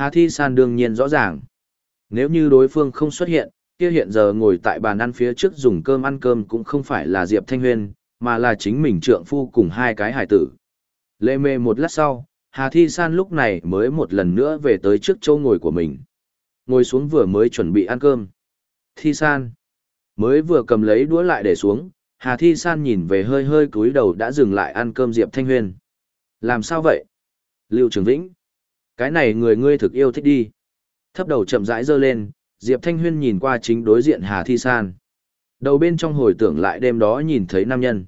Hà Thi San đương nhiên rõ ràng. Nếu như đối phương không xuất hiện, kia hiện giờ ngồi tại bàn ăn phía trước dùng cơm ăn cơm cũng không phải là Diệp Thanh Huyên, mà là chính mình trượng phu cùng hai cái hải tử. Lê mê một lát sau, Hà Thi San lúc này mới một lần nữa về tới trước chỗ ngồi của mình. Ngồi xuống vừa mới chuẩn bị ăn cơm. Thi San. Mới vừa cầm lấy đũa lại để xuống, Hà Thi San nhìn về hơi hơi cúi đầu đã dừng lại ăn cơm Diệp Thanh Huyên. Làm sao vậy? Lưu Trường Vĩnh. Cái này người ngươi thực yêu thích đi. Thấp đầu chậm rãi dơ lên, Diệp Thanh Huyên nhìn qua chính đối diện Hà Thi San. Đầu bên trong hồi tưởng lại đêm đó nhìn thấy nam nhân.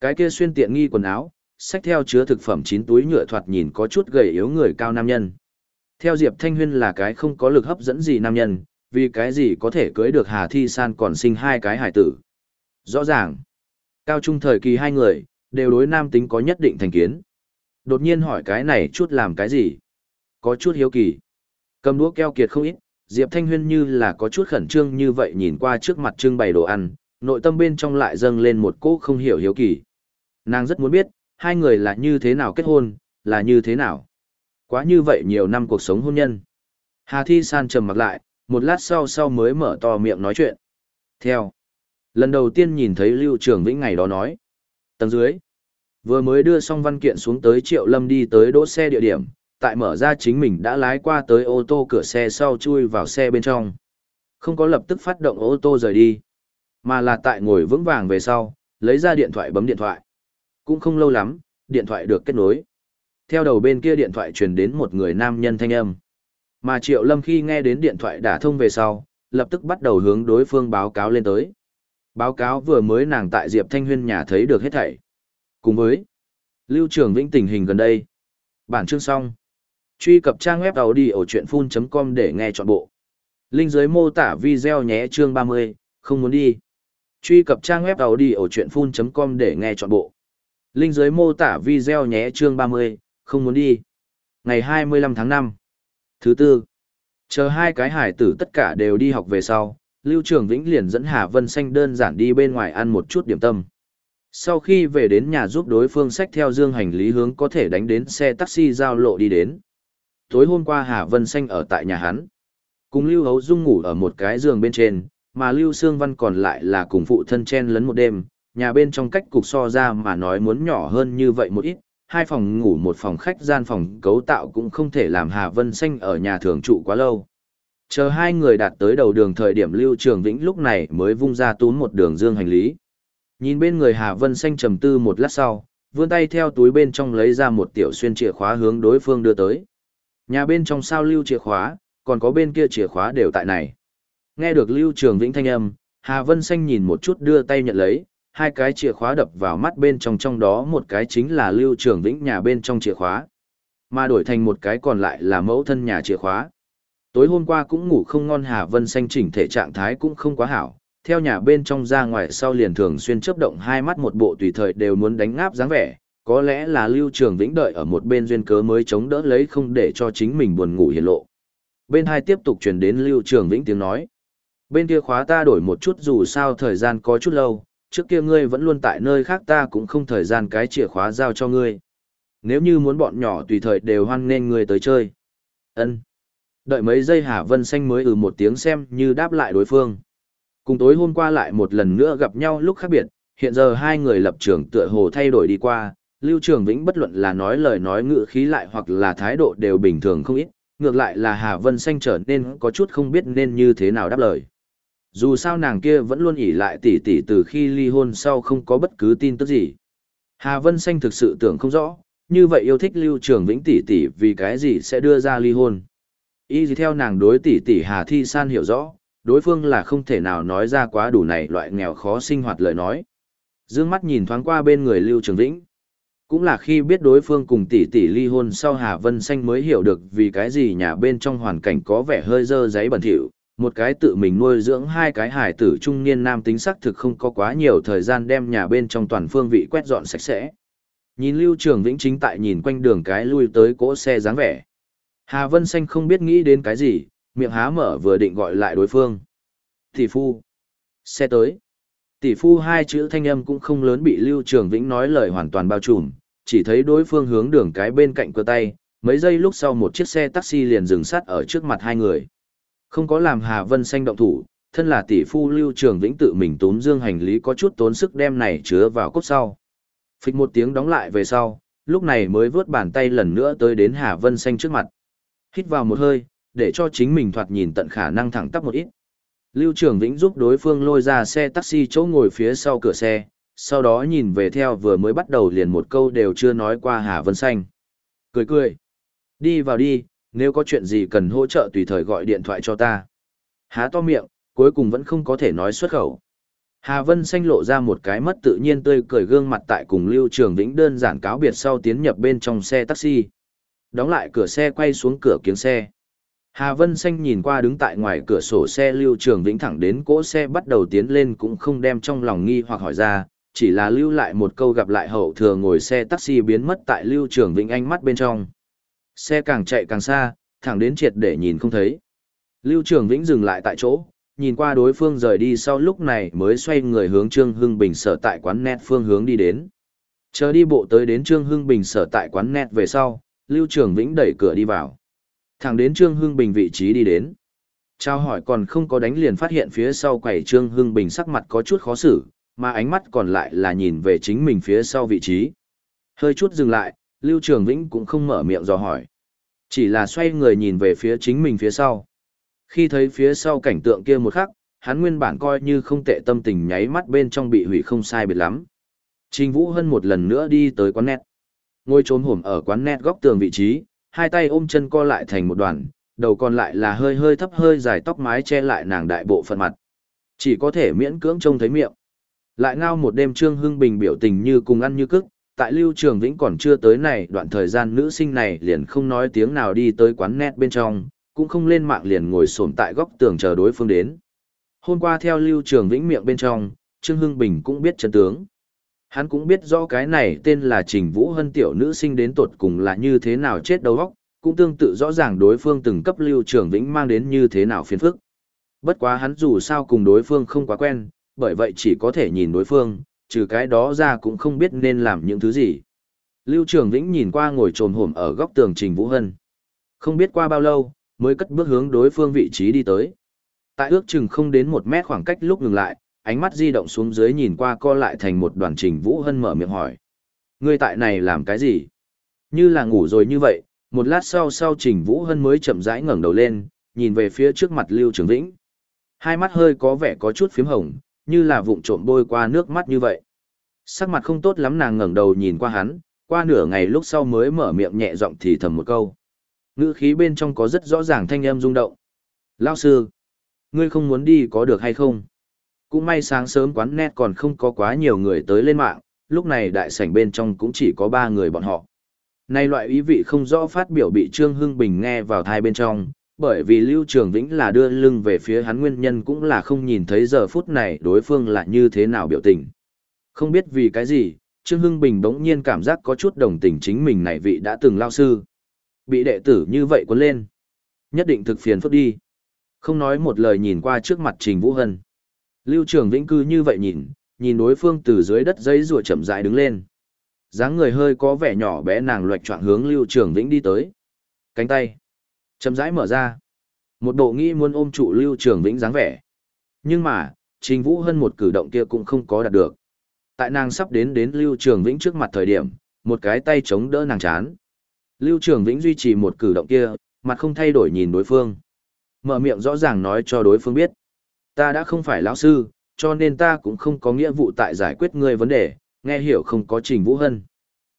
Cái kia xuyên tiện nghi quần áo, xách theo chứa thực phẩm chín túi nhựa thoạt nhìn có chút gầy yếu người cao nam nhân. Theo Diệp Thanh Huyên là cái không có lực hấp dẫn gì nam nhân, vì cái gì có thể cưới được Hà Thi San còn sinh hai cái hải tử. Rõ ràng, cao trung thời kỳ hai người, đều đối nam tính có nhất định thành kiến. Đột nhiên hỏi cái này chút làm cái gì? Có chút hiếu kỳ. Cầm đũa keo kiệt không ít, Diệp Thanh Huyên như là có chút khẩn trương như vậy nhìn qua trước mặt trưng bày đồ ăn, nội tâm bên trong lại dâng lên một cỗ không hiểu hiếu kỳ. Nàng rất muốn biết, hai người là như thế nào kết hôn, là như thế nào. Quá như vậy nhiều năm cuộc sống hôn nhân. Hà Thi San trầm mặt lại, một lát sau sau mới mở to miệng nói chuyện. Theo. Lần đầu tiên nhìn thấy Lưu Trường Vĩnh ngày đó nói. Tầng dưới. Vừa mới đưa xong văn kiện xuống tới Triệu Lâm đi tới đỗ xe địa điểm, tại mở ra chính mình đã lái qua tới ô tô cửa xe sau chui vào xe bên trong. Không có lập tức phát động ô tô rời đi, mà là tại ngồi vững vàng về sau, lấy ra điện thoại bấm điện thoại. Cũng không lâu lắm, điện thoại được kết nối. Theo đầu bên kia điện thoại truyền đến một người nam nhân thanh âm. Mà Triệu Lâm khi nghe đến điện thoại đả thông về sau, lập tức bắt đầu hướng đối phương báo cáo lên tới. Báo cáo vừa mới nàng tại Diệp Thanh Huyên nhà thấy được hết thảy. Cùng với Lưu Trường Vĩnh tình hình gần đây. Bản chương xong. Truy cập trang web đầu đi ở chuyện full.com để nghe trọn bộ. Linh dưới mô tả video nhé chương 30, không muốn đi. Truy cập trang web đầu đi ở chuyện full.com để nghe trọn bộ. Linh dưới mô tả video nhé chương 30, không muốn đi. Ngày 25 tháng 5. Thứ tư. Chờ hai cái hải tử tất cả đều đi học về sau, Lưu Trường Vĩnh liền dẫn Hà Vân Xanh đơn giản đi bên ngoài ăn một chút điểm tâm. Sau khi về đến nhà giúp đối phương sách theo dương hành lý hướng có thể đánh đến xe taxi giao lộ đi đến. Tối hôm qua Hà Vân Xanh ở tại nhà hắn. Cùng Lưu Hấu Dung ngủ ở một cái giường bên trên, mà Lưu Sương Văn còn lại là cùng phụ thân chen lấn một đêm, nhà bên trong cách cục so ra mà nói muốn nhỏ hơn như vậy một ít, hai phòng ngủ một phòng khách gian phòng cấu tạo cũng không thể làm Hà Vân Xanh ở nhà thường trụ quá lâu. Chờ hai người đạt tới đầu đường thời điểm Lưu Trường Vĩnh lúc này mới vung ra túm một đường dương hành lý. Nhìn bên người Hà Vân Xanh trầm tư một lát sau, vươn tay theo túi bên trong lấy ra một tiểu xuyên chìa khóa hướng đối phương đưa tới. Nhà bên trong sao lưu chìa khóa, còn có bên kia chìa khóa đều tại này. Nghe được Lưu Trường Vĩnh thanh âm, Hà Vân Xanh nhìn một chút đưa tay nhận lấy, hai cái chìa khóa đập vào mắt bên trong trong đó một cái chính là Lưu Trường Vĩnh nhà bên trong chìa khóa. Mà đổi thành một cái còn lại là mẫu thân nhà chìa khóa. Tối hôm qua cũng ngủ không ngon Hà Vân Xanh chỉnh thể trạng thái cũng không quá hảo, theo nhà bên trong ra ngoài sau liền thường xuyên chớp động hai mắt một bộ tùy thời đều muốn đánh ngáp dáng vẻ, có lẽ là Lưu Trường Vĩnh đợi ở một bên duyên cớ mới chống đỡ lấy không để cho chính mình buồn ngủ hiển lộ. Bên hai tiếp tục truyền đến Lưu Trường Vĩnh tiếng nói. Bên kia khóa ta đổi một chút dù sao thời gian có chút lâu, trước kia ngươi vẫn luôn tại nơi khác ta cũng không thời gian cái chìa khóa giao cho ngươi. Nếu như muốn bọn nhỏ tùy thời đều hoan nên ngươi tới chơi. ân Đợi mấy giây Hà Vân Xanh mới ừ một tiếng xem như đáp lại đối phương. Cùng tối hôm qua lại một lần nữa gặp nhau lúc khác biệt, hiện giờ hai người lập trường tựa hồ thay đổi đi qua, Lưu Trường Vĩnh bất luận là nói lời nói ngữ khí lại hoặc là thái độ đều bình thường không ít, ngược lại là Hà Vân Xanh trở nên có chút không biết nên như thế nào đáp lời. Dù sao nàng kia vẫn luôn ỉ lại tỷ tỷ từ khi ly hôn sau không có bất cứ tin tức gì. Hà Vân Xanh thực sự tưởng không rõ, như vậy yêu thích Lưu Trường Vĩnh tỷ tỷ vì cái gì sẽ đưa ra ly hôn. Y gì theo nàng đối tỷ tỷ Hà Thi San hiểu rõ, đối phương là không thể nào nói ra quá đủ này loại nghèo khó sinh hoạt lời nói. Dương mắt nhìn thoáng qua bên người Lưu Trường Vĩnh. Cũng là khi biết đối phương cùng tỷ tỷ ly hôn sau Hà Vân Xanh mới hiểu được vì cái gì nhà bên trong hoàn cảnh có vẻ hơi dơ giấy bẩn thỉu, một cái tự mình nuôi dưỡng hai cái hải tử trung niên nam tính sắc thực không có quá nhiều thời gian đem nhà bên trong toàn phương vị quét dọn sạch sẽ. Nhìn Lưu Trường Vĩnh chính tại nhìn quanh đường cái lui tới cỗ xe dáng vẻ. Hà Vân Xanh không biết nghĩ đến cái gì, miệng há mở vừa định gọi lại đối phương. thị phu. Xe tới. Tỷ phu hai chữ thanh âm cũng không lớn bị Lưu Trường Vĩnh nói lời hoàn toàn bao trùm, chỉ thấy đối phương hướng đường cái bên cạnh cơ tay, mấy giây lúc sau một chiếc xe taxi liền dừng sát ở trước mặt hai người. Không có làm Hà Vân Xanh động thủ, thân là tỷ phu Lưu Trường Vĩnh tự mình tốn dương hành lý có chút tốn sức đem này chứa vào cốt sau. Phịch một tiếng đóng lại về sau, lúc này mới vướt bàn tay lần nữa tới đến Hà Vân Xanh trước mặt. Hít vào một hơi, để cho chính mình thoạt nhìn tận khả năng thẳng tắp một ít. Lưu Trường Vĩnh giúp đối phương lôi ra xe taxi chỗ ngồi phía sau cửa xe, sau đó nhìn về theo vừa mới bắt đầu liền một câu đều chưa nói qua Hà Vân Xanh. Cười cười. Đi vào đi, nếu có chuyện gì cần hỗ trợ tùy thời gọi điện thoại cho ta. Há to miệng, cuối cùng vẫn không có thể nói xuất khẩu. Hà Vân Xanh lộ ra một cái mất tự nhiên tươi cười gương mặt tại cùng Lưu Trường Vĩnh đơn giản cáo biệt sau tiến nhập bên trong xe taxi. Đóng lại cửa xe quay xuống cửa kiếng xe. Hà Vân Xanh nhìn qua đứng tại ngoài cửa sổ xe Lưu Trường Vĩnh thẳng đến cỗ xe bắt đầu tiến lên cũng không đem trong lòng nghi hoặc hỏi ra, chỉ là lưu lại một câu gặp lại hậu thừa ngồi xe taxi biến mất tại Lưu Trường Vĩnh ánh mắt bên trong. Xe càng chạy càng xa, thẳng đến triệt để nhìn không thấy. Lưu Trường Vĩnh dừng lại tại chỗ, nhìn qua đối phương rời đi sau lúc này mới xoay người hướng Trương Hưng Bình sở tại quán net phương hướng đi đến. Chờ đi bộ tới đến Trương Hưng Bình sở tại quán net về sau, Lưu Trường Vĩnh đẩy cửa đi vào. Thẳng đến Trương Hưng Bình vị trí đi đến. Trao hỏi còn không có đánh liền phát hiện phía sau quầy Trương Hưng Bình sắc mặt có chút khó xử, mà ánh mắt còn lại là nhìn về chính mình phía sau vị trí. Hơi chút dừng lại, Lưu Trường Vĩnh cũng không mở miệng dò hỏi. Chỉ là xoay người nhìn về phía chính mình phía sau. Khi thấy phía sau cảnh tượng kia một khắc, hắn nguyên bản coi như không tệ tâm tình nháy mắt bên trong bị hủy không sai biệt lắm. Trình Vũ Hân một lần nữa đi tới quán net. Ngồi trốn hổm ở quán net góc tường vị trí, hai tay ôm chân co lại thành một đoàn, đầu còn lại là hơi hơi thấp hơi dài tóc mái che lại nàng đại bộ phận mặt. Chỉ có thể miễn cưỡng trông thấy miệng. Lại ngao một đêm Trương Hưng Bình biểu tình như cùng ăn như cức, tại Lưu Trường Vĩnh còn chưa tới này đoạn thời gian nữ sinh này liền không nói tiếng nào đi tới quán net bên trong, cũng không lên mạng liền ngồi xổm tại góc tường chờ đối phương đến. Hôm qua theo Lưu Trường Vĩnh miệng bên trong, Trương Hưng Bình cũng biết chân tướng. Hắn cũng biết rõ cái này tên là Trình Vũ Hân tiểu nữ sinh đến tột cùng là như thế nào chết đầu óc, cũng tương tự rõ ràng đối phương từng cấp Lưu Trường Vĩnh mang đến như thế nào phiền phức. Bất quá hắn dù sao cùng đối phương không quá quen, bởi vậy chỉ có thể nhìn đối phương, trừ cái đó ra cũng không biết nên làm những thứ gì. Lưu Trường Vĩnh nhìn qua ngồi trồm hổm ở góc tường Trình Vũ Hân. Không biết qua bao lâu, mới cất bước hướng đối phương vị trí đi tới. Tại ước chừng không đến một mét khoảng cách lúc ngừng lại, ánh mắt di động xuống dưới nhìn qua co lại thành một đoàn Trình Vũ Hân mở miệng hỏi. Ngươi tại này làm cái gì? Như là ngủ rồi như vậy, một lát sau sau Trình Vũ Hân mới chậm rãi ngẩng đầu lên, nhìn về phía trước mặt Lưu Trường Vĩnh. Hai mắt hơi có vẻ có chút phím hồng, như là vụng trộm bôi qua nước mắt như vậy. Sắc mặt không tốt lắm nàng ngẩng đầu nhìn qua hắn, qua nửa ngày lúc sau mới mở miệng nhẹ giọng thì thầm một câu. Ngữ khí bên trong có rất rõ ràng thanh âm rung động. Lao sư, ngươi không muốn đi có được hay không? Cũng may sáng sớm quán net còn không có quá nhiều người tới lên mạng, lúc này đại sảnh bên trong cũng chỉ có ba người bọn họ. Nay loại ý vị không rõ phát biểu bị Trương Hưng Bình nghe vào thai bên trong, bởi vì Lưu Trường Vĩnh là đưa lưng về phía hắn nguyên nhân cũng là không nhìn thấy giờ phút này đối phương là như thế nào biểu tình. Không biết vì cái gì, Trương Hưng Bình bỗng nhiên cảm giác có chút đồng tình chính mình này vị đã từng lao sư. Bị đệ tử như vậy cuốn lên. Nhất định thực phiền phức đi. Không nói một lời nhìn qua trước mặt Trình Vũ Hân. Lưu Trường Vĩnh cư như vậy nhìn, nhìn đối phương từ dưới đất dây rùa chậm rãi đứng lên. dáng người hơi có vẻ nhỏ bé nàng loạch choạng hướng Lưu Trường Vĩnh đi tới. Cánh tay chậm rãi mở ra. Một bộ nghĩ muốn ôm trụ Lưu Trường Vĩnh dáng vẻ. Nhưng mà, Trình Vũ Hân một cử động kia cũng không có đạt được. Tại nàng sắp đến đến Lưu Trường Vĩnh trước mặt thời điểm, một cái tay chống đỡ nàng chán. Lưu Trường Vĩnh duy trì một cử động kia, mặt không thay đổi nhìn đối phương. Mở miệng rõ ràng nói cho đối phương biết. Ta đã không phải lão sư, cho nên ta cũng không có nghĩa vụ tại giải quyết ngươi vấn đề, nghe hiểu không có Trình Vũ Hân.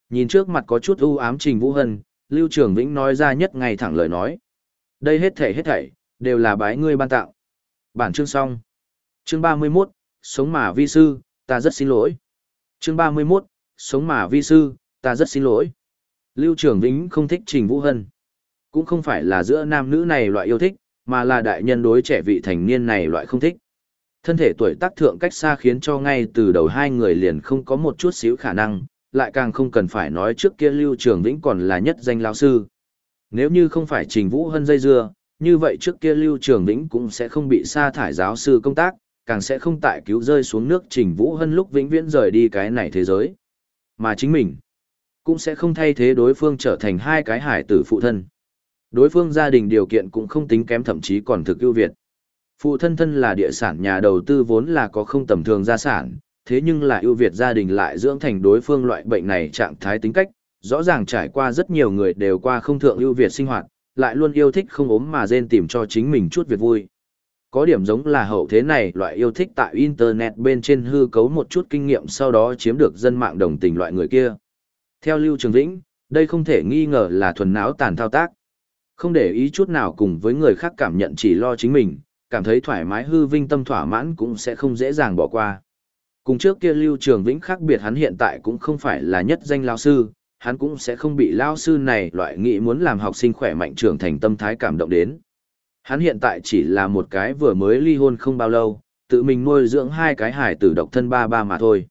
Nhìn trước mặt có chút ưu ám Trình Vũ Hân, Lưu Trường Vĩnh nói ra nhất ngay thẳng lời nói. Đây hết thảy hết thảy, đều là bái ngươi ban tạo. Bản chương xong. Chương 31, sống mà vi sư, ta rất xin lỗi. Chương 31, sống mà vi sư, ta rất xin lỗi. Lưu Trường Vĩnh không thích Trình Vũ Hân. Cũng không phải là giữa nam nữ này loại yêu thích, mà là đại nhân đối trẻ vị thành niên này loại không thích. Thân thể tuổi tác thượng cách xa khiến cho ngay từ đầu hai người liền không có một chút xíu khả năng, lại càng không cần phải nói trước kia Lưu Trường Vĩnh còn là nhất danh lao sư. Nếu như không phải Trình Vũ Hân dây dưa, như vậy trước kia Lưu Trường Vĩnh cũng sẽ không bị sa thải giáo sư công tác, càng sẽ không tại cứu rơi xuống nước Trình Vũ Hân lúc vĩnh viễn rời đi cái này thế giới. Mà chính mình, cũng sẽ không thay thế đối phương trở thành hai cái hải tử phụ thân. Đối phương gia đình điều kiện cũng không tính kém thậm chí còn thực ưu việt. Phụ thân thân là địa sản nhà đầu tư vốn là có không tầm thường gia sản, thế nhưng là ưu việt gia đình lại dưỡng thành đối phương loại bệnh này trạng thái tính cách, rõ ràng trải qua rất nhiều người đều qua không thượng ưu việt sinh hoạt, lại luôn yêu thích không ốm mà rên tìm cho chính mình chút việc vui. Có điểm giống là hậu thế này loại yêu thích tại Internet bên trên hư cấu một chút kinh nghiệm sau đó chiếm được dân mạng đồng tình loại người kia. Theo Lưu Trường Vĩnh, đây không thể nghi ngờ là thuần não tàn thao tác. Không để ý chút nào cùng với người khác cảm nhận chỉ lo chính mình, cảm thấy thoải mái hư vinh tâm thỏa mãn cũng sẽ không dễ dàng bỏ qua. Cùng trước kia Lưu Trường Vĩnh khác biệt hắn hiện tại cũng không phải là nhất danh lao sư, hắn cũng sẽ không bị lao sư này loại nghĩ muốn làm học sinh khỏe mạnh trưởng thành tâm thái cảm động đến. Hắn hiện tại chỉ là một cái vừa mới ly hôn không bao lâu, tự mình nuôi dưỡng hai cái hải tử độc thân ba ba mà thôi.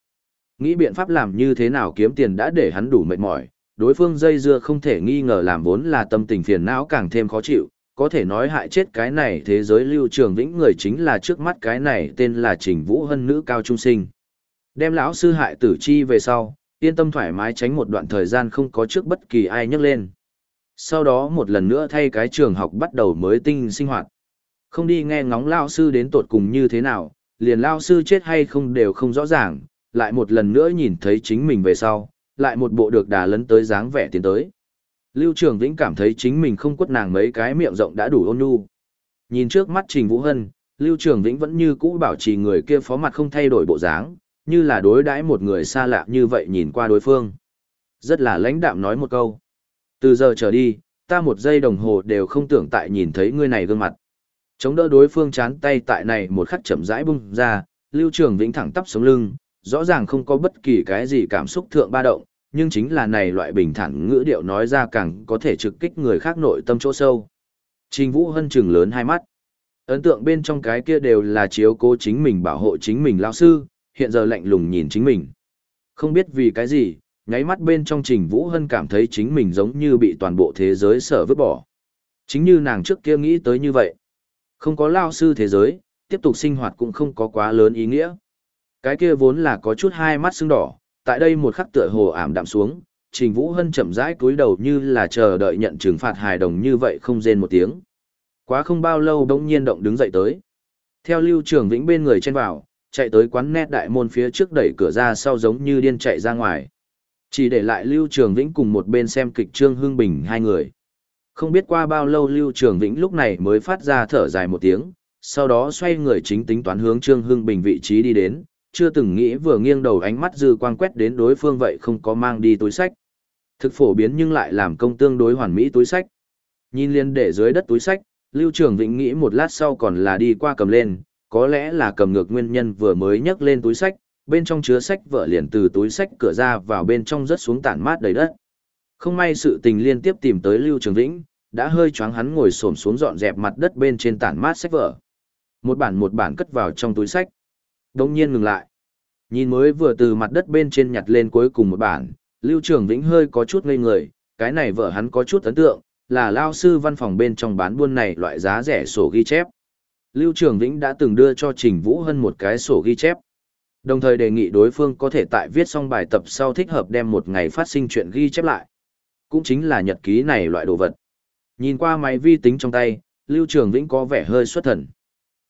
Nghĩ biện pháp làm như thế nào kiếm tiền đã để hắn đủ mệt mỏi, đối phương dây dưa không thể nghi ngờ làm vốn là tâm tình phiền não càng thêm khó chịu, có thể nói hại chết cái này thế giới lưu trường vĩnh người chính là trước mắt cái này tên là Trình Vũ Hân nữ cao trung sinh. Đem lão sư hại tử chi về sau, yên tâm thoải mái tránh một đoạn thời gian không có trước bất kỳ ai nhắc lên. Sau đó một lần nữa thay cái trường học bắt đầu mới tinh sinh hoạt. Không đi nghe ngóng lao sư đến tột cùng như thế nào, liền lao sư chết hay không đều không rõ ràng, lại một lần nữa nhìn thấy chính mình về sau, lại một bộ được đà lấn tới dáng vẻ tiến tới. Lưu Trường Vĩnh cảm thấy chính mình không quất nàng mấy cái miệng rộng đã đủ ôn nhu. Nhìn trước mắt Trình Vũ Hân, Lưu Trường Vĩnh vẫn như cũ bảo trì người kia phó mặt không thay đổi bộ dáng, như là đối đãi một người xa lạ như vậy nhìn qua đối phương. Rất là lãnh đạm nói một câu. Từ giờ trở đi, ta một giây đồng hồ đều không tưởng tại nhìn thấy ngươi này gương mặt. Chống đỡ đối phương chán tay tại này một khắc chậm rãi bung ra, Lưu Trường Vĩnh thẳng tắp sống lưng, rõ ràng không có bất kỳ cái gì cảm xúc thượng ba động, nhưng chính là này loại bình thản ngữ điệu nói ra càng có thể trực kích người khác nội tâm chỗ sâu. Trình Vũ Hân trừng lớn hai mắt. Ấn tượng bên trong cái kia đều là chiếu cố chính mình bảo hộ chính mình lao sư, hiện giờ lạnh lùng nhìn chính mình. Không biết vì cái gì, nháy mắt bên trong Trình Vũ Hân cảm thấy chính mình giống như bị toàn bộ thế giới sở vứt bỏ. Chính như nàng trước kia nghĩ tới như vậy. Không có lao sư thế giới, tiếp tục sinh hoạt cũng không có quá lớn ý nghĩa. Cái kia vốn là có chút hai mắt sưng đỏ, tại đây một khắc tựa hồ ảm đạm xuống, Trình Vũ Hân chậm rãi cúi đầu như là chờ đợi nhận trừng phạt hài đồng như vậy không rên một tiếng. Quá không bao lâu bỗng nhiên động đứng dậy tới. Theo Lưu Trường Vĩnh bên người trên vào, chạy tới quán nét đại môn phía trước đẩy cửa ra sau giống như điên chạy ra ngoài. Chỉ để lại Lưu Trường Vĩnh cùng một bên xem kịch Trương Hưng Bình hai người. Không biết qua bao lâu Lưu Trường Vĩnh lúc này mới phát ra thở dài một tiếng, sau đó xoay người chính tính toán hướng Trương Hưng Bình vị trí đi đến, chưa từng nghĩ vừa nghiêng đầu ánh mắt dư quang quét đến đối phương vậy không có mang đi túi sách. Thực phổ biến nhưng lại làm công tương đối hoàn mỹ túi sách. Nhìn liền để dưới đất túi sách, Lưu Trường Vĩnh nghĩ một lát sau còn là đi qua cầm lên, có lẽ là cầm ngược nguyên nhân vừa mới nhấc lên túi sách, bên trong chứa sách vợ liền từ túi sách cửa ra vào bên trong rất xuống tản mát đầy đất. Không may sự tình liên tiếp tìm tới Lưu Trường Vĩnh, đã hơi choáng hắn ngồi xổm xuống dọn dẹp mặt đất bên trên tản mát sách vở. Một bản một bản cất vào trong túi sách. Đông nhiên ngừng lại. Nhìn mới vừa từ mặt đất bên trên nhặt lên cuối cùng một bản, Lưu Trường Vĩnh hơi có chút ngây người, cái này vợ hắn có chút ấn tượng, là lao sư văn phòng bên trong bán buôn này loại giá rẻ sổ ghi chép. Lưu Trường Vĩnh đã từng đưa cho Trình Vũ Hân một cái sổ ghi chép. Đồng thời đề nghị đối phương có thể tại viết xong bài tập sau thích hợp đem một ngày phát sinh chuyện ghi chép lại. Cũng chính là nhật ký này loại đồ vật. Nhìn qua máy vi tính trong tay, Lưu Trường Vĩnh có vẻ hơi xuất thần.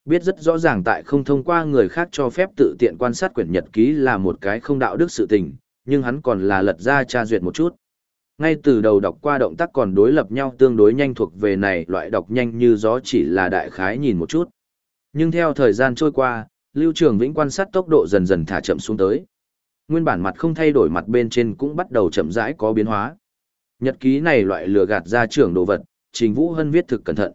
Biết rất rõ ràng tại không thông qua người khác cho phép tự tiện quan sát quyển nhật ký là một cái không đạo đức sự tình, nhưng hắn còn là lật ra tra duyệt một chút. Ngay từ đầu đọc qua động tác còn đối lập nhau tương đối nhanh thuộc về này loại đọc nhanh như gió chỉ là đại khái nhìn một chút. Nhưng theo thời gian trôi qua, Lưu Trường Vĩnh quan sát tốc độ dần dần thả chậm xuống tới. Nguyên bản mặt không thay đổi mặt bên trên cũng bắt đầu chậm rãi có biến hóa. Nhật ký này loại lừa gạt ra trưởng đồ vật, Trình Vũ Hân viết thực cẩn thận.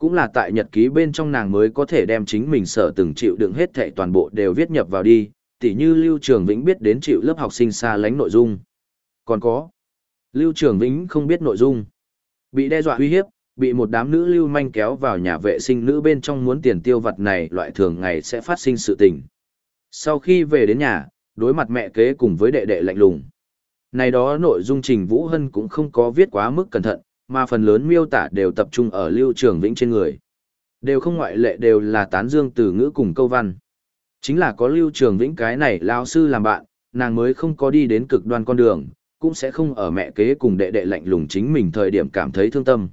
Cũng là tại nhật ký bên trong nàng mới có thể đem chính mình sở từng chịu đựng hết thảy toàn bộ đều viết nhập vào đi, tỉ như Lưu Trường Vĩnh biết đến chịu lớp học sinh xa lánh nội dung. Còn có, Lưu Trường Vĩnh không biết nội dung. Bị đe dọa uy hiếp, bị một đám nữ lưu manh kéo vào nhà vệ sinh nữ bên trong muốn tiền tiêu vật này loại thường ngày sẽ phát sinh sự tình. Sau khi về đến nhà, đối mặt mẹ kế cùng với đệ đệ lạnh lùng. Này đó nội dung Trình Vũ Hân cũng không có viết quá mức cẩn thận, mà phần lớn miêu tả đều tập trung ở Lưu Trường Vĩnh trên người. Đều không ngoại lệ đều là tán dương từ ngữ cùng câu văn. Chính là có Lưu Trường Vĩnh cái này lao sư làm bạn, nàng mới không có đi đến cực đoan con đường, cũng sẽ không ở mẹ kế cùng đệ đệ lạnh lùng chính mình thời điểm cảm thấy thương tâm.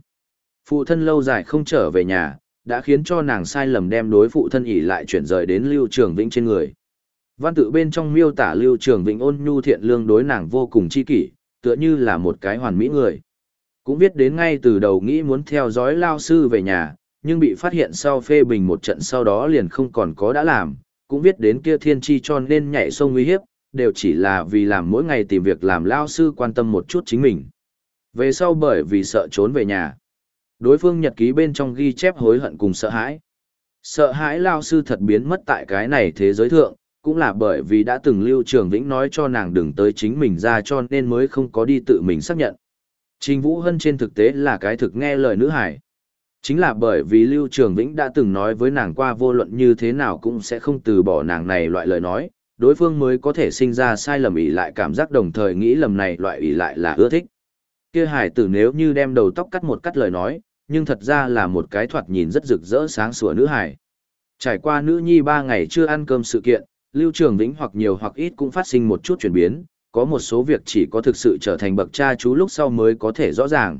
Phụ thân lâu dài không trở về nhà, đã khiến cho nàng sai lầm đem đối phụ thân ỉ lại chuyển rời đến Lưu Trường Vĩnh trên người. Văn tự bên trong miêu tả Lưu Trường Vĩnh ôn nhu thiện lương đối nàng vô cùng chi kỷ, tựa như là một cái hoàn mỹ người. Cũng viết đến ngay từ đầu nghĩ muốn theo dõi lao sư về nhà, nhưng bị phát hiện sau phê bình một trận sau đó liền không còn có đã làm, cũng viết đến kia thiên chi cho nên nhảy sông nguy hiếp, đều chỉ là vì làm mỗi ngày tìm việc làm lao sư quan tâm một chút chính mình. Về sau bởi vì sợ trốn về nhà. Đối phương nhật ký bên trong ghi chép hối hận cùng sợ hãi. Sợ hãi lao sư thật biến mất tại cái này thế giới thượng, cũng là bởi vì đã từng Lưu Trường Vĩnh nói cho nàng đừng tới chính mình ra cho nên mới không có đi tự mình xác nhận. Trình Vũ Hân trên thực tế là cái thực nghe lời nữ hải. Chính là bởi vì Lưu Trường Vĩnh đã từng nói với nàng qua vô luận như thế nào cũng sẽ không từ bỏ nàng này loại lời nói, đối phương mới có thể sinh ra sai lầm ý lại cảm giác đồng thời nghĩ lầm này loại ý lại là ưa thích. Kia hải tử nếu như đem đầu tóc cắt một cắt lời nói, nhưng thật ra là một cái thoạt nhìn rất rực rỡ sáng sủa nữ hải. Trải qua nữ nhi ba ngày chưa ăn cơm sự kiện, Lưu Trường Vĩnh hoặc nhiều hoặc ít cũng phát sinh một chút chuyển biến, có một số việc chỉ có thực sự trở thành bậc cha chú lúc sau mới có thể rõ ràng.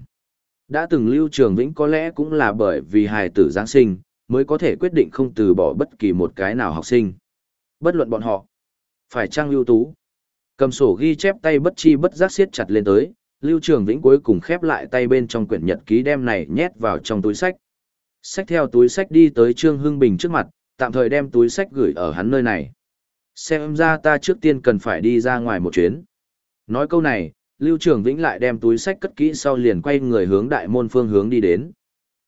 Đã từng Lưu Trường Vĩnh có lẽ cũng là bởi vì hài tử Giáng sinh, mới có thể quyết định không từ bỏ bất kỳ một cái nào học sinh. Bất luận bọn họ, phải trang ưu tú. Cầm sổ ghi chép tay bất chi bất giác siết chặt lên tới, Lưu Trường Vĩnh cuối cùng khép lại tay bên trong quyển nhật ký đem này nhét vào trong túi sách. Xách theo túi sách đi tới Trương Hưng Bình trước mặt, tạm thời đem túi sách gửi ở hắn nơi này. Xem ra ta trước tiên cần phải đi ra ngoài một chuyến. Nói câu này, Lưu Trường Vĩnh lại đem túi sách cất kỹ sau liền quay người hướng đại môn phương hướng đi đến.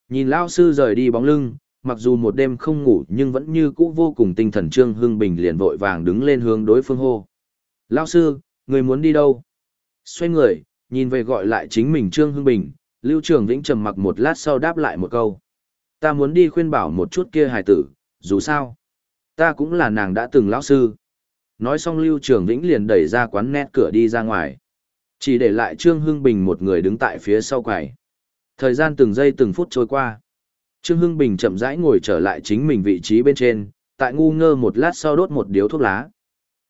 Nhìn Lao sư rời đi bóng lưng, mặc dù một đêm không ngủ nhưng vẫn như cũ vô cùng tinh thần Trương Hưng Bình liền vội vàng đứng lên hướng đối phương hô. Lao sư, người muốn đi đâu? Xoay người, nhìn về gọi lại chính mình Trương Hưng Bình, Lưu Trường Vĩnh trầm mặc một lát sau đáp lại một câu. Ta muốn đi khuyên bảo một chút kia hài tử, dù sao. Ta cũng là nàng đã từng lão sư. Nói xong Lưu Trường Vĩnh liền đẩy ra quán nét cửa đi ra ngoài. Chỉ để lại Trương Hưng Bình một người đứng tại phía sau quầy. Thời gian từng giây từng phút trôi qua. Trương Hưng Bình chậm rãi ngồi trở lại chính mình vị trí bên trên, tại ngu ngơ một lát sau đốt một điếu thuốc lá.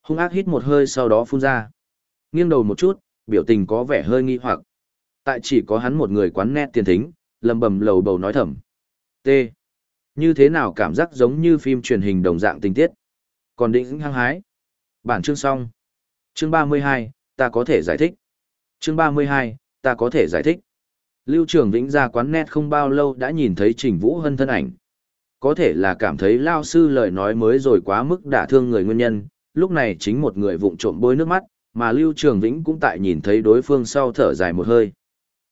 Hung ác hít một hơi sau đó phun ra. Nghiêng đầu một chút, biểu tình có vẻ hơi nghi hoặc. Tại chỉ có hắn một người quán nét tiền thính, lầm bầm lầu bầu nói thầm. T. Như thế nào cảm giác giống như phim truyền hình đồng dạng tình tiết. Còn định hăng hái. Bản chương xong. Chương 32, ta có thể giải thích. Chương 32, ta có thể giải thích. Lưu Trường Vĩnh ra quán net không bao lâu đã nhìn thấy Trình Vũ Hân thân ảnh. Có thể là cảm thấy Lao Sư lời nói mới rồi quá mức đả thương người nguyên nhân, lúc này chính một người vụng trộm bôi nước mắt, mà Lưu Trường Vĩnh cũng tại nhìn thấy đối phương sau thở dài một hơi.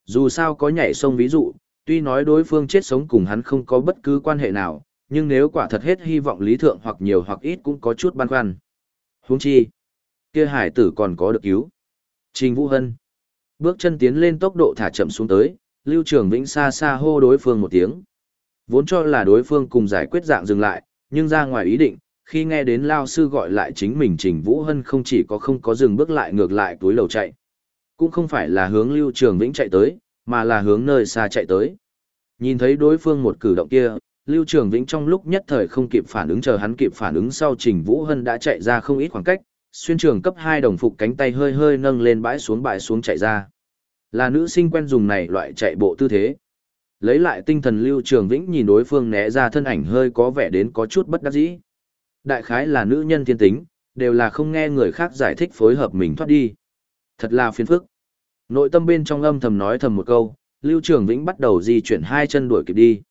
Dù sao có nhảy sông ví dụ, tuy nói đối phương chết sống cùng hắn không có bất cứ quan hệ nào, nhưng nếu quả thật hết hy vọng lý thượng hoặc nhiều hoặc ít cũng có chút băn khoăn. Huống chi, kia hải tử còn có được cứu. Trình Vũ Hân bước chân tiến lên tốc độ thả chậm xuống tới, Lưu Trường Vĩnh xa xa hô đối phương một tiếng. Vốn cho là đối phương cùng giải quyết dạng dừng lại, nhưng ra ngoài ý định, khi nghe đến Lao Sư gọi lại chính mình Trình Vũ Hân không chỉ có không có dừng bước lại ngược lại túi lầu chạy. Cũng không phải là hướng Lưu Trường Vĩnh chạy tới, mà là hướng nơi xa chạy tới. Nhìn thấy đối phương một cử động kia, Lưu Trường Vĩnh trong lúc nhất thời không kịp phản ứng chờ hắn kịp phản ứng sau Trình Vũ Hân đã chạy ra không ít khoảng cách, xuyên trường cấp 2 đồng phục cánh tay hơi hơi nâng lên bãi xuống bãi xuống chạy ra. Là nữ sinh quen dùng này loại chạy bộ tư thế. Lấy lại tinh thần Lưu Trường Vĩnh nhìn đối phương né ra thân ảnh hơi có vẻ đến có chút bất đắc dĩ. Đại khái là nữ nhân thiên tính, đều là không nghe người khác giải thích phối hợp mình thoát đi. Thật là phiền phức. Nội tâm bên trong âm thầm nói thầm một câu, Lưu Trường Vĩnh bắt đầu di chuyển hai chân đuổi kịp đi.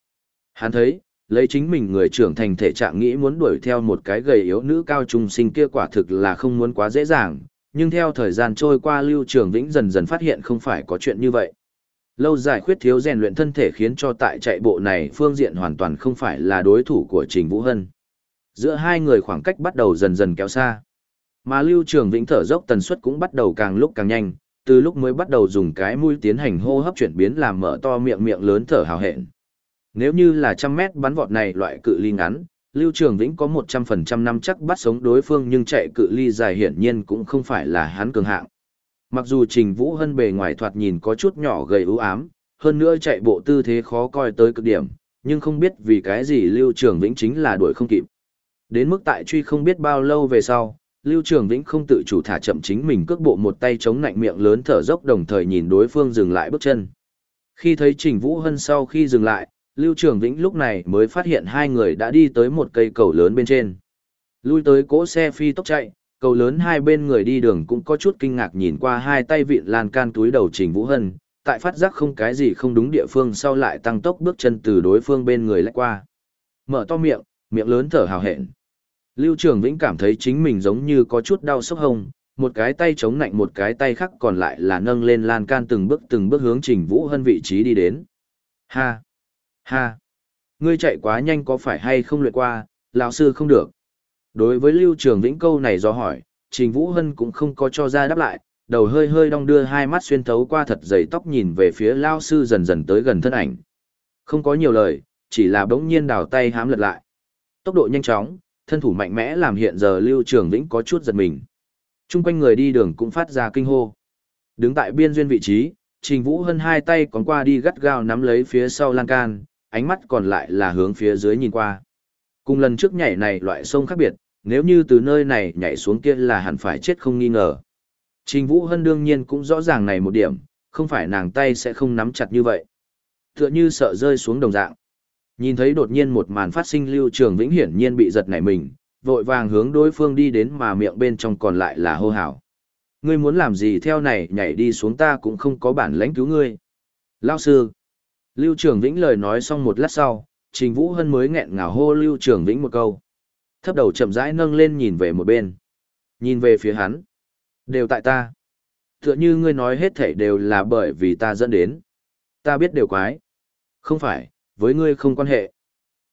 Hắn thấy, lấy chính mình người trưởng thành thể trạng nghĩ muốn đuổi theo một cái gầy yếu nữ cao trung sinh kia quả thực là không muốn quá dễ dàng, nhưng theo thời gian trôi qua Lưu Trường Vĩnh dần dần phát hiện không phải có chuyện như vậy. Lâu dài khuyết thiếu rèn luyện thân thể khiến cho tại chạy bộ này phương diện hoàn toàn không phải là đối thủ của Trình Vũ Hân. Giữa hai người khoảng cách bắt đầu dần dần kéo xa. Mà Lưu Trường Vĩnh thở dốc tần suất cũng bắt đầu càng lúc càng nhanh, từ lúc mới bắt đầu dùng cái mũi tiến hành hô hấp chuyển biến làm mở to miệng miệng lớn thở hào hẹn. Nếu như là trăm mét bắn vọt này loại cự ly ngắn, Lưu Trường Vĩnh có 100% năm chắc bắt sống đối phương nhưng chạy cự ly dài hiển nhiên cũng không phải là hắn cường hạng. Mặc dù Trình Vũ Hân bề ngoài thoạt nhìn có chút nhỏ gầy ưu ám, hơn nữa chạy bộ tư thế khó coi tới cực điểm, nhưng không biết vì cái gì Lưu Trường Vĩnh chính là đuổi không kịp. Đến mức tại truy không biết bao lâu về sau, Lưu Trường Vĩnh không tự chủ thả chậm chính mình cước bộ một tay chống nạnh miệng lớn thở dốc đồng thời nhìn đối phương dừng lại bước chân. Khi thấy Trình Vũ Hân sau khi dừng lại, Lưu Trường Vĩnh lúc này mới phát hiện hai người đã đi tới một cây cầu lớn bên trên. Lui tới cỗ xe phi tốc chạy, cầu lớn hai bên người đi đường cũng có chút kinh ngạc nhìn qua hai tay vịn lan can túi đầu Trình Vũ Hân, tại phát giác không cái gì không đúng địa phương sau lại tăng tốc bước chân từ đối phương bên người lách qua. Mở to miệng, miệng lớn thở hào hẹn. Lưu Trường Vĩnh cảm thấy chính mình giống như có chút đau sốc hông, một cái tay chống nạnh một cái tay khác còn lại là nâng lên lan can từng bước từng bước hướng Trình Vũ Hân vị trí đi đến. Ha! Ha! Ngươi chạy quá nhanh có phải hay không luyện qua, lão sư không được. Đối với Lưu Trường Vĩnh câu này do hỏi, Trình Vũ Hân cũng không có cho ra đáp lại, đầu hơi hơi đong đưa hai mắt xuyên thấu qua thật dày tóc nhìn về phía Lão sư dần dần tới gần thân ảnh. Không có nhiều lời, chỉ là bỗng nhiên đào tay hám lật lại. Tốc độ nhanh chóng, thân thủ mạnh mẽ làm hiện giờ Lưu Trường Vĩnh có chút giật mình. Trung quanh người đi đường cũng phát ra kinh hô. Đứng tại biên duyên vị trí, Trình Vũ Hân hai tay còn qua đi gắt gao nắm lấy phía sau lan can, ánh mắt còn lại là hướng phía dưới nhìn qua. Cùng lần trước nhảy này loại sông khác biệt, nếu như từ nơi này nhảy xuống kia là hẳn phải chết không nghi ngờ. Trình Vũ Hân đương nhiên cũng rõ ràng này một điểm, không phải nàng tay sẽ không nắm chặt như vậy. Tựa như sợ rơi xuống đồng dạng. Nhìn thấy đột nhiên một màn phát sinh Lưu Trường Vĩnh hiển nhiên bị giật nảy mình, vội vàng hướng đối phương đi đến mà miệng bên trong còn lại là hô hào. Ngươi muốn làm gì theo này nhảy đi xuống ta cũng không có bản lãnh cứu ngươi. Lao sư. Lưu Trường Vĩnh lời nói xong một lát sau, Trình Vũ Hân mới nghẹn ngào hô Lưu Trường Vĩnh một câu. Thấp đầu chậm rãi nâng lên nhìn về một bên. Nhìn về phía hắn. Đều tại ta. Tựa như ngươi nói hết thảy đều là bởi vì ta dẫn đến. Ta biết đều quái. Không phải, với ngươi không quan hệ.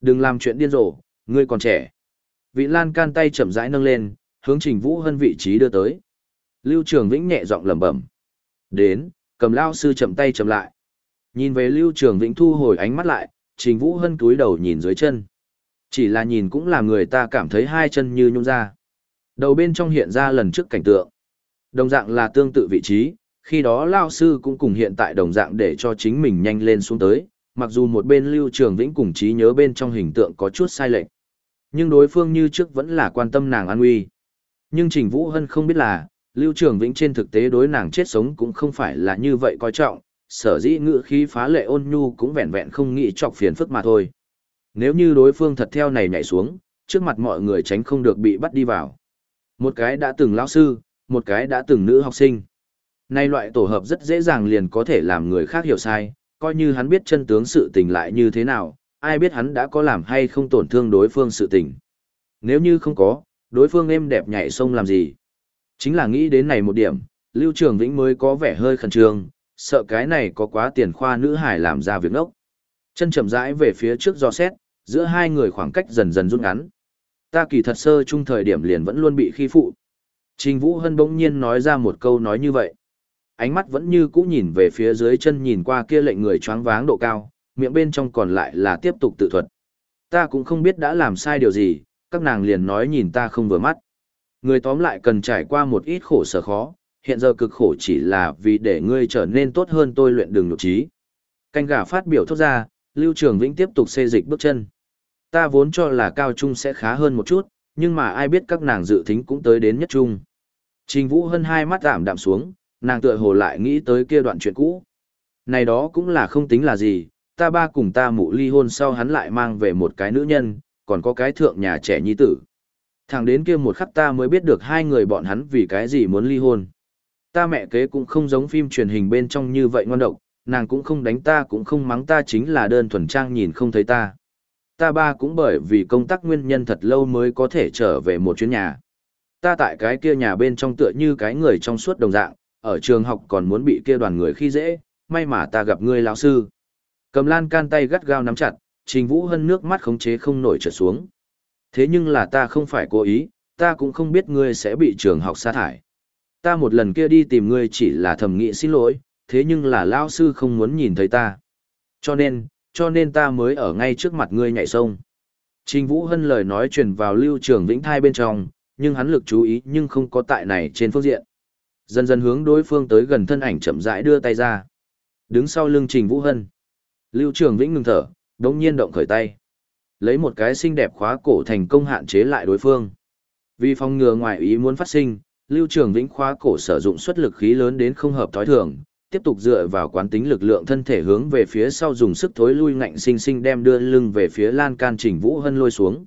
Đừng làm chuyện điên rồ, ngươi còn trẻ. Vị Lan can tay chậm rãi nâng lên, hướng Trình Vũ Hân vị trí đưa tới. Lưu Trường Vĩnh nhẹ giọng lẩm bẩm. Đến, cầm lao sư chậm tay chậm lại. Nhìn về Lưu Trường Vĩnh thu hồi ánh mắt lại, Trình Vũ Hân cúi đầu nhìn dưới chân. Chỉ là nhìn cũng làm người ta cảm thấy hai chân như nhung ra. Đầu bên trong hiện ra lần trước cảnh tượng. Đồng dạng là tương tự vị trí, khi đó Lao Sư cũng cùng hiện tại đồng dạng để cho chính mình nhanh lên xuống tới, mặc dù một bên Lưu Trường Vĩnh cùng trí nhớ bên trong hình tượng có chút sai lệch. Nhưng đối phương như trước vẫn là quan tâm nàng an nguy. Nhưng Trình Vũ Hân không biết là, Lưu Trường Vĩnh trên thực tế đối nàng chết sống cũng không phải là như vậy coi trọng, sở dĩ ngữ khí phá lệ ôn nhu cũng vẹn vẹn không nghĩ chọc phiền phức mà thôi. Nếu như đối phương thật theo này nhảy xuống, trước mặt mọi người tránh không được bị bắt đi vào. Một cái đã từng lão sư, một cái đã từng nữ học sinh. Nay loại tổ hợp rất dễ dàng liền có thể làm người khác hiểu sai, coi như hắn biết chân tướng sự tình lại như thế nào, ai biết hắn đã có làm hay không tổn thương đối phương sự tình. Nếu như không có, đối phương êm đẹp nhảy sông làm gì? Chính là nghĩ đến này một điểm, Lưu Trường Vĩnh mới có vẻ hơi khẩn trương, sợ cái này có quá tiền khoa nữ hải làm ra việc ngốc. Chân chậm rãi về phía trước do xét, giữa hai người khoảng cách dần dần rút ngắn. Ta kỳ thật sơ chung thời điểm liền vẫn luôn bị khi phụ. Trình Vũ Hân bỗng nhiên nói ra một câu nói như vậy. Ánh mắt vẫn như cũ nhìn về phía dưới chân nhìn qua kia lệnh người choáng váng độ cao, miệng bên trong còn lại là tiếp tục tự thuật. Ta cũng không biết đã làm sai điều gì, các nàng liền nói nhìn ta không vừa mắt. Người tóm lại cần trải qua một ít khổ sở khó, hiện giờ cực khổ chỉ là vì để ngươi trở nên tốt hơn tôi luyện đường nhục trí. Canh gà phát biểu thốt ra, Lưu Trường Vĩnh tiếp tục xê dịch bước chân. Ta vốn cho là cao trung sẽ khá hơn một chút, nhưng mà ai biết các nàng dự thính cũng tới đến nhất trung. Trình Vũ Hân hai mắt giảm đạm xuống, nàng tựa hồ lại nghĩ tới kia đoạn chuyện cũ. Này đó cũng là không tính là gì, ta ba cùng ta mụ ly hôn sau hắn lại mang về một cái nữ nhân, còn có cái thượng nhà trẻ nhi tử. Thẳng đến kia một khắc ta mới biết được hai người bọn hắn vì cái gì muốn ly hôn. Ta mẹ kế cũng không giống phim truyền hình bên trong như vậy ngon độc, nàng cũng không đánh ta cũng không mắng ta chính là đơn thuần trang nhìn không thấy ta. Ta ba cũng bởi vì công tác nguyên nhân thật lâu mới có thể trở về một chuyến nhà. Ta tại cái kia nhà bên trong tựa như cái người trong suốt đồng dạng, ở trường học còn muốn bị kia đoàn người khi dễ, may mà ta gặp ngươi lão sư. Cầm lan can tay gắt gao nắm chặt, Trình Vũ Hân nước mắt khống chế không nổi trở xuống. Thế nhưng là ta không phải cố ý, ta cũng không biết ngươi sẽ bị trường học sa thải. Ta một lần kia đi tìm ngươi chỉ là thầm nghĩ xin lỗi, thế nhưng là lão sư không muốn nhìn thấy ta. Cho nên, cho nên ta mới ở ngay trước mặt ngươi nhảy sông. Trình Vũ Hân lời nói truyền vào lưu trường vĩnh thai bên trong, nhưng hắn lực chú ý nhưng không có tại này trên phương diện. Dần dần hướng đối phương tới gần thân ảnh chậm rãi đưa tay ra. Đứng sau lưng Trình Vũ Hân. Lưu Trường Vĩnh ngừng thở, đống nhiên động khởi tay. Lấy một cái xinh đẹp khóa cổ thành công hạn chế lại đối phương. Vì phòng ngừa ngoại ý muốn phát sinh, Lưu Trường Vĩnh khóa cổ sử dụng xuất lực khí lớn đến không hợp thói thường, tiếp tục dựa vào quán tính lực lượng thân thể hướng về phía sau dùng sức thối lui ngạnh sinh sinh đem đưa lưng về phía lan can Trình Vũ Hân lôi xuống.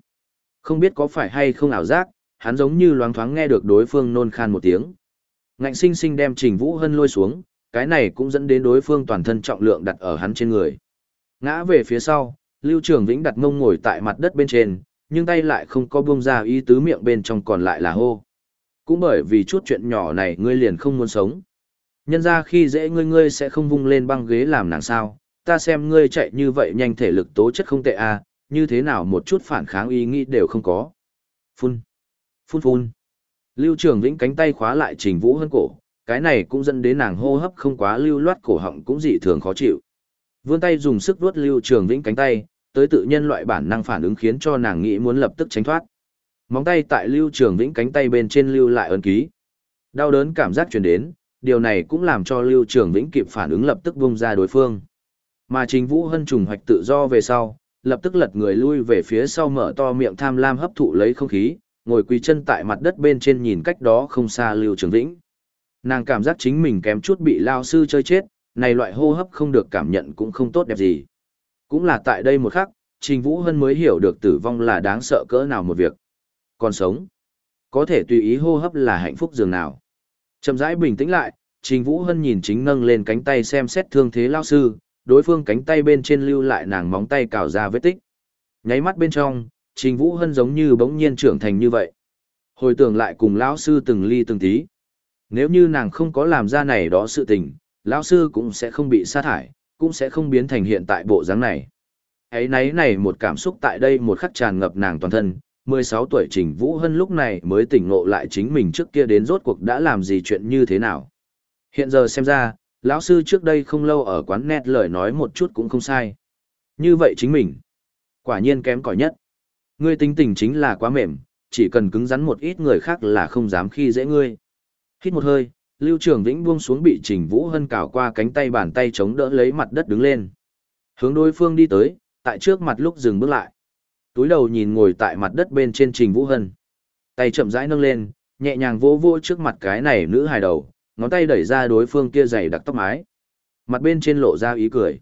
Không biết có phải hay không ảo giác, hắn giống như loáng thoáng nghe được đối phương nôn khan một tiếng. Ngạnh sinh sinh đem Trình Vũ Hân lôi xuống, cái này cũng dẫn đến đối phương toàn thân trọng lượng đặt ở hắn trên người. Ngã về phía sau, Lưu Trường Vĩnh đặt mông ngồi tại mặt đất bên trên, nhưng tay lại không có buông ra ý tứ miệng bên trong còn lại là hô. Cũng bởi vì chút chuyện nhỏ này ngươi liền không muốn sống. Nhân ra khi dễ ngươi ngươi sẽ không vung lên băng ghế làm nàng sao, ta xem ngươi chạy như vậy nhanh thể lực tố chất không tệ à, như thế nào một chút phản kháng ý nghĩ đều không có. Phun, phun phun. Lưu Trường Vĩnh cánh tay khóa lại Trình Vũ hơn cổ, cái này cũng dẫn đến nàng hô hấp không quá lưu loát cổ họng cũng dị thường khó chịu. Vươn tay dùng sức vuốt Lưu Trường Vĩnh cánh tay, tới tự nhân loại bản năng phản ứng khiến cho nàng nghĩ muốn lập tức tránh thoát. Móng tay tại Lưu Trường Vĩnh cánh tay bên trên lưu lại ấn ký. Đau đớn cảm giác truyền đến, điều này cũng làm cho Lưu Trường Vĩnh kịp phản ứng lập tức bung ra đối phương. Mà Trình Vũ Hân trùng hoạch tự do về sau, lập tức lật người lui về phía sau mở to miệng tham lam hấp thụ lấy không khí, ngồi quỳ chân tại mặt đất bên trên nhìn cách đó không xa Lưu Trường Vĩnh. Nàng cảm giác chính mình kém chút bị lao sư chơi chết, này loại hô hấp không được cảm nhận cũng không tốt đẹp gì. Cũng là tại đây một khắc, Trình Vũ Hân mới hiểu được tử vong là đáng sợ cỡ nào một việc. Còn sống, có thể tùy ý hô hấp là hạnh phúc dường nào. Chậm rãi bình tĩnh lại, Trình Vũ Hân nhìn chính nâng lên cánh tay xem xét thương thế lao sư, đối phương cánh tay bên trên lưu lại nàng móng tay cào ra vết tích. Nháy mắt bên trong, Trình Vũ Hân giống như bỗng nhiên trưởng thành như vậy. Hồi tưởng lại cùng lão sư từng ly từng tí. Nếu như nàng không có làm ra này đó sự tình, lão sư cũng sẽ không bị sa thải, cũng sẽ không biến thành hiện tại bộ dáng này. Ấy nấy này một cảm xúc tại đây một khắc tràn ngập nàng toàn thân, 16 tuổi Trình Vũ Hân lúc này mới tỉnh ngộ lại chính mình trước kia đến rốt cuộc đã làm gì chuyện như thế nào. Hiện giờ xem ra, lão sư trước đây không lâu ở quán nét lời nói một chút cũng không sai. Như vậy chính mình, quả nhiên kém cỏi nhất. Ngươi tính tình chính là quá mềm, chỉ cần cứng rắn một ít người khác là không dám khi dễ ngươi. Hít một hơi, Lưu Trường Vĩnh buông xuống bị Trình Vũ Hân cào qua cánh tay bàn tay chống đỡ lấy mặt đất đứng lên. Hướng đối phương đi tới, tại trước mặt lúc dừng bước lại. Túi đầu nhìn ngồi tại mặt đất bên trên Trình Vũ Hân. Tay chậm rãi nâng lên, nhẹ nhàng vỗ vỗ trước mặt cái này nữ hài đầu, ngón tay đẩy ra đối phương kia dày đặc tóc mái. Mặt bên trên lộ ra ý cười.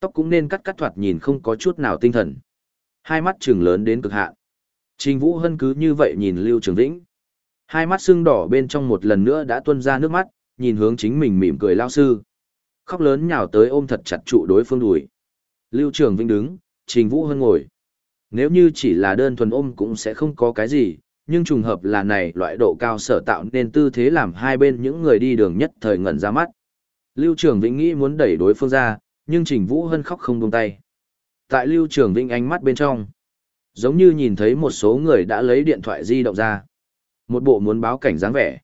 Tóc cũng nên cắt cắt thoạt nhìn không có chút nào tinh thần. Hai mắt trừng lớn đến cực hạn. Trình Vũ Hân cứ như vậy nhìn Lưu Trường Vĩnh. Hai mắt sưng đỏ bên trong một lần nữa đã tuôn ra nước mắt, nhìn hướng chính mình mỉm cười lao sư. Khóc lớn nhào tới ôm thật chặt trụ đối phương đùi. Lưu Trường Vĩnh đứng, Trình Vũ Hân ngồi. Nếu như chỉ là đơn thuần ôm cũng sẽ không có cái gì, nhưng trùng hợp là này loại độ cao sở tạo nên tư thế làm hai bên những người đi đường nhất thời ngẩn ra mắt. Lưu Trường Vĩnh nghĩ muốn đẩy đối phương ra, nhưng Trình Vũ Hân khóc không buông tay. Tại Lưu Trường Vĩnh ánh mắt bên trong, giống như nhìn thấy một số người đã lấy điện thoại di động ra. Một bộ muốn báo cảnh dáng vẻ.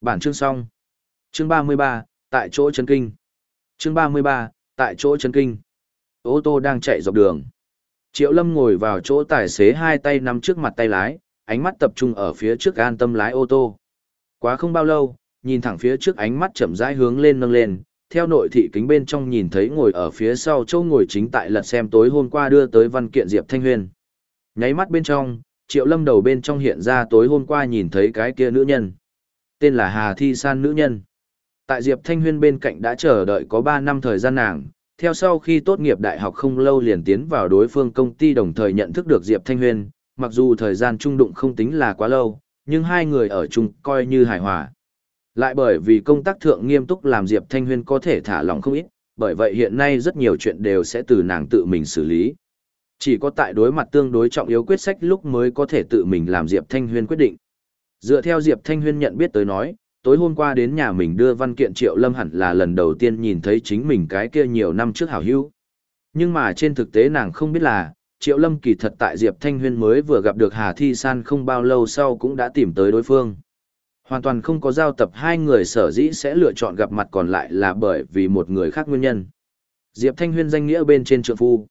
Bản chương xong. Chương 33, tại chỗ chân kinh. Chương 33, tại chỗ chân kinh. Ô tô đang chạy dọc đường. Triệu Lâm ngồi vào chỗ tài xế hai tay nắm trước mặt tay lái, ánh mắt tập trung ở phía trước an tâm lái ô tô. Quá không bao lâu, nhìn thẳng phía trước ánh mắt chậm rãi hướng lên nâng lên, theo nội thị kính bên trong nhìn thấy ngồi ở phía sau châu ngồi chính tại lật xem tối hôm qua đưa tới văn kiện Diệp Thanh Huyền. Nháy mắt bên trong, Triệu Lâm đầu bên trong hiện ra tối hôm qua nhìn thấy cái kia nữ nhân. Tên là Hà Thi San nữ nhân. Tại Diệp Thanh Huyên bên cạnh đã chờ đợi có 3 năm thời gian nàng, theo sau khi tốt nghiệp đại học không lâu liền tiến vào đối phương công ty đồng thời nhận thức được Diệp Thanh Huyên, mặc dù thời gian trung đụng không tính là quá lâu, nhưng hai người ở chung coi như hài hòa. Lại bởi vì công tác thượng nghiêm túc làm Diệp Thanh Huyên có thể thả lỏng không ít, bởi vậy hiện nay rất nhiều chuyện đều sẽ từ nàng tự mình xử lý. Chỉ có tại đối mặt tương đối trọng yếu quyết sách lúc mới có thể tự mình làm Diệp Thanh Huyên quyết định. Dựa theo Diệp Thanh Huyên nhận biết tới nói, tối hôm qua đến nhà mình đưa văn kiện Triệu Lâm hẳn là lần đầu tiên nhìn thấy chính mình cái kia nhiều năm trước hảo hữu. Nhưng mà trên thực tế nàng không biết là, Triệu Lâm kỳ thật tại Diệp Thanh Huyên mới vừa gặp được Hà Thi San không bao lâu sau cũng đã tìm tới đối phương. Hoàn toàn không có giao tập hai người sở dĩ sẽ lựa chọn gặp mặt còn lại là bởi vì một người khác nguyên nhân. Diệp Thanh Huyên danh nghĩa bên trên trượng phu.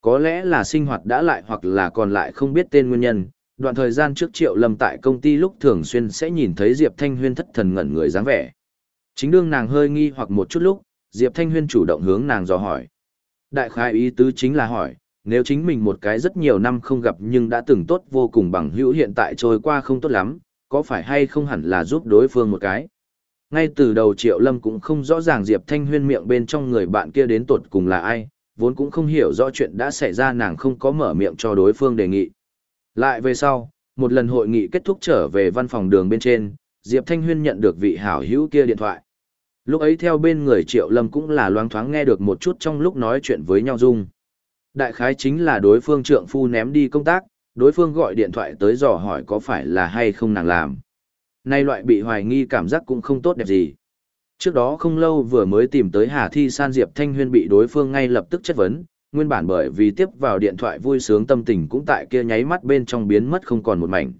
Có lẽ là sinh hoạt đã lại hoặc là còn lại không biết tên nguyên nhân, đoạn thời gian trước Triệu Lâm tại công ty lúc thường xuyên sẽ nhìn thấy Diệp Thanh Huyên thất thần ngẩn người dáng vẻ. Chính đương nàng hơi nghi hoặc một chút lúc, Diệp Thanh Huyên chủ động hướng nàng dò hỏi. Đại khai ý tứ chính là hỏi, Nếu chính mình một cái rất nhiều năm không gặp nhưng đã từng tốt vô cùng bằng hữu hiện tại trôi qua không tốt lắm, có phải hay không hẳn là giúp đối phương một cái. Ngay từ đầu Triệu Lâm cũng không rõ ràng Diệp Thanh Huyên miệng bên trong người bạn kia đến tột cùng là ai, vốn cũng không hiểu rõ chuyện đã xảy ra nàng không có mở miệng cho đối phương đề nghị. Lại về sau, một lần hội nghị kết thúc trở về văn phòng đường bên trên, Diệp Thanh Huyên nhận được vị hảo hữu kia điện thoại. Lúc ấy theo bên người Triệu Lâm cũng là loáng thoáng nghe được một chút trong lúc nói chuyện với nhau dung. Đại khái chính là đối phương trượng phu ném đi công tác, đối phương gọi điện thoại tới dò hỏi có phải là hay không nàng làm. Nay loại bị hoài nghi cảm giác cũng không tốt đẹp gì. Trước đó không lâu vừa mới tìm tới Hà Thi San Diệp Thanh Huyên bị đối phương ngay lập tức chất vấn, nguyên bản bởi vì tiếp vào điện thoại vui sướng tâm tình cũng tại kia nháy mắt bên trong biến mất không còn một mảnh.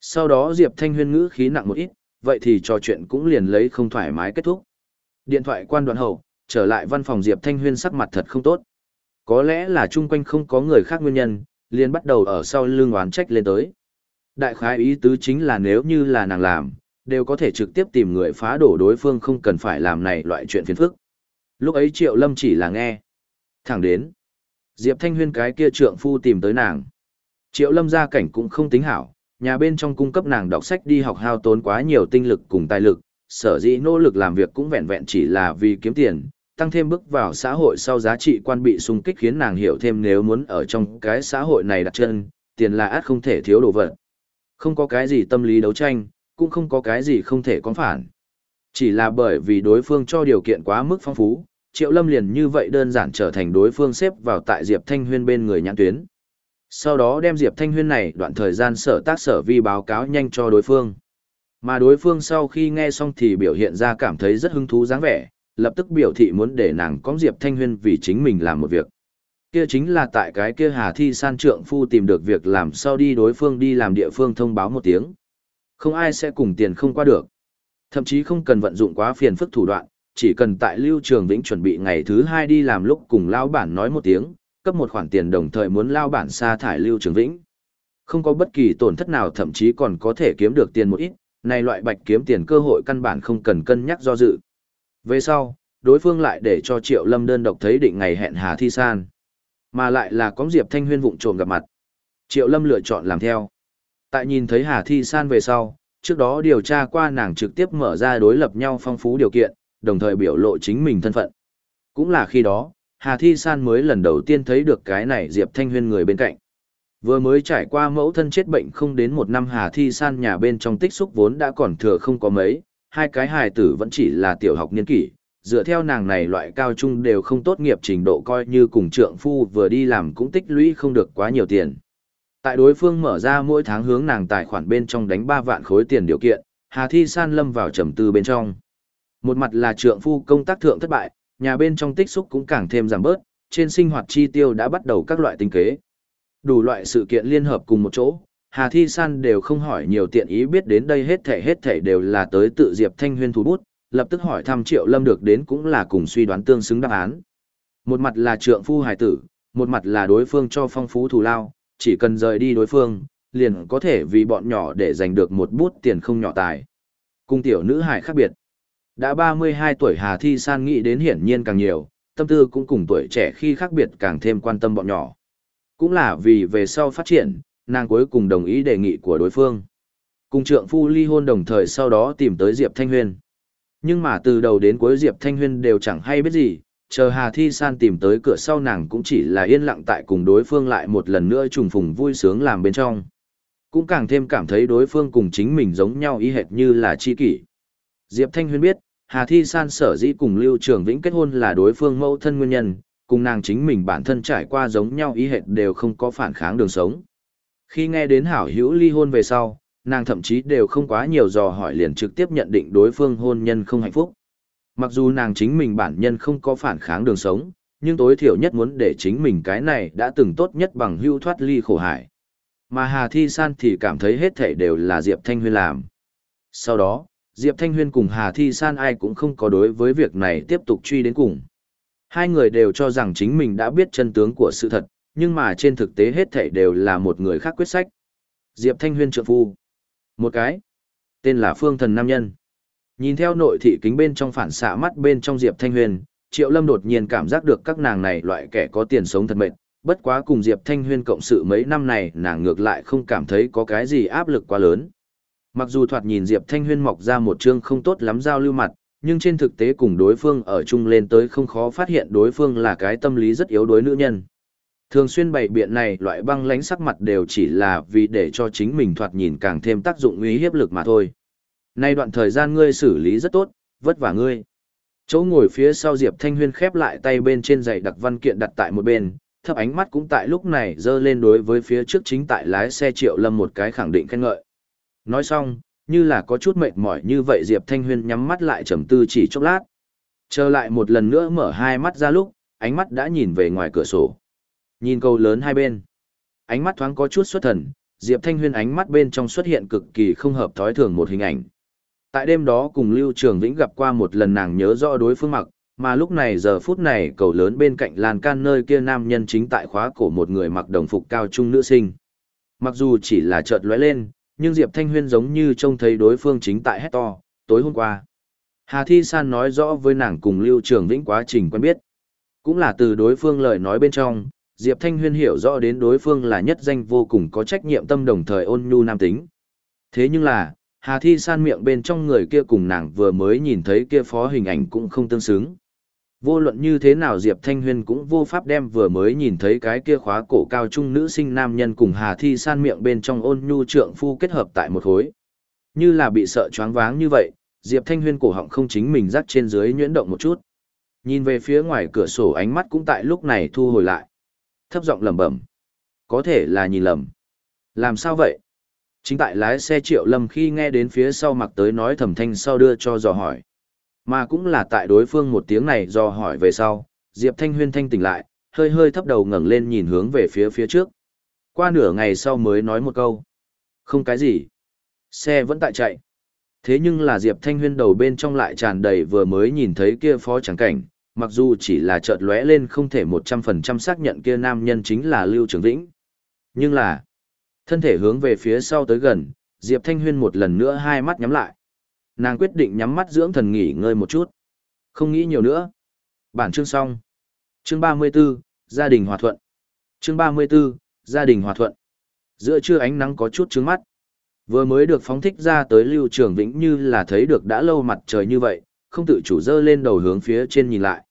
Sau đó Diệp Thanh Huyên ngữ khí nặng một ít, vậy thì trò chuyện cũng liền lấy không thoải mái kết thúc. Điện thoại quan đoạn hậu, trở lại văn phòng Diệp Thanh Huyên sắc mặt thật không tốt. Có lẽ là chung quanh không có người khác nguyên nhân, liền bắt đầu ở sau lưng oán trách lên tới. Đại khái ý tứ chính là nếu như là nàng làm, đều có thể trực tiếp tìm người phá đổ đối phương không cần phải làm này loại chuyện phiền phức. Lúc ấy Triệu Lâm chỉ là nghe. Thẳng đến. Diệp Thanh Huyên cái kia trượng phu tìm tới nàng. Triệu Lâm gia cảnh cũng không tính hảo, nhà bên trong cung cấp nàng đọc sách đi học hao tốn quá nhiều tinh lực cùng tài lực, sở dĩ nỗ lực làm việc cũng vẹn vẹn chỉ là vì kiếm tiền, tăng thêm bước vào xã hội sau giá trị quan bị xung kích khiến nàng hiểu thêm nếu muốn ở trong cái xã hội này đặt chân, tiền là át không thể thiếu đồ vật. Không có cái gì tâm lý đấu tranh, cũng không có cái gì không thể có phản. Chỉ là bởi vì đối phương cho điều kiện quá mức phong phú, Triệu Lâm liền như vậy đơn giản trở thành đối phương xếp vào tại Diệp Thanh Huyên bên người nhãn tuyến. Sau đó đem Diệp Thanh Huyên này đoạn thời gian sở tác sở vi báo cáo nhanh cho đối phương. Mà đối phương sau khi nghe xong thì biểu hiện ra cảm thấy rất hứng thú dáng vẻ, lập tức biểu thị muốn để nàng có Diệp Thanh Huyên vì chính mình làm một việc. Kia chính là tại cái kia Hà Thi San trượng phu tìm được việc làm sau đi đối phương đi làm địa phương thông báo một tiếng. Không ai sẽ cùng tiền không qua được. Thậm chí không cần vận dụng quá phiền phức thủ đoạn, chỉ cần tại Lưu Trường Vĩnh chuẩn bị ngày thứ hai đi làm lúc cùng lao bản nói một tiếng, cấp một khoản tiền đồng thời muốn lao bản sa thải Lưu Trường Vĩnh. Không có bất kỳ tổn thất nào thậm chí còn có thể kiếm được tiền một ít, này loại bạch kiếm tiền cơ hội căn bản không cần cân nhắc do dự. Về sau, đối phương lại để cho Triệu Lâm đơn độc thấy định ngày hẹn Hà Thi San. Mà lại là có Diệp Thanh Huyên vụng trộm gặp mặt. Triệu Lâm lựa chọn làm theo. Tại nhìn thấy Hà Thi San về sau, trước đó điều tra qua nàng trực tiếp mở ra đối lập nhau phong phú điều kiện, đồng thời biểu lộ chính mình thân phận. Cũng là khi đó, Hà Thi San mới lần đầu tiên thấy được cái này Diệp Thanh Huyên người bên cạnh. Vừa mới trải qua mẫu thân chết bệnh không đến một năm Hà Thi San nhà bên trong tích xúc vốn đã còn thừa không có mấy, hai cái hài tử vẫn chỉ là tiểu học niên kỷ, dựa theo nàng này loại cao trung đều không tốt nghiệp trình độ coi như cùng trượng phu vừa đi làm cũng tích lũy không được quá nhiều tiền. Tại đối phương mở ra mỗi tháng hướng nàng tài khoản bên trong đánh 3 vạn khối tiền điều kiện, Hà Thi San lâm vào trầm tư bên trong. Một mặt là trượng phu công tác thượng thất bại, nhà bên trong tích xúc cũng càng thêm giảm bớt, trên sinh hoạt chi tiêu đã bắt đầu các loại tinh kế. Đủ loại sự kiện liên hợp cùng một chỗ, Hà Thi San đều không hỏi nhiều tiện ý biết đến đây hết thể hết thể đều là tới tự Diệp Thanh Huyên thủ bút, lập tức hỏi thăm Triệu Lâm được đến cũng là cùng suy đoán tương xứng đáp án. Một mặt là trượng phu hải tử, một mặt là đối phương cho phong phú thù lao, chỉ cần rời đi đối phương, liền có thể vì bọn nhỏ để giành được một bút tiền không nhỏ tài. Cung tiểu nữ hải khác biệt. Đã 32 tuổi Hà Thi San nghĩ đến hiển nhiên càng nhiều, tâm tư cũng cùng tuổi trẻ khi khác biệt càng thêm quan tâm bọn nhỏ. Cũng là vì về sau phát triển, nàng cuối cùng đồng ý đề nghị của đối phương. Cùng trượng phu ly hôn đồng thời sau đó tìm tới Diệp Thanh Huyên. Nhưng mà từ đầu đến cuối Diệp Thanh Huyên đều chẳng hay biết gì, chờ Hà Thi San tìm tới cửa sau nàng cũng chỉ là yên lặng tại cùng đối phương lại một lần nữa trùng phùng vui sướng làm bên trong. Cũng càng thêm cảm thấy đối phương cùng chính mình giống nhau y hệt như là chi kỷ. Diệp Thanh Huyên biết, Hà Thi San sở dĩ cùng Lưu Trường Vĩnh kết hôn là đối phương mẫu thân nguyên nhân, cùng nàng chính mình bản thân trải qua giống nhau ý hệt đều không có phản kháng đường sống. Khi nghe đến hảo hữu ly hôn về sau, nàng thậm chí đều không quá nhiều dò hỏi liền trực tiếp nhận định đối phương hôn nhân không hạnh phúc. Mặc dù nàng chính mình bản nhân không có phản kháng đường sống, nhưng tối thiểu nhất muốn để chính mình cái này đã từng tốt nhất bằng hưu thoát ly khổ hải. Mà Hà Thi San thì cảm thấy hết thảy đều là Diệp Thanh Huyên làm. Sau đó, Diệp Thanh Huyên cùng Hà Thi San ai cũng không có đối với việc này tiếp tục truy đến cùng. Hai người đều cho rằng chính mình đã biết chân tướng của sự thật, nhưng mà trên thực tế hết thảy đều là một người khác quyết sách. Diệp Thanh Huyên trợ phu. Một cái. Tên là Phương Thần Nam Nhân. Nhìn theo nội thị kính bên trong phản xạ mắt bên trong Diệp Thanh Huyên, Triệu Lâm đột nhiên cảm giác được các nàng này loại kẻ có tiền sống thật mệt, bất quá cùng Diệp Thanh Huyên cộng sự mấy năm này nàng ngược lại không cảm thấy có cái gì áp lực quá lớn. Mặc dù thoạt nhìn Diệp Thanh Huyên mọc ra một chương không tốt lắm giao lưu mặt, nhưng trên thực tế cùng đối phương ở chung lên tới không khó phát hiện đối phương là cái tâm lý rất yếu đối nữ nhân. Thường xuyên bày biện này loại băng lánh sắc mặt đều chỉ là vì để cho chính mình thoạt nhìn càng thêm tác dụng uy hiếp lực mà thôi. Nay đoạn thời gian ngươi xử lý rất tốt, vất vả ngươi. Chỗ ngồi phía sau Diệp Thanh Huyên khép lại tay bên trên giày đặc văn kiện đặt tại một bên, thấp ánh mắt cũng tại lúc này dơ lên đối với phía trước chính tại lái xe Triệu Lâm một cái khẳng định khen ngợi. Nói xong, như là có chút mệt mỏi như vậy Diệp Thanh Huyên nhắm mắt lại trầm tư chỉ chốc lát. Trở lại một lần nữa mở hai mắt ra lúc, ánh mắt đã nhìn về ngoài cửa sổ. Nhìn cầu lớn hai bên. Ánh mắt thoáng có chút xuất thần, Diệp Thanh Huyên ánh mắt bên trong xuất hiện cực kỳ không hợp thói thường một hình ảnh. Tại đêm đó cùng Lưu Trường Vĩnh gặp qua một lần nàng nhớ rõ đối phương mặc, mà lúc này giờ phút này cầu lớn bên cạnh lan can nơi kia nam nhân chính tại khóa cổ một người mặc đồng phục cao trung nữ sinh. Mặc dù chỉ là chợt lóe lên, nhưng Diệp Thanh Huyên giống như trông thấy đối phương chính tại hét to, tối hôm qua. Hà Thi San nói rõ với nàng cùng Lưu Trường Vĩnh quá trình quen biết. Cũng là từ đối phương lời nói bên trong, Diệp Thanh Huyên hiểu rõ đến đối phương là nhất danh vô cùng có trách nhiệm tâm đồng thời ôn nhu nam tính. Thế nhưng là, Hà Thi San miệng bên trong người kia cùng nàng vừa mới nhìn thấy kia phó hình ảnh cũng không tương xứng. Vô luận như thế nào Diệp Thanh Huyên cũng vô pháp đem vừa mới nhìn thấy cái kia khóa cổ cao trung nữ sinh nam nhân cùng Hà Thi San miệng bên trong ôn nhu trượng phu kết hợp tại một khối. Như là bị sợ choáng váng như vậy, Diệp Thanh Huyên cổ họng không chính mình rắc trên dưới nhuyễn động một chút. Nhìn về phía ngoài cửa sổ ánh mắt cũng tại lúc này thu hồi lại. Thấp giọng lẩm bẩm. Có thể là nhìn lầm. Làm sao vậy? Chính tại lái xe Triệu Lâm khi nghe đến phía sau mặc tới nói thầm thanh sau đưa cho dò hỏi. Mà cũng là tại đối phương một tiếng này do hỏi về sau, Diệp Thanh Huyên thanh tỉnh lại, hơi hơi thấp đầu ngẩng lên nhìn hướng về phía phía trước. Qua nửa ngày sau mới nói một câu. Không cái gì. Xe vẫn tại chạy. Thế nhưng là Diệp Thanh Huyên đầu bên trong lại tràn đầy vừa mới nhìn thấy kia phó trắng cảnh, mặc dù chỉ là chợt lóe lên không thể 100% xác nhận kia nam nhân chính là Lưu Trường Vĩnh. Nhưng là, thân thể hướng về phía sau tới gần, Diệp Thanh Huyên một lần nữa hai mắt nhắm lại. Nàng quyết định nhắm mắt dưỡng thần nghỉ ngơi một chút. Không nghĩ nhiều nữa. Bản chương xong. Chương 34, gia đình hòa thuận. Chương 34, gia đình hòa thuận. Giữa trưa ánh nắng có chút trướng mắt. Vừa mới được phóng thích ra tới lưu trường vĩnh như là thấy được đã lâu mặt trời như vậy, không tự chủ dơ lên đầu hướng phía trên nhìn lại.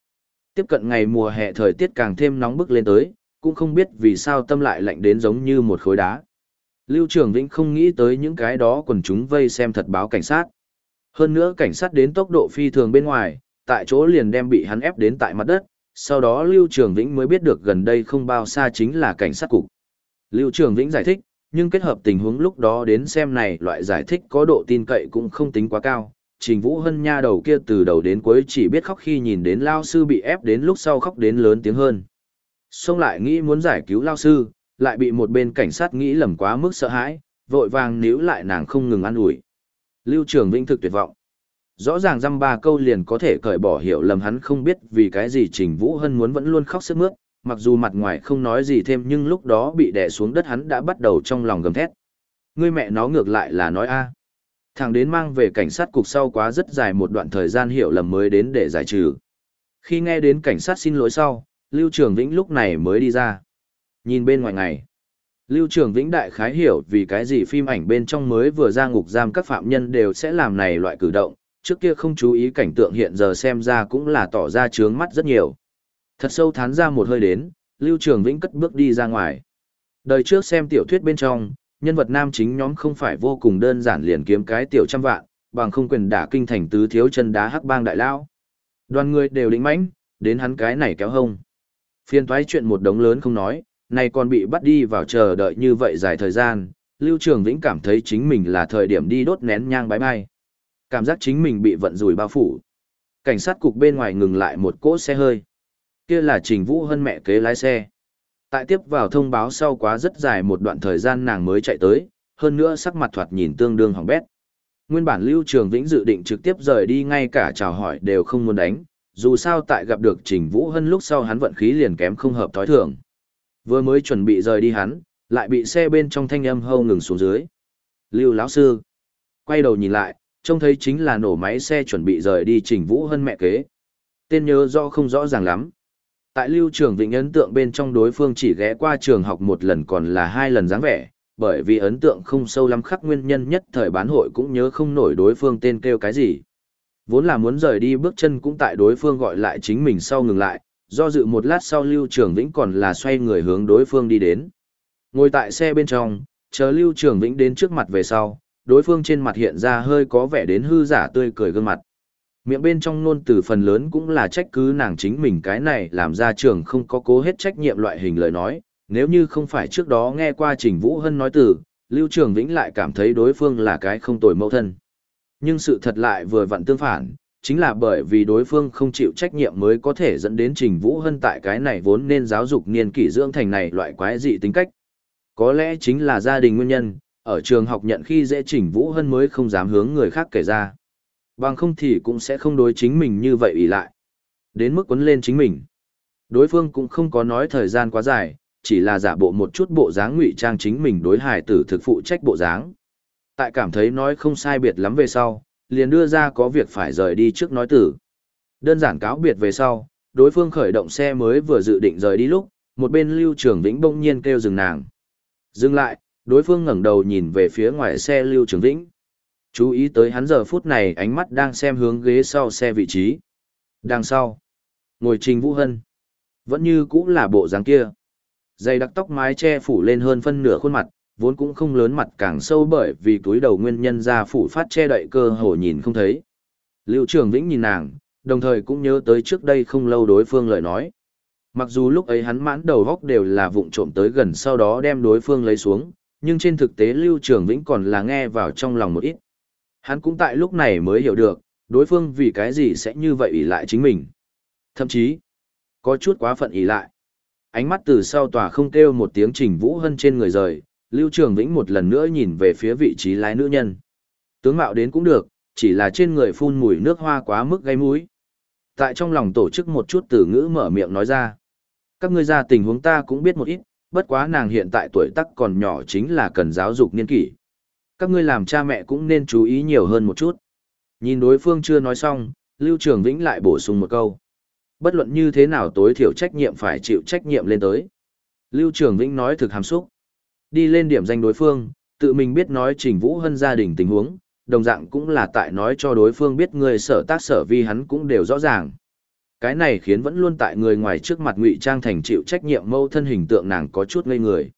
Tiếp cận ngày mùa hè thời tiết càng thêm nóng bức lên tới, cũng không biết vì sao tâm lại lạnh đến giống như một khối đá. Lưu Trường Vĩnh không nghĩ tới những cái đó quần chúng vây xem thật báo cảnh sát. Hơn nữa cảnh sát đến tốc độ phi thường bên ngoài, tại chỗ liền đem bị hắn ép đến tại mặt đất, sau đó Lưu Trường Vĩnh mới biết được gần đây không bao xa chính là cảnh sát cục. Lưu Trường Vĩnh giải thích, nhưng kết hợp tình huống lúc đó đến xem này loại giải thích có độ tin cậy cũng không tính quá cao. Trình Vũ Hân nha đầu kia từ đầu đến cuối chỉ biết khóc khi nhìn đến Lao Sư bị ép đến lúc sau khóc đến lớn tiếng hơn. Xong lại nghĩ muốn giải cứu Lao Sư, lại bị một bên cảnh sát nghĩ lầm quá mức sợ hãi, vội vàng níu lại nàng không ngừng ăn ủi Lưu Trường Vĩnh thực tuyệt vọng. Rõ ràng dăm ba câu liền có thể cởi bỏ hiểu lầm hắn không biết vì cái gì Trình Vũ Hân muốn vẫn luôn khóc sức mướt, mặc dù mặt ngoài không nói gì thêm nhưng lúc đó bị đè xuống đất hắn đã bắt đầu trong lòng gầm thét. Ngươi mẹ nó ngược lại là nói a. Thằng đến mang về cảnh sát cục sau quá rất dài một đoạn thời gian hiểu lầm mới đến để giải trừ. Khi nghe đến cảnh sát xin lỗi sau, Lưu Trường Vĩnh lúc này mới đi ra. Nhìn bên ngoài ngày. Lưu Trường Vĩnh đại khái hiểu vì cái gì phim ảnh bên trong mới vừa ra ngục giam các phạm nhân đều sẽ làm này loại cử động, trước kia không chú ý cảnh tượng hiện giờ xem ra cũng là tỏ ra trướng mắt rất nhiều. Thật sâu thán ra một hơi đến, Lưu Trường Vĩnh cất bước đi ra ngoài. Đời trước xem tiểu thuyết bên trong, nhân vật nam chính nhóm không phải vô cùng đơn giản liền kiếm cái tiểu trăm vạn, bằng không quyền đả kinh thành tứ thiếu chân đá hắc bang đại lao. Đoàn người đều lĩnh mãnh, đến hắn cái này kéo hông. Phiên toái chuyện một đống lớn không nói, nay còn bị bắt đi vào chờ đợi như vậy dài thời gian, Lưu Trường Vĩnh cảm thấy chính mình là thời điểm đi đốt nén nhang bái bai. Cảm giác chính mình bị vận rủi bao phủ. Cảnh sát cục bên ngoài ngừng lại một cỗ xe hơi. Kia là Trình Vũ Hân mẹ kế lái xe. Tại tiếp vào thông báo sau quá rất dài một đoạn thời gian nàng mới chạy tới, hơn nữa sắc mặt thoạt nhìn tương đương hỏng bét. Nguyên bản Lưu Trường Vĩnh dự định trực tiếp rời đi ngay cả chào hỏi đều không muốn đánh, dù sao tại gặp được Trình Vũ Hân lúc sau hắn vận khí liền kém không hợp thói thường. Vừa mới chuẩn bị rời đi hắn, lại bị xe bên trong thanh âm hâu ngừng xuống dưới. Lưu lão sư. Quay đầu nhìn lại, trông thấy chính là nổ máy xe chuẩn bị rời đi Trình Vũ hơn mẹ kế. Tên nhớ rõ không rõ ràng lắm. Tại Lưu Trường Vĩnh ấn tượng bên trong đối phương chỉ ghé qua trường học một lần còn là hai lần dáng vẻ, bởi vì ấn tượng không sâu lắm khắc nguyên nhân nhất thời bán hội cũng nhớ không nổi đối phương tên kêu cái gì. Vốn là muốn rời đi bước chân cũng tại đối phương gọi lại chính mình sau ngừng lại, do dự một lát sau Lưu Trường Vĩnh còn là xoay người hướng đối phương đi đến. Ngồi tại xe bên trong, chờ Lưu Trường Vĩnh đến trước mặt về sau, đối phương trên mặt hiện ra hơi có vẻ đến hư giả tươi cười gương mặt. Miệng bên trong nôn từ phần lớn cũng là trách cứ nàng chính mình cái này làm ra trường không có cố hết trách nhiệm loại hình lời nói, nếu như không phải trước đó nghe qua Trình Vũ Hân nói từ, Lưu Trường Vĩnh lại cảm thấy đối phương là cái không tồi mẫu thân. Nhưng sự thật lại vừa vặn tương phản, chính là bởi vì đối phương không chịu trách nhiệm mới có thể dẫn đến Trình Vũ Hân tại cái này vốn nên giáo dục niên kỷ dưỡng thành này loại quái dị tính cách. Có lẽ chính là gia đình nguyên nhân, ở trường học nhận khi dễ Trình Vũ Hân mới không dám hướng người khác kể ra. Bằng không thì cũng sẽ không đối chính mình như vậy ý lại. Đến mức quấn lên chính mình. Đối phương cũng không có nói thời gian quá dài, chỉ là giả bộ một chút bộ dáng ngụy trang chính mình đối hài tử thực phụ trách bộ dáng. Tại cảm thấy nói không sai biệt lắm về sau, liền đưa ra có việc phải rời đi trước nói tử. Đơn giản cáo biệt về sau, đối phương khởi động xe mới vừa dự định rời đi lúc, một bên Lưu Trường Vĩnh bỗng nhiên kêu dừng nàng. Dừng lại, đối phương ngẩng đầu nhìn về phía ngoài xe Lưu Trường Vĩnh. Chú ý tới hắn giờ phút này ánh mắt đang xem hướng ghế sau xe vị trí. Đằng sau, ngồi Trình Vũ Hân. Vẫn như cũ là bộ dáng kia. Dây đặc tóc mái che phủ lên hơn phân nửa khuôn mặt, vốn cũng không lớn mặt càng sâu bởi vì túi đầu nguyên nhân ra phủ phát che đậy cơ hồ nhìn không thấy. Lưu Trường Vĩnh nhìn nàng, đồng thời cũng nhớ tới trước đây không lâu đối phương lời nói. Mặc dù lúc ấy hắn mãn đầu góc đều là vụng trộm tới gần sau đó đem đối phương lấy xuống, nhưng trên thực tế Lưu Trường Vĩnh còn là nghe vào trong lòng một ít. Hắn cũng tại lúc này mới hiểu được, đối phương vì cái gì sẽ như vậy ỷ lại chính mình. Thậm chí, có chút quá phận ỷ lại. Ánh mắt từ sau tòa không kêu một tiếng trình vũ hân trên người rời, Lưu Trường Vĩnh một lần nữa nhìn về phía vị trí lái nữ nhân. Tướng mạo đến cũng được, chỉ là trên người phun mùi nước hoa quá mức gây mũi. Tại trong lòng tổ chức một chút từ ngữ mở miệng nói ra. Các ngươi ra tình huống ta cũng biết một ít, bất quá nàng hiện tại tuổi tác còn nhỏ chính là cần giáo dục niên kỷ. Các ngươi làm cha mẹ cũng nên chú ý nhiều hơn một chút. Nhìn đối phương chưa nói xong, Lưu Trường Vĩnh lại bổ sung một câu. Bất luận như thế nào tối thiểu trách nhiệm phải chịu trách nhiệm lên tới. Lưu Trường Vĩnh nói thực hàm xúc. Đi lên điểm danh đối phương, tự mình biết nói Trình Vũ Hân gia đình tình huống, đồng dạng cũng là tại nói cho đối phương biết người sở tác sở vi hắn cũng đều rõ ràng. Cái này khiến vẫn luôn tại người ngoài trước mặt ngụy trang thành chịu trách nhiệm mâu thân hình tượng nàng có chút ngây người.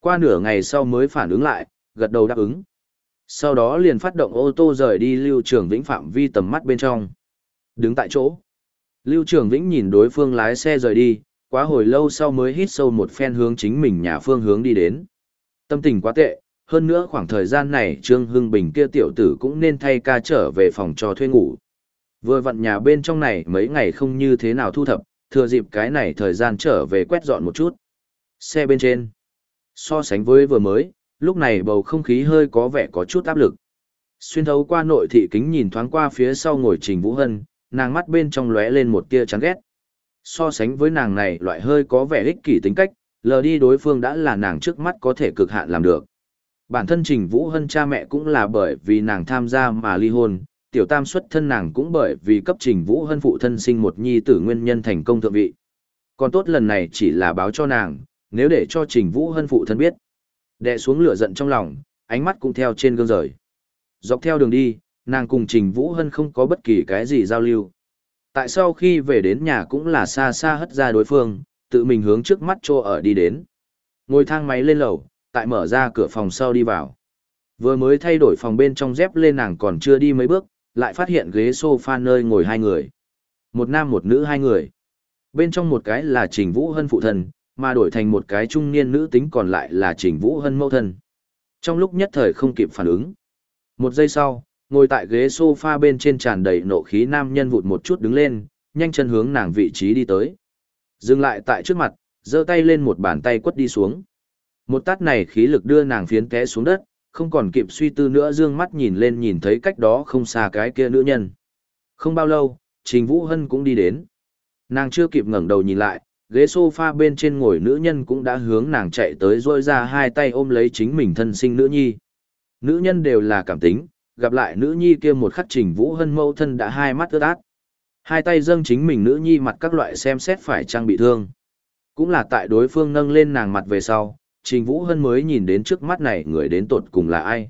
Qua nửa ngày sau mới phản ứng lại, gật đầu đáp ứng. Sau đó liền phát động ô tô rời đi Lưu Trường Vĩnh phạm vi tầm mắt bên trong. Đứng tại chỗ. Lưu Trường Vĩnh nhìn đối phương lái xe rời đi, quá hồi lâu sau mới hít sâu một phen hướng chính mình nhà phương hướng đi đến. Tâm tình quá tệ, hơn nữa khoảng thời gian này Trương Hưng Bình kia tiểu tử cũng nên thay ca trở về phòng cho thuê ngủ. Vừa vặn nhà bên trong này mấy ngày không như thế nào thu thập, thừa dịp cái này thời gian trở về quét dọn một chút. Xe bên trên. So sánh với vừa mới, lúc này bầu không khí hơi có vẻ có chút áp lực. Xuyên thấu qua nội thị kính nhìn thoáng qua phía sau ngồi Trình Vũ Hân, nàng mắt bên trong lóe lên một tia chán ghét. So sánh với nàng này loại hơi có vẻ ích kỷ tính cách, lờ đi đối phương đã là nàng trước mắt có thể cực hạn làm được. Bản thân Trình Vũ Hân cha mẹ cũng là bởi vì nàng tham gia mà ly hôn, tiểu tam xuất thân nàng cũng bởi vì cấp Trình Vũ Hân phụ thân sinh một nhi tử nguyên nhân thành công thượng vị. Còn tốt lần này chỉ là báo cho nàng, nếu để cho Trình Vũ Hân phụ thân biết. Đè xuống lửa giận trong lòng, ánh mắt cũng theo trên gương rời. Dọc theo đường đi, nàng cùng Trình Vũ Hân không có bất kỳ cái gì giao lưu. Tại sau khi về đến nhà cũng là xa xa hất ra đối phương, tự mình hướng trước mắt chỗ ở đi đến. Ngồi thang máy lên lầu, tại mở ra cửa phòng sau đi vào. Vừa mới thay đổi phòng bên trong dép lên nàng còn chưa đi mấy bước, lại phát hiện ghế sofa nơi ngồi hai người. Một nam một nữ hai người. Bên trong một cái là Trình Vũ Hân phụ thân, mà đổi thành một cái trung niên nữ tính còn lại là Trình Vũ Hân mẫu thân. Trong lúc nhất thời không kịp phản ứng. Một giây sau, ngồi tại ghế sofa bên trên tràn đầy nộ khí nam nhân vụt một chút đứng lên, nhanh chân hướng nàng vị trí đi tới. Dừng lại tại trước mặt, giơ tay lên một bàn tay quất đi xuống. Một tát này khí lực đưa nàng phiến té xuống đất, không còn kịp suy tư nữa dương mắt nhìn lên nhìn thấy cách đó không xa cái kia nữ nhân. Không bao lâu, Trình Vũ Hân cũng đi đến. Nàng chưa kịp ngẩng đầu nhìn lại, ghế sofa bên trên ngồi nữ nhân cũng đã hướng nàng chạy tới rôi ra hai tay ôm lấy chính mình thân sinh nữ nhi. Nữ nhân đều là cảm tính, gặp lại nữ nhi kia một khắc Trình Vũ Hân mâu thân đã hai mắt ướt át. Hai tay dâng chính mình nữ nhi mặt các loại xem xét phải trang bị thương. Cũng là tại đối phương nâng lên nàng mặt về sau, Trình Vũ Hân mới nhìn đến trước mắt này người đến tột cùng là ai.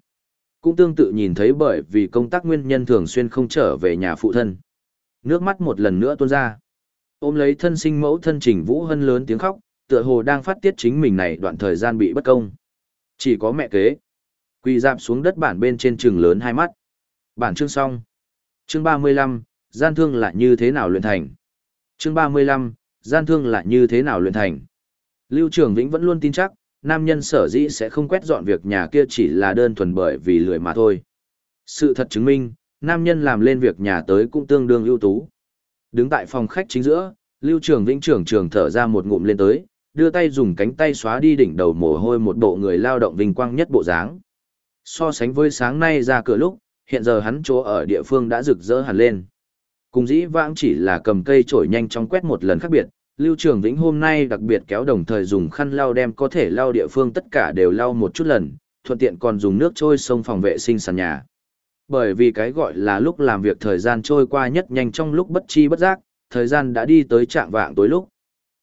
Cũng tương tự nhìn thấy bởi vì công tác nguyên nhân thường xuyên không trở về nhà phụ thân. Nước mắt một lần nữa tuôn ra. Ôm lấy thân sinh mẫu thân Trình Vũ Hân lớn tiếng khóc, tựa hồ đang phát tiết chính mình này đoạn thời gian bị bất công. Chỉ có mẹ kế. Quỳ dạp xuống đất bản bên trên trường lớn hai mắt. Bản chương xong. Chương 35, gian thương là như thế nào luyện thành. Chương 35, gian thương là như thế nào luyện thành. Lưu Trường Vĩnh vẫn luôn tin chắc, nam nhân sở dĩ sẽ không quét dọn việc nhà kia chỉ là đơn thuần bởi vì lười mà thôi. Sự thật chứng minh, nam nhân làm lên việc nhà tới cũng tương đương ưu tú. Đứng tại phòng khách chính giữa, Lưu Trường Vĩnh trưởng trường thở ra một ngụm lên tới, đưa tay dùng cánh tay xóa đi đỉnh đầu mồ hôi một bộ người lao động vinh quang nhất bộ dáng. So sánh với sáng nay ra cửa lúc, hiện giờ hắn chỗ ở địa phương đã rực rỡ hẳn lên. Cùng dĩ vãng chỉ là cầm cây chổi nhanh chóng quét một lần khác biệt, Lưu Trường Vĩnh hôm nay đặc biệt kéo đồng thời dùng khăn lau đem có thể lau địa phương tất cả đều lau một chút lần, thuận tiện còn dùng nước trôi sông phòng vệ sinh sàn nhà. Bởi vì cái gọi là lúc làm việc thời gian trôi qua nhất nhanh trong lúc bất chi bất giác, thời gian đã đi tới trạng vạng tối lúc.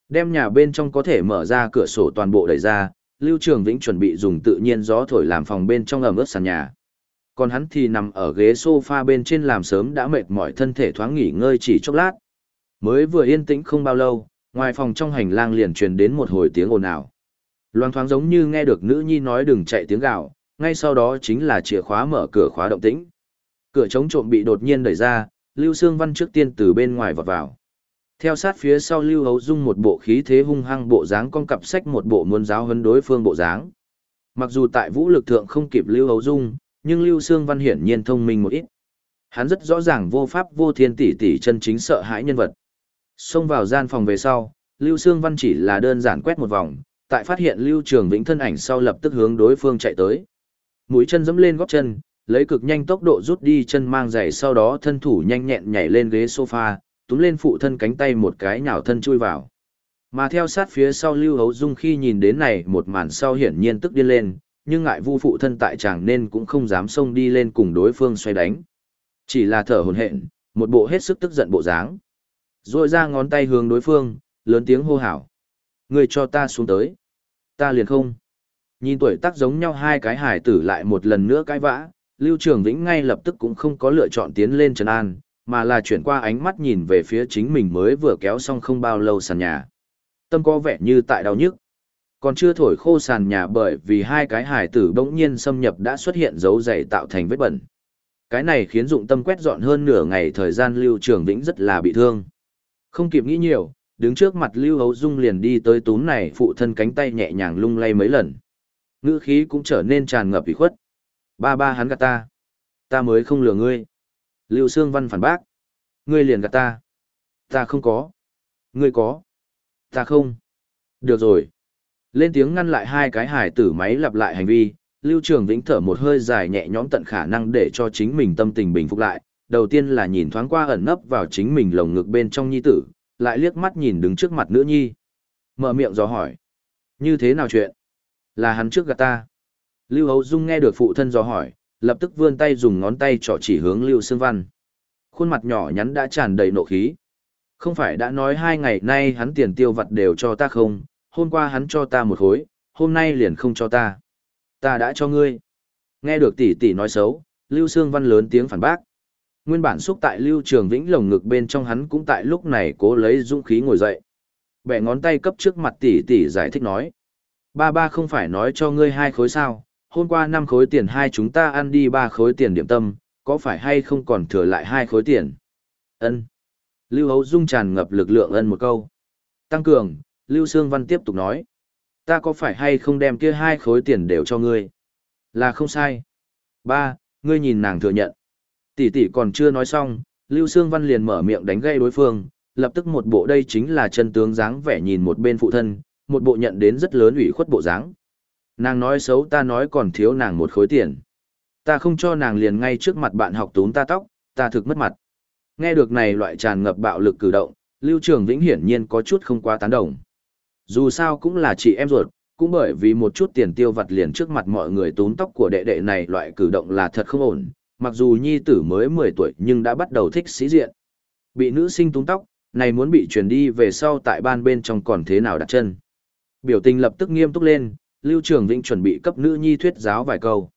Đem nhà bên trong có thể mở ra cửa sổ toàn bộ đẩy ra, Lưu Trường Vĩnh chuẩn bị dùng tự nhiên gió thổi làm phòng bên trong ẩm ướt sàn nhà. Còn hắn thì nằm ở ghế sofa bên trên làm sớm đã mệt mỏi thân thể thoáng nghỉ ngơi chỉ chốc lát. Mới vừa yên tĩnh không bao lâu, ngoài phòng trong hành lang liền truyền đến một hồi tiếng ồn ào. loan thoáng giống như nghe được nữ nhi nói đừng chạy tiếng gạo, ngay sau đó chính là chìa khóa mở cửa khóa động tĩnh. Cửa chống trộm bị đột nhiên đẩy ra, Lưu Sương Văn trước tiên từ bên ngoài vọt vào. Theo sát phía sau Lưu Hấu Dung một bộ khí thế hung hăng bộ dáng con cặp sách một bộ muôn giáo hấn đối phương bộ dáng. Mặc dù tại vũ lực thượng không kịp Lưu Hấu Dung, nhưng Lưu Sương Văn hiển nhiên thông minh một ít. Hắn rất rõ ràng vô pháp vô thiên tỷ tỷ chân chính sợ hãi nhân vật. Xông vào gian phòng về sau, Lưu Sương Văn chỉ là đơn giản quét một vòng, tại phát hiện Lưu Trường Vĩnh thân ảnh sau lập tức hướng đối phương chạy tới. Mũi chân dẫm lên gót chân, lấy cực nhanh tốc độ rút đi chân mang giày sau đó thân thủ nhanh nhẹn nhảy lên ghế sofa, túm lên phụ thân cánh tay một cái nhào thân chui vào. Mà theo sát phía sau Lưu Hấu Dung khi nhìn đến này một màn sau hiển nhiên tức điên lên, nhưng ngại vu phụ thân tại chàng nên cũng không dám xông đi lên cùng đối phương xoay đánh. Chỉ là thở hồn hện, một bộ hết sức tức giận bộ dáng. Rồi ra ngón tay hướng đối phương, lớn tiếng hô hào. Người cho ta xuống tới. Ta liền không. Nhìn tuổi tác giống nhau hai cái hải tử lại một lần nữa cãi vã, Lưu Trường Vĩnh ngay lập tức cũng không có lựa chọn tiến lên Trần An, mà là chuyển qua ánh mắt nhìn về phía chính mình mới vừa kéo xong không bao lâu sàn nhà. Tâm có vẻ như tại đau nhức. Còn chưa thổi khô sàn nhà bởi vì hai cái hải tử bỗng nhiên xâm nhập đã xuất hiện dấu dày tạo thành vết bẩn. Cái này khiến dụng tâm quét dọn hơn nửa ngày thời gian Lưu Trường Vĩnh rất là bị thương. Không kịp nghĩ nhiều, đứng trước mặt Lưu Hấu Dung liền đi tới túm này phụ thân cánh tay nhẹ nhàng lung lay mấy lần. Ngữ khí cũng trở nên tràn ngập ủy khuất. Ba ba hắn gạt ta. Ta mới không lừa ngươi. Lưu Sương Văn phản bác. Ngươi liền gạt ta. Ta không có. Ngươi có. Ta không. Được rồi. Lên tiếng ngăn lại hai cái hải tử máy lặp lại hành vi, Lưu Trường Vĩnh thở một hơi dài nhẹ nhõm tận khả năng để cho chính mình tâm tình bình phục lại. Đầu tiên là nhìn thoáng qua ẩn nấp vào chính mình lồng ngực bên trong nhi tử, lại liếc mắt nhìn đứng trước mặt nữ nhi. Mở miệng dò hỏi. Như thế nào chuyện? Là hắn trước gạt ta. Lưu Hấu Dung nghe được phụ thân dò hỏi, lập tức vươn tay dùng ngón tay trỏ chỉ hướng Lưu Sương Văn. Khuôn mặt nhỏ nhắn đã tràn đầy nộ khí. Không phải đã nói hai ngày nay hắn tiền tiêu vặt đều cho ta không, hôm qua hắn cho ta một khối, hôm nay liền không cho ta. Ta đã cho ngươi. Nghe được tỷ tỷ nói xấu, Lưu Sương Văn lớn tiếng phản bác. Nguyên bản xúc tại Lưu Trường Vĩnh lồng ngực bên trong hắn cũng tại lúc này cố lấy dũng khí ngồi dậy. Bẻ ngón tay cấp trước mặt tỷ tỷ giải thích nói. Ba ba không phải nói cho ngươi hai khối sao, hôm qua năm khối tiền hai chúng ta ăn đi ba khối tiền điểm tâm, có phải hay không còn thừa lại hai khối tiền? Ân. Lưu Hấu Dung tràn ngập lực lượng ân một câu. Tăng cường, Lưu Sương Văn tiếp tục nói. Ta có phải hay không đem kia hai khối tiền đều cho ngươi? Là không sai. Ba, ngươi nhìn nàng thừa nhận. Tỷ tỷ còn chưa nói xong, Lưu Sương Văn liền mở miệng đánh gây đối phương, lập tức một bộ đây chính là chân tướng dáng vẻ nhìn một bên phụ thân, một bộ nhận đến rất lớn ủy khuất bộ dáng. Nàng nói xấu ta nói còn thiếu nàng một khối tiền. Ta không cho nàng liền ngay trước mặt bạn học tốn ta tóc, ta thực mất mặt. Nghe được này loại tràn ngập bạo lực cử động, Lưu Trường Vĩnh hiển nhiên có chút không quá tán đồng. Dù sao cũng là chị em ruột, cũng bởi vì một chút tiền tiêu vặt liền trước mặt mọi người tốn tóc của đệ đệ này loại cử động là thật không ổn, mặc dù nhi tử mới 10 tuổi nhưng đã bắt đầu thích sĩ diện. Bị nữ sinh túng tóc, này muốn bị truyền đi về sau tại ban bên trong còn thế nào đặt chân. Biểu tình lập tức nghiêm túc lên, Lưu Trường Vĩnh chuẩn bị cấp nữ nhi thuyết giáo vài câu.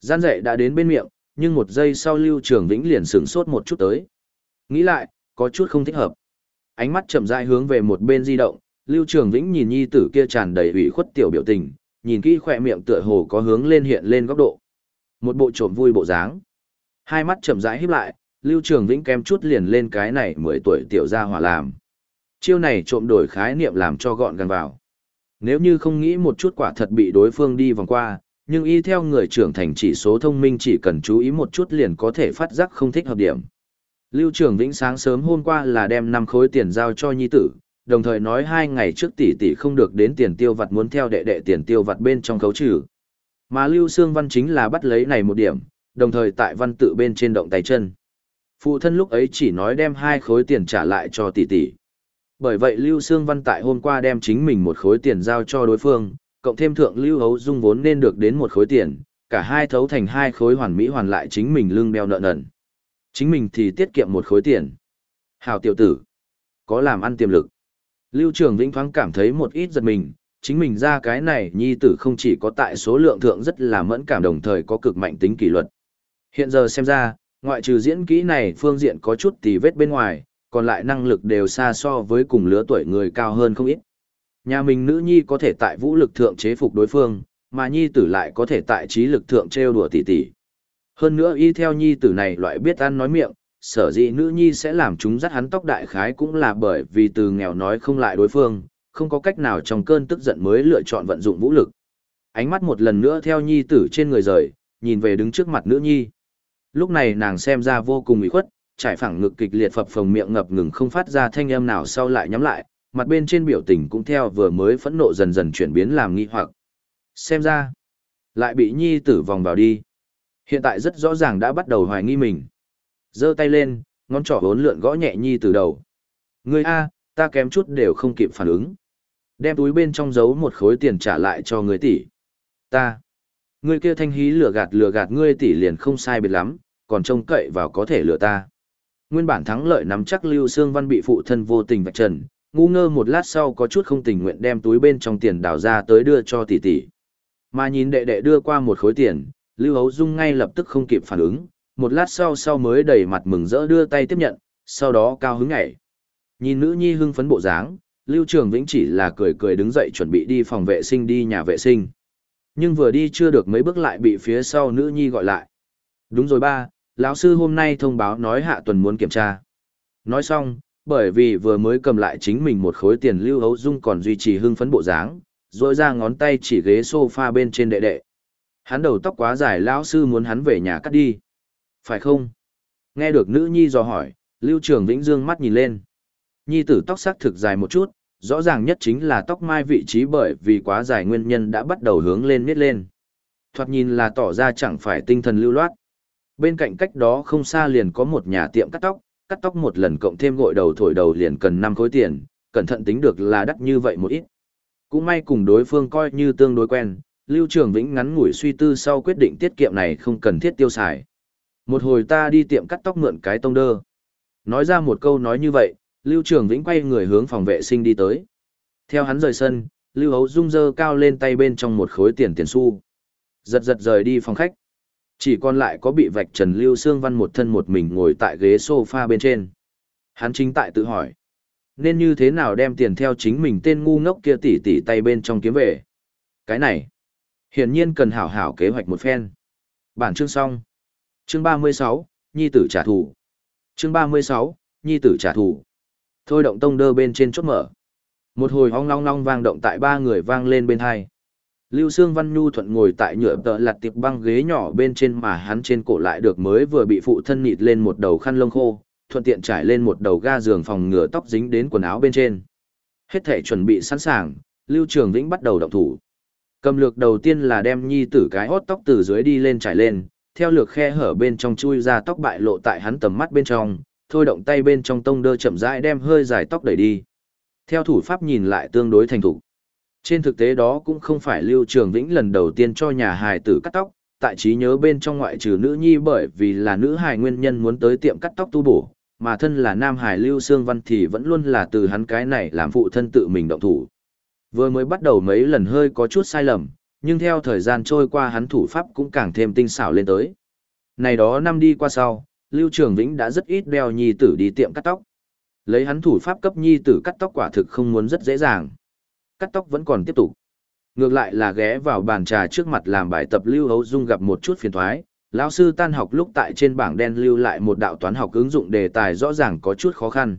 Gian dạy đã đến bên miệng, nhưng một giây sau Lưu Trường Vĩnh liền sửng sốt một chút tới. Nghĩ lại, có chút không thích hợp. Ánh mắt chậm rãi hướng về một bên di động, Lưu Trường Vĩnh nhìn nhi tử kia tràn đầy ủy khuất tiểu biểu tình, nhìn kỹ khỏe miệng tựa hồ có hướng lên hiện lên góc độ. Một bộ trộm vui bộ dáng. Hai mắt chậm rãi híp lại, Lưu Trường Vĩnh kém chút liền lên cái này 10 tuổi tiểu gia hỏa làm. Chiêu này trộm đổi khái niệm làm cho gọn gàng vào. Nếu như không nghĩ một chút quả thật bị đối phương đi vòng qua, nhưng y theo người trưởng thành chỉ số thông minh chỉ cần chú ý một chút liền có thể phát giác không thích hợp điểm. Lưu Trường Vĩnh sáng sớm hôm qua là đem 5 khối tiền giao cho nhi tử, đồng thời nói hai ngày trước tỷ tỷ không được đến tiền tiêu vặt muốn theo đệ đệ tiền tiêu vặt bên trong khấu trừ. Mà Lưu Sương Văn chính là bắt lấy này một điểm, đồng thời tại văn tự bên trên động tay chân. Phụ thân lúc ấy chỉ nói đem hai khối tiền trả lại cho tỷ tỷ. Bởi vậy Lưu Sương Văn tại hôm qua đem chính mình một khối tiền giao cho đối phương, cộng thêm thượng Lưu Hấu Dung vốn nên được đến một khối tiền, cả hai thấu thành hai khối hoàn mỹ hoàn lại chính mình lương đeo nợ nần. Chính mình thì tiết kiệm một khối tiền. Hào tiểu tử, có làm ăn tiềm lực. Lưu Trường Vĩnh thoáng cảm thấy một ít giật mình, chính mình ra cái này nhi tử không chỉ có tại số lượng thượng rất là mẫn cảm đồng thời có cực mạnh tính kỷ luật. Hiện giờ xem ra, ngoại trừ diễn kỹ này phương diện có chút tì vết bên ngoài, còn lại năng lực đều xa so với cùng lứa tuổi người cao hơn không ít. Nhà mình nữ nhi có thể tại vũ lực thượng chế phục đối phương, mà nhi tử lại có thể tại trí lực thượng trêu đùa tỷ tỷ. Hơn nữa y theo nhi tử này loại biết ăn nói miệng, sở dĩ nữ nhi sẽ làm chúng dắt hắn tóc đại khái cũng là bởi vì từ nghèo nói không lại đối phương, không có cách nào trong cơn tức giận mới lựa chọn vận dụng vũ lực. Ánh mắt một lần nữa theo nhi tử trên người rời, nhìn về đứng trước mặt nữ nhi. Lúc này nàng xem ra vô cùng ủy khuất, trải phẳng ngực kịch liệt phập phồng miệng ngập ngừng không phát ra thanh âm nào sau lại nhắm lại, mặt bên trên biểu tình cũng theo vừa mới phẫn nộ dần dần chuyển biến làm nghi hoặc. Xem ra, lại bị nhi tử vòng vào đi. Hiện tại rất rõ ràng đã bắt đầu hoài nghi mình giơ tay lên, ngón trỏ bốn lượn gõ nhẹ nhi từ đầu. Ngươi A, ta kém chút đều không kịp phản ứng. Đem túi bên trong giấu một khối tiền trả lại cho người tỷ. Ta. Ngươi kia thanh hí lừa gạt lừa gạt ngươi tỷ liền không sai biệt lắm, còn trông cậy vào có thể lừa ta. Nguyên bản thắng lợi nắm chắc Lưu Sương Văn bị phụ thân vô tình vạch trần, ngu ngơ một lát sau có chút không tình nguyện đem túi bên trong tiền đào ra tới đưa cho tỷ tỷ. Mà nhìn đệ đệ đưa qua một khối tiền, Lưu Hấu Dung ngay lập tức không kịp phản ứng, một lát sau sau mới đầy mặt mừng rỡ đưa tay tiếp nhận, sau đó cao hứng ngảy. Nhìn nữ nhi hưng phấn bộ dáng, Lưu Trường Vĩnh chỉ là cười cười đứng dậy chuẩn bị đi phòng vệ sinh đi nhà vệ sinh. Nhưng vừa đi chưa được mấy bước lại bị phía sau nữ nhi gọi lại. Đúng rồi ba, lão sư hôm nay thông báo nói hạ tuần muốn kiểm tra. Nói xong, bởi vì vừa mới cầm lại chính mình một khối tiền Lưu Hấu Dung còn duy trì hưng phấn bộ dáng, rồi ra ngón tay chỉ ghế sofa bên trên đệ đệ. Hắn đầu tóc quá dài lão sư muốn hắn về nhà cắt đi. Phải không? Nghe được nữ nhi dò hỏi, Lưu Trường Vĩnh Dương mắt nhìn lên. Nhi tử tóc sắc thực dài một chút, rõ ràng nhất chính là tóc mai vị trí bởi vì quá dài nguyên nhân đã bắt đầu hướng lên miết lên. Thoạt nhìn là tỏ ra chẳng phải tinh thần lưu loát. Bên cạnh cách đó không xa liền có một nhà tiệm cắt tóc, cắt tóc một lần cộng thêm gội đầu thổi đầu liền cần 5 khối tiền, cẩn thận tính được là đắt như vậy một ít. Cũng may cùng đối phương coi như tương đối quen, Lưu Trường Vĩnh ngắn ngủi suy tư sau quyết định tiết kiệm này không cần thiết tiêu xài. Một hồi ta đi tiệm cắt tóc mượn cái tông đơ. Nói ra một câu nói như vậy, Lưu Trường Vĩnh quay người hướng phòng vệ sinh đi tới. Theo hắn rời sân, Lưu Hấu Dung dơ cao lên tay bên trong một khối tiền tiền xu. Giật giật rời đi phòng khách. Chỉ còn lại có bị vạch trần Lưu Sương Văn một thân một mình ngồi tại ghế sofa bên trên. Hắn chính tại tự hỏi. Nên như thế nào đem tiền theo chính mình tên ngu ngốc kia tỉ tỉ tay bên trong kiếm về. Cái này. Hiển nhiên cần hảo hảo kế hoạch một phen. Bản chương xong. Chương 36, Nhi tử trả thù. Chương 36, Nhi tử trả thù. Thôi động tông đơ bên trên chốt mở. Một hồi hoang long long vang động tại ba người vang lên bên hai. Lưu Sương Văn Nhu thuận ngồi tại nhựa tợ lặt tiệp băng ghế nhỏ bên trên mà hắn trên cổ lại được mới vừa bị phụ thân nịt lên một đầu khăn lông khô, thuận tiện trải lên một đầu ga giường phòng ngừa tóc dính đến quần áo bên trên. Hết thể chuẩn bị sẵn sàng, Lưu Trường Vĩnh bắt đầu động thủ. Cầm lược đầu tiên là đem nhi tử cái hót tóc từ dưới đi lên trải lên, theo lược khe hở bên trong chui ra tóc bại lộ tại hắn tầm mắt bên trong, thôi động tay bên trong tông đơ chậm rãi đem hơi dài tóc đẩy đi. Theo thủ pháp nhìn lại tương đối thành thục. Trên thực tế đó cũng không phải Lưu Trường Vĩnh lần đầu tiên cho nhà hài tử cắt tóc, tại trí nhớ bên trong ngoại trừ nữ nhi bởi vì là nữ hài nguyên nhân muốn tới tiệm cắt tóc tu bổ, mà thân là Nam Hải Lưu Sương Văn thì vẫn luôn là từ hắn cái này làm phụ thân tự mình động thủ. Vừa mới bắt đầu mấy lần hơi có chút sai lầm, nhưng theo thời gian trôi qua hắn thủ pháp cũng càng thêm tinh xảo lên tới. Này đó năm đi qua sau, Lưu Trường Vĩnh đã rất ít đeo nhi tử đi tiệm cắt tóc. Lấy hắn thủ pháp cấp nhi tử cắt tóc quả thực không muốn rất dễ dàng. Cắt tóc vẫn còn tiếp tục. Ngược lại là ghé vào bàn trà trước mặt làm bài tập Lưu Hấu Dung gặp một chút phiền thoái, lão sư tan học lúc tại trên bảng đen lưu lại một đạo toán học ứng dụng đề tài rõ ràng có chút khó khăn.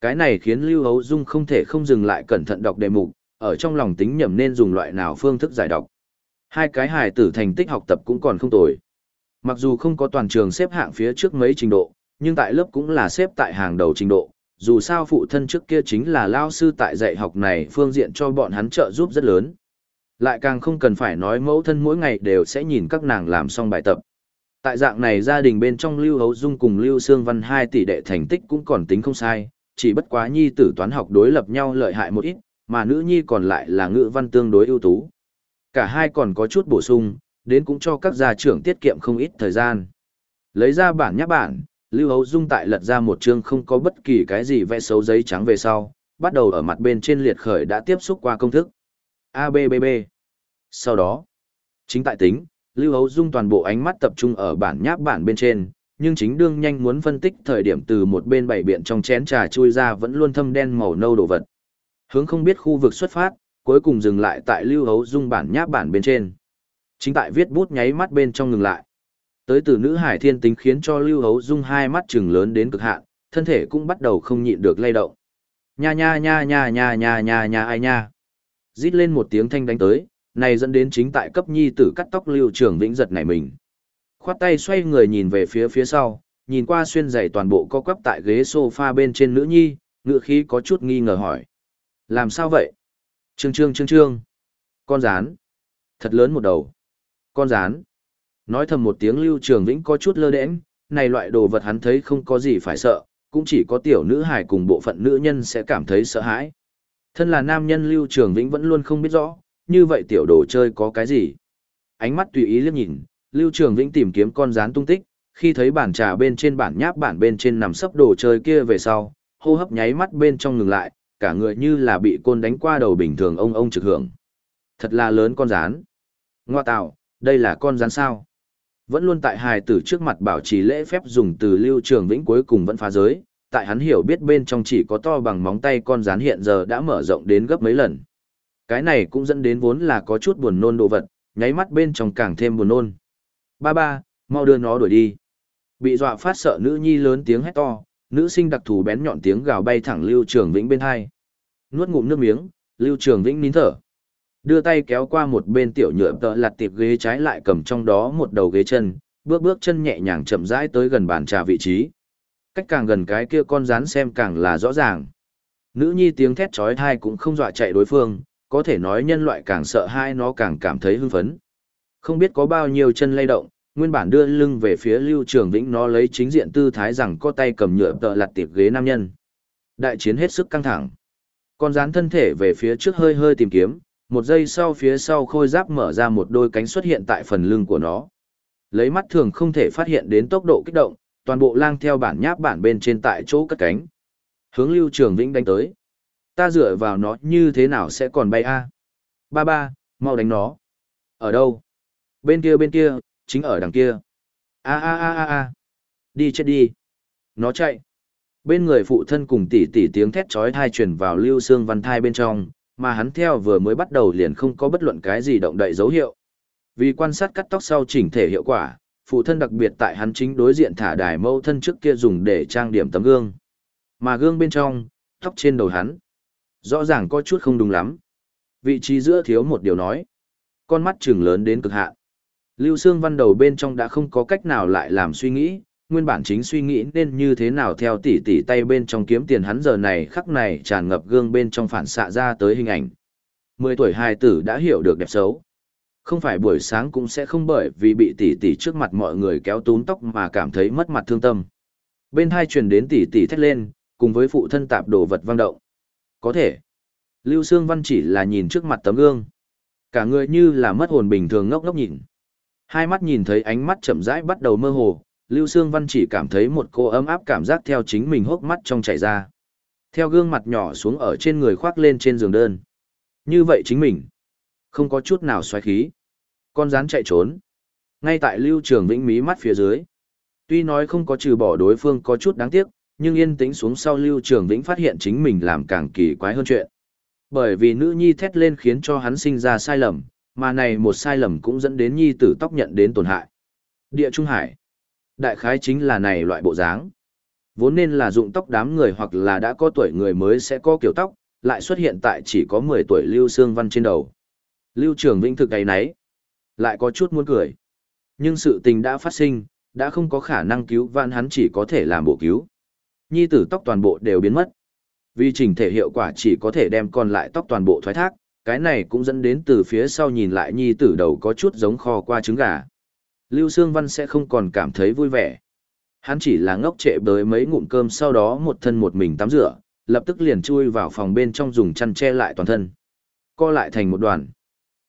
Cái này khiến Lưu Hấu Dung không thể không dừng lại cẩn thận đọc đề mục, ở trong lòng tính nhầm nên dùng loại nào phương thức giải đọc. Hai cái hài tử thành tích học tập cũng còn không tồi. Mặc dù không có toàn trường xếp hạng phía trước mấy trình độ, nhưng tại lớp cũng là xếp tại hàng đầu trình độ. Dù sao phụ thân trước kia chính là lao sư tại dạy học này phương diện cho bọn hắn trợ giúp rất lớn. Lại càng không cần phải nói mẫu thân mỗi ngày đều sẽ nhìn các nàng làm xong bài tập. Tại dạng này gia đình bên trong Lưu Hấu Dung cùng Lưu Sương Văn hai tỷ đệ thành tích cũng còn tính không sai, chỉ bất quá nhi tử toán học đối lập nhau lợi hại một ít, mà nữ nhi còn lại là ngữ văn tương đối ưu tú. Cả hai còn có chút bổ sung, đến cũng cho các gia trưởng tiết kiệm không ít thời gian. Lấy ra bản nháp bản, Lưu Hấu Dung tại lật ra một chương không có bất kỳ cái gì vẽ xấu giấy trắng về sau, bắt đầu ở mặt bên trên liệt khởi đã tiếp xúc qua công thức. ABBB. Sau đó, chính tại tính, Lưu Hấu Dung toàn bộ ánh mắt tập trung ở bản nháp bản bên trên, nhưng chính đương nhanh muốn phân tích thời điểm từ một bên bảy biện trong chén trà chui ra vẫn luôn thâm đen màu nâu đồ vật. Hướng không biết khu vực xuất phát, cuối cùng dừng lại tại Lưu Hấu Dung bản nháp bản bên trên. Chính tại viết bút nháy mắt bên trong ngừng lại. Tới từ nữ hải thiên tính khiến cho Lưu Hấu Dung hai mắt trừng lớn đến cực hạn, thân thể cũng bắt đầu không nhịn được lay động. Nha nha nha nha nha nha nha nha ai nha. Rít lên một tiếng thanh đánh tới, này dẫn đến chính tại cấp nhi tử cắt tóc Lưu Trường Vĩnh giật nảy mình. Khoát tay xoay người nhìn về phía phía sau, nhìn qua xuyên giày toàn bộ co quắp tại ghế sofa bên trên nữ nhi, ngựa khí có chút nghi ngờ hỏi. Làm sao vậy? Trương trương trương trương. Con rán. Thật lớn một đầu. Con rán. Nói thầm một tiếng Lưu Trường Vĩnh có chút lơ đễnh, này loại đồ vật hắn thấy không có gì phải sợ, cũng chỉ có tiểu nữ hài cùng bộ phận nữ nhân sẽ cảm thấy sợ hãi. Thân là nam nhân Lưu Trường Vĩnh vẫn luôn không biết rõ, như vậy tiểu đồ chơi có cái gì. Ánh mắt tùy ý liếc nhìn, Lưu Trường Vĩnh tìm kiếm con rán tung tích, khi thấy bản trà bên trên bản nháp bản bên trên nằm sấp đồ chơi kia về sau, hô hấp nháy mắt bên trong ngừng lại, cả người như là bị côn đánh qua đầu bình thường ông ông trực hưởng. Thật là lớn con rán. Ngoa tạo, đây là con rắn sao? Vẫn luôn tại hài tử trước mặt bảo trì lễ phép dùng từ lưu trường vĩnh cuối cùng vẫn phá giới, tại hắn hiểu biết bên trong chỉ có to bằng móng tay con rắn hiện giờ đã mở rộng đến gấp mấy lần. Cái này cũng dẫn đến vốn là có chút buồn nôn đồ vật, nháy mắt bên trong càng thêm buồn nôn. Ba ba, mau đưa nó đuổi đi. Bị dọa phát sợ nữ nhi lớn tiếng hét to, nữ sinh đặc thù bén nhọn tiếng gào bay thẳng Lưu Trường Vĩnh bên hai. Nuốt ngụm nước miếng, Lưu Trường Vĩnh nín thở. Đưa tay kéo qua một bên tiểu nhựa tợ lặt tiệp ghế trái lại cầm trong đó một đầu ghế chân, bước bước chân nhẹ nhàng chậm rãi tới gần bàn trà vị trí. Cách càng gần cái kia con rán xem càng là rõ ràng. Nữ nhi tiếng thét chói tai cũng không dọa chạy đối phương, có thể nói nhân loại càng sợ hai nó càng cảm thấy hưng phấn. Không biết có bao nhiêu chân lay động, nguyên bản đưa lưng về phía Lưu Trường Vĩnh nó lấy chính diện tư thái rằng có tay cầm nhựa tợ lặt tiệp ghế nam nhân. Đại chiến hết sức căng thẳng. Con rán thân thể về phía trước hơi hơi tìm kiếm, một giây sau phía sau khôi giáp mở ra một đôi cánh xuất hiện tại phần lưng của nó. Lấy mắt thường không thể phát hiện đến tốc độ kích động, toàn bộ lang theo bản nháp bản bên trên tại chỗ cất cánh. Hướng Lưu Trường Vĩnh đánh tới. Ta dựa vào nó như thế nào sẽ còn bay a? Ba ba, mau đánh nó. Ở đâu? Bên kia bên kia, chính ở đằng kia. A a a a a. Đi chết đi. Nó chạy. Bên người phụ thân cùng tỷ tỷ tiếng thét chói tai truyền vào Lưu Xương Văn thai bên trong, mà hắn theo vừa mới bắt đầu liền không có bất luận cái gì động đậy dấu hiệu. Vì quan sát cắt tóc sau chỉnh thể hiệu quả, phụ thân đặc biệt tại hắn chính đối diện thả đài mâu thân trước kia dùng để trang điểm tấm gương. Mà gương bên trong, tóc trên đầu hắn, rõ ràng có chút không đúng lắm. Vị trí giữa thiếu một điều nói. Con mắt trừng lớn đến cực hạn. Lưu Sương Văn đầu bên trong đã không có cách nào lại làm suy nghĩ, nguyên bản chính suy nghĩ nên như thế nào theo tỉ tỉ tay bên trong kiếm tiền hắn giờ này khắc này tràn ngập gương bên trong phản xạ ra tới hình ảnh. Mười tuổi hài tử đã hiểu được đẹp xấu. Không phải buổi sáng cũng sẽ không bởi vì bị tỉ tỉ trước mặt mọi người kéo túm tóc mà cảm thấy mất mặt thương tâm. Bên hai truyền đến tỉ tỉ thét lên, cùng với phụ thân tạp đồ vật vang động. Có thể. Lưu Sương Văn chỉ là nhìn trước mặt tấm gương. Cả người như là mất hồn bình thường ngốc ngốc nhìn. Hai mắt nhìn thấy ánh mắt chậm rãi bắt đầu mơ hồ, Lưu Sương Văn chỉ cảm thấy một cô ấm áp cảm giác theo chính mình hốc mắt trong chảy ra. Theo gương mặt nhỏ xuống ở trên người khoác lên trên giường đơn. Như vậy chính mình. Không có chút nào xoáy khí. Con rán chạy trốn. Ngay tại Lưu Trường Vĩnh mí mắt phía dưới. Tuy nói không có trừ bỏ đối phương có chút đáng tiếc, nhưng yên tĩnh xuống sau Lưu Trường Vĩnh phát hiện chính mình làm càng kỳ quái hơn chuyện. Bởi vì nữ nhi thét lên khiến cho hắn sinh ra sai lầm, mà này một sai lầm cũng dẫn đến nhi tử tóc nhận đến tổn hại. Địa Trung Hải. Đại khái chính là này loại bộ dáng. Vốn nên là dụng tóc đám người hoặc là đã có tuổi người mới sẽ có kiểu tóc, lại xuất hiện tại chỉ có 10 tuổi Lưu Sương Văn trên đầu. Lưu Trường Vĩnh thực ấy nấy, lại có chút muốn cười. Nhưng sự tình đã phát sinh, đã không có khả năng cứu vãn hắn chỉ có thể làm bộ cứu. Nhi tử tóc toàn bộ đều biến mất. Vì trình thể hiệu quả chỉ có thể đem còn lại tóc toàn bộ thoái thác, cái này cũng dẫn đến từ phía sau nhìn lại nhi tử đầu có chút giống kho qua trứng gà. Lưu Sương Văn sẽ không còn cảm thấy vui vẻ. Hắn chỉ là ngốc trệ bới mấy ngụm cơm sau đó một thân một mình tắm rửa, lập tức liền chui vào phòng bên trong dùng chăn che lại toàn thân. Co lại thành một đoàn.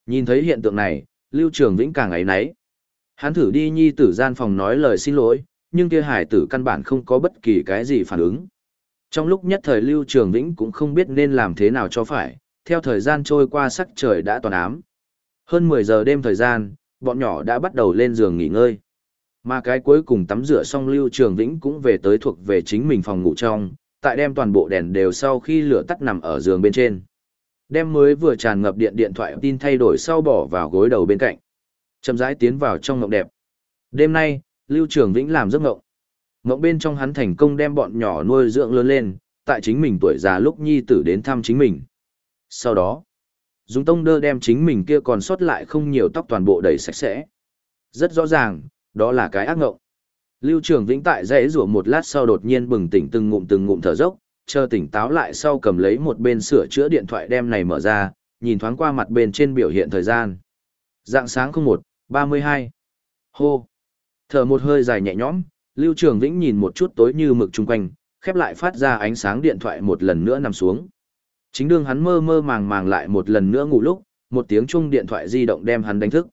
Nhìn thấy hiện tượng này, Lưu Trường Vĩnh càng ấy náy. Hắn thử đi nhi tử gian phòng nói lời xin lỗi, nhưng kia hải tử căn bản không có bất kỳ cái gì phản ứng. Trong lúc nhất thời Lưu Trường Vĩnh cũng không biết nên làm thế nào cho phải, theo thời gian trôi qua sắc trời đã toàn ám. Hơn 10 giờ đêm thời gian, bọn nhỏ đã bắt đầu lên giường nghỉ ngơi. Mà cái cuối cùng tắm rửa xong Lưu Trường Vĩnh cũng về tới thuộc về chính mình phòng ngủ trong, tại đem toàn bộ đèn đều sau khi lửa tắt nằm ở giường bên trên. Đem mới vừa tràn ngập điện điện thoại tin thay đổi sau bỏ vào gối đầu bên cạnh. Chậm rãi tiến vào trong ngộng đẹp. Đêm nay, Lưu Trường Vĩnh làm giấc ngộng. Ngộng bên trong hắn thành công đem bọn nhỏ nuôi dưỡng lớn lên, tại chính mình tuổi già lúc nhi tử đến thăm chính mình. Sau đó, dùng tông đơ đem chính mình kia còn sót lại không nhiều tóc toàn bộ đầy sạch sẽ. Rất rõ ràng, đó là cái ác ngộng. Lưu Trường Vĩnh tại dãy rủa một lát sau đột nhiên bừng tỉnh từng ngụm từng ngụm thở dốc, chờ tỉnh táo lại sau cầm lấy một bên sửa chữa điện thoại đem này mở ra, nhìn thoáng qua mặt bên trên biểu hiện thời gian. Dạng sáng 01, 32. Hô. Thở một hơi dài nhẹ nhõm, Lưu Trường Vĩnh nhìn một chút tối như mực chung quanh, khép lại phát ra ánh sáng điện thoại một lần nữa nằm xuống. Chính đương hắn mơ mơ màng màng lại một lần nữa ngủ lúc, một tiếng chuông điện thoại di động đem hắn đánh thức.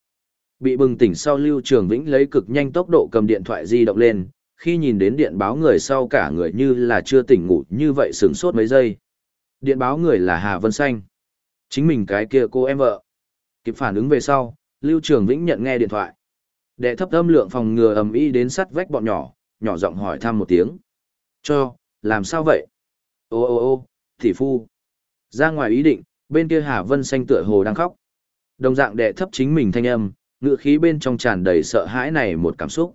Bị bừng tỉnh sau Lưu Trường Vĩnh lấy cực nhanh tốc độ cầm điện thoại di động lên, khi nhìn đến điện báo người sau cả người như là chưa tỉnh ngủ như vậy sửng sốt mấy giây. Điện báo người là Hà Vân Xanh. Chính mình cái kia cô em vợ. Kịp phản ứng về sau, Lưu Trường Vĩnh nhận nghe điện thoại. Đệ thấp âm lượng phòng ngừa ầm ĩ đến sắt vách bọn nhỏ, nhỏ giọng hỏi thăm một tiếng. Cho, làm sao vậy? Ô ô ô, thị phu. Ra ngoài ý định, bên kia Hà Vân Xanh tựa hồ đang khóc. Đồng dạng đệ thấp chính mình thanh âm, ngựa khí bên trong tràn đầy sợ hãi này một cảm xúc.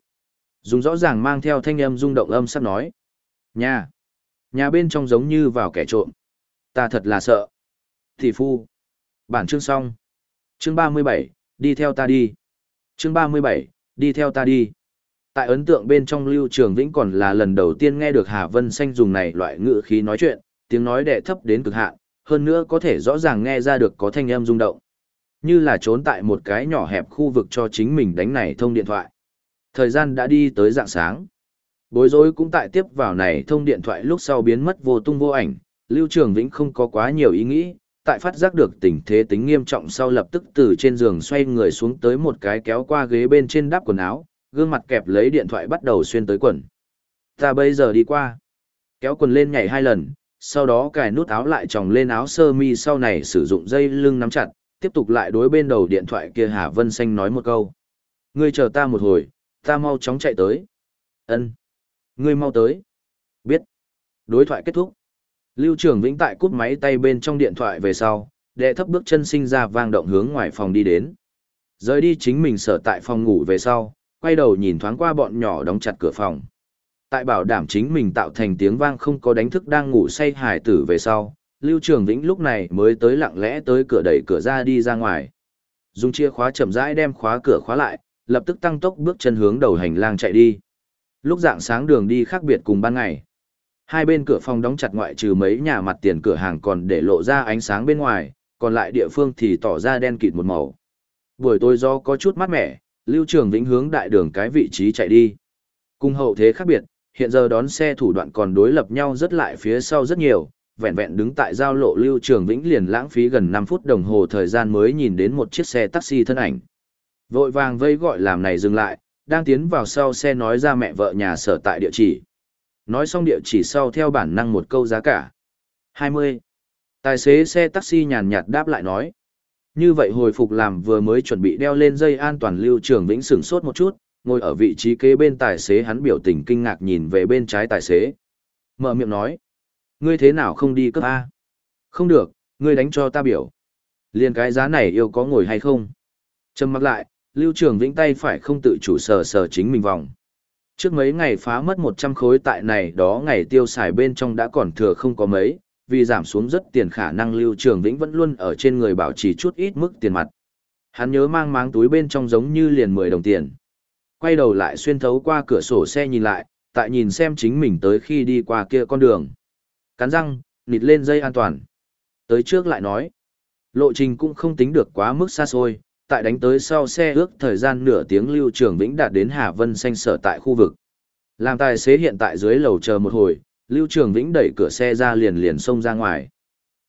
Dùng rõ ràng mang theo thanh âm rung động âm sắp nói. Nhà! Nhà bên trong giống như vào kẻ trộm. Ta thật là sợ. Thị phu! Bản chương xong. Chương 37, đi theo ta đi. Chương 37, đi theo ta đi. Tại ấn tượng bên trong Lưu Trường Vĩnh còn là lần đầu tiên nghe được Hà Vân Xanh dùng này loại ngữ khí nói chuyện, tiếng nói đệ thấp đến cực hạn, hơn nữa có thể rõ ràng nghe ra được có thanh âm rung động. Như là trốn tại một cái nhỏ hẹp khu vực cho chính mình đánh này thông điện thoại. Thời gian đã đi tới dạng sáng. Bối rối cũng tại tiếp vào này thông điện thoại lúc sau biến mất vô tung vô ảnh, Lưu Trường Vĩnh không có quá nhiều ý nghĩ, tại phát giác được tình thế tính nghiêm trọng sau lập tức từ trên giường xoay người xuống tới một cái kéo qua ghế bên trên đắp quần áo, gương mặt kẹp lấy điện thoại bắt đầu xuyên tới quần. Ta bây giờ đi qua. Kéo quần lên nhảy hai lần, sau đó cài nút áo lại tròng lên áo sơ mi sau này sử dụng dây lưng nắm chặt, tiếp tục lại đối bên đầu điện thoại kia Hà Vân Xanh nói một câu. Ngươi chờ ta một hồi, ta mau chóng chạy tới. Ân, Ngươi mau tới. Biết. Đối thoại kết thúc. Lưu Trường Vĩnh tại cút máy tay bên trong điện thoại về sau, đệ thấp bước chân sinh ra vang động hướng ngoài phòng đi đến. Rời đi chính mình sở tại phòng ngủ về sau, quay đầu nhìn thoáng qua bọn nhỏ đóng chặt cửa phòng. Tại bảo đảm chính mình tạo thành tiếng vang không có đánh thức đang ngủ say hải tử về sau, Lưu Trường Vĩnh lúc này mới tới lặng lẽ tới cửa đẩy cửa ra đi ra ngoài. Dùng chìa khóa chậm rãi đem khóa cửa khóa lại, lập tức tăng tốc bước chân hướng đầu hành lang chạy đi. Lúc dạng sáng đường đi khác biệt cùng ban ngày. Hai bên cửa phòng đóng chặt ngoại trừ mấy nhà mặt tiền cửa hàng còn để lộ ra ánh sáng bên ngoài, còn lại địa phương thì tỏ ra đen kịt một màu. Buổi tối do có chút mát mẻ, Lưu Trường Vĩnh hướng đại đường cái vị trí chạy đi. Cùng hậu thế khác biệt, hiện giờ đón xe thủ đoạn còn đối lập nhau rất lại phía sau rất nhiều, vẹn vẹn đứng tại giao lộ Lưu Trường Vĩnh liền lãng phí gần 5 phút đồng hồ thời gian mới nhìn đến một chiếc xe taxi thân ảnh. Vội vàng vây gọi làm này dừng lại, đang tiến vào sau xe nói ra mẹ vợ nhà sở tại địa chỉ. Nói xong địa chỉ sau theo bản năng một câu giá cả. 20. Tài xế xe taxi nhàn nhạt đáp lại nói. Như vậy hồi phục làm vừa mới chuẩn bị đeo lên dây an toàn lưu trường vĩnh sửng sốt một chút, ngồi ở vị trí kế bên tài xế hắn biểu tình kinh ngạc nhìn về bên trái tài xế. Mở miệng nói. Ngươi thế nào không đi cấp A? Không được, ngươi đánh cho ta biểu. Liên cái giá này yêu có ngồi hay không? Trầm mặc lại, lưu trường vĩnh tay phải không tự chủ sờ sờ chính mình vòng. Trước mấy ngày phá mất 100 khối tại này đó ngày tiêu xài bên trong đã còn thừa không có mấy, vì giảm xuống rất tiền khả năng lưu trường vĩnh vẫn luôn ở trên người bảo trì chút ít mức tiền mặt. Hắn nhớ mang máng túi bên trong giống như liền 10 đồng tiền. Quay đầu lại xuyên thấu qua cửa sổ xe nhìn lại, tại nhìn xem chính mình tới khi đi qua kia con đường. Cắn răng, nịt lên dây an toàn. Tới trước lại nói, lộ trình cũng không tính được quá mức xa xôi, tại đánh tới sau xe ước thời gian nửa tiếng lưu trường vĩnh đạt đến Hà Vân xanh sở tại khu vực. Làm tài xế hiện tại dưới lầu chờ một hồi, lưu trường vĩnh đẩy cửa xe ra liền liền xông ra ngoài.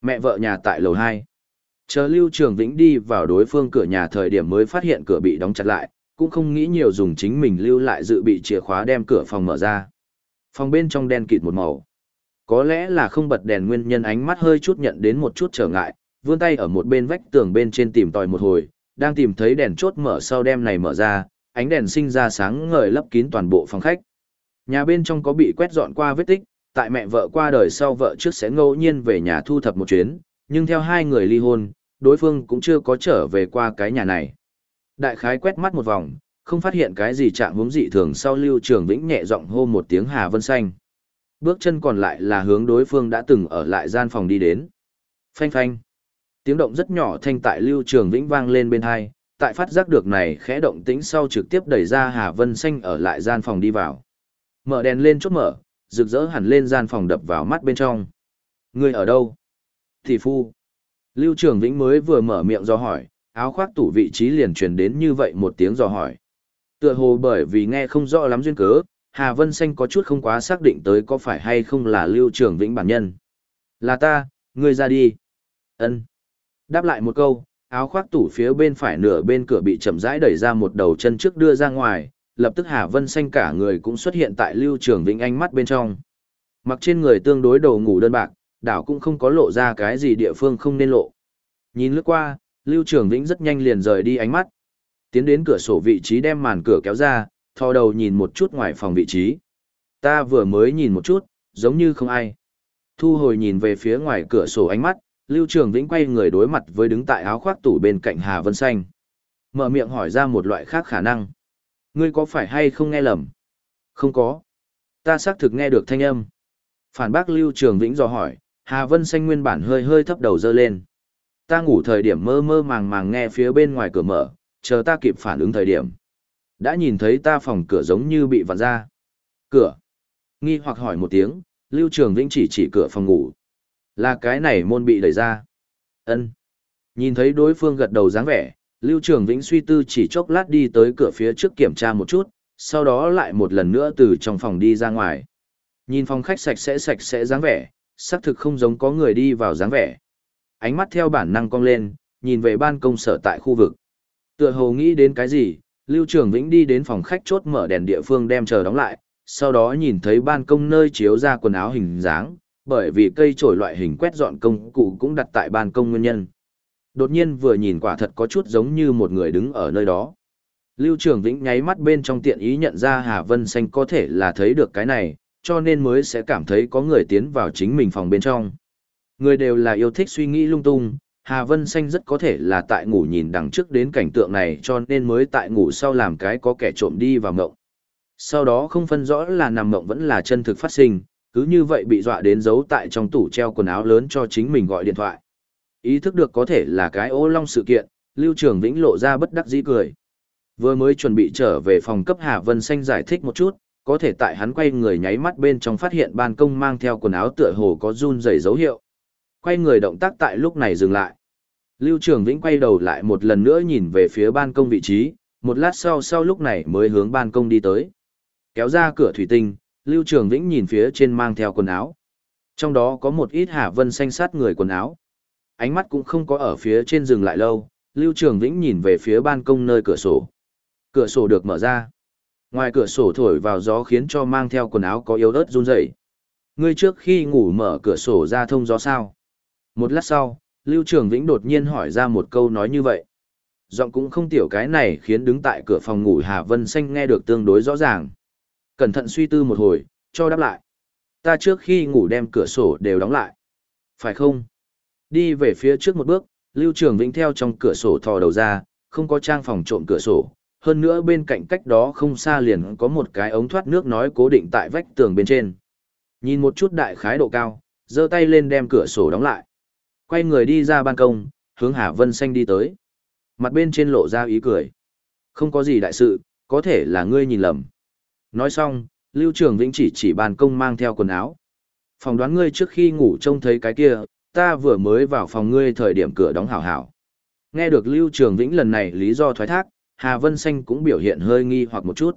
Mẹ vợ nhà tại lầu 2. Chờ lưu trường vĩnh đi vào đối phương cửa nhà thời điểm mới phát hiện cửa bị đóng chặt lại, cũng không nghĩ nhiều dùng chính mình lưu lại dự bị chìa khóa đem cửa phòng mở ra. Phòng bên trong đen kịt một màu. Có lẽ là không bật đèn nguyên nhân ánh mắt hơi chút nhận đến một chút trở ngại, vươn tay ở một bên vách tường bên trên tìm tòi một hồi, đang tìm thấy đèn chốt mở sau đem này mở ra, ánh đèn sinh ra sáng ngời lấp kín toàn bộ phòng khách. Nhà bên trong có bị quét dọn qua vết tích, tại mẹ vợ qua đời sau vợ trước sẽ ngẫu nhiên về nhà thu thập một chuyến, nhưng theo hai người ly hôn, đối phương cũng chưa có trở về qua cái nhà này. Đại khái quét mắt một vòng, không phát hiện cái gì trạng hướng dị thường sau Lưu Trường Vĩnh nhẹ giọng hô một tiếng Hà Vân Xanh. Bước chân còn lại là hướng đối phương đã từng ở lại gian phòng đi đến. Phanh phanh. Tiếng động rất nhỏ thanh tại Lưu Trường Vĩnh vang lên bên hai, tại phát giác được này khẽ động tĩnh sau trực tiếp đẩy ra Hà Vân Xanh ở lại gian phòng đi vào. Mở đèn lên chốt mở, rực rỡ hẳn lên gian phòng đập vào mắt bên trong. Người ở đâu? Thị phu. Lưu Trường Vĩnh mới vừa mở miệng do hỏi, áo khoác tủ vị trí liền truyền đến như vậy một tiếng dò hỏi. Tựa hồ bởi vì nghe không rõ lắm duyên cớ, Hà Vân Xanh có chút không quá xác định tới có phải hay không là Lưu Trường Vĩnh bản nhân. Là ta, ngươi ra đi. Ân. Đáp lại một câu, áo khoác tủ phía bên phải nửa bên cửa bị chậm rãi đẩy ra một đầu chân trước đưa ra ngoài, lập tức Hà Vân Xanh cả người cũng xuất hiện tại Lưu Trường Vĩnh ánh mắt bên trong. Mặc trên người tương đối đầu ngủ đơn bạc, đảo cũng không có lộ ra cái gì địa phương không nên lộ. Nhìn lướt qua, Lưu Trường Vĩnh rất nhanh liền rời đi ánh mắt. Tiến đến cửa sổ vị trí đem màn cửa kéo ra, thò đầu nhìn một chút ngoài phòng vị trí. Ta vừa mới nhìn một chút, giống như không ai. Thu hồi nhìn về phía ngoài cửa sổ ánh mắt, Lưu Trường Vĩnh quay người đối mặt với đứng tại áo khoác tủ bên cạnh Hà Vân Xanh. Mở miệng hỏi ra một loại khác khả năng. Ngươi có phải hay không nghe lầm? Không có. Ta xác thực nghe được thanh âm. Phản bác Lưu Trường Vĩnh dò hỏi, Hà Vân Xanh nguyên bản hơi hơi thấp đầu dơ lên. Ta ngủ thời điểm mơ mơ màng màng nghe phía bên ngoài cửa mở, chờ ta kịp phản ứng thời điểm. Đã nhìn thấy ta phòng cửa giống như bị vặn ra. Cửa. Nghi hoặc hỏi một tiếng, Lưu Trường Vĩnh chỉ chỉ cửa phòng ngủ. Là cái này môn bị đẩy ra. ân Nhìn thấy đối phương gật đầu dáng vẻ, Lưu Trường Vĩnh suy tư chỉ chốc lát đi tới cửa phía trước kiểm tra một chút, sau đó lại một lần nữa từ trong phòng đi ra ngoài. Nhìn phòng khách sạch sẽ sạch sẽ dáng vẻ, xác thực không giống có người đi vào dáng vẻ. Ánh mắt theo bản năng cong lên, nhìn về ban công sở tại khu vực. Tựa hồ nghĩ đến cái gì, Lưu Trường Vĩnh đi đến phòng khách chốt mở đèn địa phương đem chờ đóng lại, sau đó nhìn thấy ban công nơi chiếu ra quần áo hình dáng, bởi vì cây trổi loại hình quét dọn công cụ cũng đặt tại ban công nguyên nhân. Đột nhiên vừa nhìn quả thật có chút giống như một người đứng ở nơi đó. Lưu Trường Vĩnh nháy mắt bên trong tiện ý nhận ra Hà Vân Xanh có thể là thấy được cái này, cho nên mới sẽ cảm thấy có người tiến vào chính mình phòng bên trong. Người đều là yêu thích suy nghĩ lung tung, Hà Vân Xanh rất có thể là tại ngủ nhìn đằng trước đến cảnh tượng này cho nên mới tại ngủ sau làm cái có kẻ trộm đi vào mộng. Sau đó không phân rõ là nằm mộng vẫn là chân thực phát sinh, cứ như vậy bị dọa đến giấu tại trong tủ treo quần áo lớn cho chính mình gọi điện thoại. Ý thức được có thể là cái ô long sự kiện, Lưu Trường Vĩnh lộ ra bất đắc dĩ cười. Vừa mới chuẩn bị trở về phòng cấp Hà Vân Xanh giải thích một chút, có thể tại hắn quay người nháy mắt bên trong phát hiện ban công mang theo quần áo tựa hồ có run rẩy dấu hiệu. Quay người động tác tại lúc này dừng lại. Lưu Trường Vĩnh quay đầu lại một lần nữa nhìn về phía ban công vị trí, một lát sau sau lúc này mới hướng ban công đi tới. Kéo ra cửa thủy tinh, Lưu Trường Vĩnh nhìn phía trên mang theo quần áo. Trong đó có một ít Hà Vân xanh sát người quần áo. Ánh mắt cũng không có ở phía trên dừng lại lâu, Lưu Trường Vĩnh nhìn về phía ban công nơi cửa sổ. Cửa sổ được mở ra. Ngoài cửa sổ thổi vào gió khiến cho mang theo quần áo có yếu ớt run rẩy. Ngươi trước khi ngủ mở cửa sổ ra thông gió sao? Một lát sau, Lưu Trường Vĩnh đột nhiên hỏi ra một câu nói như vậy. Giọng cũng không tiểu cái này khiến đứng tại cửa phòng ngủ Hà Vân Xanh nghe được tương đối rõ ràng. Cẩn thận suy tư một hồi, cho đáp lại. Ta trước khi ngủ đem cửa sổ đều đóng lại. Phải không? Đi về phía trước một bước, Lưu Trường Vĩnh theo trong cửa sổ thò đầu ra, không có trang phòng trộm cửa sổ. Hơn nữa bên cạnh cách đó không xa liền có một cái ống thoát nước nói cố định tại vách tường bên trên. Nhìn một chút đại khái độ cao, giơ tay lên đem cửa sổ đóng lại. Quay người đi ra ban công, hướng Hà Vân Xanh đi tới. Mặt bên trên lộ ra ý cười. Không có gì đại sự, có thể là ngươi nhìn lầm. Nói xong, Lưu Trường Vĩnh chỉ chỉ ban công mang theo quần áo. Phòng đoán ngươi trước khi ngủ trông thấy cái kia, ta vừa mới vào phòng ngươi thời điểm cửa đóng hảo hảo. Nghe được Lưu Trường Vĩnh lần này lý do thoái thác, Hà Vân Xanh cũng biểu hiện hơi nghi hoặc một chút.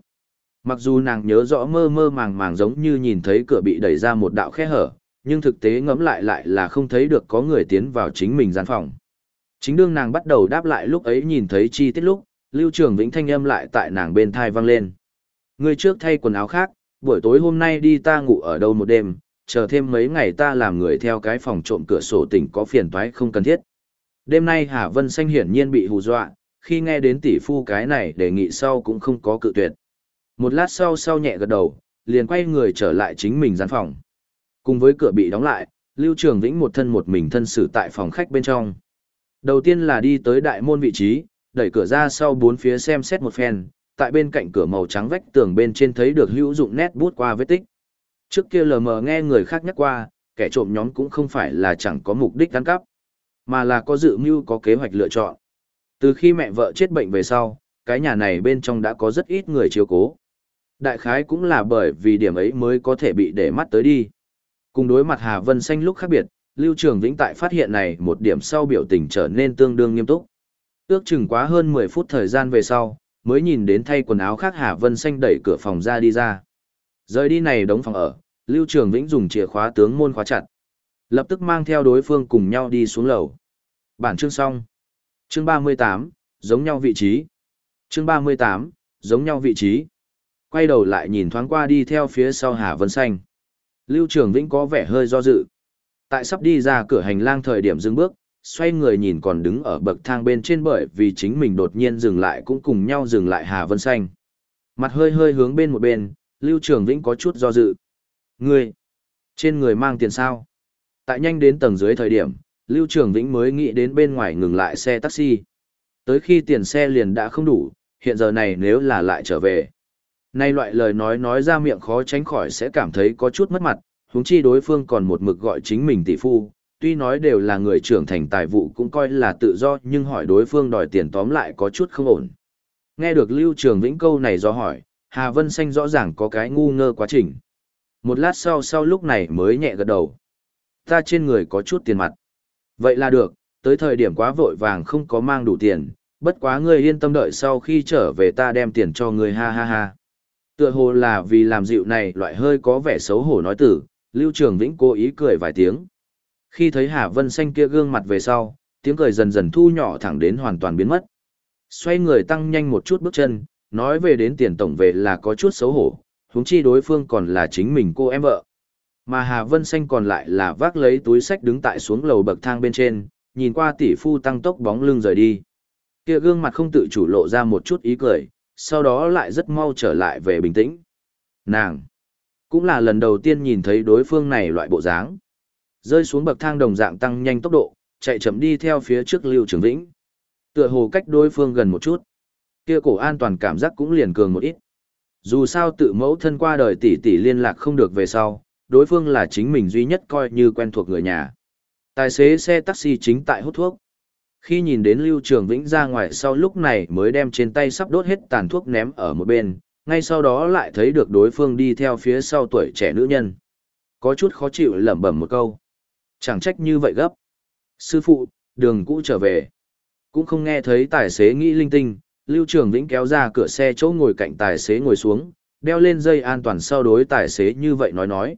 Mặc dù nàng nhớ rõ mơ mơ màng màng giống như nhìn thấy cửa bị đẩy ra một đạo khe hở, nhưng thực tế ngẫm lại lại là không thấy được có người tiến vào chính mình gian phòng. Chính đương nàng bắt đầu đáp lại lúc ấy nhìn thấy chi tiết lúc, Lưu Trường Vĩnh thanh âm lại tại nàng bên thai vang lên. Người trước thay quần áo khác, buổi tối hôm nay đi ta ngủ ở đâu một đêm, chờ thêm mấy ngày ta làm người theo cái phòng trộm cửa sổ tỉnh có phiền toái không cần thiết. Đêm nay Hà Vân Xanh hiển nhiên bị hù dọa, khi nghe đến tỷ phu cái này đề nghị sau cũng không có cự tuyệt. Một lát sau sau nhẹ gật đầu, liền quay người trở lại chính mình gian phòng. Cùng với cửa bị đóng lại, Lưu Trường Vĩnh một thân một mình thân xử tại phòng khách bên trong. Đầu tiên là đi tới đại môn vị trí, đẩy cửa ra sau bốn phía xem xét một phen, tại bên cạnh cửa màu trắng vách tường bên trên thấy được hữu dụng nét bút qua vết tích. Trước kia lờ mờ nghe người khác nhắc qua, kẻ trộm nhóm cũng không phải là chẳng có mục đích ăn cắp, mà là có dự mưu có kế hoạch lựa chọn. Từ khi mẹ vợ chết bệnh về sau, cái nhà này bên trong đã có rất ít người chiếu cố. Đại khái cũng là bởi vì điểm ấy mới có thể bị để mắt tới đi. Cùng đối mặt Hà Vân Xanh lúc khác biệt, Lưu Trường Vĩnh tại phát hiện này một điểm sau biểu tình trở nên tương đương nghiêm túc. Ước chừng quá hơn 10 phút thời gian về sau, mới nhìn đến thay quần áo khác Hà Vân Xanh đẩy cửa phòng ra đi ra. Rời đi này đóng phòng ở, Lưu Trường Vĩnh dùng chìa khóa tướng môn khóa chặt. Lập tức mang theo đối phương cùng nhau đi xuống lầu. Bản chương xong. Chương 38, giống nhau vị trí. Chương 38, giống nhau vị trí. Quay đầu lại nhìn thoáng qua đi theo phía sau Hà Vân Xanh. Lưu Trường Vĩnh có vẻ hơi do dự. Tại sắp đi ra cửa hành lang thời điểm dừng bước, xoay người nhìn còn đứng ở bậc thang bên trên bởi vì chính mình đột nhiên dừng lại cũng cùng nhau dừng lại Hà Vân Xanh. Mặt hơi hơi hướng bên một bên, Lưu Trường Vĩnh có chút do dự. Người, trên người mang tiền sao? Tại nhanh đến tầng dưới thời điểm, Lưu Trường Vĩnh mới nghĩ đến bên ngoài ngừng lại xe taxi. Tới khi tiền xe liền đã không đủ, hiện giờ này nếu là lại trở về. Nay loại lời nói nói ra miệng khó tránh khỏi sẽ cảm thấy có chút mất mặt, huống chi đối phương còn một mực gọi chính mình tỷ phu, tuy nói đều là người trưởng thành tài vụ cũng coi là tự do nhưng hỏi đối phương đòi tiền tóm lại có chút không ổn. Nghe được Lưu Trường Vĩnh câu này do hỏi, Hà Vân Xanh rõ ràng có cái ngu ngơ quá trình. Một lát sau sau lúc này mới nhẹ gật đầu. Ta trên người có chút tiền mặt. Vậy là được, tới thời điểm quá vội vàng không có mang đủ tiền, bất quá ngươi yên tâm đợi sau khi trở về ta đem tiền cho ngươi ha ha ha. Tựa hồ là vì làm dịu này loại hơi có vẻ xấu hổ nói tử, Lưu Trường Vĩnh cố ý cười vài tiếng. Khi thấy Hà Vân Xanh kia gương mặt về sau, tiếng cười dần dần thu nhỏ thẳng đến hoàn toàn biến mất. Xoay người tăng nhanh một chút bước chân, nói về đến tiền tổng về là có chút xấu hổ, huống chi đối phương còn là chính mình cô em vợ. Mà Hà Vân Xanh còn lại là vác lấy túi sách đứng tại xuống lầu bậc thang bên trên, nhìn qua tỷ phu tăng tốc bóng lưng rời đi. Kia gương mặt không tự chủ lộ ra một chút ý cười, sau đó lại rất mau trở lại về bình tĩnh. Nàng, cũng là lần đầu tiên nhìn thấy đối phương này loại bộ dáng. Rơi xuống bậc thang đồng dạng tăng nhanh tốc độ, chạy chậm đi theo phía trước Lưu Trường Vĩnh. Tựa hồ cách đối phương gần một chút. Kia cổ an toàn cảm giác cũng liền cường một ít. Dù sao tự mẫu thân qua đời tỷ tỷ liên lạc không được về sau, đối phương là chính mình duy nhất coi như quen thuộc người nhà. Tài xế xe taxi chính tại hút thuốc. Khi nhìn đến Lưu Trường Vĩnh ra ngoài sau lúc này mới đem trên tay sắp đốt hết tàn thuốc ném ở một bên, ngay sau đó lại thấy được đối phương đi theo phía sau tuổi trẻ nữ nhân. Có chút khó chịu lẩm bẩm một câu. Chẳng trách như vậy gấp. Sư phụ, đường cũ trở về. Cũng không nghe thấy tài xế nghĩ linh tinh, Lưu Trường Vĩnh kéo ra cửa xe chỗ ngồi cạnh tài xế ngồi xuống, đeo lên dây an toàn sau đối tài xế như vậy nói nói.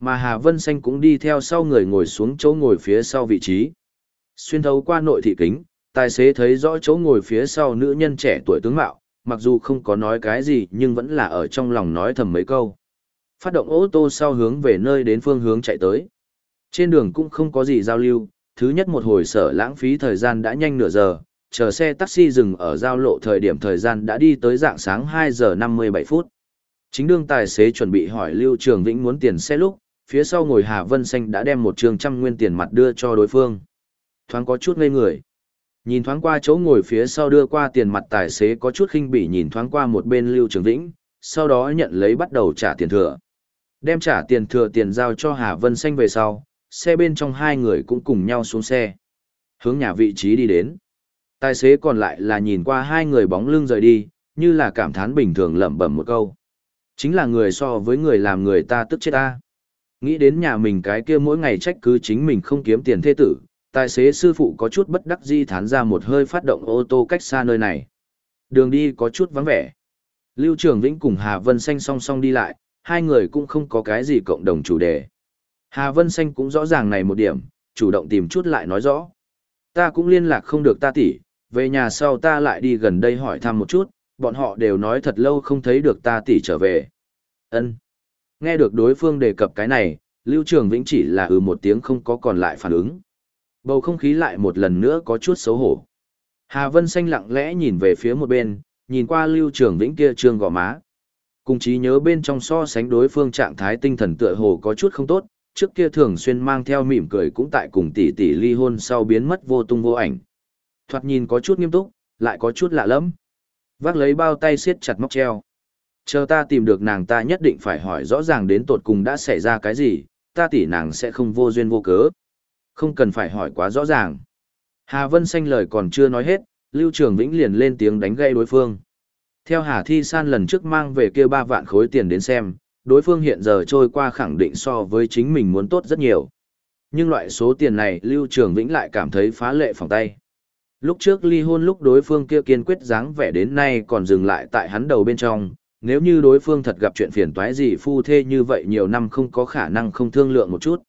Mà Hà Vân Xanh cũng đi theo sau người ngồi xuống chỗ ngồi phía sau vị trí. Xuyên thấu qua nội thị kính, tài xế thấy rõ chỗ ngồi phía sau nữ nhân trẻ tuổi tướng mạo, mặc dù không có nói cái gì nhưng vẫn là ở trong lòng nói thầm mấy câu. Phát động ô tô sau hướng về nơi đến phương hướng chạy tới. Trên đường cũng không có gì giao lưu, thứ nhất một hồi sở lãng phí thời gian đã nhanh nửa giờ, chờ xe taxi dừng ở giao lộ thời điểm thời gian đã đi tới dạng sáng 2 giờ 57 phút. Chính đương tài xế chuẩn bị hỏi Lưu Trường Vĩnh muốn tiền xe lúc, phía sau ngồi Hà Vân Xanh đã đem một trường trăm nguyên tiền mặt đưa cho đối phương. Thoáng có chút ngây người. Nhìn thoáng qua chỗ ngồi phía sau đưa qua tiền mặt tài xế có chút khinh bỉ nhìn thoáng qua một bên Lưu Trường Vĩnh, sau đó nhận lấy bắt đầu trả tiền thừa. Đem trả tiền thừa tiền giao cho Hà Vân Xanh về sau, xe bên trong hai người cũng cùng nhau xuống xe. Hướng nhà vị trí đi đến. Tài xế còn lại là nhìn qua hai người bóng lưng rời đi, như là cảm thán bình thường lẩm bẩm một câu. Chính là người so với người làm người ta tức chết ta. Nghĩ đến nhà mình cái kia mỗi ngày trách cứ chính mình không kiếm tiền thê tử, tài xế sư phụ có chút bất đắc di thán ra một hơi phát động ô tô cách xa nơi này. Đường đi có chút vắng vẻ. Lưu Trường Vĩnh cùng Hà Vân Xanh song song đi lại, hai người cũng không có cái gì cộng đồng chủ đề. Hà Vân Xanh cũng rõ ràng này một điểm, chủ động tìm chút lại nói rõ. Ta cũng liên lạc không được ta tỷ, về nhà sau ta lại đi gần đây hỏi thăm một chút, bọn họ đều nói thật lâu không thấy được ta tỷ trở về. Ân. Nghe được đối phương đề cập cái này, Lưu Trường Vĩnh chỉ là ừ một tiếng không có còn lại phản ứng. Bầu không khí lại một lần nữa có chút xấu hổ. Hà Vân Xanh lặng lẽ nhìn về phía một bên, nhìn qua Lưu Trường Vĩnh kia trương gò má. Cùng trí nhớ bên trong so sánh đối phương trạng thái tinh thần tựa hồ có chút không tốt, trước kia thường xuyên mang theo mỉm cười cũng tại cùng tỷ tỷ ly hôn sau biến mất vô tung vô ảnh. Thoạt nhìn có chút nghiêm túc, lại có chút lạ lẫm. Vác lấy bao tay siết chặt móc treo. Chờ ta tìm được nàng ta nhất định phải hỏi rõ ràng đến tột cùng đã xảy ra cái gì, ta tỷ nàng sẽ không vô duyên vô cớ. Không cần phải hỏi quá rõ ràng. Hà Vân Xanh lời còn chưa nói hết, Lưu Trường Vĩnh liền lên tiếng đánh gây đối phương. Theo Hà Thi San lần trước mang về kia ba vạn khối tiền đến xem, đối phương hiện giờ trôi qua khẳng định so với chính mình muốn tốt rất nhiều. Nhưng loại số tiền này Lưu Trường Vĩnh lại cảm thấy phá lệ phòng tay. Lúc trước ly hôn lúc đối phương kia kiên quyết dáng vẻ đến nay còn dừng lại tại hắn đầu bên trong, nếu như đối phương thật gặp chuyện phiền toái gì phu thê như vậy nhiều năm không có khả năng không thương lượng một chút.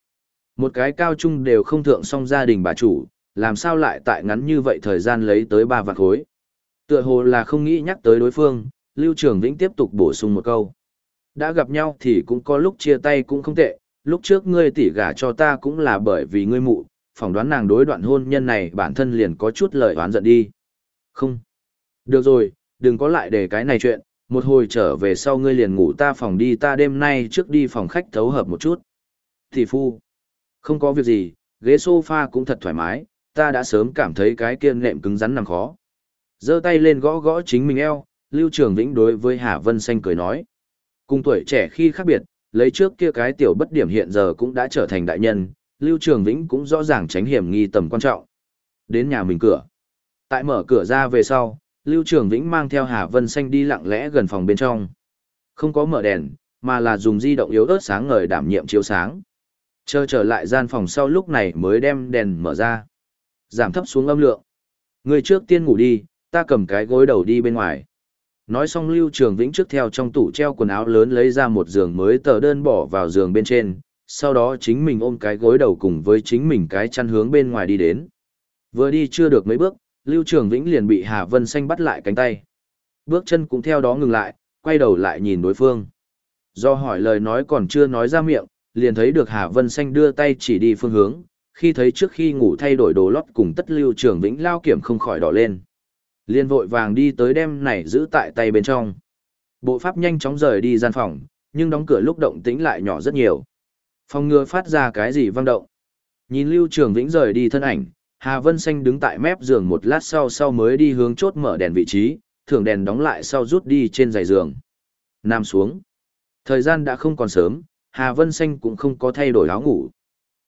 Một cái cao trung đều không thượng xong gia đình bà chủ, làm sao lại tại ngắn như vậy thời gian lấy tới ba vạn khối. Tựa hồ là không nghĩ nhắc tới đối phương, Lưu Trường Vĩnh tiếp tục bổ sung một câu. Đã gặp nhau thì cũng có lúc chia tay cũng không tệ, lúc trước ngươi tỉ gả cho ta cũng là bởi vì ngươi mụ, phỏng đoán nàng đối đoạn hôn nhân này bản thân liền có chút lời oán giận đi. Không. Được rồi, đừng có lại để cái này chuyện, một hồi trở về sau ngươi liền ngủ ta phòng đi ta đêm nay trước đi phòng khách thấu hợp một chút. Thì phu. Không có việc gì, ghế sofa cũng thật thoải mái, ta đã sớm cảm thấy cái kia nệm cứng rắn nằm khó. giơ tay lên gõ gõ chính mình eo, Lưu Trường Vĩnh đối với Hà Vân Xanh cười nói. Cùng tuổi trẻ khi khác biệt, lấy trước kia cái tiểu bất điểm hiện giờ cũng đã trở thành đại nhân, Lưu Trường Vĩnh cũng rõ ràng tránh hiểm nghi tầm quan trọng. Đến nhà mình cửa. Tại mở cửa ra về sau, Lưu Trường Vĩnh mang theo Hà Vân Xanh đi lặng lẽ gần phòng bên trong. Không có mở đèn, mà là dùng di động yếu ớt sáng ngời đảm nhiệm chiếu sáng. Chờ trở lại gian phòng sau lúc này mới đem đèn mở ra. Giảm thấp xuống âm lượng. Người trước tiên ngủ đi, ta cầm cái gối đầu đi bên ngoài. Nói xong Lưu Trường Vĩnh trước theo trong tủ treo quần áo lớn lấy ra một giường mới tờ đơn bỏ vào giường bên trên, sau đó chính mình ôm cái gối đầu cùng với chính mình cái chăn hướng bên ngoài đi đến. Vừa đi chưa được mấy bước, Lưu Trường Vĩnh liền bị Hà Vân Xanh bắt lại cánh tay. Bước chân cũng theo đó ngừng lại, quay đầu lại nhìn đối phương. Do hỏi lời nói còn chưa nói ra miệng, liền thấy được Hà Vân Xanh đưa tay chỉ đi phương hướng, khi thấy trước khi ngủ thay đổi đồ lót cùng tất Lưu Trường Vĩnh lao kiểm không khỏi đỏ lên. Liền vội vàng đi tới đem này giữ tại tay bên trong. Bộ pháp nhanh chóng rời đi gian phòng, nhưng đóng cửa lúc động tĩnh lại nhỏ rất nhiều. Phòng ngừa phát ra cái gì vang động. Nhìn Lưu Trường Vĩnh rời đi thân ảnh, Hà Vân Xanh đứng tại mép giường một lát sau sau mới đi hướng chốt mở đèn vị trí, thưởng đèn đóng lại sau rút đi trên giày giường. Nam xuống. Thời gian đã không còn sớm, Hà Vân Xanh cũng không có thay đổi áo ngủ.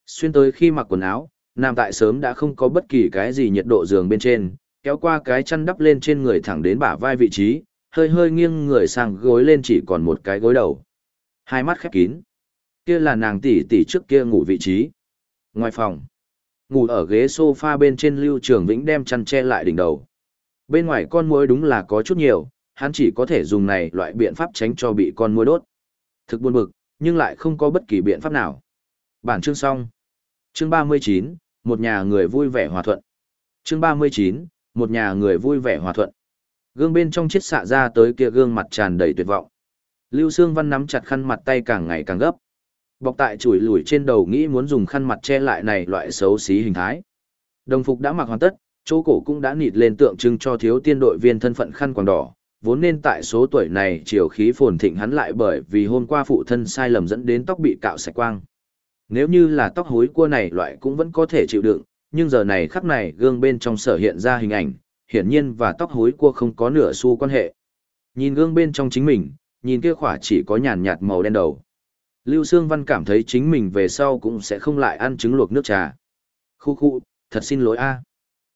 Xuyên tới khi mặc quần áo, Nam tại sớm đã không có bất kỳ cái gì nhiệt độ giường bên trên, kéo qua cái chăn đắp lên trên người thẳng đến bả vai vị trí, hơi hơi nghiêng người sang gối lên chỉ còn một cái gối đầu. Hai mắt khép kín. Kia là nàng tỷ tỷ trước kia ngủ vị trí. Ngoài phòng, ngủ ở ghế sofa bên trên Lưu Trường Vĩnh đem chăn che lại đỉnh đầu. Bên ngoài con muỗi đúng là có chút nhiều, hắn chỉ có thể dùng này loại biện pháp tránh cho bị con muỗi đốt. Thực buồn bực, nhưng lại không có bất kỳ biện pháp nào. Bản chương xong. Chương 39, một nhà người vui vẻ hòa thuận. Chương 39, một nhà người vui vẻ hòa thuận. Gương bên trong chiếc xạ ra tới kia gương mặt tràn đầy tuyệt vọng. Lưu Sương Văn nắm chặt khăn mặt tay càng ngày càng gấp. Bọc tại chùi lùi trên đầu nghĩ muốn dùng khăn mặt che lại này loại xấu xí hình thái. Đồng phục đã mặc hoàn tất, chỗ cổ cũng đã nịt lên tượng trưng cho thiếu tiên đội viên thân phận khăn quàng đỏ, vốn nên tại số tuổi này chiều khí phồn thịnh hắn lại bởi vì hôm qua phụ thân sai lầm dẫn đến tóc bị cạo sạch quang. Nếu như là tóc hối cua này loại cũng vẫn có thể chịu đựng, nhưng giờ này khắc này gương bên trong sở hiện ra hình ảnh, hiển nhiên và tóc hối cua không có nửa xu quan hệ. Nhìn gương bên trong chính mình, nhìn kia khỏa chỉ có nhàn nhạt màu đen đầu. Lưu Sương Văn cảm thấy chính mình về sau cũng sẽ không lại ăn trứng luộc nước trà. Khu khu, thật xin lỗi a.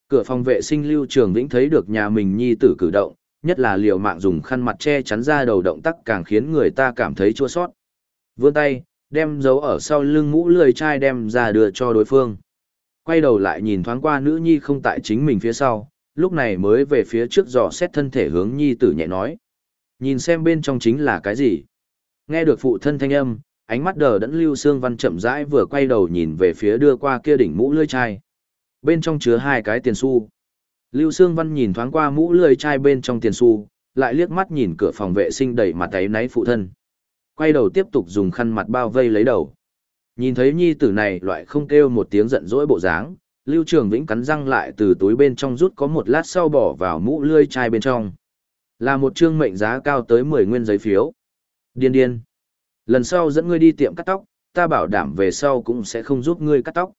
Cửa phòng vệ sinh Lưu Trường Vĩnh thấy được nhà mình nhi tử cử động, nhất là liều mạng dùng khăn mặt che chắn ra đầu động tác càng khiến người ta cảm thấy chua sót. Vươn tay, đem dấu ở sau lưng mũ lười chai đem ra đưa cho đối phương. Quay đầu lại nhìn thoáng qua nữ nhi không tại chính mình phía sau, lúc này mới về phía trước dò xét thân thể hướng nhi tử nhẹ nói. Nhìn xem bên trong chính là cái gì. Nghe được phụ thân thanh âm, ánh mắt đờ đẫn lưu xương văn chậm rãi vừa quay đầu nhìn về phía đưa qua kia đỉnh mũ lưỡi chai. Bên trong chứa hai cái tiền xu. Lưu Sương Văn nhìn thoáng qua mũ lưỡi chai bên trong tiền xu, lại liếc mắt nhìn cửa phòng vệ sinh đẩy mặt ấy náy phụ thân. Quay đầu tiếp tục dùng khăn mặt bao vây lấy đầu. Nhìn thấy nhi tử này loại không kêu một tiếng giận dỗi bộ dáng, Lưu Trường Vĩnh cắn răng lại từ túi bên trong rút có một lát sau bỏ vào mũ lươi chai bên trong. Là một trương mệnh giá cao tới 10 nguyên giấy phiếu. Điên điên. Lần sau dẫn ngươi đi tiệm cắt tóc, ta bảo đảm về sau cũng sẽ không giúp ngươi cắt tóc.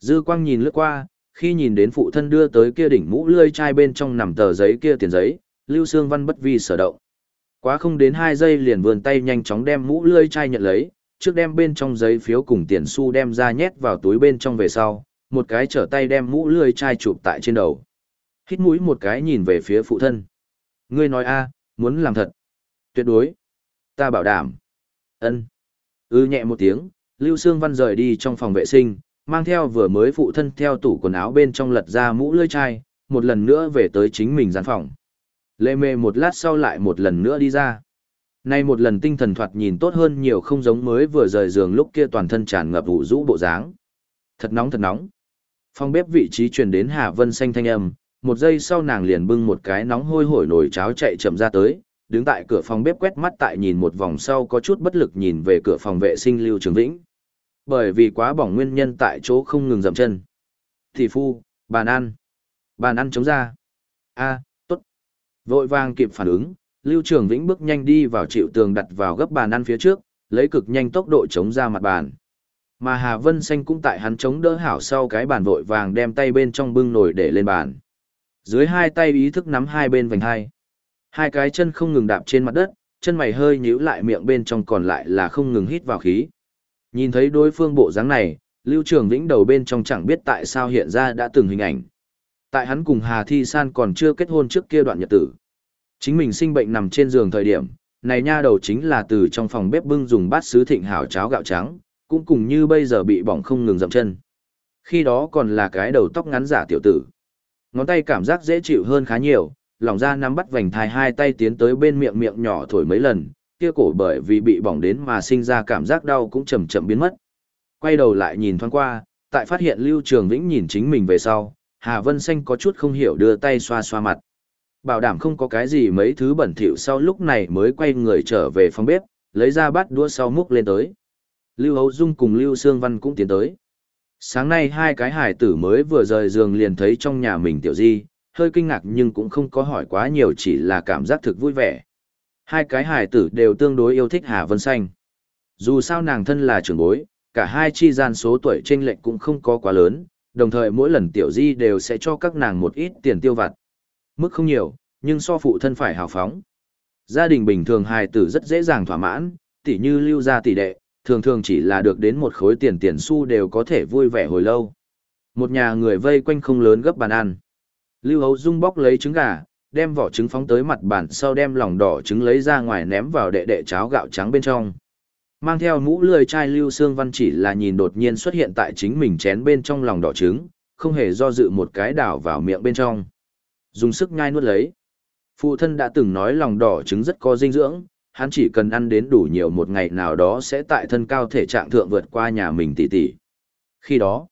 Dư quang nhìn lướt qua, khi nhìn đến phụ thân đưa tới kia đỉnh mũ lươi chai bên trong nằm tờ giấy kia tiền giấy, Lưu Sương Văn bất vi sở động. Quá không đến 2 giây liền vươn tay nhanh chóng đem mũ lươi chai nhận lấy, trước đem bên trong giấy phiếu cùng tiền xu đem ra nhét vào túi bên trong về sau, một cái trở tay đem mũ lươi chai chụp tại trên đầu. Hít mũi một cái nhìn về phía phụ thân. Ngươi nói a, muốn làm thật. Tuyệt đối. Ta bảo đảm. Ân. Ư nhẹ một tiếng, Lưu Sương Văn rời đi trong phòng vệ sinh, mang theo vừa mới phụ thân theo tủ quần áo bên trong lật ra mũ lưỡi chai, một lần nữa về tới chính mình gian phòng. Lê mê một lát sau lại một lần nữa đi ra. Nay một lần tinh thần thoạt nhìn tốt hơn nhiều không giống mới vừa rời giường lúc kia toàn thân tràn ngập ủ rũ bộ dáng. Thật nóng thật nóng. Phòng bếp vị trí truyền đến Hà Vân xanh thanh âm, một giây sau nàng liền bưng một cái nóng hôi hổi nồi cháo chạy chậm ra tới, đứng tại cửa phòng bếp quét mắt tại nhìn một vòng sau có chút bất lực nhìn về cửa phòng vệ sinh Lưu Trường Vĩnh. Bởi vì quá bỏng nguyên nhân tại chỗ không ngừng dậm chân. Thị phu, bàn ăn. Bàn ăn chống ra. a tốt. Vội vàng kịp phản ứng, Lưu Trường Vĩnh bước nhanh đi vào chịu tường đặt vào gấp bàn ăn phía trước, lấy cực nhanh tốc độ chống ra mặt bàn. Mà Hà Vân Xanh cũng tại hắn chống đỡ hảo sau cái bàn vội vàng đem tay bên trong bưng nồi để lên bàn. Dưới hai tay ý thức nắm hai bên vành hai. Hai cái chân không ngừng đạp trên mặt đất, chân mày hơi nhíu lại miệng bên trong còn lại là không ngừng hít vào khí. Nhìn thấy đối phương bộ dáng này, Lưu Trường Vĩnh đầu bên trong chẳng biết tại sao hiện ra đã từng hình ảnh. Tại hắn cùng Hà Thi San còn chưa kết hôn trước kia đoạn nhật tử. Chính mình sinh bệnh nằm trên giường thời điểm, này nha đầu chính là từ trong phòng bếp bưng dùng bát sứ thịnh hảo cháo gạo trắng, cũng cùng như bây giờ bị bỏng không ngừng dậm chân. Khi đó còn là cái đầu tóc ngắn giả tiểu tử. Ngón tay cảm giác dễ chịu hơn khá nhiều, lòng ra nắm bắt vành thai hai tay tiến tới bên miệng miệng nhỏ thổi mấy lần, kia cổ bởi vì bị bỏng đến mà sinh ra cảm giác đau cũng chậm chậm biến mất. Quay đầu lại nhìn thoáng qua, tại phát hiện Lưu Trường Vĩnh nhìn chính mình về sau, Hà Vân Xanh có chút không hiểu đưa tay xoa xoa mặt. Bảo đảm không có cái gì mấy thứ bẩn thỉu sau lúc này mới quay người trở về phòng bếp, lấy ra bát đũa sau múc lên tới. Lưu Hấu Dung cùng Lưu Sương Văn cũng tiến tới. Sáng nay hai cái hải tử mới vừa rời giường liền thấy trong nhà mình tiểu di, hơi kinh ngạc nhưng cũng không có hỏi quá nhiều chỉ là cảm giác thực vui vẻ. Hai cái hải tử đều tương đối yêu thích Hà Vân Xanh. Dù sao nàng thân là trưởng bối, cả hai chi gian số tuổi chênh lệch cũng không có quá lớn, đồng thời mỗi lần tiểu di đều sẽ cho các nàng một ít tiền tiêu vặt. Mức không nhiều, nhưng so phụ thân phải hào phóng. Gia đình bình thường hài tử rất dễ dàng thỏa mãn, tỉ như lưu gia tỷ đệ, thường thường chỉ là được đến một khối tiền tiền xu đều có thể vui vẻ hồi lâu. Một nhà người vây quanh không lớn gấp bàn ăn. Lưu Hấu Dung bóc lấy trứng gà, đem vỏ trứng phóng tới mặt bàn sau đem lòng đỏ trứng lấy ra ngoài ném vào đệ đệ cháo gạo trắng bên trong. Mang theo mũ lười chai Lưu Sương Văn chỉ là nhìn đột nhiên xuất hiện tại chính mình chén bên trong lòng đỏ trứng, không hề do dự một cái đảo vào miệng bên trong. Dùng sức nhai nuốt lấy. Phụ thân đã từng nói lòng đỏ trứng rất có dinh dưỡng, hắn chỉ cần ăn đến đủ nhiều một ngày nào đó sẽ tại thân cao thể trạng thượng vượt qua nhà mình tỷ tỷ. Khi đó,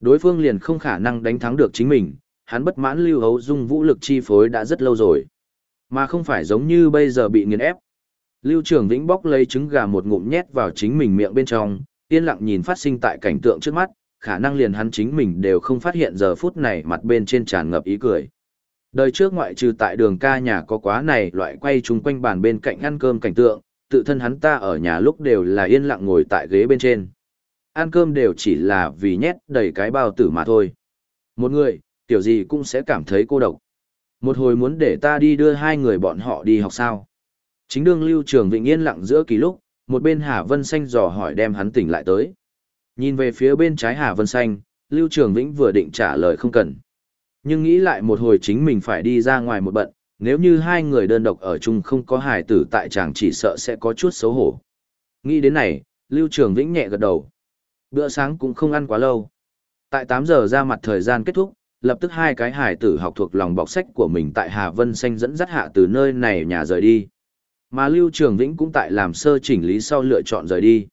đối phương liền không khả năng đánh thắng được chính mình, hắn bất mãn lưu hấu dung vũ lực chi phối đã rất lâu rồi. Mà không phải giống như bây giờ bị nghiền ép. Lưu Trường Vĩnh bóc lấy trứng gà một ngụm nhét vào chính mình miệng bên trong, yên lặng nhìn phát sinh tại cảnh tượng trước mắt, khả năng liền hắn chính mình đều không phát hiện giờ phút này mặt bên trên tràn ngập ý cười. Đời trước ngoại trừ tại đường ca nhà có quá này loại quay chung quanh bàn bên cạnh ăn cơm cảnh tượng, tự thân hắn ta ở nhà lúc đều là yên lặng ngồi tại ghế bên trên. Ăn cơm đều chỉ là vì nhét đầy cái bao tử mà thôi. Một người, tiểu gì cũng sẽ cảm thấy cô độc. Một hồi muốn để ta đi đưa hai người bọn họ đi học sao. Chính đương lưu trường vịnh yên lặng giữa kỳ lúc, một bên Hà Vân Xanh dò hỏi đem hắn tỉnh lại tới. Nhìn về phía bên trái Hà Vân Xanh, Lưu Trường Vĩnh vừa định trả lời không cần. Nhưng nghĩ lại một hồi chính mình phải đi ra ngoài một bận, nếu như hai người đơn độc ở chung không có hài tử tại chàng chỉ sợ sẽ có chút xấu hổ. Nghĩ đến này, Lưu Trường Vĩnh nhẹ gật đầu. Bữa sáng cũng không ăn quá lâu. Tại 8 giờ ra mặt thời gian kết thúc, lập tức hai cái hải tử học thuộc lòng bọc sách của mình tại Hà Vân Xanh dẫn dắt hạ từ nơi này nhà rời đi. Mà Lưu Trường Vĩnh cũng tại làm sơ chỉnh lý sau lựa chọn rời đi.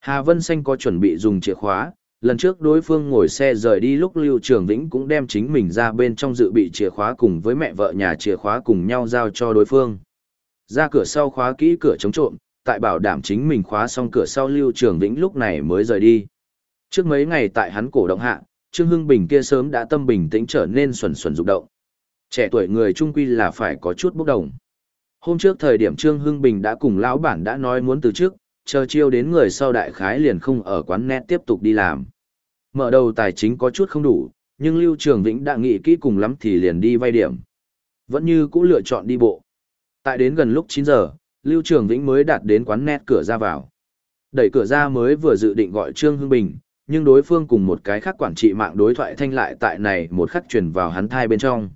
Hà Vân Xanh có chuẩn bị dùng chìa khóa, lần trước đối phương ngồi xe rời đi lúc Lưu Trường Vĩnh cũng đem chính mình ra bên trong dự bị chìa khóa cùng với mẹ vợ nhà chìa khóa cùng nhau giao cho đối phương. Ra cửa sau khóa kỹ cửa chống trộm, tại bảo đảm chính mình khóa xong cửa sau Lưu Trường Vĩnh lúc này mới rời đi. Trước mấy ngày tại hắn cổ động hạ, Trương Hưng Bình kia sớm đã tâm bình tĩnh trở nên xuẩn xuẩn rụng động. Trẻ tuổi người trung quy là phải có chút bốc đồng. Hôm trước thời điểm Trương Hưng Bình đã cùng lão bản đã nói muốn từ trước, chờ chiêu đến người sau đại khái liền không ở quán net tiếp tục đi làm. Mở đầu tài chính có chút không đủ, nhưng Lưu Trường Vĩnh đã nghĩ kỹ cùng lắm thì liền đi vay điểm. Vẫn như cũ lựa chọn đi bộ. Tại đến gần lúc 9 giờ, Lưu Trường Vĩnh mới đạt đến quán net cửa ra vào. Đẩy cửa ra mới vừa dự định gọi Trương Hưng Bình, nhưng đối phương cùng một cái khác quản trị mạng đối thoại thanh lại tại này một khắc truyền vào hắn thai bên trong.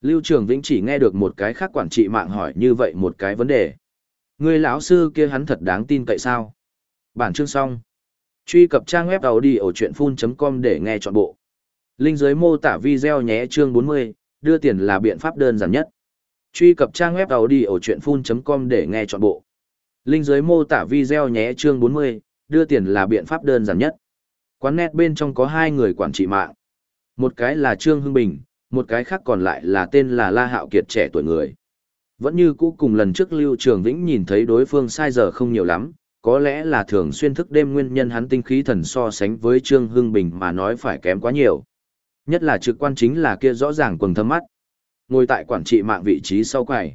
Lưu Trường Vĩnh chỉ nghe được một cái khác quản trị mạng hỏi như vậy một cái vấn đề. Người lão sư kia hắn thật đáng tin cậy sao? Bản chương xong. Truy cập trang web đầu đi ở chuyện full.com để nghe trọn bộ. Linh dưới mô tả video nhé chương 40, đưa tiền là biện pháp đơn giản nhất. Truy cập trang web đầu đi ở chuyện full.com để nghe trọn bộ. Linh dưới mô tả video nhé chương 40, đưa tiền là biện pháp đơn giản nhất. Quán net bên trong có hai người quản trị mạng. Một cái là Trương Hưng Bình, một cái khác còn lại là tên là La Hạo Kiệt trẻ tuổi người. Vẫn như cũ cùng lần trước Lưu Trường Vĩnh nhìn thấy đối phương sai giờ không nhiều lắm, có lẽ là thường xuyên thức đêm nguyên nhân hắn tinh khí thần so sánh với Trương Hưng Bình mà nói phải kém quá nhiều. Nhất là trực quan chính là kia rõ ràng quần thâm mắt. Ngồi tại quản trị mạng vị trí sau quầy.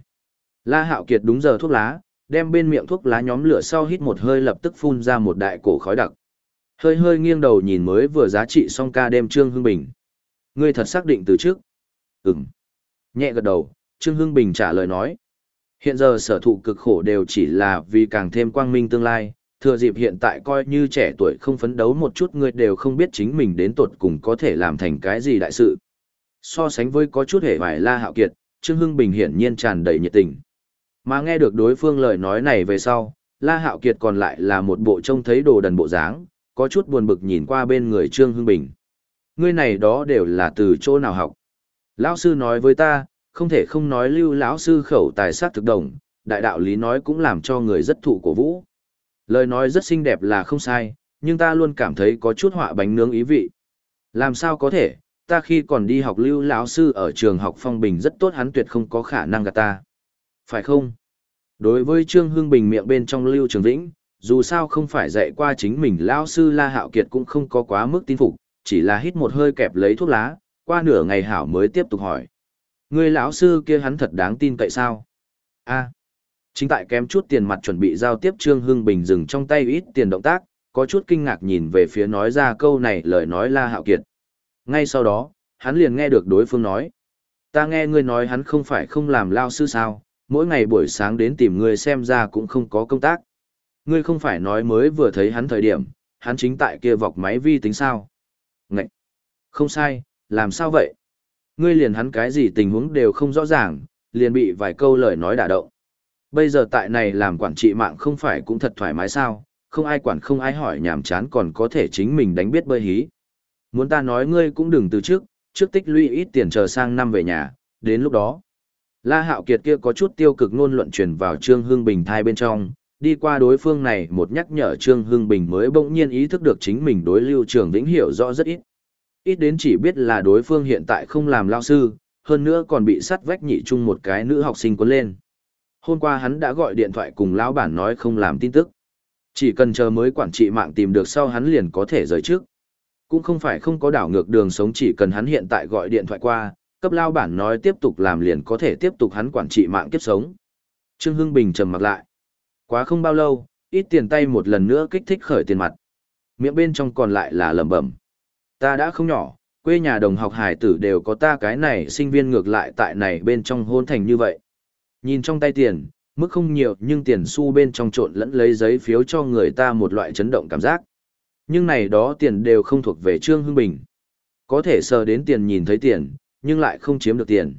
La Hạo Kiệt đúng giờ thuốc lá, đem bên miệng thuốc lá nhóm lửa sau hít một hơi lập tức phun ra một đại cổ khói đặc. Hơi hơi nghiêng đầu nhìn mới vừa giá trị xong ca đêm Trương Hưng Bình. Ngươi thật xác định từ trước. Ừm. Nhẹ gật đầu, Trương Hưng Bình trả lời nói. Hiện giờ sở thụ cực khổ đều chỉ là vì càng thêm quang minh tương lai, thừa dịp hiện tại coi như trẻ tuổi không phấn đấu một chút người đều không biết chính mình đến tuột cùng có thể làm thành cái gì đại sự. So sánh với có chút hề vải la hạo kiệt, Trương Hưng Bình hiển nhiên tràn đầy nhiệt tình. Mà nghe được đối phương lời nói này về sau, la hạo kiệt còn lại là một bộ trông thấy đồ đần bộ dáng, có chút buồn bực nhìn qua bên người Trương Hưng Bình. Ngươi này đó đều là từ chỗ nào học. Lão sư nói với ta, không thể không nói lưu lão sư khẩu tài sát thực đồng, đại đạo lý nói cũng làm cho người rất thụ cổ vũ. Lời nói rất xinh đẹp là không sai, nhưng ta luôn cảm thấy có chút họa bánh nướng ý vị. Làm sao có thể, ta khi còn đi học lưu lão sư ở trường học phong bình rất tốt hắn tuyệt không có khả năng gạt ta. Phải không? Đối với Trương Hưng Bình miệng bên trong lưu trường vĩnh, dù sao không phải dạy qua chính mình lão sư La Hạo Kiệt cũng không có quá mức tin phục, chỉ là hít một hơi kẹp lấy thuốc lá, qua nửa ngày hảo mới tiếp tục hỏi. Người lão sư kia hắn thật đáng tin cậy sao? a chính tại kém chút tiền mặt chuẩn bị giao tiếp Trương Hưng Bình dừng trong tay ít tiền động tác, có chút kinh ngạc nhìn về phía nói ra câu này lời nói La Hạo Kiệt. Ngay sau đó, hắn liền nghe được đối phương nói. Ta nghe ngươi nói hắn không phải không làm lao sư sao, mỗi ngày buổi sáng đến tìm ngươi xem ra cũng không có công tác. Ngươi không phải nói mới vừa thấy hắn thời điểm, hắn chính tại kia vọc máy vi tính sao. Ngậy! Không sai, làm sao vậy? Ngươi liền hắn cái gì tình huống đều không rõ ràng, liền bị vài câu lời nói đả động. Bây giờ tại này làm quản trị mạng không phải cũng thật thoải mái sao, không ai quản không ai hỏi nhảm chán còn có thể chính mình đánh biết bơi hí. Muốn ta nói ngươi cũng đừng từ trước, trước tích lũy ít tiền chờ sang năm về nhà, đến lúc đó. La Hạo Kiệt kia có chút tiêu cực ngôn luận truyền vào Trương Hương Bình thai bên trong, đi qua đối phương này một nhắc nhở Trương Hưng Bình mới bỗng nhiên ý thức được chính mình đối Lưu Trường Vĩnh hiểu rõ rất ít ít đến chỉ biết là đối phương hiện tại không làm lao sư, hơn nữa còn bị sắt vách nhị chung một cái nữ học sinh cuốn lên. Hôm qua hắn đã gọi điện thoại cùng lão bản nói không làm tin tức. Chỉ cần chờ mới quản trị mạng tìm được sau hắn liền có thể rời trước. Cũng không phải không có đảo ngược đường sống chỉ cần hắn hiện tại gọi điện thoại qua, cấp lao bản nói tiếp tục làm liền có thể tiếp tục hắn quản trị mạng kiếp sống. Trương Hưng Bình trầm mặc lại. Quá không bao lâu, ít tiền tay một lần nữa kích thích khởi tiền mặt. Miệng bên trong còn lại là lẩm bẩm. Ta đã không nhỏ, quê nhà đồng học hải tử đều có ta cái này sinh viên ngược lại tại này bên trong hôn thành như vậy. Nhìn trong tay tiền, mức không nhiều nhưng tiền xu bên trong trộn lẫn lấy giấy phiếu cho người ta một loại chấn động cảm giác. Nhưng này đó tiền đều không thuộc về Trương Hưng Bình. Có thể sờ đến tiền nhìn thấy tiền, nhưng lại không chiếm được tiền.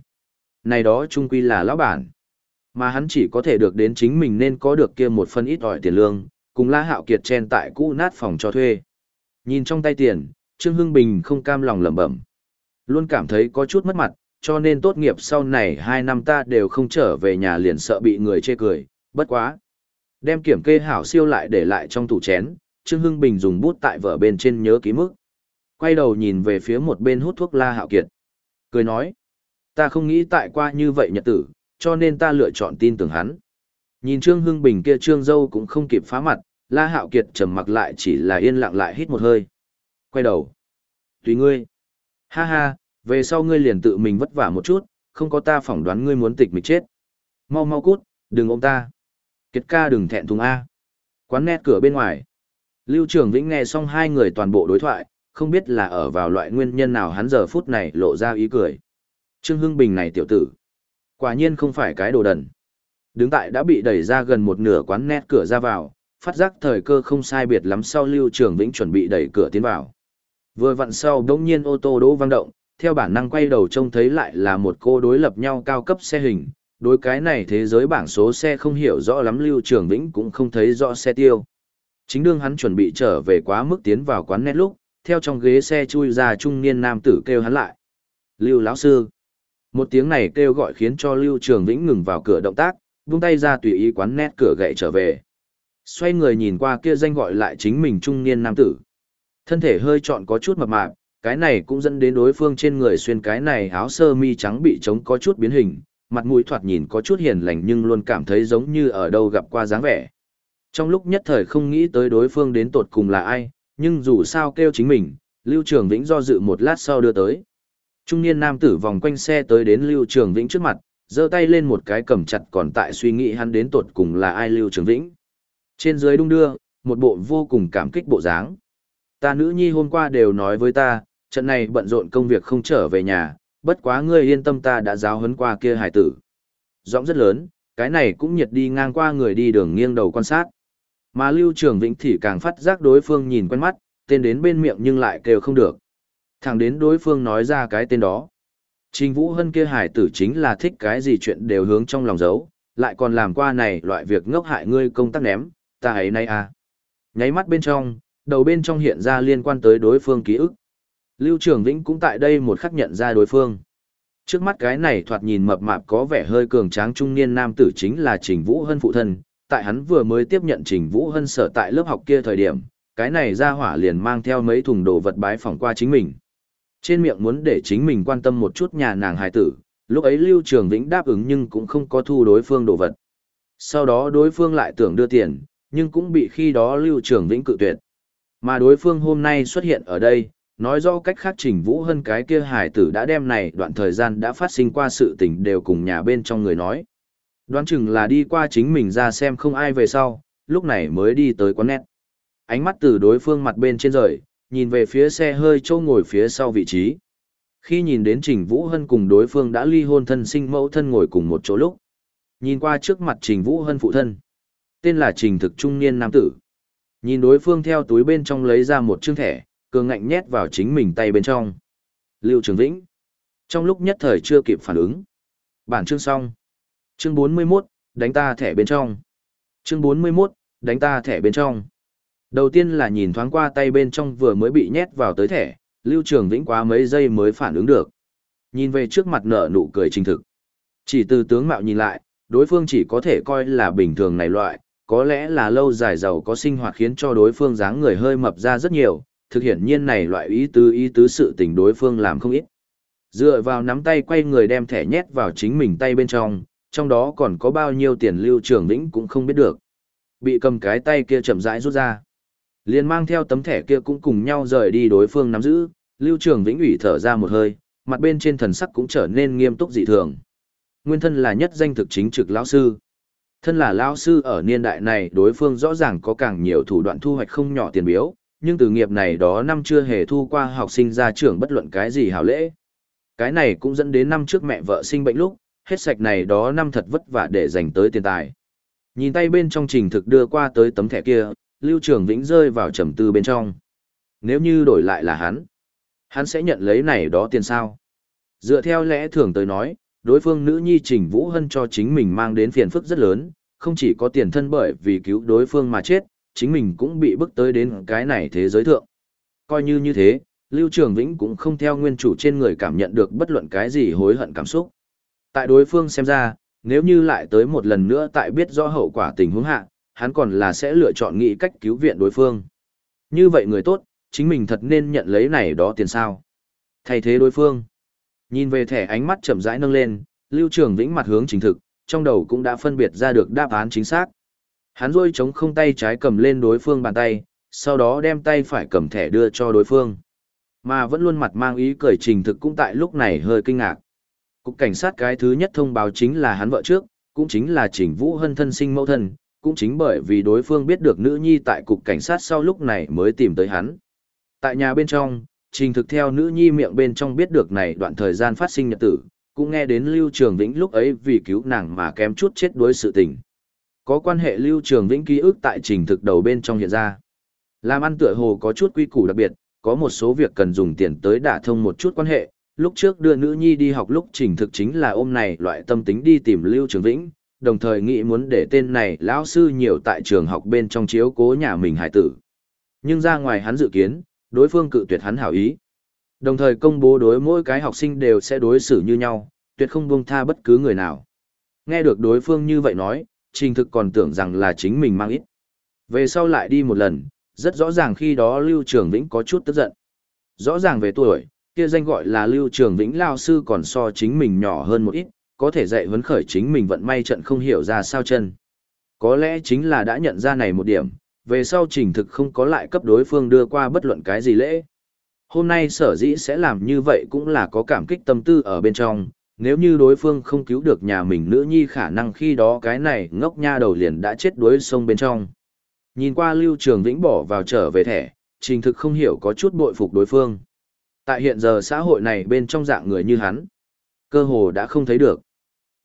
Này đó trung quy là lão bản. Mà hắn chỉ có thể được đến chính mình nên có được kia một phần ít ỏi tiền lương, cùng La Hạo Kiệt chen tại cũ nát phòng cho thuê. Nhìn trong tay tiền, Trương Hưng Bình không cam lòng lẩm bẩm. Luôn cảm thấy có chút mất mặt, cho nên tốt nghiệp sau này hai năm ta đều không trở về nhà liền sợ bị người chê cười, bất quá. Đem kiểm kê hảo siêu lại để lại trong tủ chén, Trương Hưng Bình dùng bút tại vở bên trên nhớ ký mức. Quay đầu nhìn về phía một bên hút thuốc La Hạo Kiệt. Cười nói, ta không nghĩ tại qua như vậy nhật tử, cho nên ta lựa chọn tin tưởng hắn. Nhìn Trương Hưng Bình kia Trương Dâu cũng không kịp phá mặt, La Hạo Kiệt trầm mặc lại chỉ là yên lặng lại hít một hơi. Quay đầu. Tùy ngươi. Ha ha, về sau ngươi liền tự mình vất vả một chút, không có ta phỏng đoán ngươi muốn tịch mịch chết. Mau mau cút, đừng ôm ta. Kiệt ca đừng thẹn thùng A. Quán nét cửa bên ngoài. Lưu Trường Vĩnh nghe xong hai người toàn bộ đối thoại, không biết là ở vào loại nguyên nhân nào hắn giờ phút này lộ ra ý cười. Trương Hưng Bình này tiểu tử. Quả nhiên không phải cái đồ đần. Đứng tại đã bị đẩy ra gần một nửa quán nét cửa ra vào, phát giác thời cơ không sai biệt lắm sau Lưu Trường Vĩnh chuẩn bị đẩy cửa tiến vào. Vừa vặn sau đống nhiên ô tô đỗ vang động, theo bản năng quay đầu trông thấy lại là một cô đối lập nhau cao cấp xe hình, đối cái này thế giới bảng số xe không hiểu rõ lắm Lưu Trường Vĩnh cũng không thấy rõ xe tiêu. Chính đương hắn chuẩn bị trở về quá mức tiến vào quán nét lúc, theo trong ghế xe chui ra trung niên nam tử kêu hắn lại. Lưu lão sư. Một tiếng này kêu gọi khiến cho Lưu Trường Vĩnh ngừng vào cửa động tác, buông tay ra tùy ý quán nét cửa gậy trở về. Xoay người nhìn qua kia danh gọi lại chính mình trung niên nam tử. Thân thể hơi trọn có chút mập mạp, cái này cũng dẫn đến đối phương trên người xuyên cái này áo sơ mi trắng bị trống có chút biến hình, mặt mũi thoạt nhìn có chút hiền lành nhưng luôn cảm thấy giống như ở đâu gặp qua dáng vẻ. Trong lúc nhất thời không nghĩ tới đối phương đến tột cùng là ai, nhưng dù sao kêu chính mình, Lưu Trường Vĩnh do dự một lát sau đưa tới. Trung niên nam tử vòng quanh xe tới đến Lưu Trường Vĩnh trước mặt, giơ tay lên một cái cầm chặt còn tại suy nghĩ hắn đến tột cùng là ai Lưu Trường Vĩnh. Trên dưới đung đưa, một bộ vô cùng cảm kích bộ dáng. Ta nữ nhi hôm qua đều nói với ta, trận này bận rộn công việc không trở về nhà, bất quá ngươi yên tâm ta đã giáo huấn qua kia hải tử. Giọng rất lớn, cái này cũng nhiệt đi ngang qua người đi đường nghiêng đầu quan sát. Mà Lưu Trường Vĩnh thì càng phát giác đối phương nhìn quen mắt, tên đến bên miệng nhưng lại kêu không được. Thẳng đến đối phương nói ra cái tên đó. Trình Vũ Hân kia hải tử chính là thích cái gì chuyện đều hướng trong lòng giấu, lại còn làm qua này loại việc ngốc hại ngươi công tác ném, ta ấy nay à. Nháy mắt bên trong, đầu bên trong hiện ra liên quan tới đối phương ký ức. Lưu Trường Vĩnh cũng tại đây một khắc nhận ra đối phương. Trước mắt cái này thoạt nhìn mập mạp có vẻ hơi cường tráng trung niên nam tử chính là Trình Vũ Hân phụ thân, tại hắn vừa mới tiếp nhận Trình Vũ Hân sở tại lớp học kia thời điểm, cái này ra hỏa liền mang theo mấy thùng đồ vật bái phỏng qua chính mình. Trên miệng muốn để chính mình quan tâm một chút nhà nàng hài tử, lúc ấy Lưu Trường Vĩnh đáp ứng nhưng cũng không có thu đối phương đồ vật. Sau đó đối phương lại tưởng đưa tiền, nhưng cũng bị khi đó Lưu Trường Vĩnh cự tuyệt. Mà đối phương hôm nay xuất hiện ở đây, nói rõ cách khác Trình Vũ Hân cái kia hài tử đã đem này đoạn thời gian đã phát sinh qua sự tình đều cùng nhà bên trong người nói. Đoán chừng là đi qua chính mình ra xem không ai về sau, lúc này mới đi tới quán nét. Ánh mắt từ đối phương mặt bên trên rời, nhìn về phía xe hơi châu ngồi phía sau vị trí. Khi nhìn đến Trình Vũ Hân cùng đối phương đã ly hôn thân sinh mẫu thân ngồi cùng một chỗ lúc. Nhìn qua trước mặt Trình Vũ Hân phụ thân. Tên là Trình Thực Trung Niên Nam Tử. Nhìn đối phương theo túi bên trong lấy ra một chương thẻ, cường ngạnh nhét vào chính mình tay bên trong. Lưu Trường Vĩnh. Trong lúc nhất thời chưa kịp phản ứng. Bản chương xong. Chương 41, đánh ta thẻ bên trong. Chương 41, đánh ta thẻ bên trong. Đầu tiên là nhìn thoáng qua tay bên trong vừa mới bị nhét vào tới thẻ, Lưu Trường Vĩnh quá mấy giây mới phản ứng được. Nhìn về trước mặt nở nụ cười trình thực. Chỉ từ tướng mạo nhìn lại, đối phương chỉ có thể coi là bình thường này loại, có lẽ là lâu dài giàu có sinh hoạt khiến cho đối phương dáng người hơi mập ra rất nhiều, thực hiện nhiên này loại ý tứ ý tứ sự tình đối phương làm không ít. Dựa vào nắm tay quay người đem thẻ nhét vào chính mình tay bên trong, trong đó còn có bao nhiêu tiền lưu trường vĩnh cũng không biết được. Bị cầm cái tay kia chậm rãi rút ra liền mang theo tấm thẻ kia cũng cùng nhau rời đi đối phương nắm giữ, lưu trường vĩnh ủy thở ra một hơi, mặt bên trên thần sắc cũng trở nên nghiêm túc dị thường. Nguyên thân là nhất danh thực chính trực lão sư. Thân là lão sư ở niên đại này đối phương rõ ràng có càng nhiều thủ đoạn thu hoạch không nhỏ tiền biếu, nhưng từ nghiệp này đó năm chưa hề thu qua học sinh ra trường bất luận cái gì hảo lễ. Cái này cũng dẫn đến năm trước mẹ vợ sinh bệnh lúc, hết sạch này đó năm thật vất vả để dành tới tiền tài. Nhìn tay bên trong trình thực đưa qua tới tấm thẻ kia, Lưu Trường Vĩnh rơi vào trầm tư bên trong. Nếu như đổi lại là hắn, hắn sẽ nhận lấy này đó tiền sao? Dựa theo lẽ thường tới nói, đối phương nữ nhi Trình Vũ Hân cho chính mình mang đến phiền phức rất lớn, không chỉ có tiền thân bởi vì cứu đối phương mà chết, chính mình cũng bị bức tới đến cái này thế giới thượng. Coi như như thế, Lưu Trường Vĩnh cũng không theo nguyên chủ trên người cảm nhận được bất luận cái gì hối hận cảm xúc. Tại đối phương xem ra, nếu như lại tới một lần nữa tại biết rõ hậu quả tình huống hạ, hắn còn là sẽ lựa chọn nghĩ cách cứu viện đối phương. Như vậy người tốt, chính mình thật nên nhận lấy này đó tiền sao. Thay thế đối phương. Nhìn về thẻ ánh mắt chậm rãi nâng lên, Lưu Trường Vĩnh mặt hướng chính thực, trong đầu cũng đã phân biệt ra được đáp án chính xác. Hắn rôi chống không tay trái cầm lên đối phương bàn tay, sau đó đem tay phải cầm thẻ đưa cho đối phương. Mà vẫn luôn mặt mang ý cười trình thực cũng tại lúc này hơi kinh ngạc. Cục cảnh sát cái thứ nhất thông báo chính là hắn vợ trước, cũng chính là Trình Vũ Hân thân sinh mẫu thân, cũng chính bởi vì đối phương biết được nữ nhi tại cục cảnh sát sau lúc này mới tìm tới hắn. Tại nhà bên trong, Trình thực theo nữ nhi miệng bên trong biết được này đoạn thời gian phát sinh nhật tử, cũng nghe đến Lưu Trường Vĩnh lúc ấy vì cứu nàng mà kém chút chết đuối sự tình. Có quan hệ Lưu Trường Vĩnh ký ức tại trình thực đầu bên trong hiện ra. Làm ăn tựa hồ có chút quy củ đặc biệt, có một số việc cần dùng tiền tới đả thông một chút quan hệ. Lúc trước đưa nữ nhi đi học lúc trình thực chính là ôm này loại tâm tính đi tìm Lưu Trường Vĩnh, đồng thời nghĩ muốn để tên này lão sư nhiều tại trường học bên trong chiếu cố nhà mình hải tử. Nhưng ra ngoài hắn dự kiến, đối phương cự tuyệt hắn hảo ý. Đồng thời công bố đối mỗi cái học sinh đều sẽ đối xử như nhau, tuyệt không buông tha bất cứ người nào. Nghe được đối phương như vậy nói, trình thực còn tưởng rằng là chính mình mang ít. Về sau lại đi một lần, rất rõ ràng khi đó Lưu Trường Vĩnh có chút tức giận. Rõ ràng về tuổi, kia danh gọi là Lưu Trường Vĩnh lao sư còn so chính mình nhỏ hơn một ít, có thể dạy huấn khởi chính mình vận may trận không hiểu ra sao chân. Có lẽ chính là đã nhận ra này một điểm, về sau trình thực không có lại cấp đối phương đưa qua bất luận cái gì lễ. Hôm nay sở dĩ sẽ làm như vậy cũng là có cảm kích tâm tư ở bên trong, nếu như đối phương không cứu được nhà mình nữ nhi khả năng khi đó cái này ngốc nha đầu liền đã chết đuối sông bên trong. Nhìn qua Lưu Trường Vĩnh bỏ vào trở về thẻ, trình thực không hiểu có chút bội phục đối phương. Tại hiện giờ xã hội này bên trong dạng người như hắn, cơ hồ đã không thấy được.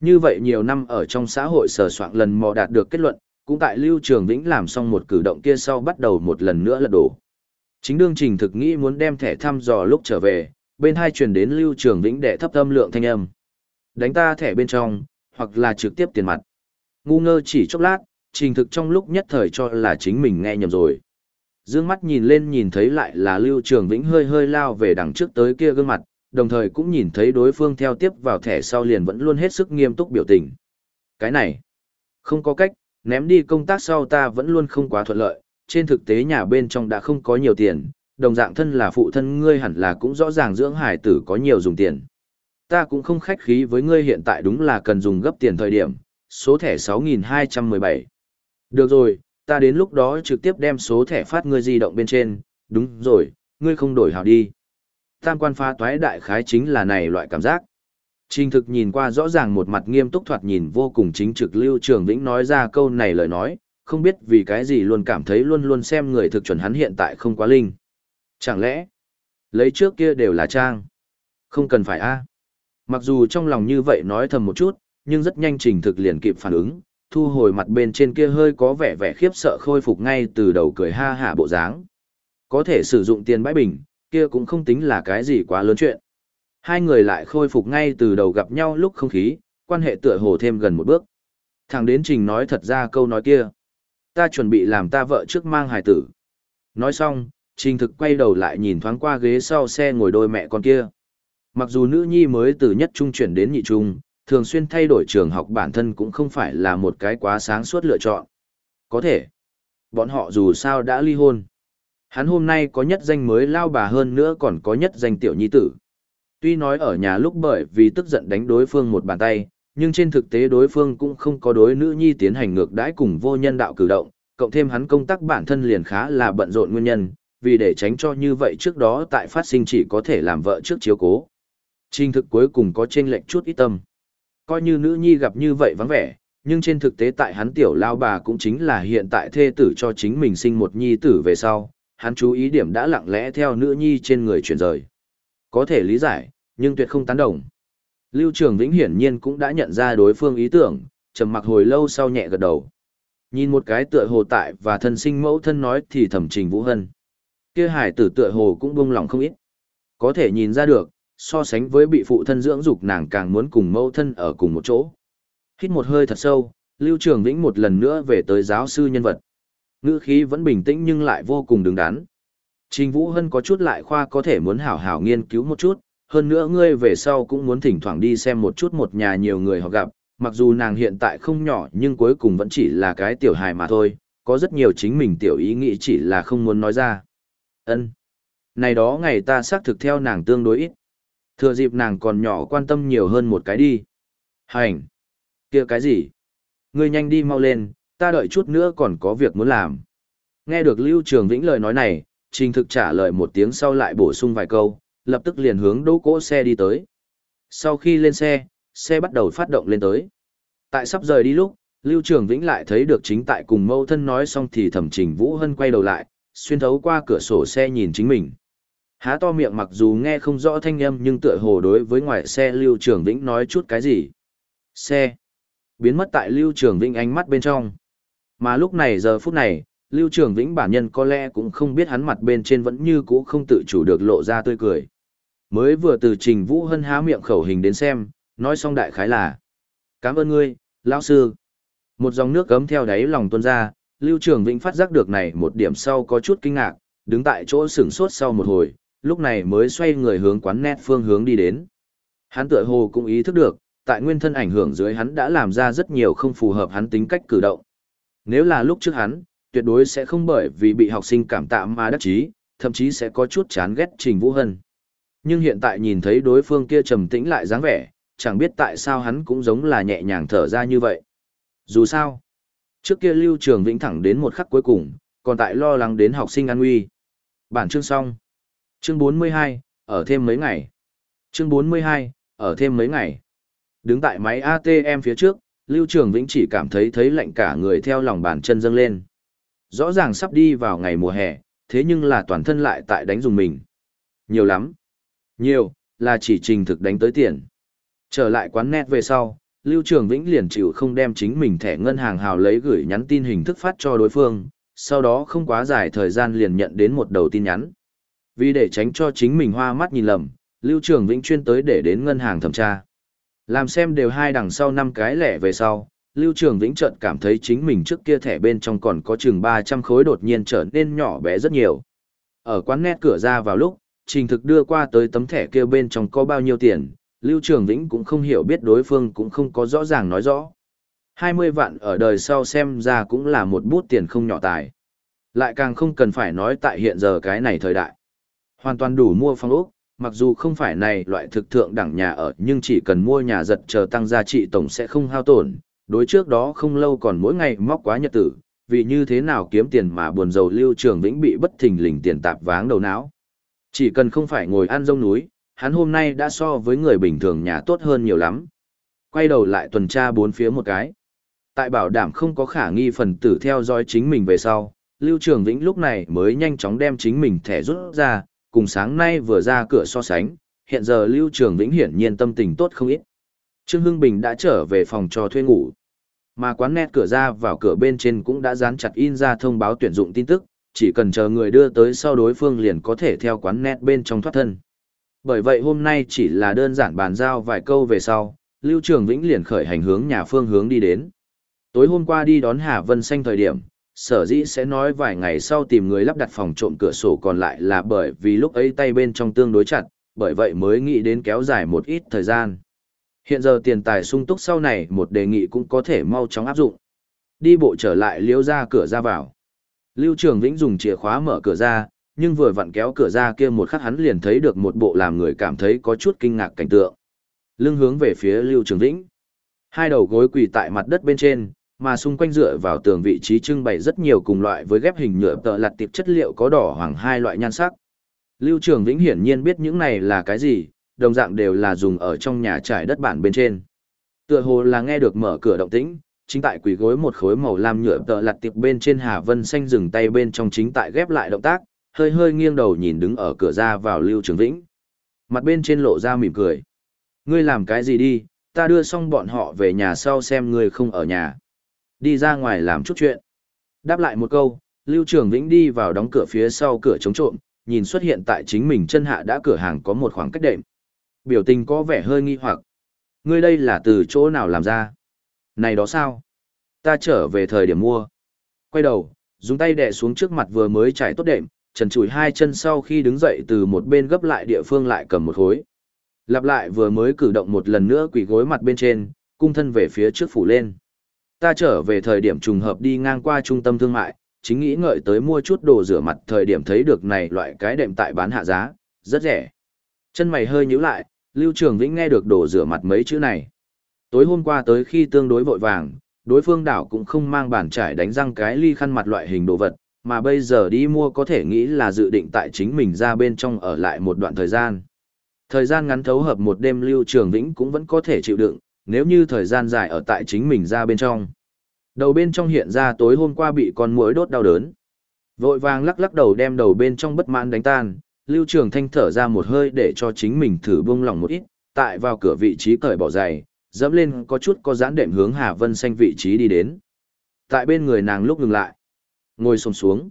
Như vậy nhiều năm ở trong xã hội sở soạn lần mò đạt được kết luận, cũng tại Lưu Trường Vĩnh làm xong một cử động kia sau bắt đầu một lần nữa lật đổ. Chính đương trình thực nghĩ muốn đem thẻ thăm dò lúc trở về, bên hai truyền đến Lưu Trường Vĩnh để thấp âm lượng thanh âm. Đánh ta thẻ bên trong, hoặc là trực tiếp tiền mặt. Ngu ngơ chỉ chốc lát, trình thực trong lúc nhất thời cho là chính mình nghe nhầm rồi. Dương mắt nhìn lên nhìn thấy lại là Lưu Trường Vĩnh hơi hơi lao về đằng trước tới kia gương mặt, đồng thời cũng nhìn thấy đối phương theo tiếp vào thẻ sau liền vẫn luôn hết sức nghiêm túc biểu tình. Cái này, không có cách, ném đi công tác sau ta vẫn luôn không quá thuận lợi, trên thực tế nhà bên trong đã không có nhiều tiền, đồng dạng thân là phụ thân ngươi hẳn là cũng rõ ràng dưỡng hải tử có nhiều dùng tiền. Ta cũng không khách khí với ngươi hiện tại đúng là cần dùng gấp tiền thời điểm, số thẻ 6217. Được rồi, ta đến lúc đó trực tiếp đem số thẻ phát ngươi di động bên trên, đúng rồi, ngươi không đổi hào đi. Tam quan phá toái đại khái chính là này loại cảm giác. Trình thực nhìn qua rõ ràng một mặt nghiêm túc thoạt nhìn vô cùng chính trực Lưu Trường Vĩnh nói ra câu này lời nói, không biết vì cái gì luôn cảm thấy luôn luôn xem người thực chuẩn hắn hiện tại không quá linh. Chẳng lẽ, lấy trước kia đều là trang? Không cần phải a Mặc dù trong lòng như vậy nói thầm một chút, nhưng rất nhanh trình thực liền kịp phản ứng, thu hồi mặt bên trên kia hơi có vẻ vẻ khiếp sợ khôi phục ngay từ đầu cười ha hả bộ dáng. Có thể sử dụng tiền bãi bình, kia cũng không tính là cái gì quá lớn chuyện. Hai người lại khôi phục ngay từ đầu gặp nhau lúc không khí, quan hệ tựa hồ thêm gần một bước. Thằng đến trình nói thật ra câu nói kia. Ta chuẩn bị làm ta vợ trước mang hài tử. Nói xong, trình thực quay đầu lại nhìn thoáng qua ghế sau xe ngồi đôi mẹ con kia. Mặc dù nữ nhi mới từ nhất trung chuyển đến nhị trung, thường xuyên thay đổi trường học bản thân cũng không phải là một cái quá sáng suốt lựa chọn. Có thể, bọn họ dù sao đã ly hôn. Hắn hôm nay có nhất danh mới lao bà hơn nữa còn có nhất danh tiểu nhi tử. Tuy nói ở nhà lúc bởi vì tức giận đánh đối phương một bàn tay, nhưng trên thực tế đối phương cũng không có đối nữ nhi tiến hành ngược đãi cùng vô nhân đạo cử động, cộng thêm hắn công tác bản thân liền khá là bận rộn nguyên nhân, vì để tránh cho như vậy trước đó tại phát sinh chỉ có thể làm vợ trước chiếu cố. Trình thực cuối cùng có trên lệnh chút ít tâm. Coi như nữ nhi gặp như vậy vắng vẻ, nhưng trên thực tế tại hắn tiểu lao bà cũng chính là hiện tại thê tử cho chính mình sinh một nhi tử về sau, hắn chú ý điểm đã lặng lẽ theo nữ nhi trên người chuyển rời. Có thể lý giải, nhưng tuyệt không tán đồng. Lưu Trường Vĩnh hiển nhiên cũng đã nhận ra đối phương ý tưởng, trầm mặc hồi lâu sau nhẹ gật đầu. Nhìn một cái tựa hồ tại và thân sinh mẫu thân nói thì thẩm trình Vũ Hân. Kia hải tử tựa hồ cũng buông lòng không ít. Có thể nhìn ra được, so sánh với bị phụ thân dưỡng dục nàng càng muốn cùng mẫu thân ở cùng một chỗ. Hít một hơi thật sâu, Lưu Trường Vĩnh một lần nữa về tới giáo sư nhân vật. Ngữ khí vẫn bình tĩnh nhưng lại vô cùng đứng đắn. Trình Vũ Hân có chút lại khoa có thể muốn hảo hảo nghiên cứu một chút, hơn nữa ngươi về sau cũng muốn thỉnh thoảng đi xem một chút một nhà nhiều người họ gặp, mặc dù nàng hiện tại không nhỏ nhưng cuối cùng vẫn chỉ là cái tiểu hài mà thôi, có rất nhiều chính mình tiểu ý nghĩ chỉ là không muốn nói ra. Ân, Này đó ngày ta xác thực theo nàng tương đối ít. Thừa dịp nàng còn nhỏ quan tâm nhiều hơn một cái đi. Hành! kia cái gì? Ngươi nhanh đi mau lên, ta đợi chút nữa còn có việc muốn làm. Nghe được Lưu Trường Vĩnh lời nói này, Trình thực trả lời một tiếng sau lại bổ sung vài câu, lập tức liền hướng đỗ cỗ xe đi tới. Sau khi lên xe, xe bắt đầu phát động lên tới. Tại sắp rời đi lúc, Lưu Trường Vĩnh lại thấy được chính tại cùng mâu thân nói xong thì thẩm trình Vũ Hân quay đầu lại, xuyên thấu qua cửa sổ xe nhìn chính mình. Há to miệng mặc dù nghe không rõ thanh âm nhưng tựa hồ đối với ngoài xe Lưu Trường Vĩnh nói chút cái gì. Xe. Biến mất tại Lưu Trường Vĩnh ánh mắt bên trong. Mà lúc này giờ phút này, Lưu Trường Vĩnh bản nhân có lẽ cũng không biết hắn mặt bên trên vẫn như cũ không tự chủ được lộ ra tươi cười. Mới vừa từ Trình Vũ Hân há miệng khẩu hình đến xem, nói xong đại khái là. Cảm ơn ngươi, lão sư. Một dòng nước cấm theo đáy lòng tuôn ra, Lưu Trường Vĩnh phát giác được này một điểm sau có chút kinh ngạc, đứng tại chỗ sửng sốt sau một hồi, lúc này mới xoay người hướng quán nét phương hướng đi đến. Hắn tựa hồ cũng ý thức được, tại nguyên thân ảnh hưởng dưới hắn đã làm ra rất nhiều không phù hợp hắn tính cách cử động. Nếu là lúc trước hắn, tuyệt đối sẽ không bởi vì bị học sinh cảm tạ mà đắc chí, thậm chí sẽ có chút chán ghét Trình Vũ Hân. Nhưng hiện tại nhìn thấy đối phương kia trầm tĩnh lại dáng vẻ, chẳng biết tại sao hắn cũng giống là nhẹ nhàng thở ra như vậy. Dù sao, trước kia Lưu Trường Vĩnh thẳng đến một khắc cuối cùng, còn tại lo lắng đến học sinh an nguy. Bản chương xong. Chương 42, ở thêm mấy ngày. Chương 42, ở thêm mấy ngày. Đứng tại máy ATM phía trước, Lưu Trường Vĩnh chỉ cảm thấy thấy lạnh cả người theo lòng bàn chân dâng lên. Rõ ràng sắp đi vào ngày mùa hè, thế nhưng là toàn thân lại tại đánh dùng mình. Nhiều lắm. Nhiều, là chỉ trình thực đánh tới tiền. Trở lại quán net về sau, Lưu Trường Vĩnh liền chịu không đem chính mình thẻ ngân hàng hào lấy gửi nhắn tin hình thức phát cho đối phương, sau đó không quá dài thời gian liền nhận đến một đầu tin nhắn. Vì để tránh cho chính mình hoa mắt nhìn lầm, Lưu Trường Vĩnh chuyên tới để đến ngân hàng thẩm tra. Làm xem đều hai đằng sau năm cái lẻ về sau, Lưu Trường Vĩnh chợt cảm thấy chính mình trước kia thẻ bên trong còn có chừng 300 khối đột nhiên trở nên nhỏ bé rất nhiều. Ở quán nét cửa ra vào lúc, trình thực đưa qua tới tấm thẻ kia bên trong có bao nhiêu tiền, Lưu Trường Vĩnh cũng không hiểu biết đối phương cũng không có rõ ràng nói rõ. 20 vạn ở đời sau xem ra cũng là một bút tiền không nhỏ tài. Lại càng không cần phải nói tại hiện giờ cái này thời đại. Hoàn toàn đủ mua phong ốc, mặc dù không phải này loại thực thượng đẳng nhà ở nhưng chỉ cần mua nhà giật chờ tăng giá trị tổng sẽ không hao tổn. Đối trước đó không lâu còn mỗi ngày móc quá nhật tử, vì như thế nào kiếm tiền mà buồn giàu lưu trường vĩnh bị bất thình lình tiền tạp váng đầu não. Chỉ cần không phải ngồi ăn rông núi, hắn hôm nay đã so với người bình thường nhà tốt hơn nhiều lắm. Quay đầu lại tuần tra bốn phía một cái. Tại bảo đảm không có khả nghi phần tử theo dõi chính mình về sau, Lưu Trường Vĩnh lúc này mới nhanh chóng đem chính mình thẻ rút ra, cùng sáng nay vừa ra cửa so sánh, hiện giờ Lưu Trường Vĩnh hiển nhiên tâm tình tốt không ít. Trương Hưng Bình đã trở về phòng cho thuê ngủ. Mà quán nét cửa ra vào cửa bên trên cũng đã dán chặt in ra thông báo tuyển dụng tin tức, chỉ cần chờ người đưa tới sau đối phương liền có thể theo quán nét bên trong thoát thân. Bởi vậy hôm nay chỉ là đơn giản bàn giao vài câu về sau, Lưu Trường Vĩnh liền khởi hành hướng nhà phương hướng đi đến. Tối hôm qua đi đón Hà Vân Xanh thời điểm, sở dĩ sẽ nói vài ngày sau tìm người lắp đặt phòng trộm cửa sổ còn lại là bởi vì lúc ấy tay bên trong tương đối chặt, bởi vậy mới nghĩ đến kéo dài một ít thời gian. Hiện giờ tiền tài sung túc sau này một đề nghị cũng có thể mau chóng áp dụng. Đi bộ trở lại liễu ra cửa ra vào. Lưu Trường Vĩnh dùng chìa khóa mở cửa ra, nhưng vừa vặn kéo cửa ra kia một khắc hắn liền thấy được một bộ làm người cảm thấy có chút kinh ngạc cảnh tượng. Lưng hướng về phía Lưu Trường Vĩnh. Hai đầu gối quỳ tại mặt đất bên trên, mà xung quanh dựa vào tường vị trí trưng bày rất nhiều cùng loại với ghép hình nhựa tợ lặt tiệp chất liệu có đỏ hoàng hai loại nhan sắc. Lưu Trường Vĩnh hiển nhiên biết những này là cái gì, đồng dạng đều là dùng ở trong nhà trải đất bản bên trên. Tựa hồ là nghe được mở cửa động tĩnh, chính tại quỳ gối một khối màu lam nhựa tợ lặt tiệp bên trên Hà Vân xanh dừng tay bên trong chính tại ghép lại động tác, hơi hơi nghiêng đầu nhìn đứng ở cửa ra vào Lưu Trường Vĩnh. Mặt bên trên lộ ra mỉm cười. Ngươi làm cái gì đi, ta đưa xong bọn họ về nhà sau xem ngươi không ở nhà. Đi ra ngoài làm chút chuyện. Đáp lại một câu, Lưu Trường Vĩnh đi vào đóng cửa phía sau cửa chống trộm, nhìn xuất hiện tại chính mình chân hạ đã cửa hàng có một khoảng cách đệm. Biểu tình có vẻ hơi nghi hoặc. Ngươi đây là từ chỗ nào làm ra? Này đó sao? Ta trở về thời điểm mua. Quay đầu, dùng tay đè xuống trước mặt vừa mới trải tốt đệm, trần chùi hai chân sau khi đứng dậy từ một bên gấp lại địa phương lại cầm một khối. Lặp lại vừa mới cử động một lần nữa quỳ gối mặt bên trên, cung thân về phía trước phủ lên. Ta trở về thời điểm trùng hợp đi ngang qua trung tâm thương mại, chính nghĩ ngợi tới mua chút đồ rửa mặt thời điểm thấy được này loại cái đệm tại bán hạ giá, rất rẻ. Chân mày hơi nhíu lại, Lưu Trường Vĩnh nghe được đồ rửa mặt mấy chữ này. Tối hôm qua tới khi tương đối vội vàng, đối phương đảo cũng không mang bản trải đánh răng cái ly khăn mặt loại hình đồ vật, mà bây giờ đi mua có thể nghĩ là dự định tại chính mình ra bên trong ở lại một đoạn thời gian. Thời gian ngắn thấu hợp một đêm Lưu Trường Vĩnh cũng vẫn có thể chịu đựng, nếu như thời gian dài ở tại chính mình ra bên trong. Đầu bên trong hiện ra tối hôm qua bị con muỗi đốt đau đớn. Vội vàng lắc lắc đầu đem đầu bên trong bất mãn đánh tan, Lưu Trường Thanh thở ra một hơi để cho chính mình thử buông lòng một ít, tại vào cửa vị trí cởi bỏ giày, dẫm lên có chút có giãn đệm hướng Hà Vân xanh vị trí đi đến. Tại bên người nàng lúc ngừng lại, ngồi xổm xuống.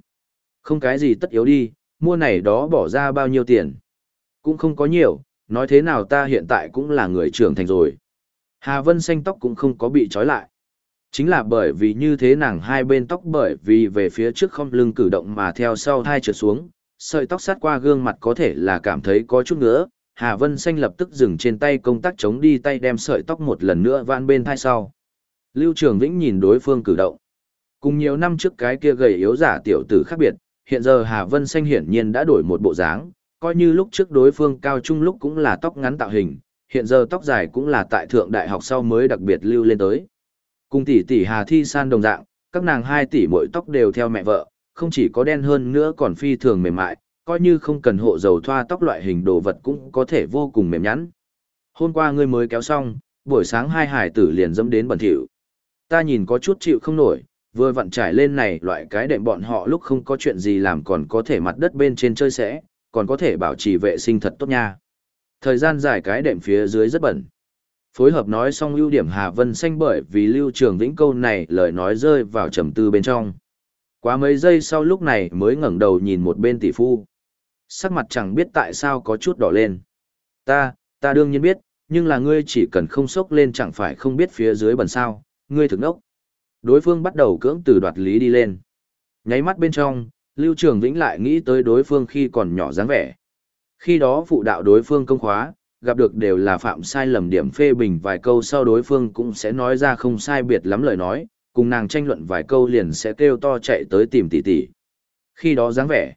Không cái gì tất yếu đi, mua này đó bỏ ra bao nhiêu tiền. Cũng không có nhiều, nói thế nào ta hiện tại cũng là người trưởng thành rồi. Hà Vân xanh tóc cũng không có bị trói lại. Chính là bởi vì như thế nàng hai bên tóc bởi vì về phía trước không lưng cử động mà theo sau thai trượt xuống, sợi tóc sát qua gương mặt có thể là cảm thấy có chút nữa. Hà Vân xanh lập tức dừng trên tay công tác chống đi tay đem sợi tóc một lần nữa van bên thai sau. Lưu Trường Vĩnh nhìn đối phương cử động. Cùng nhiều năm trước cái kia gầy yếu giả tiểu tử khác biệt, hiện giờ Hà Vân xanh hiển nhiên đã đổi một bộ dáng, coi như lúc trước đối phương cao trung lúc cũng là tóc ngắn tạo hình, hiện giờ tóc dài cũng là tại thượng đại học sau mới đặc biệt lưu lên tới. Cùng tỷ tỷ Hà Thi San đồng dạng, các nàng hai tỷ mỗi tóc đều theo mẹ vợ, không chỉ có đen hơn nữa còn phi thường mềm mại, coi như không cần hộ dầu thoa tóc loại hình đồ vật cũng có thể vô cùng mềm nhẵn. Hôm qua ngươi mới kéo xong, buổi sáng hai hải tử liền dẫm đến bẩn thỉu. Ta nhìn có chút chịu không nổi, vừa vặn trải lên này loại cái đệm bọn họ lúc không có chuyện gì làm còn có thể mặt đất bên trên chơi sẽ, còn có thể bảo trì vệ sinh thật tốt nha. Thời gian dài cái đệm phía dưới rất bẩn. Phối hợp nói xong ưu điểm Hà Vân xanh bởi vì Lưu Trường Vĩnh câu này lời nói rơi vào trầm tư bên trong. Quá mấy giây sau lúc này mới ngẩng đầu nhìn một bên tỷ phu. Sắc mặt chẳng biết tại sao có chút đỏ lên. Ta, ta đương nhiên biết, nhưng là ngươi chỉ cần không sốc lên chẳng phải không biết phía dưới bẩn sao, ngươi thực nốc. Đối phương bắt đầu cưỡng từ đoạt lý đi lên. Nháy mắt bên trong, Lưu Trường Vĩnh lại nghĩ tới đối phương khi còn nhỏ dáng vẻ. Khi đó phụ đạo đối phương công khóa, gặp được đều là phạm sai lầm điểm phê bình vài câu sau đối phương cũng sẽ nói ra không sai biệt lắm lời nói, cùng nàng tranh luận vài câu liền sẽ kêu to chạy tới tìm tỷ tỷ. Khi đó dáng vẻ,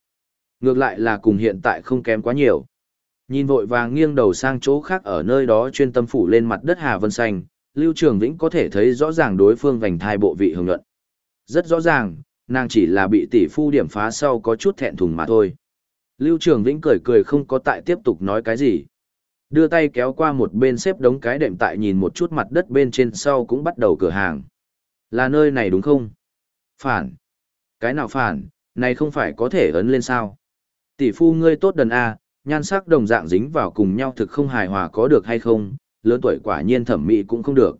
ngược lại là cùng hiện tại không kém quá nhiều. Nhìn vội vàng nghiêng đầu sang chỗ khác ở nơi đó chuyên tâm phủ lên mặt đất Hà Vân Xanh, Lưu Trường Vĩnh có thể thấy rõ ràng đối phương vành thai bộ vị hưởng luận. Rất rõ ràng, nàng chỉ là bị tỷ phu điểm phá sau có chút thẹn thùng mà thôi. Lưu Trường Vĩnh cười cười không có tại tiếp tục nói cái gì. Đưa tay kéo qua một bên xếp đống cái đệm tại nhìn một chút mặt đất bên trên sau cũng bắt đầu cửa hàng. Là nơi này đúng không? Phản. Cái nào phản, này không phải có thể ấn lên sao? Tỷ phu ngươi tốt đần a, nhan sắc đồng dạng dính vào cùng nhau thực không hài hòa có được hay không, lớn tuổi quả nhiên thẩm mỹ cũng không được.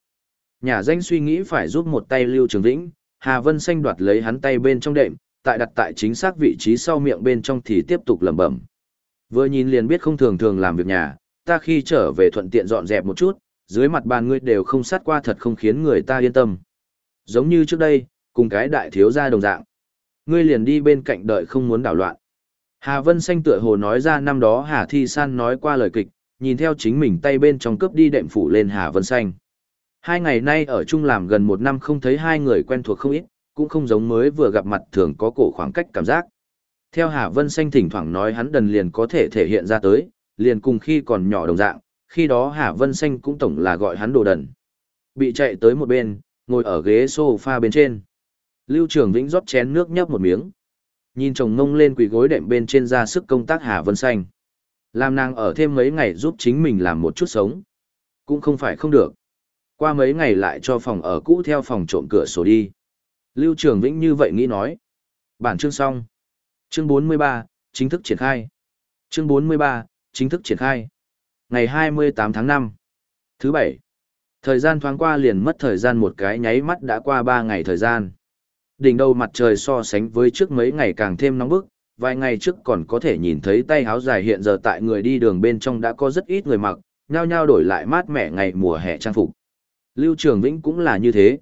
Nhà danh suy nghĩ phải giúp một tay Lưu Trường Vĩnh, Hà Vân Xanh đoạt lấy hắn tay bên trong đệm, tại đặt tại chính xác vị trí sau miệng bên trong thì tiếp tục lẩm bẩm. Vừa nhìn liền biết không thường thường làm việc nhà, ta khi trở về thuận tiện dọn dẹp một chút, dưới mặt bàn ngươi đều không sát qua thật không khiến người ta yên tâm. Giống như trước đây, cùng cái đại thiếu gia đồng dạng. Ngươi liền đi bên cạnh đợi không muốn đảo loạn. Hà Vân Xanh tựa hồ nói ra năm đó Hà Thi San nói qua lời kịch, nhìn theo chính mình tay bên trong cướp đi đệm phủ lên Hà Vân Xanh. Hai ngày nay ở chung làm gần một năm không thấy hai người quen thuộc không ít, cũng không giống mới vừa gặp mặt thường có cổ khoảng cách cảm giác. Theo Hà Vân Xanh thỉnh thoảng nói hắn đần liền có thể thể hiện ra tới, liền cùng khi còn nhỏ đồng dạng, khi đó Hà Vân Xanh cũng tổng là gọi hắn đồ đần. Bị chạy tới một bên, ngồi ở ghế sofa bên trên. Lưu Trường Vĩnh rót chén nước nhấp một miếng. Nhìn chồng ngông lên quỳ gối đệm bên trên ra sức công tác Hà Vân Xanh. Làm nàng ở thêm mấy ngày giúp chính mình làm một chút sống. Cũng không phải không được. Qua mấy ngày lại cho phòng ở cũ theo phòng trộm cửa sổ đi. Lưu Trường Vĩnh như vậy nghĩ nói. Bản chương xong. Chương 43, chính thức triển khai. Chương 43, chính thức triển khai. Ngày 28 tháng 5. Thứ bảy. Thời gian thoáng qua liền mất thời gian một cái nháy mắt đã qua 3 ngày thời gian. Đỉnh đầu mặt trời so sánh với trước mấy ngày càng thêm nóng bức, vài ngày trước còn có thể nhìn thấy tay háo dài hiện giờ tại người đi đường bên trong đã có rất ít người mặc, nhao nhao đổi lại mát mẻ ngày mùa hè trang phục. Lưu Trường Vĩnh cũng là như thế.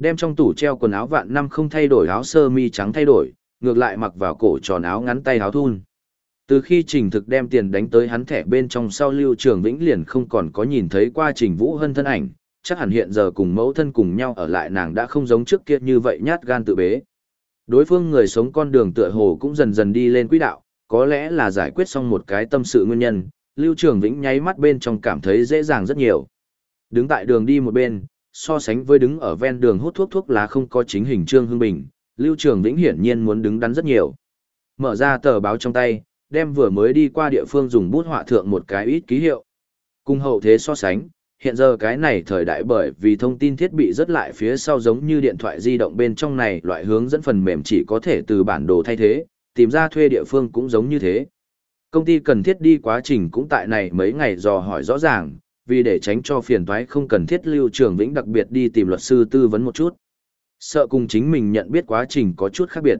Đem trong tủ treo quần áo vạn năm không thay đổi áo sơ mi trắng thay đổi, ngược lại mặc vào cổ tròn áo ngắn tay áo thun. Từ khi Trình Thực đem tiền đánh tới hắn thẻ bên trong sau Lưu Trường Vĩnh liền không còn có nhìn thấy qua Trình Vũ Hân thân ảnh, chắc hẳn hiện giờ cùng mẫu thân cùng nhau ở lại nàng đã không giống trước kia như vậy nhát gan tự bế. Đối phương người sống con đường tựa hồ cũng dần dần đi lên quỹ đạo, có lẽ là giải quyết xong một cái tâm sự nguyên nhân, Lưu Trường Vĩnh nháy mắt bên trong cảm thấy dễ dàng rất nhiều. Đứng tại đường đi một bên, so sánh với đứng ở ven đường hút thuốc thuốc lá không có chính hình Trương Hưng Bình, Lưu Trường Vĩnh hiển nhiên muốn đứng đắn rất nhiều. Mở ra tờ báo trong tay, đem vừa mới đi qua địa phương dùng bút họa thượng một cái ít ký hiệu. Cùng hậu thế so sánh, hiện giờ cái này thời đại bởi vì thông tin thiết bị rất lại phía sau giống như điện thoại di động bên trong này loại hướng dẫn phần mềm chỉ có thể từ bản đồ thay thế, tìm ra thuê địa phương cũng giống như thế. Công ty cần thiết đi quá trình cũng tại này mấy ngày dò hỏi rõ ràng, vì để tránh cho phiền toái không cần thiết lưu trường vĩnh đặc biệt đi tìm luật sư tư vấn một chút. Sợ cùng chính mình nhận biết quá trình có chút khác biệt.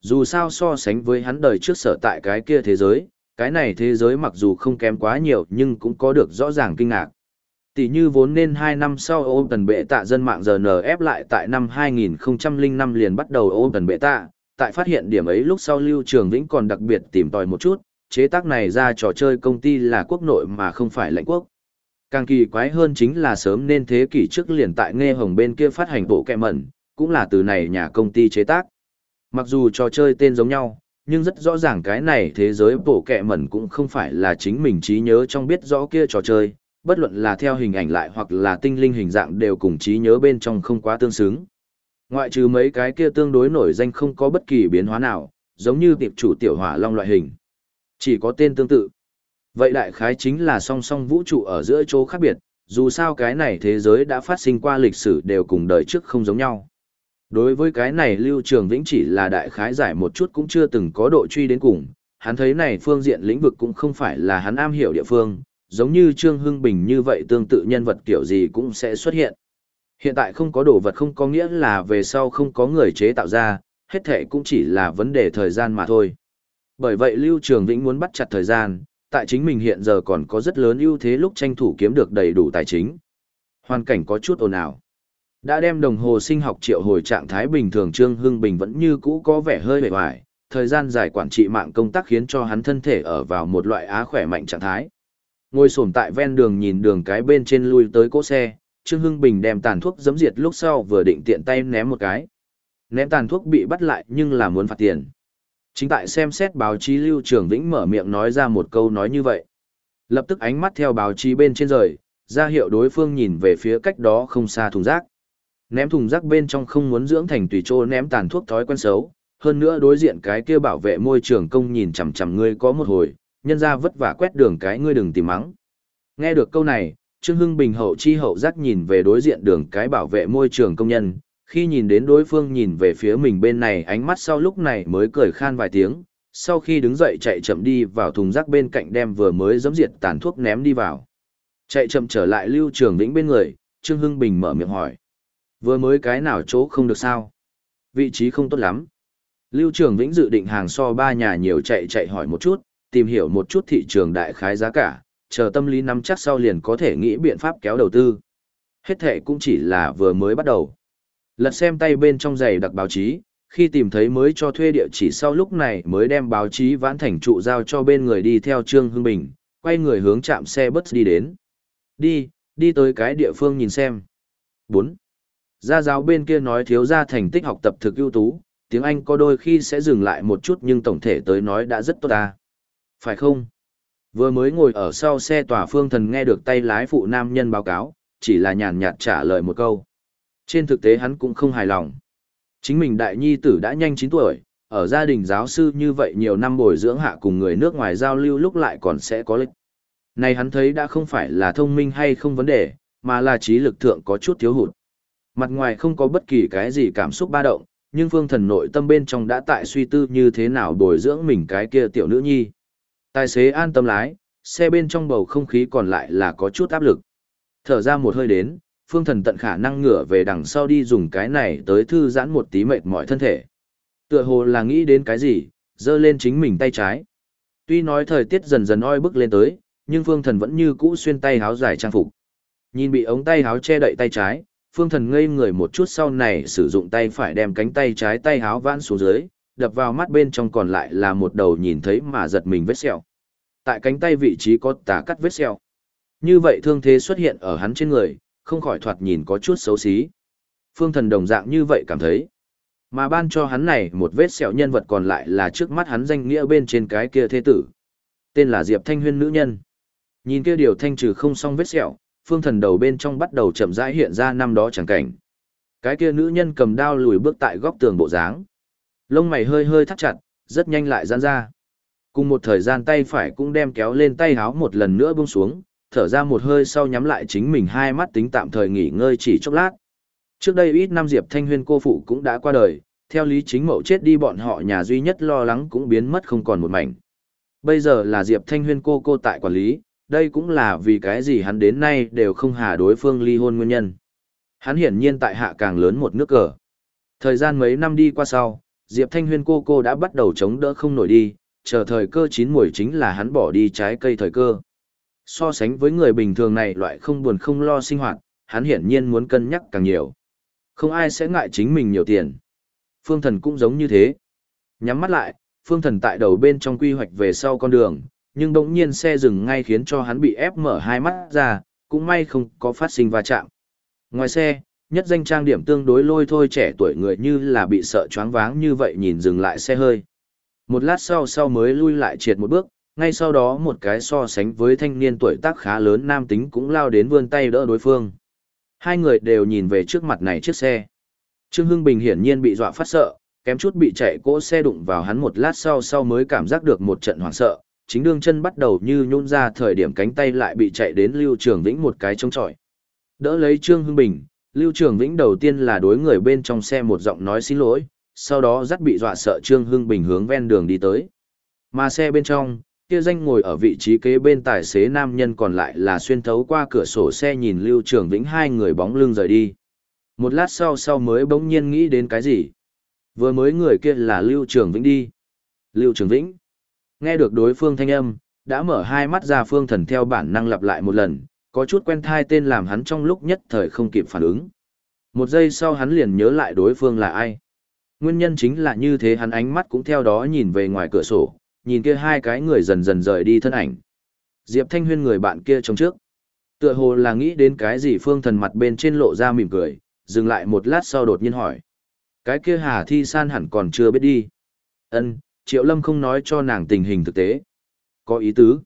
Dù sao so sánh với hắn đời trước sở tại cái kia thế giới, cái này thế giới mặc dù không kém quá nhiều nhưng cũng có được rõ ràng kinh ngạc. Tỷ như vốn nên 2 năm sau ôm tần bệ tạ dân mạng ép lại tại năm 2005 liền bắt đầu ôm tần bệ tạ, tại phát hiện điểm ấy lúc sau Lưu Trường Vĩnh còn đặc biệt tìm tòi một chút, chế tác này ra trò chơi công ty là quốc nội mà không phải lãnh quốc. Càng kỳ quái hơn chính là sớm nên thế kỷ trước liền tại nghe hồng bên kia phát hành bộ kẹ mẩn, cũng là từ này nhà công ty chế tác. Mặc dù trò chơi tên giống nhau, nhưng rất rõ ràng cái này thế giới bộ kẹ mẩn cũng không phải là chính mình trí nhớ trong biết rõ kia trò chơi, bất luận là theo hình ảnh lại hoặc là tinh linh hình dạng đều cùng trí nhớ bên trong không quá tương xứng. Ngoại trừ mấy cái kia tương đối nổi danh không có bất kỳ biến hóa nào, giống như tiệp chủ tiểu hỏa long loại hình. Chỉ có tên tương tự. Vậy đại khái chính là song song vũ trụ ở giữa chỗ khác biệt, dù sao cái này thế giới đã phát sinh qua lịch sử đều cùng đời trước không giống nhau. Đối với cái này Lưu Trường Vĩnh chỉ là đại khái giải một chút cũng chưa từng có độ truy đến cùng, hắn thấy này phương diện lĩnh vực cũng không phải là hắn am hiểu địa phương, giống như Trương Hưng Bình như vậy tương tự nhân vật kiểu gì cũng sẽ xuất hiện. Hiện tại không có đồ vật không có nghĩa là về sau không có người chế tạo ra, hết thể cũng chỉ là vấn đề thời gian mà thôi. Bởi vậy Lưu Trường Vĩnh muốn bắt chặt thời gian, tại chính mình hiện giờ còn có rất lớn ưu thế lúc tranh thủ kiếm được đầy đủ tài chính. Hoàn cảnh có chút ồn ào. Đã đem đồng hồ sinh học triệu hồi trạng thái bình thường Trương Hưng Bình vẫn như cũ có vẻ hơi bề hoài, thời gian dài quản trị mạng công tác khiến cho hắn thân thể ở vào một loại á khỏe mạnh trạng thái. Ngồi sổm tại ven đường nhìn đường cái bên trên lui tới cỗ xe, Trương Hưng Bình đem tàn thuốc giấm diệt lúc sau vừa định tiện tay ném một cái. Ném tàn thuốc bị bắt lại nhưng là muốn phạt tiền. Chính tại xem xét báo chí Lưu Trường Vĩnh mở miệng nói ra một câu nói như vậy. Lập tức ánh mắt theo báo chí bên trên rời, ra hiệu đối phương nhìn về phía cách đó không xa thùng rác. Ném thùng rác bên trong không muốn dưỡng thành tùy trô ném tàn thuốc thói quen xấu, hơn nữa đối diện cái kia bảo vệ môi trường công nhìn chằm chằm ngươi có một hồi, nhân ra vất vả quét đường cái ngươi đừng tìm mắng. Nghe được câu này, Trương Hưng Bình hậu chi hậu giác nhìn về đối diện đường cái bảo vệ môi trường công nhân, khi nhìn đến đối phương nhìn về phía mình bên này ánh mắt sau lúc này mới cười khan vài tiếng, sau khi đứng dậy chạy chậm đi vào thùng rác bên cạnh đem vừa mới giấm diệt tàn thuốc ném đi vào. Chạy chậm trở lại Lưu Trường Vĩnh bên người, Trương Hưng Bình mở miệng hỏi. Vừa mới cái nào chỗ không được sao? Vị trí không tốt lắm. Lưu Trường Vĩnh dự định hàng so ba nhà nhiều chạy chạy hỏi một chút, tìm hiểu một chút thị trường đại khái giá cả, chờ tâm lý nắm chắc sau liền có thể nghĩ biện pháp kéo đầu tư. Hết thệ cũng chỉ là vừa mới bắt đầu. Lật xem tay bên trong giày đặc báo chí, khi tìm thấy mới cho thuê địa chỉ sau lúc này mới đem báo chí vãn thành trụ giao cho bên người đi theo Trương Hưng Bình, quay người hướng chạm xe bus đi đến. Đi, đi tới cái địa phương nhìn xem. 4. Gia giáo bên kia nói thiếu gia thành tích học tập thực ưu tú, tiếng Anh có đôi khi sẽ dừng lại một chút nhưng tổng thể tới nói đã rất tốt ta. Phải không? Vừa mới ngồi ở sau xe tòa phương thần nghe được tay lái phụ nam nhân báo cáo, chỉ là nhàn nhạt trả lời một câu. Trên thực tế hắn cũng không hài lòng. Chính mình đại nhi tử đã nhanh 9 tuổi, ở gia đình giáo sư như vậy nhiều năm bồi dưỡng hạ cùng người nước ngoài giao lưu lúc lại còn sẽ có lịch. Này hắn thấy đã không phải là thông minh hay không vấn đề, mà là trí lực thượng có chút thiếu hụt. Mặt ngoài không có bất kỳ cái gì cảm xúc ba động, nhưng phương thần nội tâm bên trong đã tại suy tư như thế nào bồi dưỡng mình cái kia tiểu nữ nhi. Tài xế an tâm lái, xe bên trong bầu không khí còn lại là có chút áp lực. Thở ra một hơi đến, phương thần tận khả năng ngửa về đằng sau đi dùng cái này tới thư giãn một tí mệt mỏi thân thể. Tựa hồ là nghĩ đến cái gì, giơ lên chính mình tay trái. Tuy nói thời tiết dần dần oi bức lên tới, nhưng phương thần vẫn như cũ xuyên tay háo dài trang phục. Nhìn bị ống tay háo che đậy tay trái, phương thần ngây người một chút sau này sử dụng tay phải đem cánh tay trái tay háo vãn xuống dưới, đập vào mắt bên trong còn lại là một đầu nhìn thấy mà giật mình vết sẹo. Tại cánh tay vị trí có tà cắt vết sẹo. Như vậy thương thế xuất hiện ở hắn trên người, không khỏi thoạt nhìn có chút xấu xí. Phương thần đồng dạng như vậy cảm thấy. Mà ban cho hắn này một vết sẹo nhân vật còn lại là trước mắt hắn danh nghĩa bên trên cái kia thế tử. Tên là Diệp Thanh Huyên nữ nhân. Nhìn kia điều thanh trừ không xong vết sẹo, phương thần đầu bên trong bắt đầu chậm rãi hiện ra năm đó chẳng cảnh. Cái kia nữ nhân cầm đao lùi bước tại góc tường bộ dáng. Lông mày hơi hơi thắt chặt, rất nhanh lại giãn ra. Cùng một thời gian tay phải cũng đem kéo lên tay háo một lần nữa buông xuống, thở ra một hơi sau nhắm lại chính mình hai mắt tính tạm thời nghỉ ngơi chỉ chốc lát. Trước đây ít năm Diệp Thanh Huyên cô phụ cũng đã qua đời, theo lý chính mậu chết đi bọn họ nhà duy nhất lo lắng cũng biến mất không còn một mảnh. Bây giờ là Diệp Thanh Huyên cô cô tại quản lý, đây cũng là vì cái gì hắn đến nay đều không hà đối phương ly hôn nguyên nhân. Hắn hiển nhiên tại hạ càng lớn một nước cờ. Thời gian mấy năm đi qua sau, Diệp Thanh Huyên cô cô đã bắt đầu chống đỡ không nổi đi, chờ thời cơ chín mùi chính là hắn bỏ đi trái cây thời cơ. So sánh với người bình thường này loại không buồn không lo sinh hoạt, hắn hiển nhiên muốn cân nhắc càng nhiều. Không ai sẽ ngại chính mình nhiều tiền. Phương thần cũng giống như thế. Nhắm mắt lại, phương thần tại đầu bên trong quy hoạch về sau con đường, nhưng đống nhiên xe dừng ngay khiến cho hắn bị ép mở hai mắt ra, cũng may không có phát sinh va chạm. Ngoài xe, nhất danh trang điểm tương đối lôi thôi trẻ tuổi người như là bị sợ choáng váng như vậy nhìn dừng lại xe hơi. Một lát sau sau mới lui lại triệt một bước, ngay sau đó một cái so sánh với thanh niên tuổi tác khá lớn nam tính cũng lao đến vươn tay đỡ đối phương. Hai người đều nhìn về trước mặt này chiếc xe. Trương Hưng Bình hiển nhiên bị dọa phát sợ, kém chút bị chạy cỗ xe đụng vào hắn một lát sau sau mới cảm giác được một trận hoảng sợ, chính đương chân bắt đầu như nhún ra thời điểm cánh tay lại bị chạy đến Lưu Trường Vĩnh một cái trông chọi. Đỡ lấy Trương Hưng Bình, Lưu Trường Vĩnh đầu tiên là đối người bên trong xe một giọng nói xin lỗi, sau đó dắt bị dọa sợ Trương Hưng Bình hướng ven đường đi tới. Mà xe bên trong, kia danh ngồi ở vị trí kế bên tài xế nam nhân còn lại là xuyên thấu qua cửa sổ xe nhìn Lưu Trường Vĩnh hai người bóng lưng rời đi. Một lát sau sau mới bỗng nhiên nghĩ đến cái gì. Vừa mới người kia là Lưu Trường Vĩnh đi. Lưu Trường Vĩnh. Nghe được đối phương thanh âm, đã mở hai mắt ra phương thần theo bản năng lặp lại một lần, có chút quen thai tên làm hắn trong lúc nhất thời không kịp phản ứng. Một giây sau hắn liền nhớ lại đối phương là ai. Nguyên nhân chính là như thế hắn ánh mắt cũng theo đó nhìn về ngoài cửa sổ, nhìn kia hai cái người dần dần rời đi thân ảnh. Diệp Thanh Huyên người bạn kia trong trước. Tựa hồ là nghĩ đến cái gì phương thần mặt bên trên lộ ra mỉm cười, dừng lại một lát sau đột nhiên hỏi. Cái kia Hà Thi San hẳn còn chưa biết đi. Ân, Triệu Lâm không nói cho nàng tình hình thực tế. Có ý tứ.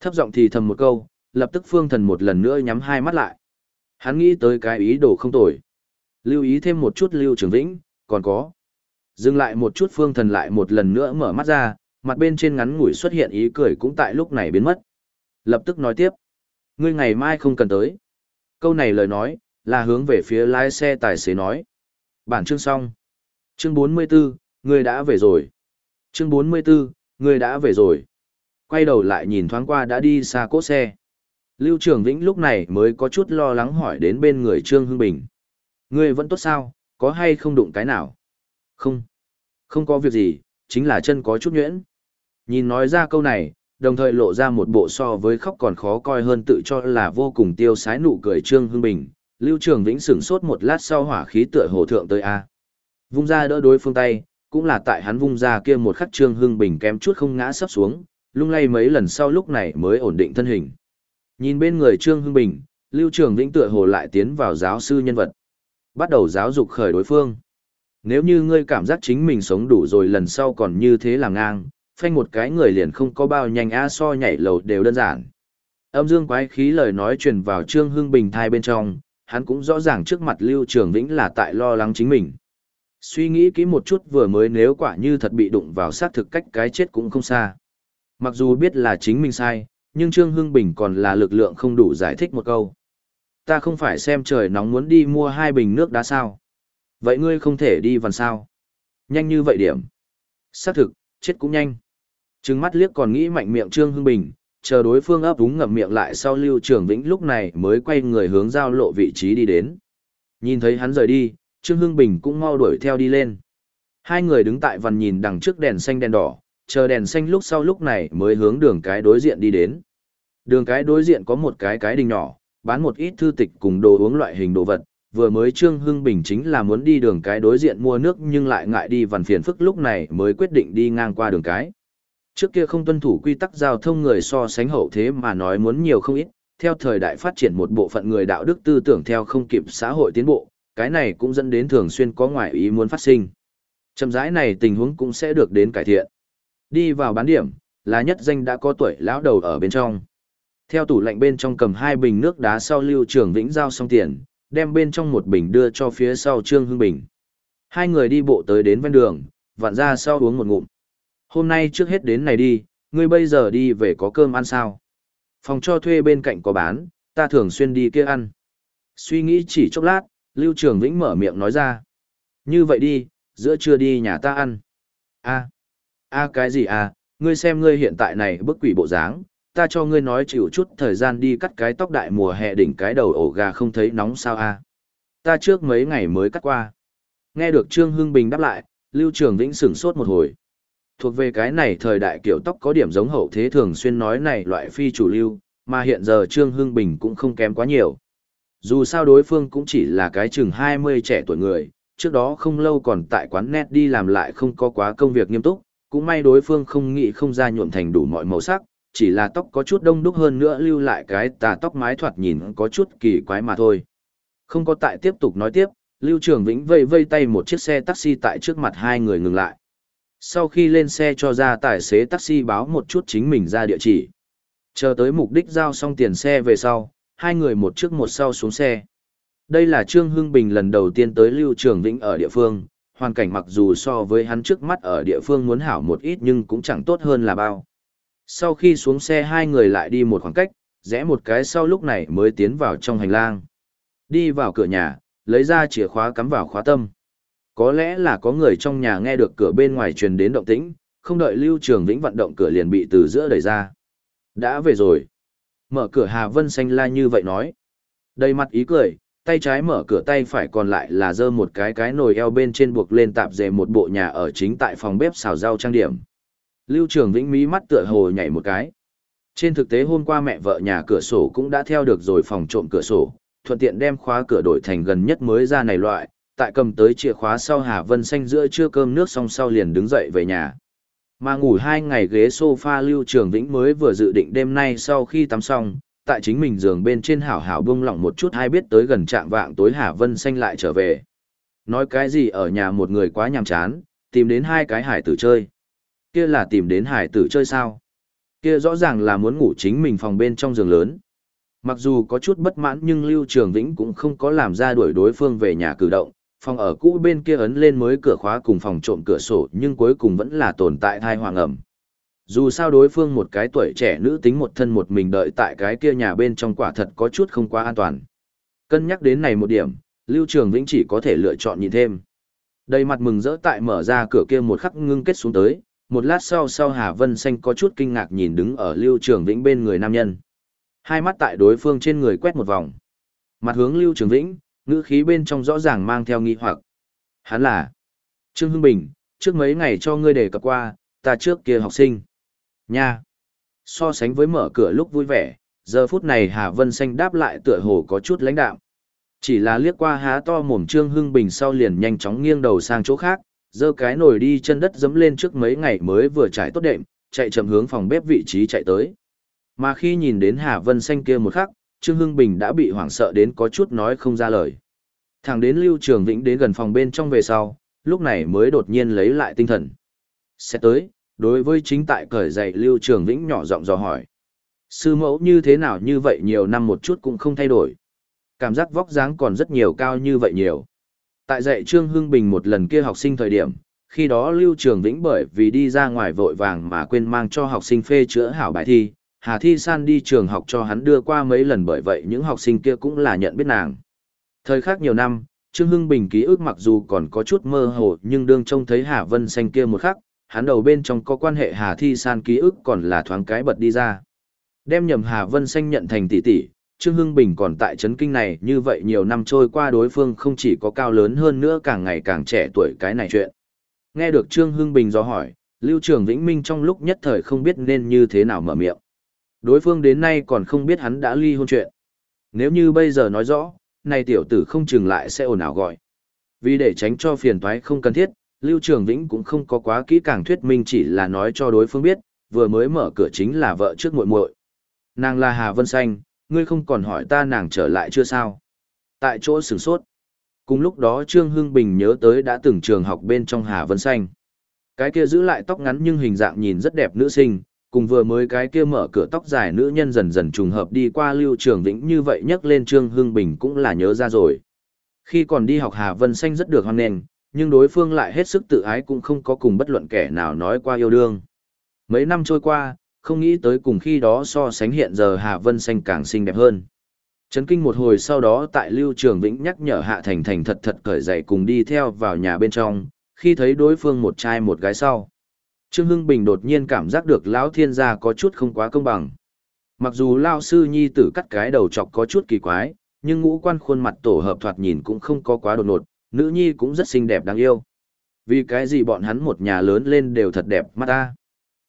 Thấp giọng thì thầm một câu, lập tức phương thần một lần nữa nhắm hai mắt lại. Hắn nghĩ tới cái ý đồ không tồi. Lưu ý thêm một chút Lưu Trường Vĩnh, còn có. Dừng lại một chút phương thần lại một lần nữa mở mắt ra, mặt bên trên ngắn ngủi xuất hiện ý cười cũng tại lúc này biến mất. Lập tức nói tiếp. Ngươi ngày mai không cần tới. Câu này lời nói, là hướng về phía lái xe tài xế nói. Bản chương xong. Chương 44, ngươi đã về rồi. Chương 44, ngươi đã về rồi. Quay đầu lại nhìn thoáng qua đã đi xa cốt xe. Lưu Trường Vĩnh lúc này mới có chút lo lắng hỏi đến bên người Trương Hưng Bình. Ngươi vẫn tốt sao, có hay không đụng cái nào? Không. Không có việc gì, chính là chân có chút nhuyễn. Nhìn nói ra câu này, đồng thời lộ ra một bộ so với khóc còn khó coi hơn tự cho là vô cùng tiêu sái nụ cười Trương Hưng Bình. Lưu Trường Vĩnh sửng sốt một lát sau hỏa khí tựa hồ thượng tới A. Vung ra đỡ đối phương tay, cũng là tại hắn vung ra kia một khắc Trương Hưng Bình kém chút không ngã sắp xuống, lung lay mấy lần sau lúc này mới ổn định thân hình. Nhìn bên người Trương Hưng Bình, Lưu Trường Vĩnh tựa hồ lại tiến vào giáo sư nhân vật. Bắt đầu giáo dục khởi đối phương. Nếu như ngươi cảm giác chính mình sống đủ rồi lần sau còn như thế làm ngang, phanh một cái người liền không có bao nhanh a so nhảy lầu đều đơn giản. Âm dương quái khí lời nói truyền vào Trương Hưng Bình thai bên trong, hắn cũng rõ ràng trước mặt Lưu Trường Vĩnh là tại lo lắng chính mình. Suy nghĩ kỹ một chút vừa mới nếu quả như thật bị đụng vào sát thực cách cái chết cũng không xa. Mặc dù biết là chính mình sai, nhưng Trương Hưng Bình còn là lực lượng không đủ giải thích một câu. Ta không phải xem trời nóng muốn đi mua hai bình nước đá sao. Vậy ngươi không thể đi vần sao. Nhanh như vậy điểm. Xác thực, chết cũng nhanh. Trừng mắt liếc còn nghĩ mạnh miệng Trương Hưng Bình, chờ đối phương ấp úng ngậm miệng lại sau Lưu Trường Vĩnh lúc này mới quay người hướng giao lộ vị trí đi đến. Nhìn thấy hắn rời đi, Trương Hưng Bình cũng mau đuổi theo đi lên. Hai người đứng tại vằn nhìn đằng trước đèn xanh đèn đỏ, chờ đèn xanh lúc sau lúc này mới hướng đường cái đối diện đi đến. Đường cái đối diện có một cái cái đình nhỏ, bán một ít thư tịch cùng đồ uống loại hình đồ vật. Vừa mới Trương Hưng Bình chính là muốn đi đường cái đối diện mua nước nhưng lại ngại đi vằn phiền phức lúc này mới quyết định đi ngang qua đường cái. Trước kia không tuân thủ quy tắc giao thông người so sánh hậu thế mà nói muốn nhiều không ít, theo thời đại phát triển một bộ phận người đạo đức tư tưởng theo không kịp xã hội tiến bộ, cái này cũng dẫn đến thường xuyên có ngoại ý muốn phát sinh. Chậm rãi này tình huống cũng sẽ được đến cải thiện. Đi vào bán điểm, là nhất danh đã có tuổi lão đầu ở bên trong. Theo tủ lạnh bên trong cầm hai bình nước đá sau lưu trường vĩnh giao xong tiền, đem bên trong một bình đưa cho phía sau Trương Hưng Bình. Hai người đi bộ tới đến ven đường, vặn ra sau uống một ngụm. Hôm nay trước hết đến này đi, ngươi bây giờ đi về có cơm ăn sao? Phòng cho thuê bên cạnh có bán, ta thường xuyên đi kia ăn. Suy nghĩ chỉ chốc lát, Lưu Trường Vĩnh mở miệng nói ra. Như vậy đi, giữa trưa đi nhà ta ăn. a a cái gì à, ngươi xem ngươi hiện tại này bức quỷ bộ dáng, ta cho ngươi nói chịu chút thời gian đi cắt cái tóc đại mùa hè đỉnh cái đầu ổ gà không thấy nóng sao a Ta trước mấy ngày mới cắt qua. Nghe được Trương Hưng Bình đáp lại, Lưu Trường Vĩnh sửng sốt một hồi. Thuộc về cái này thời đại kiểu tóc có điểm giống hậu thế thường xuyên nói này loại phi chủ lưu, mà hiện giờ Trương Hưng Bình cũng không kém quá nhiều. Dù sao đối phương cũng chỉ là cái chừng 20 trẻ tuổi người, trước đó không lâu còn tại quán net đi làm lại không có quá công việc nghiêm túc, cũng may đối phương không nghĩ không ra nhuộm thành đủ mọi màu sắc, chỉ là tóc có chút đông đúc hơn nữa lưu lại cái tà tóc mái thoạt nhìn có chút kỳ quái mà thôi. Không có tại tiếp tục nói tiếp, Lưu Trường Vĩnh vây vây tay một chiếc xe taxi tại trước mặt hai người ngừng lại. Sau khi lên xe cho ra tài xế taxi báo một chút chính mình ra địa chỉ. Chờ tới mục đích giao xong tiền xe về sau, hai người một trước một sau xuống xe. Đây là Trương Hưng Bình lần đầu tiên tới Lưu Trường Vĩnh ở địa phương, hoàn cảnh mặc dù so với hắn trước mắt ở địa phương muốn hảo một ít nhưng cũng chẳng tốt hơn là bao. Sau khi xuống xe hai người lại đi một khoảng cách, rẽ một cái sau lúc này mới tiến vào trong hành lang. Đi vào cửa nhà, lấy ra chìa khóa cắm vào khóa tâm. Có lẽ là có người trong nhà nghe được cửa bên ngoài truyền đến động tĩnh, không đợi Lưu Trường Vĩnh vận động cửa liền bị từ giữa đẩy ra. Đã về rồi. Mở cửa Hà Vân Xanh la như vậy nói. Đầy mặt ý cười, tay trái mở cửa tay phải còn lại là giơ một cái cái nồi eo bên trên buộc lên tạp dề một bộ nhà ở chính tại phòng bếp xào rau trang điểm. Lưu Trường Vĩnh mí mắt tựa hồ nhảy một cái. Trên thực tế hôm qua mẹ vợ nhà cửa sổ cũng đã theo được rồi phòng trộm cửa sổ, thuận tiện đem khóa cửa đổi thành gần nhất mới ra này loại, tại cầm tới chìa khóa sau Hà Vân Xanh giữa trưa cơm nước xong sau liền đứng dậy về nhà. Mà ngủ hai ngày ghế sofa Lưu Trường Vĩnh mới vừa dự định đêm nay sau khi tắm xong, tại chính mình giường bên trên hảo hảo buông lỏng một chút hay biết tới gần trạng vạng tối Hà Vân Xanh lại trở về. Nói cái gì ở nhà một người quá nhàm chán, tìm đến hai cái hải tử chơi. Kia là tìm đến hải tử chơi sao? Kia rõ ràng là muốn ngủ chính mình phòng bên trong giường lớn. Mặc dù có chút bất mãn nhưng Lưu Trường Vĩnh cũng không có làm ra đuổi đối phương về nhà cử động, phòng ở cũ bên kia ấn lên mới cửa khóa cùng phòng trộm cửa sổ nhưng cuối cùng vẫn là tồn tại thai hoàng ẩm. Dù sao đối phương một cái tuổi trẻ nữ tính một thân một mình đợi tại cái kia nhà bên trong quả thật có chút không quá an toàn. Cân nhắc đến này một điểm, Lưu Trường Vĩnh chỉ có thể lựa chọn nhìn thêm. Đầy mặt mừng rỡ tại mở ra cửa kia một khắc ngưng kết xuống tới, một lát sau sau Hà Vân Xanh có chút kinh ngạc nhìn đứng ở Lưu Trường Vĩnh bên người nam nhân. Hai mắt tại đối phương trên người quét một vòng. Mặt hướng Lưu Trường Vĩnh, ngữ khí bên trong rõ ràng mang theo nghi hoặc. Hắn là Trương Hưng Bình, trước mấy ngày cho ngươi đề cập qua, ta trước kia học sinh. Nha! So sánh với mở cửa lúc vui vẻ, giờ phút này Hà Vân Xanh đáp lại tựa hồ có chút lãnh đạm. Chỉ là liếc qua há to mồm Trương Hưng Bình sau liền nhanh chóng nghiêng đầu sang chỗ khác, giơ cái nồi đi chân đất dẫm lên trước mấy ngày mới vừa trải tốt đệm, chạy chậm hướng phòng bếp vị trí chạy tới. Mà khi nhìn đến Hà Vân Xanh kia một khắc, Trương Hưng Bình đã bị hoảng sợ đến có chút nói không ra lời. Thẳng đến Lưu Trường Vĩnh đến gần phòng bên trong về sau, lúc này mới đột nhiên lấy lại tinh thần. Sẽ tới, đối với chính tại cởi dậy Lưu Trường Vĩnh nhỏ giọng dò hỏi. Sư mẫu như thế nào như vậy nhiều năm một chút cũng không thay đổi. Cảm giác vóc dáng còn rất nhiều cao như vậy nhiều. Tại dạy Trương Hưng Bình một lần kia học sinh thời điểm, khi đó Lưu Trường Vĩnh bởi vì đi ra ngoài vội vàng mà quên mang cho học sinh phê chữa hảo bài thi, Hà Thi San đi trường học cho hắn đưa qua mấy lần bởi vậy những học sinh kia cũng là nhận biết nàng. Thời khắc nhiều năm, Trương Hưng Bình ký ức mặc dù còn có chút mơ hồ nhưng đương trông thấy Hà Vân Xanh kia một khắc, hắn đầu bên trong có quan hệ Hà Thi San ký ức còn là thoáng cái bật đi ra. Đem nhầm Hà Vân Xanh nhận thành tỷ tỷ, Trương Hưng Bình còn tại chấn kinh này như vậy nhiều năm trôi qua đối phương không chỉ có cao lớn hơn nữa càng ngày càng trẻ tuổi cái này chuyện. Nghe được Trương Hưng Bình do hỏi, Lưu Trường Vĩnh Minh trong lúc nhất thời không biết nên như thế nào mở miệng. Đối phương đến nay còn không biết hắn đã ly hôn chuyện. Nếu như bây giờ nói rõ, nay tiểu tử không chừng lại sẽ ồn ào gọi. Vì để tránh cho phiền toái không cần thiết, Lưu Trường Vĩnh cũng không có quá kỹ càng thuyết minh chỉ là nói cho đối phương biết, vừa mới mở cửa chính là vợ trước muội muội. Nàng là Hà Vân Xanh, ngươi không còn hỏi ta nàng trở lại chưa sao? Tại chỗ sửng sốt. Cùng lúc đó Trương Hưng Bình nhớ tới đã từng trường học bên trong Hà Vân Xanh. Cái kia giữ lại tóc ngắn nhưng hình dạng nhìn rất đẹp nữ sinh, cùng vừa mới cái kia mở cửa tóc dài nữ nhân dần dần trùng hợp đi qua Lưu Trường Vĩnh như vậy nhắc lên Trương Hưng Bình cũng là nhớ ra rồi. Khi còn đi học Hà Vân Xanh rất được hoan nghênh, nhưng đối phương lại hết sức tự ái cũng không có cùng bất luận kẻ nào nói qua yêu đương. Mấy năm trôi qua, không nghĩ tới cùng khi đó so sánh hiện giờ Hà Vân Xanh càng xinh đẹp hơn. Trấn kinh một hồi sau đó tại Lưu Trường Vĩnh nhắc nhở Hạ Thành Thành thật thật cởi giày cùng đi theo vào nhà bên trong, khi thấy đối phương một trai một gái sau. Trương Hưng Bình đột nhiên cảm giác được lão thiên gia có chút không quá công bằng. Mặc dù Lão sư nhi tử cắt cái đầu chọc có chút kỳ quái, nhưng ngũ quan khuôn mặt tổ hợp thoạt nhìn cũng không có quá đột ngột, nữ nhi cũng rất xinh đẹp đáng yêu. Vì cái gì bọn hắn một nhà lớn lên đều thật đẹp mắt ta.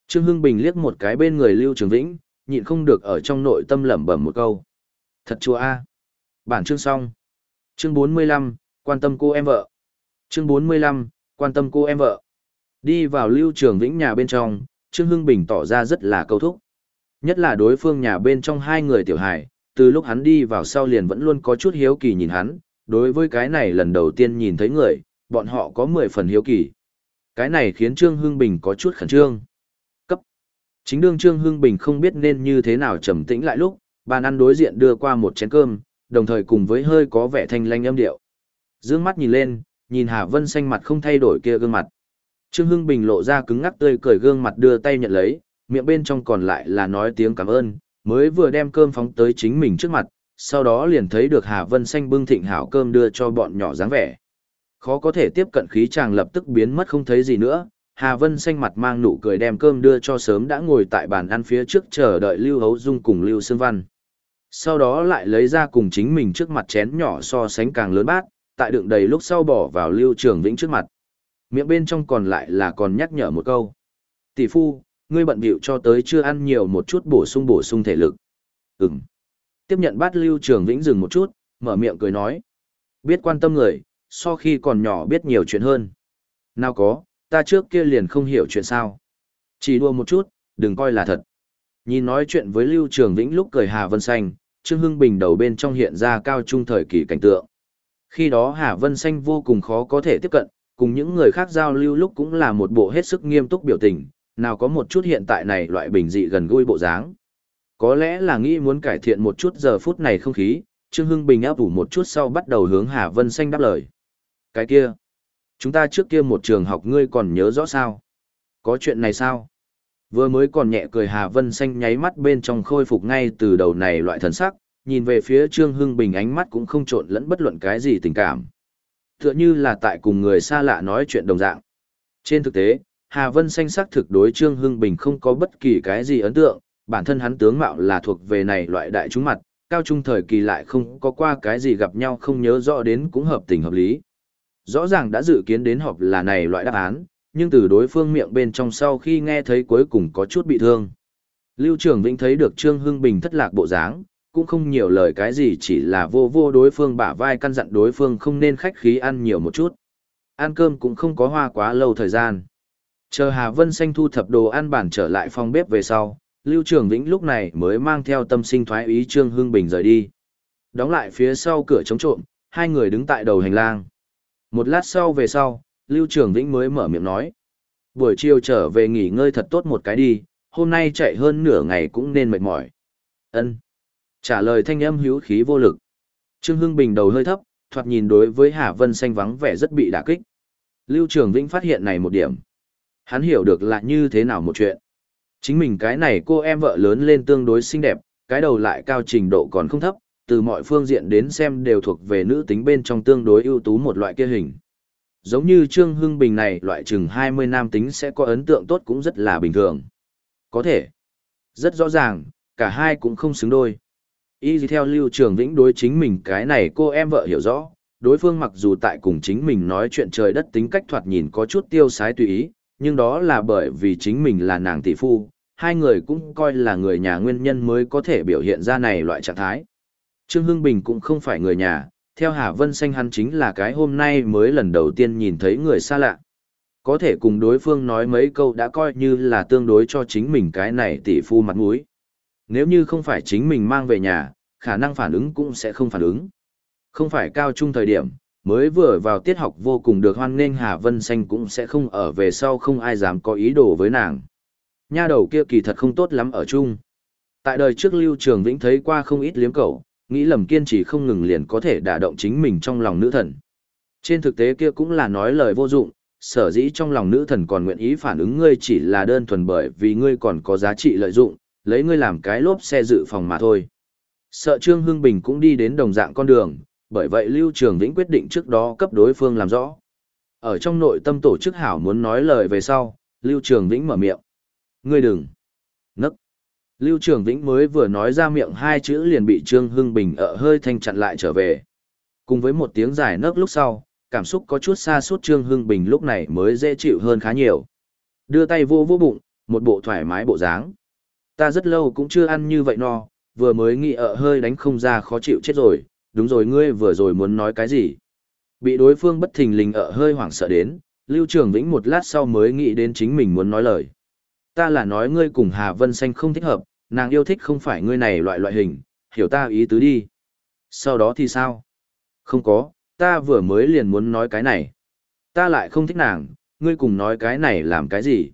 Trương Hưng Bình liếc một cái bên người Lưu Trường Vĩnh, nhịn không được ở trong nội tâm lẩm bẩm một câu. Thật chua a. Bản chương xong. Chương 45, quan tâm cô em vợ. Chương 45, quan tâm cô em vợ. Đi vào Lưu Trường Vĩnh nhà bên trong, Trương Hưng Bình tỏ ra rất là câu thúc. Nhất là đối phương nhà bên trong hai người tiểu hài, từ lúc hắn đi vào sau liền vẫn luôn có chút hiếu kỳ nhìn hắn, đối với cái này lần đầu tiên nhìn thấy người, bọn họ có 10 phần hiếu kỳ. Cái này khiến Trương Hưng Bình có chút khẩn trương. Cấp. Chính đương Trương Hưng Bình không biết nên như thế nào trầm tĩnh lại lúc, bàn ăn đối diện đưa qua một chén cơm, đồng thời cùng với hơi có vẻ thanh lanh âm điệu. Dương mắt nhìn lên, nhìn Hà Vân xanh mặt không thay đổi kia gương mặt. Trương Hưng Bình lộ ra cứng ngắc tươi cười gương mặt đưa tay nhận lấy, miệng bên trong còn lại là nói tiếng cảm ơn, mới vừa đem cơm phóng tới chính mình trước mặt, sau đó liền thấy được Hà Vân Xanh bưng thịnh hảo cơm đưa cho bọn nhỏ dáng vẻ. Khó có thể tiếp cận khí chàng lập tức biến mất không thấy gì nữa, Hà Vân Xanh mặt mang nụ cười đem cơm đưa cho sớm đã ngồi tại bàn ăn phía trước chờ đợi Lưu Hấu Dung cùng Lưu Sương Văn. Sau đó lại lấy ra cùng chính mình trước mặt chén nhỏ so sánh càng lớn bát, tại đựng đầy lúc sau bỏ vào Lưu Trường Vĩnh trước mặt. Miệng bên trong còn lại là còn nhắc nhở một câu. Tỷ phu, ngươi bận bịu cho tới chưa ăn nhiều một chút bổ sung bổ sung thể lực. Ừm. Tiếp nhận bát Lưu Trường Vĩnh dừng một chút, mở miệng cười nói. Biết quan tâm người, so khi còn nhỏ biết nhiều chuyện hơn. Nào có, ta trước kia liền không hiểu chuyện sao. Chỉ đùa một chút, đừng coi là thật. Nhìn nói chuyện với Lưu Trường Vĩnh lúc cười Hà Vân Xanh, Trương Hưng Bình đầu bên trong hiện ra cao trung thời kỳ cảnh tượng. Khi đó Hà Vân Xanh vô cùng khó có thể tiếp cận, cùng những người khác giao lưu lúc cũng là một bộ hết sức nghiêm túc biểu tình, nào có một chút hiện tại này loại bình dị gần gũi bộ dáng. Có lẽ là nghĩ muốn cải thiện một chút giờ phút này không khí, Trương Hưng Bình áp ủ một chút sau bắt đầu hướng Hà Vân Xanh đáp lời. Cái kia, chúng ta trước kia một trường học ngươi còn nhớ rõ sao? Có chuyện này sao? Vừa mới còn nhẹ cười Hà Vân Xanh nháy mắt bên trong khôi phục ngay từ đầu này loại thần sắc, nhìn về phía Trương Hưng Bình ánh mắt cũng không trộn lẫn bất luận cái gì tình cảm. Tựa như là tại cùng người xa lạ nói chuyện đồng dạng. Trên thực tế, Hà Vân Xanh sắc thực đối Trương Hưng Bình không có bất kỳ cái gì ấn tượng, bản thân hắn tướng mạo là thuộc về này loại đại chúng mặt, cao trung thời kỳ lại không có qua cái gì gặp nhau không nhớ rõ đến cũng hợp tình hợp lý. Rõ ràng đã dự kiến đến họp là này loại đáp án, nhưng từ đối phương miệng bên trong sau khi nghe thấy cuối cùng có chút bị thương. Lưu Trường Vĩnh thấy được Trương Hưng Bình thất lạc bộ dáng, cũng không nhiều lời cái gì chỉ là vô vô đối phương bả vai căn dặn đối phương không nên khách khí ăn nhiều một chút. Ăn cơm cũng không có hoa quá lâu thời gian. Chờ Hà Vân Xanh thu thập đồ ăn bản trở lại phòng bếp về sau, Lưu Trường Vĩnh lúc này mới mang theo tâm sinh thoái ý Trương Hưng Bình rời đi. Đóng lại phía sau cửa chống trộm, hai người đứng tại đầu hành lang. Một lát sau về sau, Lưu Trường Vĩnh mới mở miệng nói. Buổi chiều trở về nghỉ ngơi thật tốt một cái đi, hôm nay chạy hơn nửa ngày cũng nên mệt mỏi. Ân. Trả lời thanh âm hữu khí vô lực. Trương Hưng Bình đầu hơi thấp, thoạt nhìn đối với Hà Vân xanh vắng vẻ rất bị đả kích. Lưu Trường Vĩnh phát hiện này một điểm. Hắn hiểu được là như thế nào một chuyện. Chính mình cái này cô em vợ lớn lên tương đối xinh đẹp, cái đầu lại cao trình độ còn không thấp, từ mọi phương diện đến xem đều thuộc về nữ tính bên trong tương đối ưu tú một loại kia hình. Giống như Trương Hưng Bình này loại chừng 20 nam tính sẽ có ấn tượng tốt cũng rất là bình thường. Có thể. Rất rõ ràng, cả hai cũng không xứng đôi. Y gì theo Lưu Trường Vĩnh đối chính mình cái này cô em vợ hiểu rõ, đối phương mặc dù tại cùng chính mình nói chuyện trời đất tính cách thoạt nhìn có chút tiêu sái tùy ý, nhưng đó là bởi vì chính mình là nàng tỷ phu, hai người cũng coi là người nhà nguyên nhân mới có thể biểu hiện ra này loại trạng thái. Trương Hưng Bình cũng không phải người nhà, theo Hà Vân Xanh hắn chính là cái hôm nay mới lần đầu tiên nhìn thấy người xa lạ. Có thể cùng đối phương nói mấy câu đã coi như là tương đối cho chính mình cái này tỷ phu mặt mũi. Nếu như không phải chính mình mang về nhà, khả năng phản ứng cũng sẽ không phản ứng. Không phải cao trung thời điểm, mới vừa vào tiết học vô cùng được hoan nghênh Hà Vân Xanh cũng sẽ không ở về sau không ai dám có ý đồ với nàng. Nha đầu kia kỳ thật không tốt lắm ở chung. Tại đời trước Lưu Trường Vĩnh thấy qua không ít liếm cầu, nghĩ lầm kiên trì không ngừng liền có thể đả động chính mình trong lòng nữ thần. Trên thực tế kia cũng là nói lời vô dụng, sở dĩ trong lòng nữ thần còn nguyện ý phản ứng ngươi chỉ là đơn thuần bởi vì ngươi còn có giá trị lợi dụng, lấy ngươi làm cái lốp xe dự phòng mà thôi. Sợ Trương Hưng Bình cũng đi đến đồng dạng con đường, bởi vậy Lưu Trường Vĩnh quyết định trước đó cấp đối phương làm rõ. Ở trong nội tâm tổ chức hảo muốn nói lời về sau, Lưu Trường Vĩnh mở miệng. Ngươi đừng. Nấc. Lưu Trường Vĩnh mới vừa nói ra miệng hai chữ liền bị Trương Hưng Bình ở hơi thanh chặn lại trở về. Cùng với một tiếng dài nấc lúc sau, cảm xúc có chút xa suốt Trương Hưng Bình lúc này mới dễ chịu hơn khá nhiều. Đưa tay vô vô bụng, một bộ thoải mái bộ dáng. Ta rất lâu cũng chưa ăn như vậy no, vừa mới nghĩ ở hơi đánh không ra khó chịu chết rồi, đúng rồi ngươi vừa rồi muốn nói cái gì. Bị đối phương bất thình lình ở hơi hoảng sợ đến, Lưu Trường Vĩnh một lát sau mới nghĩ đến chính mình muốn nói lời. Ta là nói ngươi cùng Hà Vân Xanh không thích hợp, nàng yêu thích không phải ngươi này loại loại hình, hiểu ta ý tứ đi. Sau đó thì sao? Không có, ta vừa mới liền muốn nói cái này. Ta lại không thích nàng, ngươi cùng nói cái này làm cái gì?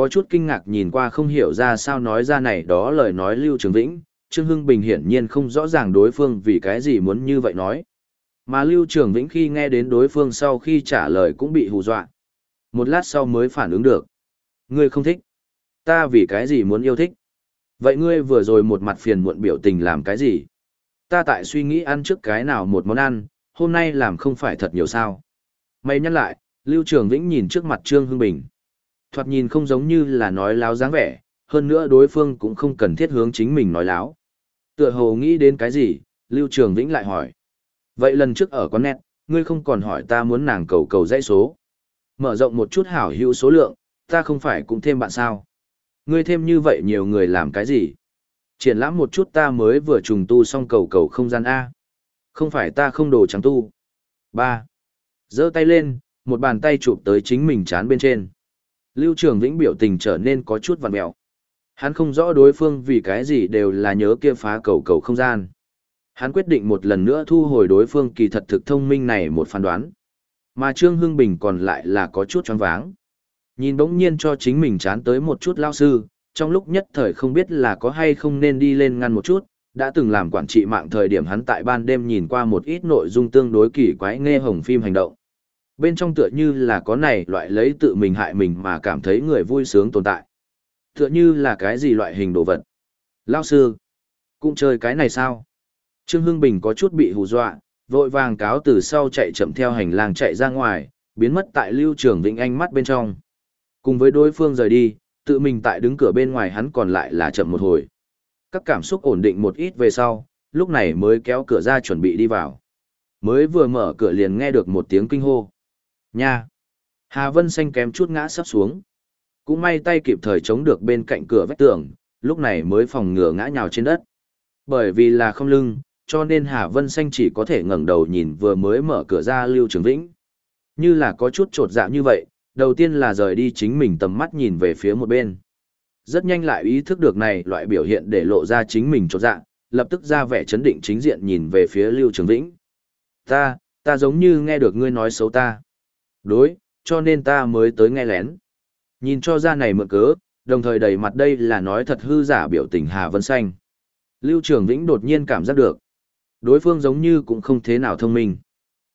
Có chút kinh ngạc nhìn qua không hiểu ra sao nói ra này đó lời nói Lưu Trường Vĩnh, Trương Hưng Bình hiển nhiên không rõ ràng đối phương vì cái gì muốn như vậy nói. Mà Lưu Trường Vĩnh khi nghe đến đối phương sau khi trả lời cũng bị hù dọa. Một lát sau mới phản ứng được. Ngươi không thích. Ta vì cái gì muốn yêu thích? Vậy ngươi vừa rồi một mặt phiền muộn biểu tình làm cái gì? Ta tại suy nghĩ ăn trước cái nào một món ăn, hôm nay làm không phải thật nhiều sao. Mày nhắc lại, Lưu Trường Vĩnh nhìn trước mặt Trương Hưng Bình. Thoạt nhìn không giống như là nói láo dáng vẻ, hơn nữa đối phương cũng không cần thiết hướng chính mình nói láo. Tựa hồ nghĩ đến cái gì, Lưu Trường Vĩnh lại hỏi. Vậy lần trước ở con nét, ngươi không còn hỏi ta muốn nàng cầu cầu dãy số. Mở rộng một chút hảo hữu số lượng, ta không phải cũng thêm bạn sao. Ngươi thêm như vậy nhiều người làm cái gì? Triển lãm một chút ta mới vừa trùng tu xong cầu cầu không gian A. Không phải ta không đồ trắng tu. ba giơ tay lên, một bàn tay chụp tới chính mình chán bên trên. Lưu Trường Vĩnh biểu tình trở nên có chút vằn mẹo. Hắn không rõ đối phương vì cái gì đều là nhớ kia phá cầu cầu không gian. Hắn quyết định một lần nữa thu hồi đối phương kỳ thật thực thông minh này một phán đoán. Mà Trương Hưng Bình còn lại là có chút choáng váng. Nhìn bỗng nhiên cho chính mình chán tới một chút lao sư, trong lúc nhất thời không biết là có hay không nên đi lên ngăn một chút, đã từng làm quản trị mạng thời điểm hắn tại ban đêm nhìn qua một ít nội dung tương đối kỳ quái nghe hồng phim hành động. Bên trong tựa như là có này loại lấy tự mình hại mình mà cảm thấy người vui sướng tồn tại. Tựa như là cái gì loại hình đồ vật. Lao sư, cũng chơi cái này sao? Trương Hưng Bình có chút bị hù dọa, vội vàng cáo từ sau chạy chậm theo hành lang chạy ra ngoài, biến mất tại lưu trường Vĩnh Anh mắt bên trong. Cùng với đối phương rời đi, tự mình tại đứng cửa bên ngoài hắn còn lại là chậm một hồi. Các cảm xúc ổn định một ít về sau, lúc này mới kéo cửa ra chuẩn bị đi vào. Mới vừa mở cửa liền nghe được một tiếng kinh hô. Nha! Hà Vân Xanh kém chút ngã sắp xuống. Cũng may tay kịp thời chống được bên cạnh cửa vách tường, lúc này mới phòng ngừa ngã nhào trên đất. Bởi vì là không lưng, cho nên Hà Vân Xanh chỉ có thể ngẩng đầu nhìn vừa mới mở cửa ra Lưu Trường Vĩnh. Như là có chút trột dạ như vậy, đầu tiên là rời đi chính mình tầm mắt nhìn về phía một bên. Rất nhanh lại ý thức được này loại biểu hiện để lộ ra chính mình trột dạ, lập tức ra vẻ chấn định chính diện nhìn về phía Lưu Trường Vĩnh. Ta, ta giống như nghe được ngươi nói xấu ta. Đối, cho nên ta mới tới nghe lén. Nhìn cho ra này mượn cớ, đồng thời đầy mặt đây là nói thật hư giả biểu tình Hà Vân Xanh. Lưu Trường Vĩnh đột nhiên cảm giác được. Đối phương giống như cũng không thế nào thông minh.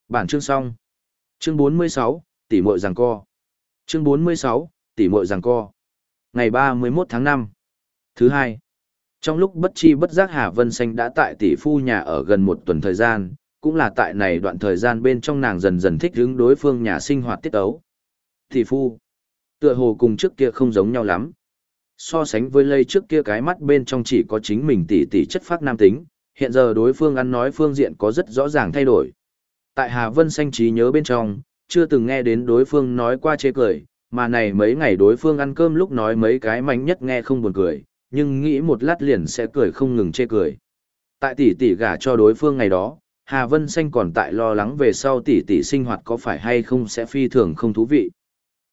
Bản chương xong. Chương 46, tỷ muội giằng co. Chương 46, tỷ muội giằng co. Ngày 31 tháng 5. Thứ hai. Trong lúc bất chi bất giác Hà Vân Xanh đã tại tỷ phu nhà ở gần một tuần thời gian, cũng là tại này đoạn thời gian bên trong nàng dần dần thích hứng đối phương nhà sinh hoạt tiết ấu. Thì phu. Tựa hồ cùng trước kia không giống nhau lắm. So sánh với lây trước kia cái mắt bên trong chỉ có chính mình tỷ tỷ chất phát nam tính, hiện giờ đối phương ăn nói phương diện có rất rõ ràng thay đổi. Tại Hà Vân Xanh trí nhớ bên trong, chưa từng nghe đến đối phương nói qua chê cười, mà này mấy ngày đối phương ăn cơm lúc nói mấy cái mánh nhất nghe không buồn cười, nhưng nghĩ một lát liền sẽ cười không ngừng chê cười. Tại tỷ tỷ gả cho đối phương ngày đó, Hà Vân Xanh còn tại lo lắng về sau tỷ tỷ sinh hoạt có phải hay không sẽ phi thường không thú vị.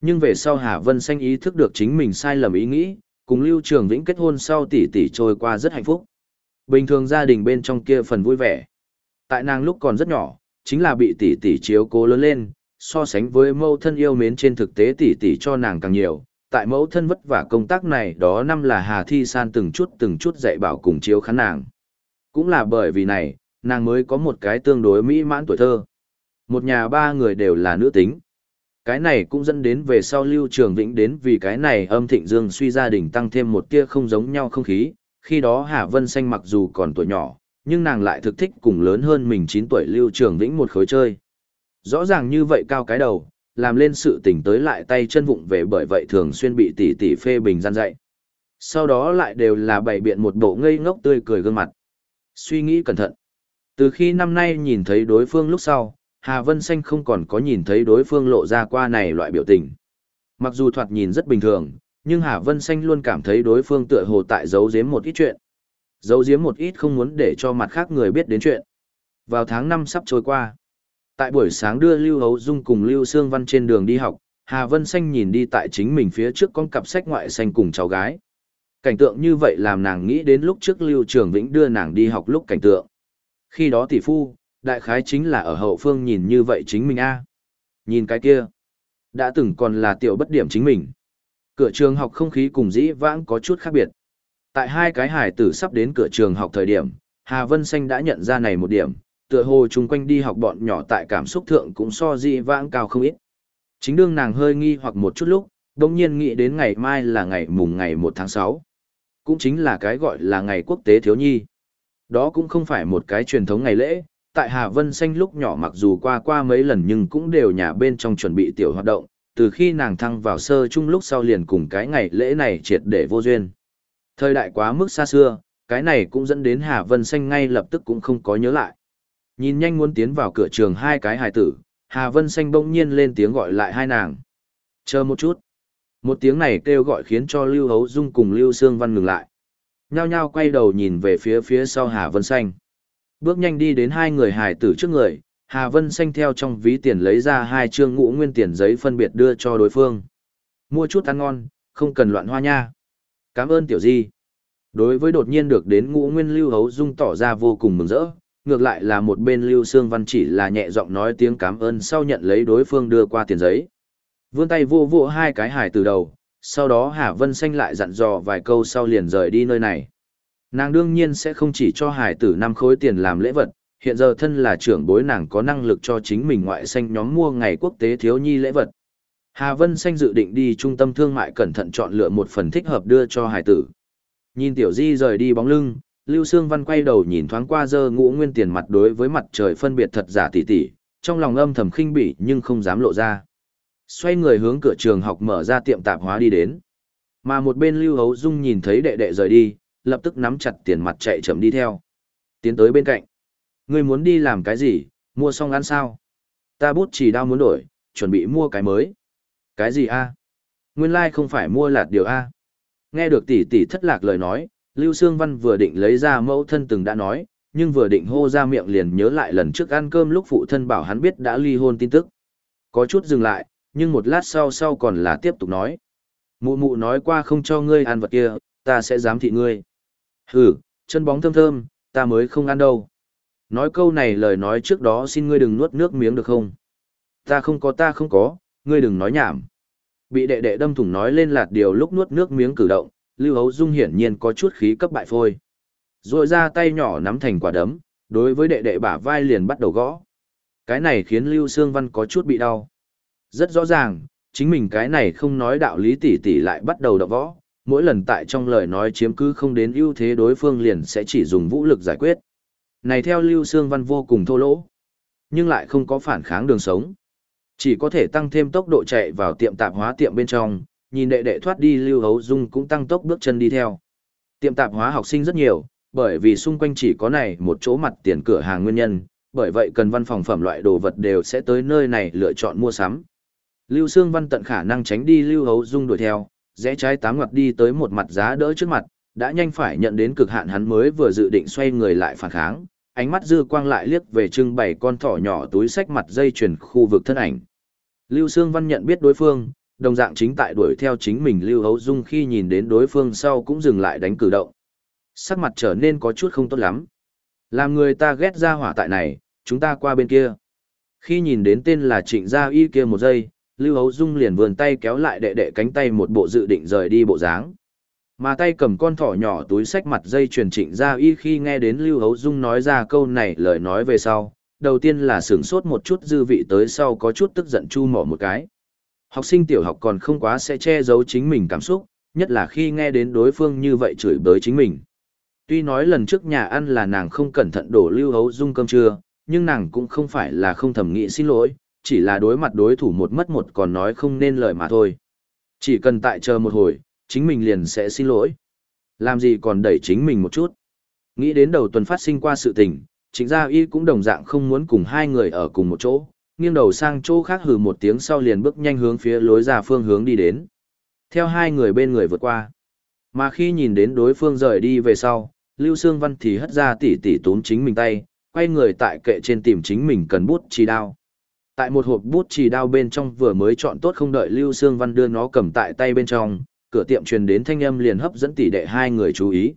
Nhưng về sau Hà Vân Xanh ý thức được chính mình sai lầm ý nghĩ, cùng Lưu Trường Vĩnh kết hôn sau tỷ tỷ trôi qua rất hạnh phúc. Bình thường gia đình bên trong kia phần vui vẻ. Tại nàng lúc còn rất nhỏ, chính là bị tỷ tỷ chiếu cố lớn lên, so sánh với mẫu thân yêu mến trên thực tế tỷ tỷ cho nàng càng nhiều. Tại mẫu thân vất vả công tác này đó năm là Hà Thi San từng chút từng chút dạy bảo cùng chiếu khán nàng. Cũng là bởi vì này, nàng mới có một cái tương đối mỹ mãn tuổi thơ. Một nhà ba người đều là nữ tính. Cái này cũng dẫn đến về sau Lưu Trường Vĩnh đến vì cái này âm thịnh dương suy gia đình tăng thêm một tia không giống nhau không khí. Khi đó Hà Vân Xanh mặc dù còn tuổi nhỏ, nhưng nàng lại thực thích cùng lớn hơn mình 9 tuổi Lưu Trường Vĩnh một khối chơi. Rõ ràng như vậy cao cái đầu, làm lên sự tỉnh tới lại tay chân vụng về bởi vậy thường xuyên bị tỷ tỷ phê bình gian dạy. Sau đó lại đều là bày biện một bộ ngây ngốc tươi cười gương mặt. Suy nghĩ cẩn thận. Từ khi năm nay nhìn thấy đối phương lúc sau, Hà Vân Xanh không còn có nhìn thấy đối phương lộ ra qua này loại biểu tình. Mặc dù thoạt nhìn rất bình thường, nhưng Hà Vân Xanh luôn cảm thấy đối phương tựa hồ tại giấu giếm một ít chuyện. Giấu giếm một ít không muốn để cho mặt khác người biết đến chuyện. Vào tháng 5 sắp trôi qua. Tại buổi sáng đưa Lưu Hấu Dung cùng Lưu Sương Văn trên đường đi học, Hà Vân Xanh nhìn đi tại chính mình phía trước con cặp sách ngoại xanh cùng cháu gái. Cảnh tượng như vậy làm nàng nghĩ đến lúc trước Lưu Trường Vĩnh đưa nàng đi học lúc cảnh tượng. Khi đó tỷ phu, đại khái chính là ở hậu phương nhìn như vậy chính mình a Nhìn cái kia, đã từng còn là tiểu bất điểm chính mình. Cửa trường học không khí cùng dĩ vãng có chút khác biệt. Tại hai cái hải tử sắp đến cửa trường học thời điểm, Hà Vân Xanh đã nhận ra này một điểm, tựa hồ chung quanh đi học bọn nhỏ tại cảm xúc thượng cũng so dĩ vãng cao không ít. Chính đương nàng hơi nghi hoặc một chút lúc, đồng nhiên nghĩ đến ngày mai là ngày mùng ngày 1 tháng 6. Cũng chính là cái gọi là ngày quốc tế thiếu nhi. Đó cũng không phải một cái truyền thống ngày lễ, tại Hà Vân Xanh lúc nhỏ mặc dù qua qua mấy lần nhưng cũng đều nhà bên trong chuẩn bị tiểu hoạt động, từ khi nàng thăng vào sơ chung lúc sau liền cùng cái ngày lễ này triệt để vô duyên. Thời đại quá mức xa xưa, cái này cũng dẫn đến Hà Vân Xanh ngay lập tức cũng không có nhớ lại. Nhìn nhanh muốn tiến vào cửa trường hai cái hài tử, Hà Vân Xanh bỗng nhiên lên tiếng gọi lại hai nàng. Chờ một chút. Một tiếng này kêu gọi khiến cho Lưu Hấu Dung cùng Lưu Sương Văn ngừng lại. Nhao nhao quay đầu nhìn về phía phía sau Hà Vân Xanh. Bước nhanh đi đến hai người hài tử trước người, Hà Vân Xanh theo trong ví tiền lấy ra hai trương ngũ nguyên tiền giấy phân biệt đưa cho đối phương. Mua chút ăn ngon, không cần loạn hoa nha. Cảm ơn tiểu di. Đối với đột nhiên được đến ngũ nguyên lưu hấu dung tỏ ra vô cùng mừng rỡ, ngược lại là một bên lưu xương văn chỉ là nhẹ giọng nói tiếng cảm ơn sau nhận lấy đối phương đưa qua tiền giấy. Vươn tay vô vô hai cái hải từ đầu, sau đó Hà Vân Xanh lại dặn dò vài câu sau liền rời đi nơi này. Nàng đương nhiên sẽ không chỉ cho hải tử năm khối tiền làm lễ vật, hiện giờ thân là trưởng bối nàng có năng lực cho chính mình ngoại xanh nhóm mua ngày quốc tế thiếu nhi lễ vật. Hà Vân Xanh dự định đi trung tâm thương mại cẩn thận chọn lựa một phần thích hợp đưa cho hải tử. Nhìn Tiểu Di rời đi bóng lưng, Lưu Sương Văn quay đầu nhìn thoáng qua dơ ngũ nguyên tiền mặt đối với mặt trời phân biệt thật giả tỉ tỉ, trong lòng âm thầm khinh bỉ nhưng không dám lộ ra. Xoay người hướng cửa trường học mở ra tiệm tạp hóa đi đến. Mà một bên Lưu Hấu Dung nhìn thấy đệ đệ rời đi, lập tức nắm chặt tiền mặt chạy chậm đi theo. Tiến tới bên cạnh. Ngươi muốn đi làm cái gì, mua xong ăn sao? Ta bút chỉ đao muốn đổi, chuẩn bị mua cái mới. Cái gì a? Nguyên lai like không phải mua lạt điều a. Nghe được tỷ tỷ thất lạc lời nói, Lưu Sương Văn vừa định lấy ra mẫu thân từng đã nói, nhưng vừa định hô ra miệng liền nhớ lại lần trước ăn cơm lúc phụ thân bảo hắn biết đã ly hôn tin tức. Có chút dừng lại, nhưng một lát sau sau còn là tiếp tục nói. Mụ mụ nói qua không cho ngươi ăn vật kia, ta sẽ dám thị ngươi. Hừ, chân bóng thơm thơm, ta mới không ăn đâu. Nói câu này lời nói trước đó xin ngươi đừng nuốt nước miếng được không? Ta không có ta không có, ngươi đừng nói nhảm. Bị đệ đệ đâm thủng nói lên lạt điều lúc nuốt nước miếng cử động, Lưu Hấu Dung hiển nhiên có chút khí cấp bại phôi. Rồi ra tay nhỏ nắm thành quả đấm, đối với đệ đệ bả vai liền bắt đầu gõ. Cái này khiến Lưu Sương Văn có chút bị đau. Rất rõ ràng, chính mình cái này không nói đạo lý tỉ tỉ lại bắt đầu đọc võ, mỗi lần tại trong lời nói chiếm cứ không đến ưu thế đối phương liền sẽ chỉ dùng vũ lực giải quyết. Này theo Lưu Sương Văn vô cùng thô lỗ, nhưng lại không có phản kháng đường sống. Chỉ có thể tăng thêm tốc độ chạy vào tiệm tạp hóa tiệm bên trong, nhìn đệ đệ thoát đi Lưu Hấu Dung cũng tăng tốc bước chân đi theo. Tiệm tạp hóa học sinh rất nhiều, bởi vì xung quanh chỉ có này một chỗ mặt tiền cửa hàng nguyên nhân, bởi vậy cần văn phòng phẩm loại đồ vật đều sẽ tới nơi này lựa chọn mua sắm. Lưu Sương Văn tận khả năng tránh đi Lưu Hấu Dung đuổi theo, rẽ trái tám ngoặt đi tới một mặt giá đỡ trước mặt, đã nhanh phải nhận đến cực hạn hắn mới vừa dự định xoay người lại phản kháng, ánh mắt dư quang lại liếc về trưng bày con thỏ nhỏ túi sách mặt dây chuyền khu vực thân ảnh. Lưu Sương Văn nhận biết đối phương, đồng dạng chính tại đuổi theo chính mình Lưu Hấu Dung khi nhìn đến đối phương sau cũng dừng lại đánh cử động. Sắc mặt trở nên có chút không tốt lắm. Làm người ta ghét ra hỏa tại này, chúng ta qua bên kia. Khi nhìn đến tên là Trịnh Gia Y kia một giây, Lưu Hấu Dung liền vườn tay kéo lại đệ đệ cánh tay một bộ dự định rời đi bộ dáng. Mà tay cầm con thỏ nhỏ túi sách mặt dây truyền Trịnh ra Y khi nghe đến Lưu Hấu Dung nói ra câu này lời nói về sau, đầu tiên là sửng sốt một chút dư vị tới sau có chút tức giận chu mỏ một cái. Học sinh tiểu học còn không quá sẽ che giấu chính mình cảm xúc, nhất là khi nghe đến đối phương như vậy chửi bới chính mình. Tuy nói lần trước nhà ăn là nàng không cẩn thận đổ lưu hấu dung cơm trưa, nhưng nàng cũng không phải là không thầm nghĩ xin lỗi, chỉ là đối mặt đối thủ một mất một còn nói không nên lời mà thôi. Chỉ cần tại chờ một hồi, chính mình liền sẽ xin lỗi. Làm gì còn đẩy chính mình một chút. Nghĩ đến đầu tuần phát sinh qua sự tình, chính gia y cũng đồng dạng không muốn cùng hai người ở cùng một chỗ, nghiêng đầu sang chỗ khác hừ một tiếng sau liền bước nhanh hướng phía lối ra phương hướng đi đến. Theo hai người bên người vượt qua. Mà khi nhìn đến đối phương rời đi về sau, Lưu Sương Văn thì hất ra tỉ tỉ tốn chính mình tay, quay người tại kệ trên tìm chính mình cần bút chỉ đao. Tại một hộp bút chì đao bên trong vừa mới chọn tốt không đợi Lưu Sương Văn đưa nó cầm tại tay bên trong, cửa tiệm truyền đến thanh âm liền hấp dẫn tỷ đệ hai người chú ý.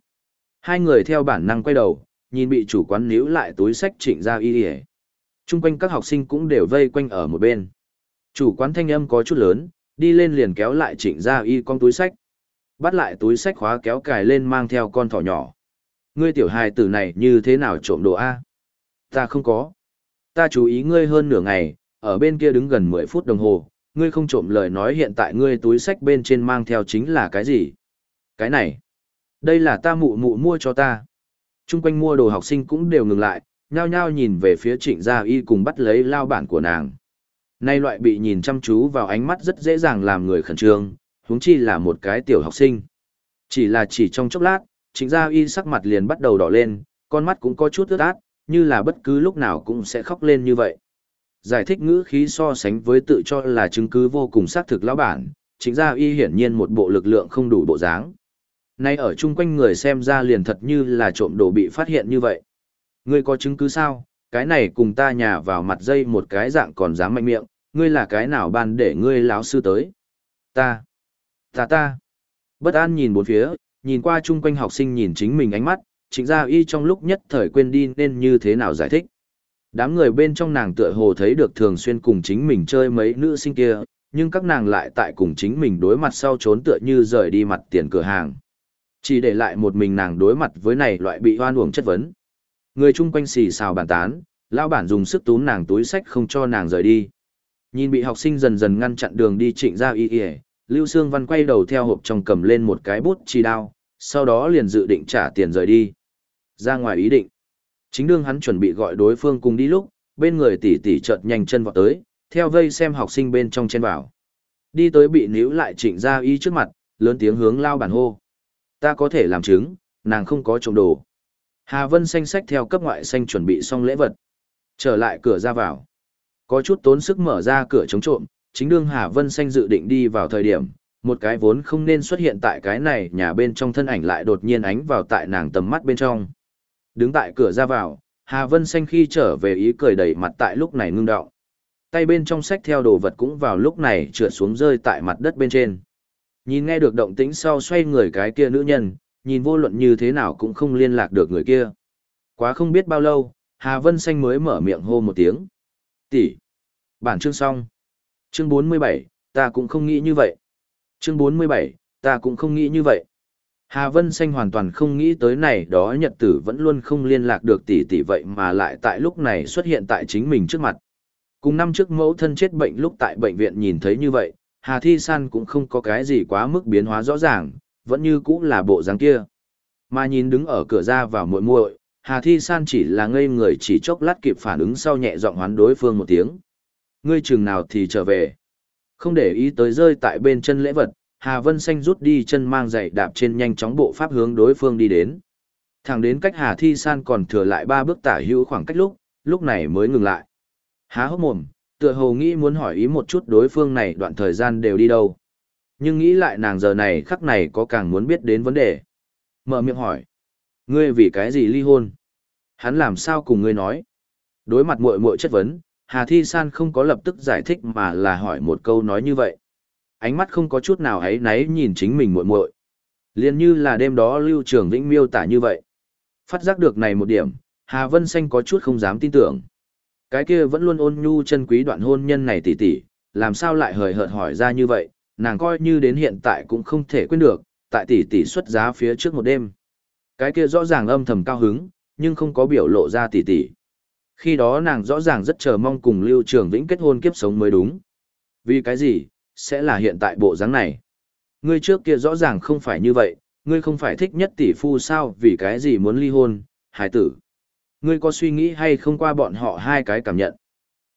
Hai người theo bản năng quay đầu, nhìn bị chủ quán níu lại túi sách trịnh ra y ỉa. Chung quanh các học sinh cũng đều vây quanh ở một bên. Chủ quán thanh âm có chút lớn đi lên liền kéo lại trịnh ra y con túi sách. Bắt lại túi sách khóa kéo cài lên mang theo con thỏ nhỏ. Ngươi tiểu hài tử này như thế nào trộm đồ a? Ta không có. Ta chú ý ngươi hơn nửa ngày ở bên kia đứng gần mười phút đồng hồ ngươi không trộm lời nói hiện tại ngươi túi sách bên trên mang theo chính là cái gì cái này đây là ta mụ mụ mua cho ta Trung quanh mua đồ học sinh cũng đều ngừng lại, nhao nhao nhìn về phía trịnh gia y cùng bắt lấy lao bản của nàng. Nay loại bị nhìn chăm chú vào ánh mắt rất dễ dàng làm người khẩn trương, huống chi là một cái tiểu học sinh. Chỉ là chỉ trong chốc lát, trịnh gia y sắc mặt liền bắt đầu đỏ lên, con mắt cũng có chút ướt át, như là bất cứ lúc nào cũng sẽ khóc lên như vậy. Giải thích ngữ khí so sánh với tự cho là chứng cứ vô cùng xác thực lão bản, Chính gia y hiển nhiên một bộ lực lượng không đủ bộ dáng. Nay ở chung quanh người xem ra liền thật như là trộm đồ bị phát hiện như vậy. Ngươi có chứng cứ sao, cái này cùng ta nhà vào mặt dây một cái dạng còn dám mạnh miệng, ngươi là cái nào ban để ngươi láo sư tới. Ta, ta ta. Bất an nhìn bốn phía, nhìn qua chung quanh học sinh nhìn chính mình ánh mắt, chính ra y trong lúc nhất thời quên đi nên như thế nào giải thích. Đám người bên trong nàng tựa hồ thấy được thường xuyên cùng chính mình chơi mấy nữ sinh kia, nhưng các nàng lại tại cùng chính mình đối mặt sau trốn tựa như rời đi mặt tiền cửa hàng. Chỉ để lại một mình nàng đối mặt với này loại bị hoan uổng chất vấn. Người chung quanh xì xào bàn tán, lão bản dùng sức túm nàng túi sách không cho nàng rời đi. Nhìn bị học sinh dần dần ngăn chặn đường đi trịnh ra y y, Lưu Sương Văn quay đầu theo hộp trong cầm lên một cái bút chi đao, sau đó liền dự định trả tiền rời đi. Ra ngoài ý định. Chính đương hắn chuẩn bị gọi đối phương cùng đi lúc, bên người tỷ tỷ chợt nhanh chân vọt tới, theo vây xem học sinh bên trong chen vào. Đi tới bị níu lại trịnh ra y trước mặt, lớn tiếng hướng lao bản hô. Ta có thể làm chứng, nàng không có trộm đồ. Hà Vân xanh sách theo cấp ngoại xanh chuẩn bị xong lễ vật. Trở lại cửa ra vào. Có chút tốn sức mở ra cửa chống trộm, chính đương Hà Vân xanh dự định đi vào thời điểm, một cái vốn không nên xuất hiện tại cái này nhà bên trong thân ảnh lại đột nhiên ánh vào tại nàng tầm mắt bên trong. Đứng tại cửa ra vào, Hà Vân xanh khi trở về ý cười đầy mặt tại lúc này ngưng đọng. Tay bên trong sách theo đồ vật cũng vào lúc này trượt xuống rơi tại mặt đất bên trên. Nhìn nghe được động tĩnh sau xoay người cái kia nữ nhân, nhìn vô luận như thế nào cũng không liên lạc được người kia. Quá không biết bao lâu, Hà Vân Xanh mới mở miệng hô một tiếng. Tỷ. Bản chương xong. Chương 47, ta cũng không nghĩ như vậy. Chương 47, ta cũng không nghĩ như vậy. Hà Vân Xanh hoàn toàn không nghĩ tới này đó nhật tử vẫn luôn không liên lạc được tỷ tỷ vậy mà lại tại lúc này xuất hiện tại chính mình trước mặt. Cùng năm trước mẫu thân chết bệnh lúc tại bệnh viện nhìn thấy như vậy, Hà Thi San cũng không có cái gì quá mức biến hóa rõ ràng, vẫn như cũ là bộ dáng kia. Mà nhìn đứng ở cửa ra vào muội muội, Hà Thi San chỉ là ngây người chỉ chốc lát kịp phản ứng sau nhẹ giọng hoán đối phương một tiếng. Ngươi chừng nào thì trở về. Không để ý tới rơi tại bên chân lễ vật, Hà Vân Xanh rút đi chân mang giày đạp trên nhanh chóng bộ pháp hướng đối phương đi đến. Thẳng đến cách Hà Thi San còn thừa lại ba bước tả hữu khoảng cách lúc, lúc này mới ngừng lại. Há hốc mồm, tựa hồ nghĩ muốn hỏi ý một chút đối phương này đoạn thời gian đều đi đâu. Nhưng nghĩ lại nàng giờ này khắc này có càng muốn biết đến vấn đề. Mở miệng hỏi. Ngươi vì cái gì ly hôn? Hắn làm sao cùng ngươi nói? Đối mặt muội muội chất vấn, Hà Thi San không có lập tức giải thích mà là hỏi một câu nói như vậy. Ánh mắt không có chút nào ấy náy nhìn chính mình muội muội. liền như là đêm đó Lưu Trường Vĩnh miêu tả như vậy. Phát giác được này một điểm, Hà Vân Xanh có chút không dám tin tưởng. Cái kia vẫn luôn ôn nhu chân quý đoạn hôn nhân này tỷ tỷ, làm sao lại hời hợt hỏi ra như vậy, nàng coi như đến hiện tại cũng không thể quên được, tại tỷ tỷ xuất giá phía trước một đêm. Cái kia rõ ràng âm thầm cao hứng, nhưng không có biểu lộ ra tỷ tỷ. Khi đó nàng rõ ràng rất chờ mong cùng Lưu Trường Vĩnh kết hôn kiếp sống mới đúng. Vì cái gì, sẽ là hiện tại bộ dáng này. Ngươi trước kia rõ ràng không phải như vậy, ngươi không phải thích nhất tỷ phu sao vì cái gì muốn ly hôn, hải tử. Ngươi có suy nghĩ hay không qua bọn họ hai cái cảm nhận.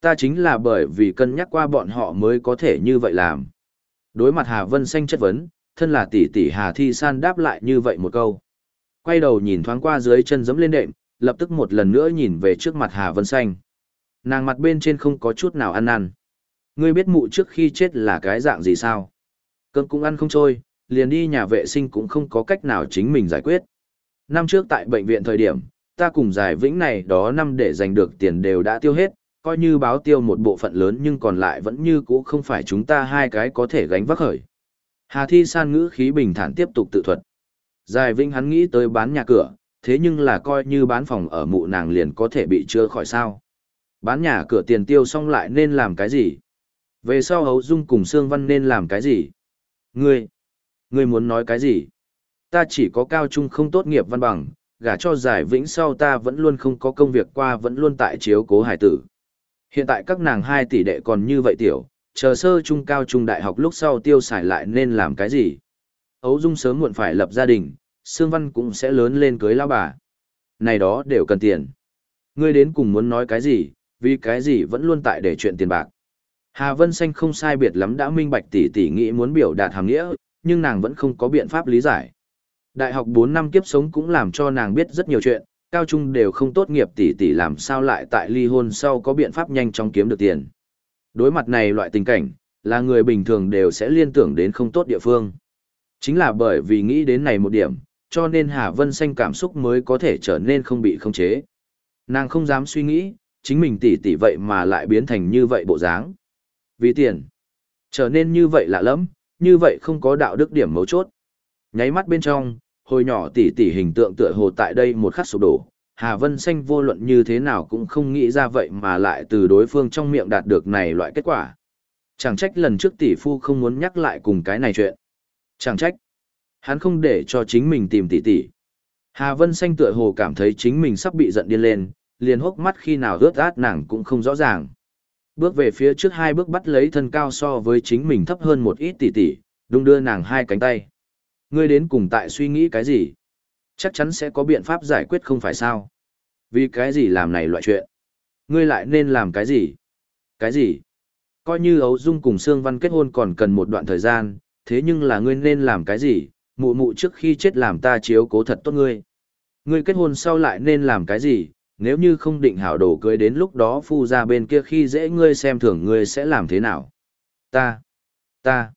Ta chính là bởi vì cân nhắc qua bọn họ mới có thể như vậy làm. Đối mặt Hà Vân Xanh chất vấn, thân là tỷ tỷ Hà Thi San đáp lại như vậy một câu. Quay đầu nhìn thoáng qua dưới chân giẫm lên đệm, lập tức một lần nữa nhìn về trước mặt Hà Vân Xanh. Nàng mặt bên trên không có chút nào ăn năn. Ngươi biết mụ trước khi chết là cái dạng gì sao? Cơm cũng ăn không trôi, liền đi nhà vệ sinh cũng không có cách nào chính mình giải quyết. Năm trước tại bệnh viện thời điểm, ta cùng giải vĩnh này đó năm để giành được tiền đều đã tiêu hết, coi như báo tiêu một bộ phận lớn nhưng còn lại vẫn như cũ không phải chúng ta hai cái có thể gánh vác khởi. Hà Thi San ngữ khí bình thản tiếp tục tự thuật. Giải vĩnh hắn nghĩ tới bán nhà cửa, thế nhưng là coi như bán phòng ở mụ nàng liền có thể bị chữa khỏi sao. Bán nhà cửa tiền tiêu xong lại nên làm cái gì? Về sau hấu dung cùng Sương Văn nên làm cái gì? Ngươi, ngươi muốn nói cái gì? Ta chỉ có cao trung không tốt nghiệp văn bằng, gả cho giải vĩnh sau ta vẫn luôn không có công việc qua vẫn luôn tại chiếu cố hải tử. Hiện tại các nàng hai tỷ đệ còn như vậy tiểu, chờ sơ trung cao trung đại học lúc sau tiêu xài lại nên làm cái gì? Ấu Dung sớm muộn phải lập gia đình, Sương Văn cũng sẽ lớn lên cưới lao bà. Này đó đều cần tiền. Ngươi đến cùng muốn nói cái gì, vì cái gì vẫn luôn tại để chuyện tiền bạc. Hà Vân Xanh không sai biệt lắm đã minh bạch tỷ tỷ nghĩ muốn biểu đạt hàm nghĩa, nhưng nàng vẫn không có biện pháp lý giải. Đại học 4 năm kiếp sống cũng làm cho nàng biết rất nhiều chuyện, cao trung đều không tốt nghiệp tỷ tỷ làm sao lại tại ly hôn sau có biện pháp nhanh chóng kiếm được tiền. Đối mặt này loại tình cảnh, là người bình thường đều sẽ liên tưởng đến không tốt địa phương. Chính là bởi vì nghĩ đến này một điểm, cho nên Hà Vân Xanh cảm xúc mới có thể trở nên không bị khống chế. Nàng không dám suy nghĩ, chính mình tỷ tỷ vậy mà lại biến thành như vậy bộ dáng. Vì tiền, trở nên như vậy lạ lắm, như vậy không có đạo đức điểm mấu chốt. Nháy mắt bên trong, hồi nhỏ tỷ tỷ hình tượng tựa hồ tại đây một khắc sụp đổ, Hà Vân Xanh vô luận như thế nào cũng không nghĩ ra vậy mà lại từ đối phương trong miệng đạt được này loại kết quả. Chẳng trách lần trước tỷ phu không muốn nhắc lại cùng cái này chuyện. Chẳng trách. Hắn không để cho chính mình tìm tỷ tỷ. Hà Vân Xanh tựa hồ cảm thấy chính mình sắp bị giận điên lên, liền hốc mắt khi nào rớt át nàng cũng không rõ ràng. Bước về phía trước hai bước bắt lấy thân cao so với chính mình thấp hơn một ít tỷ tỷ, đung đưa nàng hai cánh tay. Ngươi đến cùng tại suy nghĩ cái gì? Chắc chắn sẽ có biện pháp giải quyết không phải sao? Vì cái gì làm này loại chuyện? Ngươi lại nên làm cái gì? Cái gì? Coi như ấu dung cùng Sương Văn kết hôn còn cần một đoạn thời gian, thế nhưng là ngươi nên làm cái gì? Mụ mụ trước khi chết làm ta chiếu cố thật tốt ngươi. Ngươi kết hôn sau lại nên làm cái gì? Nếu như không định hảo đồ cưới đến lúc đó phu ra bên kia khi dễ ngươi xem thường ngươi sẽ làm thế nào? Ta, ta,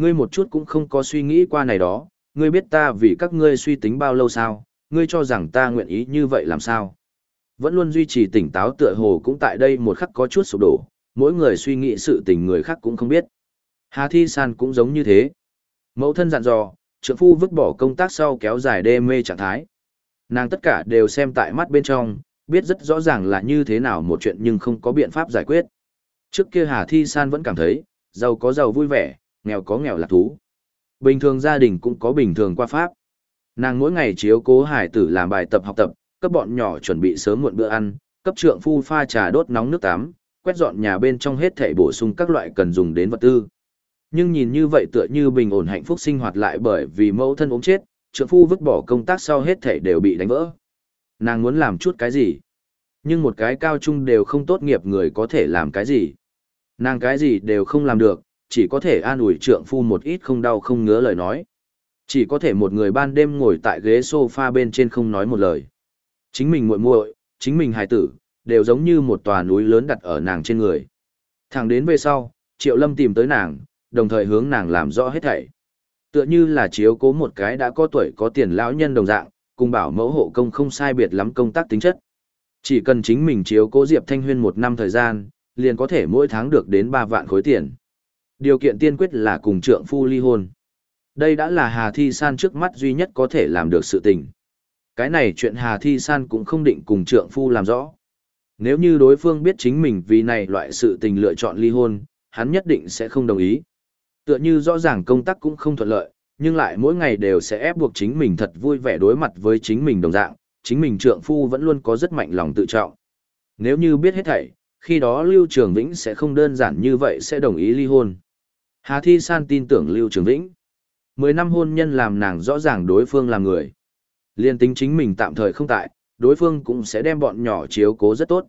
Ngươi một chút cũng không có suy nghĩ qua này đó, ngươi biết ta vì các ngươi suy tính bao lâu sao, ngươi cho rằng ta nguyện ý như vậy làm sao. Vẫn luôn duy trì tỉnh táo tựa hồ cũng tại đây một khắc có chút sụp đổ, mỗi người suy nghĩ sự tình người khác cũng không biết. Hà Thi San cũng giống như thế. Mẫu thân dặn dò, trượng phu vứt bỏ công tác sau kéo dài đê mê trạng thái. Nàng tất cả đều xem tại mắt bên trong, biết rất rõ ràng là như thế nào một chuyện nhưng không có biện pháp giải quyết. Trước kia Hà Thi San vẫn cảm thấy, giàu có giàu vui vẻ, nghèo có nghèo lạc thú. Bình thường gia đình cũng có bình thường qua pháp. Nàng mỗi ngày chiếu cố hải tử làm bài tập học tập, cấp bọn nhỏ chuẩn bị sớm muộn bữa ăn, cấp trượng phu pha trà đốt nóng nước tắm, quét dọn nhà bên trong hết thảy bổ sung các loại cần dùng đến vật tư. Nhưng nhìn như vậy tựa như bình ổn hạnh phúc sinh hoạt lại bởi vì mẫu thân ốm chết, trượng phu vứt bỏ công tác sau hết thảy đều bị đánh vỡ. Nàng muốn làm chút cái gì? Nhưng một cái cao trung đều không tốt nghiệp người có thể làm cái gì? Nàng cái gì đều không làm được, chỉ có thể an ủi trượng phu một ít không đau không ngứa lời nói. Chỉ có thể một người ban đêm ngồi tại ghế sofa bên trên không nói một lời. Chính mình muội muội, chính mình hài tử, đều giống như một tòa núi lớn đặt ở nàng trên người. Thẳng đến về sau, Triệu Lâm tìm tới nàng, đồng thời hướng nàng làm rõ hết thảy. Tựa như là chiếu cố một cái đã có tuổi có tiền lão nhân đồng dạng, cùng bảo mẫu hộ công không sai biệt lắm công tác tính chất. Chỉ cần chính mình chiếu cố Diệp Thanh Huyên một năm thời gian, liền có thể mỗi tháng được đến 3 vạn khối tiền. Điều kiện tiên quyết là cùng trượng phu ly hôn. Đây đã là Hà Thi San trước mắt duy nhất có thể làm được sự tình. Cái này chuyện Hà Thi San cũng không định cùng trượng phu làm rõ. Nếu như đối phương biết chính mình vì này loại sự tình lựa chọn ly hôn, hắn nhất định sẽ không đồng ý. Tựa như rõ ràng công tác cũng không thuận lợi, nhưng lại mỗi ngày đều sẽ ép buộc chính mình thật vui vẻ đối mặt với chính mình đồng dạng, chính mình trượng phu vẫn luôn có rất mạnh lòng tự trọng. Nếu như biết hết thảy, khi đó Lưu Trường Vĩnh sẽ không đơn giản như vậy sẽ đồng ý ly hôn. Hà Thi San tin tưởng Lưu Trường Vĩnh. Mười năm hôn nhân làm nàng rõ ràng đối phương là người. Liên tính chính mình tạm thời không tại, đối phương cũng sẽ đem bọn nhỏ chiếu cố rất tốt.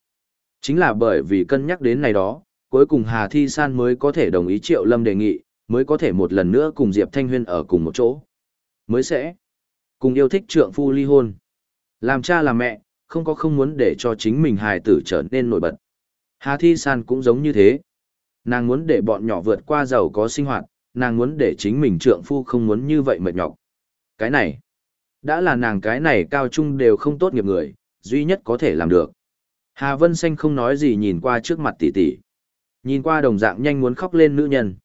Chính là bởi vì cân nhắc đến này đó, cuối cùng Hà Thi San mới có thể đồng ý Triệu Lâm đề nghị, mới có thể một lần nữa cùng Diệp Thanh Huyên ở cùng một chỗ. Mới sẽ cùng yêu thích trượng phu ly hôn. Làm cha làm mẹ, không có không muốn để cho chính mình hài tử trở nên nổi bật. Hà Thi San cũng giống như thế. Nàng muốn để bọn nhỏ vượt qua giàu có sinh hoạt, nàng muốn để chính mình trượng phu không muốn như vậy mệt nhọc. Cái này, đã là nàng cái này cao trung đều không tốt nghiệp người, duy nhất có thể làm được. Hà Vân Xanh không nói gì nhìn qua trước mặt tỷ tỷ. Nhìn qua đồng dạng nhanh muốn khóc lên nữ nhân.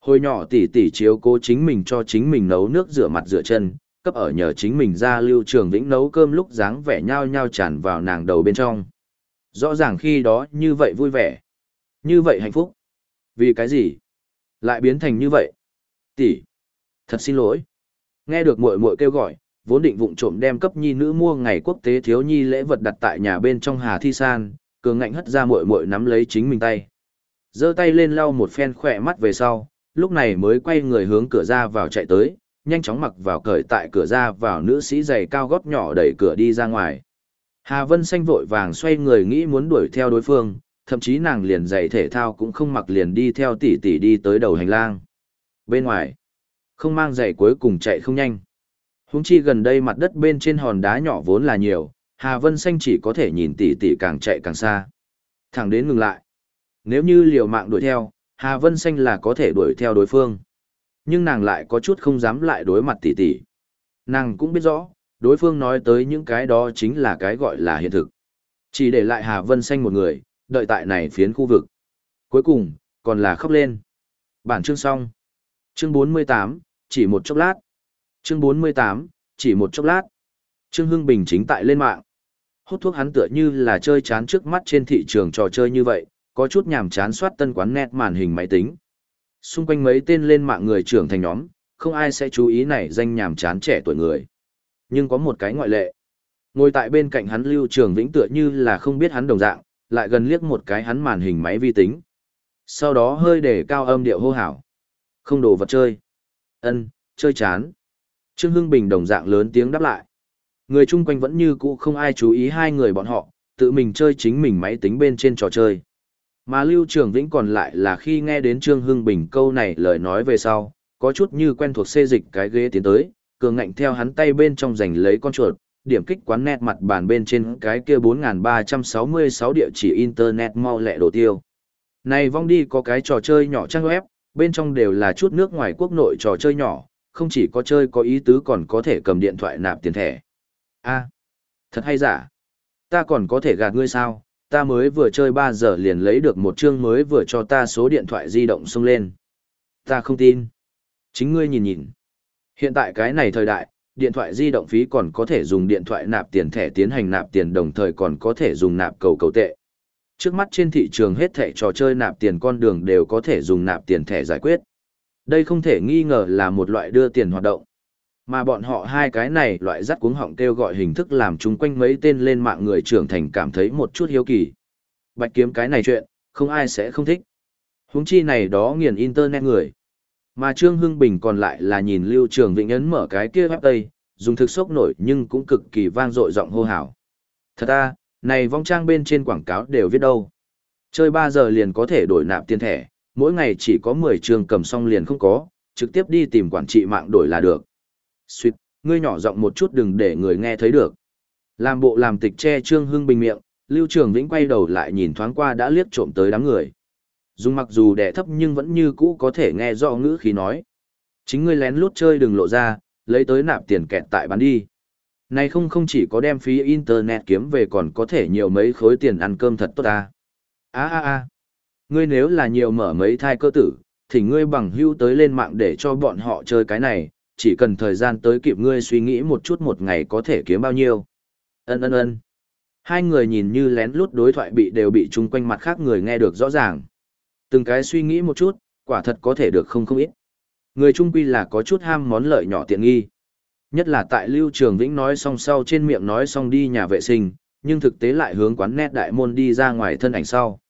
Hồi nhỏ tỷ tỷ chiếu cố chính mình cho chính mình nấu nước rửa mặt rửa chân, cấp ở nhờ chính mình ra lưu trường vĩnh nấu cơm lúc dáng vẻ nhao nhao tràn vào nàng đầu bên trong. Rõ ràng khi đó như vậy vui vẻ, như vậy hạnh phúc. Vì cái gì? Lại biến thành như vậy? Tỷ, thật xin lỗi. Nghe được muội muội kêu gọi, vốn định vụng trộm đem cấp nhi nữ mua ngày quốc tế thiếu nhi lễ vật đặt tại nhà bên trong Hà Thi San, cường ngạnh hất ra muội muội nắm lấy chính mình tay. giơ tay lên lau một phen khỏe mắt về sau, lúc này mới quay người hướng cửa ra vào chạy tới, nhanh chóng mặc vào cởi tại cửa ra vào nữ sĩ giày cao gót nhỏ đẩy cửa đi ra ngoài. Hà Vân Xanh vội vàng xoay người nghĩ muốn đuổi theo đối phương, thậm chí nàng liền giày thể thao cũng không mặc liền đi theo tỷ tỷ đi tới đầu hành lang. Bên ngoài, không mang giày cuối cùng chạy không nhanh. Húng chi gần đây mặt đất bên trên hòn đá nhỏ vốn là nhiều, Hà Vân Xanh chỉ có thể nhìn tỷ tỷ càng chạy càng xa. Thẳng đến ngừng lại. Nếu như liều mạng đuổi theo, Hà Vân Xanh là có thể đuổi theo đối phương. Nhưng nàng lại có chút không dám lại đối mặt tỷ tỷ. Nàng cũng biết rõ, đối phương nói tới những cái đó chính là cái gọi là hiện thực. Chỉ để lại Hà Vân Xanh một người, đợi tại này phiến khu vực. Cuối cùng, còn là khóc lên. Bản chương xong. Chương 48, chỉ một chốc lát. Chương 48, chỉ một chốc lát. Trương Hưng Bình chính tại lên mạng. Hút thuốc hắn tựa như là chơi chán trước mắt trên thị trường trò chơi như vậy, có chút nhàm chán soát tân quán nét màn hình máy tính. Xung quanh mấy tên lên mạng người trưởng thành nhóm, không ai sẽ chú ý này danh nhàm chán trẻ tuổi người. Nhưng có một cái ngoại lệ. Ngồi tại bên cạnh hắn Lưu Trường Vĩnh tựa như là không biết hắn đồng dạng, lại gần liếc một cái hắn màn hình máy vi tính. Sau đó hơi để cao âm điệu hô hào. Không đồ vật chơi. ân chơi chán. Trương Hưng Bình đồng dạng lớn tiếng đáp lại. Người chung quanh vẫn như cũ không ai chú ý hai người bọn họ, tự mình chơi chính mình máy tính bên trên trò chơi. Mà Lưu Trường Vĩnh còn lại là khi nghe đến Trương Hưng Bình câu này lời nói về sau, có chút như quen thuộc xê dịch cái ghế tiến tới, cường ngạnh theo hắn tay bên trong giành lấy con chuột, điểm kích quán nét mặt bàn bên trên cái kia 4366 địa chỉ internet mau lẹ đồ tiêu. Này vong đi có cái trò chơi nhỏ trang web, bên trong đều là chút nước ngoài quốc nội trò chơi nhỏ, không chỉ có chơi có ý tứ còn có thể cầm điện thoại nạp tiền thẻ. a thật hay giả. Ta còn có thể gạt ngươi sao, ta mới vừa chơi 3 giờ liền lấy được một chương mới vừa cho ta số điện thoại di động xông lên. Ta không tin. Chính ngươi nhìn nhìn. Hiện tại cái này thời đại, điện thoại di động phí còn có thể dùng điện thoại nạp tiền thẻ tiến hành nạp tiền đồng thời còn có thể dùng nạp cầu cầu tệ. Trước mắt trên thị trường hết thẻ trò chơi nạp tiền con đường đều có thể dùng nạp tiền thẻ giải quyết. Đây không thể nghi ngờ là một loại đưa tiền hoạt động. Mà bọn họ hai cái này loại rắt cuống họng kêu gọi hình thức làm chung quanh mấy tên lên mạng người trưởng thành cảm thấy một chút hiếu kỳ. Bạch kiếm cái này chuyện, không ai sẽ không thích. Huống chi này đó nghiền internet người. Mà Trương Hưng Bình còn lại là nhìn Lưu Trường Vĩnh Ấn mở cái kia web tây, dùng thực sốc nổi nhưng cũng cực kỳ vang dội giọng hô hào. Thật ra, này vong trang bên trên quảng cáo đều viết đâu. Chơi 3 giờ liền có thể đổi nạp tiền thẻ, mỗi ngày chỉ có 10 trường cầm xong liền không có, trực tiếp đi tìm quản trị mạng đổi là được suýt, ngươi nhỏ giọng một chút đừng để người nghe thấy được. Làm bộ làm tịch che Trương Hưng Bình miệng, Lưu Trường Vĩnh quay đầu lại nhìn thoáng qua đã liếc trộm tới đám người. Dùng mặc dù đẻ thấp nhưng vẫn như cũ có thể nghe rõ ngữ khí nói. Chính ngươi lén lút chơi đừng lộ ra, lấy tới nạp tiền kẹt tại bán đi. Này không không chỉ có đem phí internet kiếm về còn có thể nhiều mấy khối tiền ăn cơm thật tốt ta. a a a ngươi nếu là nhiều mở mấy thai cơ tử, thì ngươi bằng hưu tới lên mạng để cho bọn họ chơi cái này, chỉ cần thời gian tới kịp ngươi suy nghĩ một chút một ngày có thể kiếm bao nhiêu. Ân ân ân. Hai người nhìn như lén lút đối thoại bị đều bị chung quanh mặt khác người nghe được rõ ràng. Từng cái suy nghĩ một chút, quả thật có thể được không không ít. Người trung quy là có chút ham món lợi nhỏ tiện nghi. Nhất là tại Lưu Trường Vĩnh nói xong sau trên miệng nói xong đi nhà vệ sinh, nhưng thực tế lại hướng quán nét đại môn đi ra ngoài thân ảnh sau.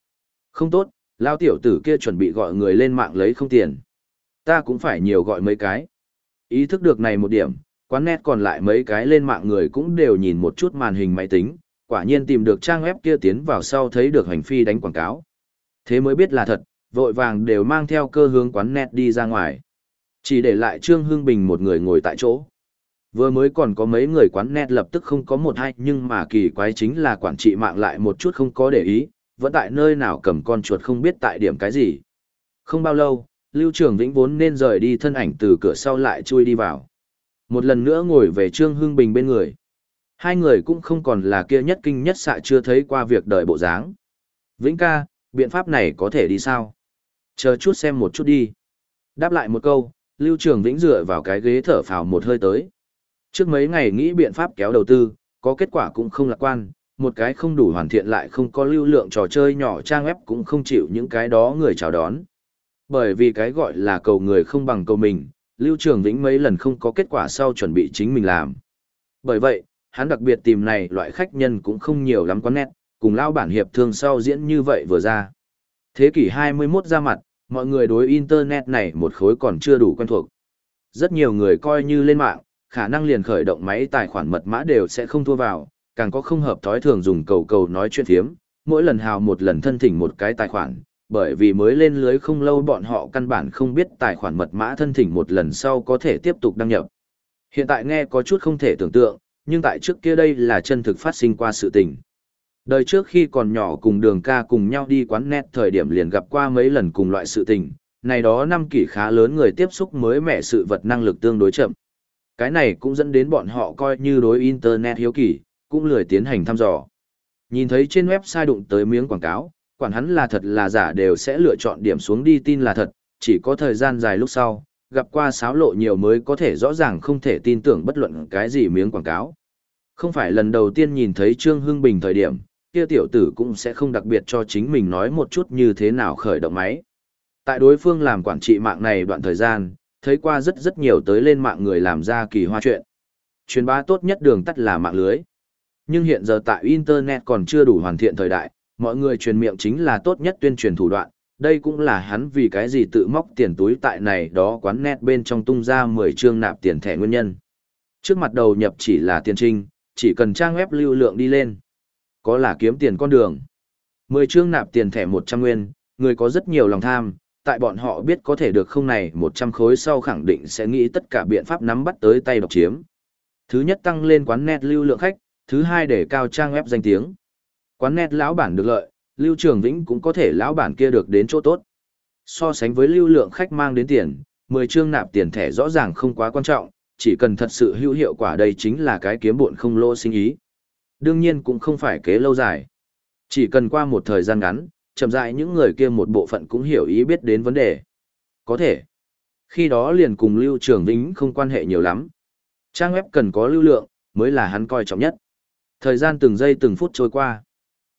Không tốt, lao tiểu tử kia chuẩn bị gọi người lên mạng lấy không tiền. Ta cũng phải nhiều gọi mấy cái. Ý thức được này một điểm, quán net còn lại mấy cái lên mạng người cũng đều nhìn một chút màn hình máy tính, quả nhiên tìm được trang web kia tiến vào sau thấy được hành phi đánh quảng cáo. Thế mới biết là thật, vội vàng đều mang theo cơ hướng quán net đi ra ngoài. Chỉ để lại Trương Hưng Bình một người ngồi tại chỗ. Vừa mới còn có mấy người quán net lập tức không có một hai nhưng mà kỳ quái chính là quản trị mạng lại một chút không có để ý, vẫn tại nơi nào cầm con chuột không biết tại điểm cái gì. Không bao lâu, Lưu Trường Vĩnh vốn nên rời đi thân ảnh từ cửa sau lại chui đi vào. Một lần nữa ngồi về Trương Hưng Bình bên người. Hai người cũng không còn là kia nhất kinh nhất xạ chưa thấy qua việc đời bộ dáng. Vĩnh ca, biện pháp này có thể đi sao? Chờ chút xem một chút đi. Đáp lại một câu, Lưu Trường Vĩnh dựa vào cái ghế thở phào một hơi tới. Trước mấy ngày nghĩ biện pháp kéo đầu tư, có kết quả cũng không lạc quan, một cái không đủ hoàn thiện lại không có lưu lượng trò chơi nhỏ trang web cũng không chịu những cái đó người chào đón. Bởi vì cái gọi là cầu người không bằng cầu mình, Lưu Trường Vĩnh mấy lần không có kết quả sau chuẩn bị chính mình làm. Bởi vậy, hắn đặc biệt tìm này loại khách nhân cũng không nhiều lắm quán nét, cùng lao bản hiệp thương sau diễn như vậy vừa ra. Thế kỷ 21 ra mặt, mọi người đối Internet này một khối còn chưa đủ quen thuộc. Rất nhiều người coi như lên mạng, khả năng liền khởi động máy tài khoản mật mã đều sẽ không thua vào, càng có không hợp thói thường dùng cầu cầu nói chuyện thiếm, mỗi lần hào một lần thân thỉnh một cái tài khoản, bởi vì mới lên lưới không lâu bọn họ căn bản không biết tài khoản mật mã thân thỉnh một lần sau có thể tiếp tục đăng nhập. Hiện tại nghe có chút không thể tưởng tượng, nhưng tại trước kia đây là chân thực phát sinh qua sự tình. Đời trước khi còn nhỏ cùng đường ca cùng nhau đi quán net thời điểm liền gặp qua mấy lần cùng loại sự tình, này đó năm kỷ khá lớn người tiếp xúc mới mẻ sự vật năng lực tương đối chậm. Cái này cũng dẫn đến bọn họ coi như đối Internet hiếu kỳ, cũng lười tiến hành thăm dò. Nhìn thấy trên website đụng tới miếng quảng cáo, quản hắn là thật là giả đều sẽ lựa chọn điểm xuống đi tin là thật, chỉ có thời gian dài lúc sau, gặp qua sáo lộ nhiều mới có thể rõ ràng không thể tin tưởng bất luận cái gì miếng quảng cáo. Không phải lần đầu tiên nhìn thấy Trương Hưng Bình thời điểm, kia tiểu tử cũng sẽ không đặc biệt cho chính mình nói một chút như thế nào khởi động máy. Tại đối phương làm quản trị mạng này đoạn thời gian, thấy qua rất rất nhiều tới lên mạng người làm ra kỳ hoa chuyện. Truyền bá tốt nhất đường tắt là mạng lưới. Nhưng hiện giờ tại Internet còn chưa đủ hoàn thiện thời đại, mọi người truyền miệng chính là tốt nhất tuyên truyền thủ đoạn. Đây cũng là hắn vì cái gì tự móc tiền túi tại này đó quán net bên trong tung ra 10 chương nạp tiền thẻ nguyên nhân. Trước mặt đầu nhập chỉ là tiền trinh, chỉ cần trang web lưu lượng đi lên. Có là kiếm tiền con đường. 10 chương nạp tiền thẻ 100 nguyên, người có rất nhiều lòng tham, tại bọn họ biết có thể được không này 100 khối sau khẳng định sẽ nghĩ tất cả biện pháp nắm bắt tới tay độc chiếm. Thứ nhất tăng lên quán net lưu lượng khách, thứ hai để cao trang web danh tiếng. Quán net lão bản được lợi, Lưu Trường Vĩnh cũng có thể lão bản kia được đến chỗ tốt. So sánh với lưu lượng khách mang đến tiền, 10 chương nạp tiền thẻ rõ ràng không quá quan trọng, chỉ cần thật sự hữu hiệu quả đây chính là cái kiếm bộn không lô sinh ý. Đương nhiên cũng không phải kế lâu dài. Chỉ cần qua một thời gian ngắn, chậm rãi những người kia một bộ phận cũng hiểu ý biết đến vấn đề. Có thể. Khi đó liền cùng Lưu Trường Vĩnh không quan hệ nhiều lắm. Trang web cần có lưu lượng, mới là hắn coi trọng nhất. Thời gian từng giây từng phút trôi qua.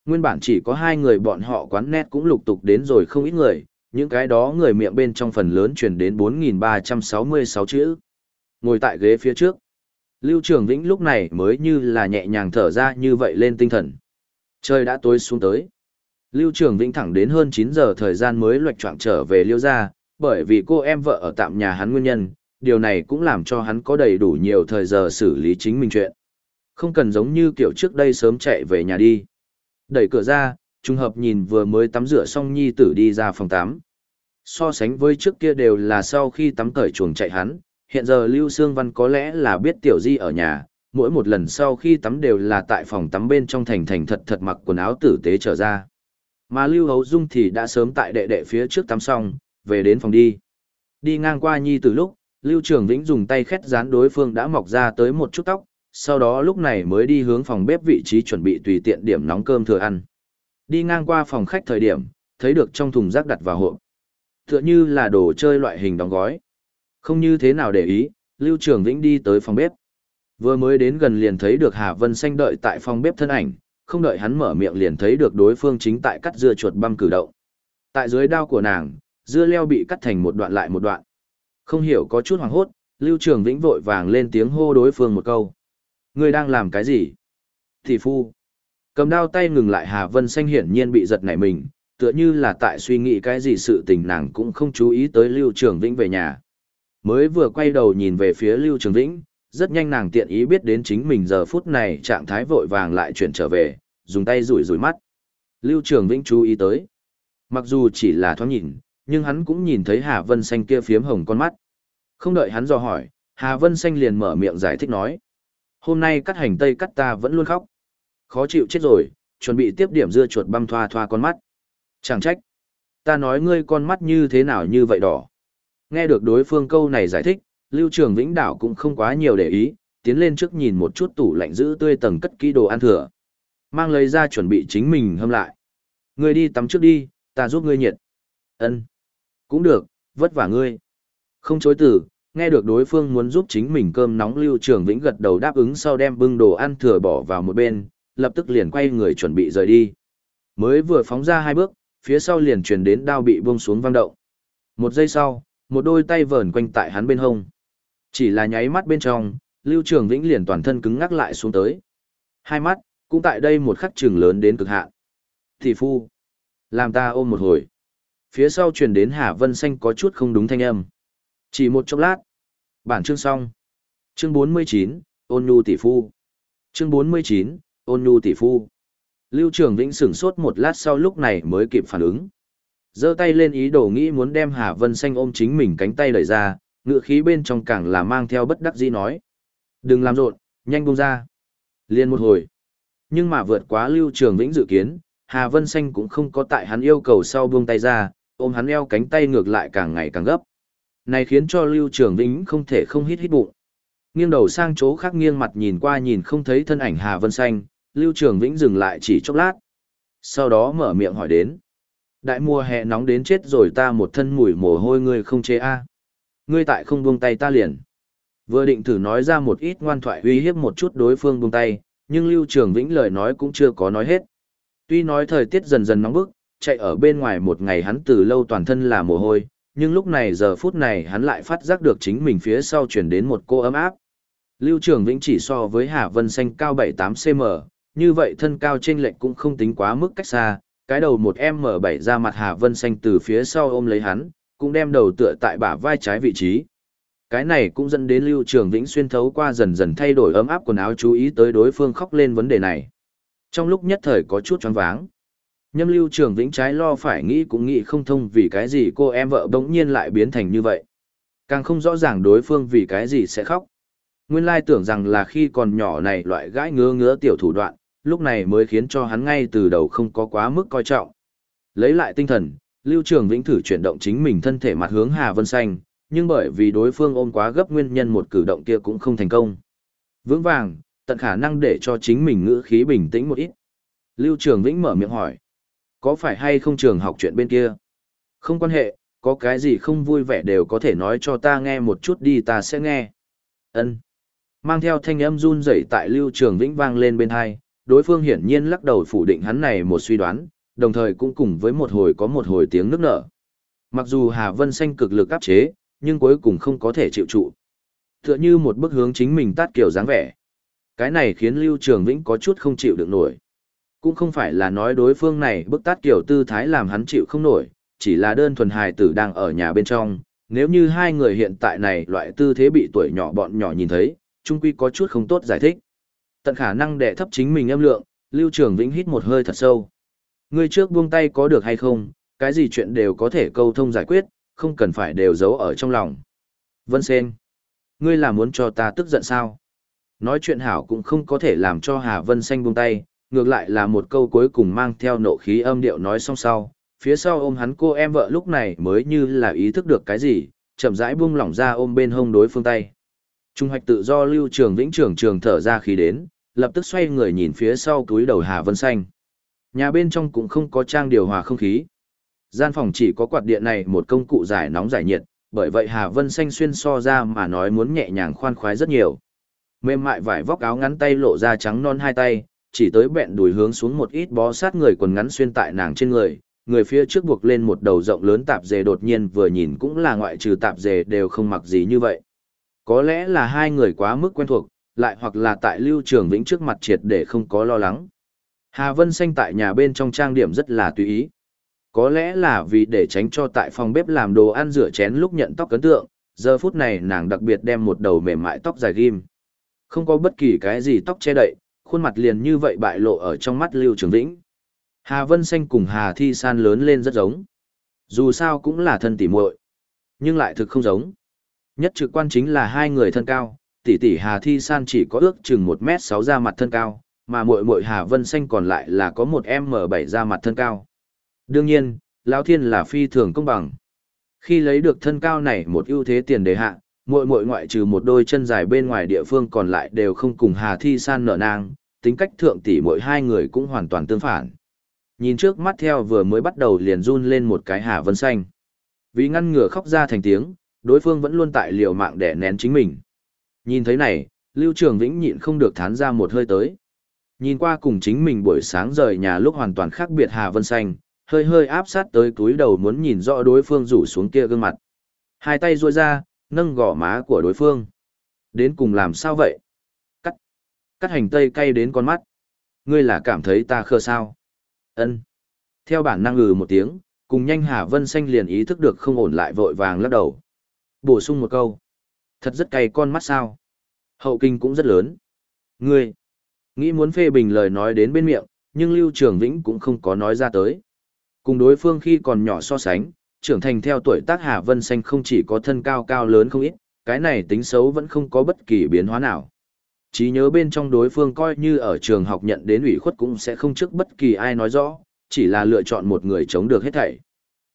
Nguyên bản chỉ có hai người bọn họ quán nét cũng lục tục đến rồi không ít người, những cái đó người miệng bên trong phần lớn truyền đến 4.366 chữ. Ngồi tại ghế phía trước. Lưu Trường Vĩnh lúc này mới như là nhẹ nhàng thở ra như vậy lên tinh thần. Trời đã tối xuống tới. Lưu Trường Vĩnh thẳng đến hơn 9 giờ thời gian mới loạch choạng trở về Liêu gia, bởi vì cô em vợ ở tạm nhà hắn nguyên nhân, điều này cũng làm cho hắn có đầy đủ nhiều thời giờ xử lý chính mình chuyện. Không cần giống như kiểu trước đây sớm chạy về nhà đi. Đẩy cửa ra, trùng hợp nhìn vừa mới tắm rửa xong nhi tử đi ra phòng tắm. So sánh với trước kia đều là sau khi tắm cởi chuồng chạy hắn, hiện giờ Lưu Sương Văn có lẽ là biết Tiểu Di ở nhà, mỗi một lần sau khi tắm đều là tại phòng tắm bên trong thành thành thật thật mặc quần áo tử tế trở ra. Mà Lưu Hấu Dung thì đã sớm tại đệ đệ phía trước tắm xong, về đến phòng đi. Đi ngang qua nhi từ lúc, Lưu Trường Vĩnh dùng tay khét dán đối phương đã mọc ra tới một chút tóc, sau đó lúc này mới đi hướng phòng bếp vị trí chuẩn bị tùy tiện điểm nóng cơm thừa ăn. Đi ngang qua phòng khách thời điểm, thấy được trong thùng rác đặt vào hộp. Tựa như là đồ chơi loại hình đóng gói. Không như thế nào để ý, Lưu Trường Vĩnh đi tới phòng bếp. Vừa mới đến gần liền thấy được Hà Vân Xanh đợi tại phòng bếp thân ảnh, không đợi hắn mở miệng liền thấy được đối phương chính tại cắt dưa chuột băm cử động. Tại dưới đao của nàng, dưa leo bị cắt thành một đoạn lại một đoạn. Không hiểu có chút hoảng hốt, Lưu Trường Vĩnh vội vàng lên tiếng hô đối phương một câu. Ngươi đang làm cái gì? Thị phu. Cầm đao tay ngừng lại Hà Vân Xanh hiển nhiên bị giật nảy mình, tựa như là tại suy nghĩ cái gì sự tình nàng cũng không chú ý tới Lưu Trường Vĩnh về nhà. Mới vừa quay đầu nhìn về phía Lưu Trường Vĩnh, rất nhanh nàng tiện ý biết đến chính mình giờ phút này trạng thái vội vàng lại chuyển trở về, dùng tay rủi rủi mắt. Lưu Trường Vĩnh chú ý tới. Mặc dù chỉ là thoáng nhìn, nhưng hắn cũng nhìn thấy Hà Vân Xanh kia phiếm hồng con mắt. Không đợi hắn dò hỏi, Hà Vân Xanh liền mở miệng giải thích nói. Hôm nay cắt hành tây cắt ta vẫn luôn khóc. Khó chịu chết rồi, chuẩn bị tiếp điểm dưa chuột băm thoa thoa con mắt. Chẳng trách. Ta nói ngươi con mắt như thế nào như vậy đỏ. Nghe được đối phương câu này giải thích, Lưu Trường Vĩnh Đảo cũng không quá nhiều để ý, tiến lên trước nhìn một chút tủ lạnh giữ tươi tầng cất kỹ đồ ăn thừa. Mang lấy ra chuẩn bị chính mình hâm lại. Ngươi đi tắm trước đi, ta giúp ngươi nhiệt. Ân, Cũng được, vất vả ngươi. Không chối từ, nghe được đối phương muốn giúp chính mình cơm nóng Lưu Trường Vĩnh gật đầu đáp ứng sau đem bưng đồ ăn thừa bỏ vào một bên, lập tức liền quay người chuẩn bị rời đi. Mới vừa phóng ra hai bước, phía sau liền truyền đến đao bị buông xuống văng động. Một giây sau, một đôi tay vờn quanh tại hắn bên hông. Chỉ là nháy mắt bên trong, Lưu Trường Vĩnh liền toàn thân cứng ngắc lại xuống tới. Hai mắt, cũng tại đây một khắc trường lớn đến cực hạn. Thị phu, làm ta ôm một hồi. Phía sau truyền đến Hà Vân Xanh có chút không đúng thanh âm. Chỉ một chốc lát. Bản chương xong. Chương 49, ôn nhu tỷ phu. Chương 49, ôn nhu tỷ phu. Lưu Trường Vĩnh sửng sốt một lát sau lúc này mới kịp phản ứng. giơ tay lên ý đồ nghĩ muốn đem Hà Vân Xanh ôm chính mình cánh tay đẩy ra, ngựa khí bên trong càng là mang theo bất đắc dĩ nói. Đừng làm rộn, nhanh buông ra. Liên một hồi. Nhưng mà vượt quá Lưu Trường Vĩnh dự kiến, Hà Vân Xanh cũng không có tại hắn yêu cầu sau buông tay ra, ôm hắn eo cánh tay ngược lại càng ngày càng gấp. Này khiến cho Lưu Trường Vĩnh không thể không hít hít bụng. Nghiêng đầu sang chỗ khác nghiêng mặt nhìn qua nhìn không thấy thân ảnh Hà Vân Xanh, Lưu Trường Vĩnh dừng lại chỉ chốc lát. Sau đó mở miệng hỏi đến. Đại mùa hè nóng đến chết rồi ta một thân mùi mồ hôi ngươi không chế a Ngươi tại không buông tay ta liền. Vừa định thử nói ra một ít ngoan thoại uy hiếp một chút đối phương buông tay, nhưng Lưu Trường Vĩnh lời nói cũng chưa có nói hết. Tuy nói thời tiết dần dần nóng bức, chạy ở bên ngoài một ngày hắn từ lâu toàn thân là mồ hôi, nhưng lúc này giờ phút này hắn lại phát giác được chính mình phía sau chuyển đến một cô ấm áp. Lưu Trường Vĩnh chỉ so với Hà Vân Xanh cao 78cm, như vậy thân cao trên lệnh cũng không tính quá mức cách xa, cái đầu một M7 ra mặt Hà Vân Xanh từ phía sau ôm lấy hắn, cũng đem đầu tựa tại bả vai trái vị trí. Cái này cũng dẫn đến Lưu Trường Vĩnh xuyên thấu qua dần dần thay đổi ấm áp quần áo chú ý tới đối phương khóc lên vấn đề này. Trong lúc nhất thời có chút choáng váng. Nhâm Lưu Trường Vĩnh trái lo phải nghĩ cũng nghĩ không thông vì cái gì cô em vợ bỗng nhiên lại biến thành như vậy. Càng không rõ ràng đối phương vì cái gì sẽ khóc. Nguyên lai tưởng rằng là khi còn nhỏ này loại gãi ngứa ngứa tiểu thủ đoạn, lúc này mới khiến cho hắn ngay từ đầu không có quá mức coi trọng. Lấy lại tinh thần, Lưu Trường Vĩnh thử chuyển động chính mình thân thể mặt hướng Hà Vân Xanh, nhưng bởi vì đối phương ôm quá gấp nguyên nhân một cử động kia cũng không thành công. Vững vàng, tận khả năng để cho chính mình ngữ khí bình tĩnh một ít. Lưu Trường Vĩnh mở miệng hỏi, có phải hay không trường học chuyện bên kia? Không quan hệ, có cái gì không vui vẻ đều có thể nói cho ta nghe một chút đi ta sẽ nghe. Ân. Mang theo thanh âm run rẩy tại Lưu Trường Vĩnh vang lên bên hai, đối phương hiển nhiên lắc đầu phủ định hắn này một suy đoán, đồng thời cũng cùng với một hồi có một hồi tiếng nước nở. Mặc dù Hà Vân Xanh cực lực áp chế, nhưng cuối cùng không có thể chịu trụ. Tựa như một bức hướng chính mình tát kiểu dáng vẻ. Cái này khiến Lưu Trường Vĩnh có chút không chịu được nổi. Cũng không phải là nói đối phương này bức tát kiểu tư thái làm hắn chịu không nổi, chỉ là đơn thuần hài tử đang ở nhà bên trong. Nếu như hai người hiện tại này loại tư thế bị tuổi nhỏ bọn nhỏ nhìn thấy, chung quy có chút không tốt giải thích. Tận khả năng để thấp chính mình âm lượng, Lưu Trường Vĩnh hít một hơi thật sâu. Ngươi trước buông tay có được hay không, cái gì chuyện đều có thể câu thông giải quyết, không cần phải đều giấu ở trong lòng. Vân Sen, ngươi là muốn cho ta tức giận sao? Nói chuyện hảo cũng không có thể làm cho Hà Vân Xanh buông tay, ngược lại là một câu cuối cùng mang theo nộ khí âm điệu nói xong sau. Phía sau ôm hắn cô em vợ lúc này mới như là ý thức được cái gì, chậm rãi buông lỏng ra ôm bên hông đối phương tay. Trung hoạch tự do lưu trường vĩnh trường trường thở ra khí đến, lập tức xoay người nhìn phía sau túi đầu Hà Vân Xanh. Nhà bên trong cũng không có trang điều hòa không khí. Gian phòng chỉ có quạt điện này một công cụ giải nóng giải nhiệt, bởi vậy Hà Vân Xanh xuyên so ra mà nói muốn nhẹ nhàng khoan khoái rất nhiều. Mềm mại vải vóc áo ngắn tay lộ ra trắng non hai tay, chỉ tới bẹn đùi hướng xuống một ít bó sát người quần ngắn xuyên tại nàng trên người, người phía trước buộc lên một đầu rộng lớn tạp dề đột nhiên vừa nhìn cũng là ngoại trừ tạp dề đều không mặc gì như vậy. Có lẽ là hai người quá mức quen thuộc, lại hoặc là tại Lưu Trường Vĩnh trước mặt triệt để không có lo lắng. Hà Vân Xanh tại nhà bên trong trang điểm rất là tùy ý. Có lẽ là vì để tránh cho tại phòng bếp làm đồ ăn rửa chén lúc nhận tóc cấn tượng, giờ phút này nàng đặc biệt đem một đầu mềm mại tóc dài ghim. Không có bất kỳ cái gì tóc che đậy, khuôn mặt liền như vậy bại lộ ở trong mắt Lưu Trường Vĩnh. Hà Vân Xanh cùng Hà Thi San lớn lên rất giống. Dù sao cũng là thân tỉ muội, nhưng lại thực không giống. Nhất trực quan chính là hai người thân cao, tỷ tỷ Hà Thi San chỉ có ước chừng 1m6 ra mặt thân cao, mà muội muội Hà Vân Xanh còn lại là có một M7 ra mặt thân cao. Đương nhiên, Lão Thiên là phi thường công bằng. Khi lấy được thân cao này một ưu thế tiền đề hạ, muội muội ngoại trừ một đôi chân dài bên ngoài địa phương còn lại đều không cùng Hà Thi San nở nang, tính cách thượng tỷ mỗi hai người cũng hoàn toàn tương phản. Nhìn trước mắt theo vừa mới bắt đầu liền run lên một cái Hà Vân Xanh. Vì ngăn ngừa khóc ra thành tiếng, đối phương vẫn luôn tại liều mạng để nén chính mình. Nhìn thấy này, Lưu Trường Vĩnh nhịn không được thán ra một hơi tới. Nhìn qua cùng chính mình buổi sáng rời nhà lúc hoàn toàn khác biệt Hà Vân Xanh, hơi hơi áp sát tới túi đầu muốn nhìn rõ đối phương rủ xuống kia gương mặt. Hai tay ruôi ra, nâng gò má của đối phương. Đến cùng làm sao vậy? Cắt. Hành tây cay đến con mắt. Ngươi là cảm thấy ta khờ sao? Ân. Theo bản năng ngừ một tiếng, cùng nhanh Hà Vân Xanh liền ý thức được không ổn lại vội vàng lắc đầu. Bổ sung một câu. Thật rất cay con mắt sao? Hậu kinh cũng rất lớn. Ngươi. Nghĩ muốn phê bình lời nói đến bên miệng, nhưng Lưu Trường Vĩnh cũng không có nói ra tới. Cùng đối phương khi còn nhỏ so sánh, trưởng thành theo tuổi tác Hà Vân Xanh không chỉ có thân cao cao lớn không ít, cái này tính xấu vẫn không có bất kỳ biến hóa nào chí nhớ bên trong đối phương coi như ở trường học nhận đến ủy khuất cũng sẽ không trước bất kỳ ai nói rõ, chỉ là lựa chọn một người chống được hết thảy.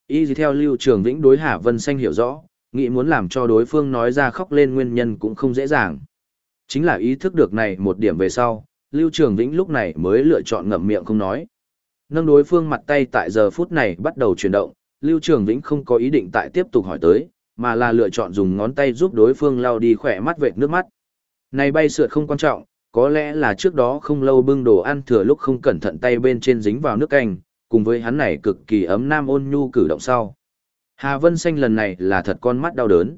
Y gì theo Lưu Trường Vĩnh đối Hà Vân Xanh hiểu rõ, nghĩ muốn làm cho đối phương nói ra khóc lên nguyên nhân cũng không dễ dàng. Chính là ý thức được này một điểm về sau, Lưu Trường Vĩnh lúc này mới lựa chọn ngậm miệng không nói. Nâng đối phương mặt tay tại giờ phút này bắt đầu chuyển động, Lưu Trường Vĩnh không có ý định tại tiếp tục hỏi tới, mà là lựa chọn dùng ngón tay giúp đối phương lau đi khỏe mắt vệt nước mắt. Này bay sượt không quan trọng, có lẽ là trước đó không lâu bưng đồ ăn thừa lúc không cẩn thận tay bên trên dính vào nước canh, cùng với hắn này cực kỳ ấm nam ôn nhu cử động sau. Hà Vân Xanh lần này là thật con mắt đau đớn.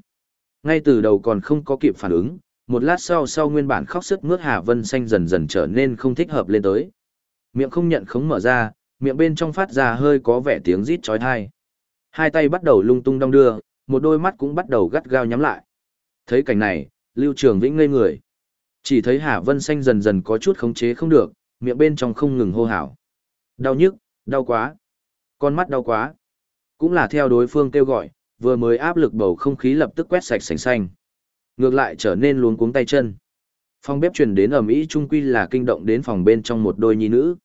Ngay từ đầu còn không có kịp phản ứng, một lát sau sau nguyên bản khóc sức mướt Hà Vân Xanh dần dần trở nên không thích hợp lên tới. Miệng không nhận khống mở ra, miệng bên trong phát ra hơi có vẻ tiếng rít chói tai. Hai tay bắt đầu lung tung đong đưa, một đôi mắt cũng bắt đầu gắt gao nhắm lại. Thấy cảnh này, Lưu Trường Vĩnh ngây người. Chỉ thấy Hà Vân Xanh dần dần có chút khống chế không được, miệng bên trong không ngừng hô hào. Đau nhức, đau quá. Con mắt đau quá. Cũng là theo đối phương kêu gọi, vừa mới áp lực bầu không khí lập tức quét sạch sành xanh. Ngược lại trở nên luống cuống tay chân. Phòng bếp truyền đến ầm ĩ trung quy là kinh động đến phòng bên trong một đôi nhi nữ.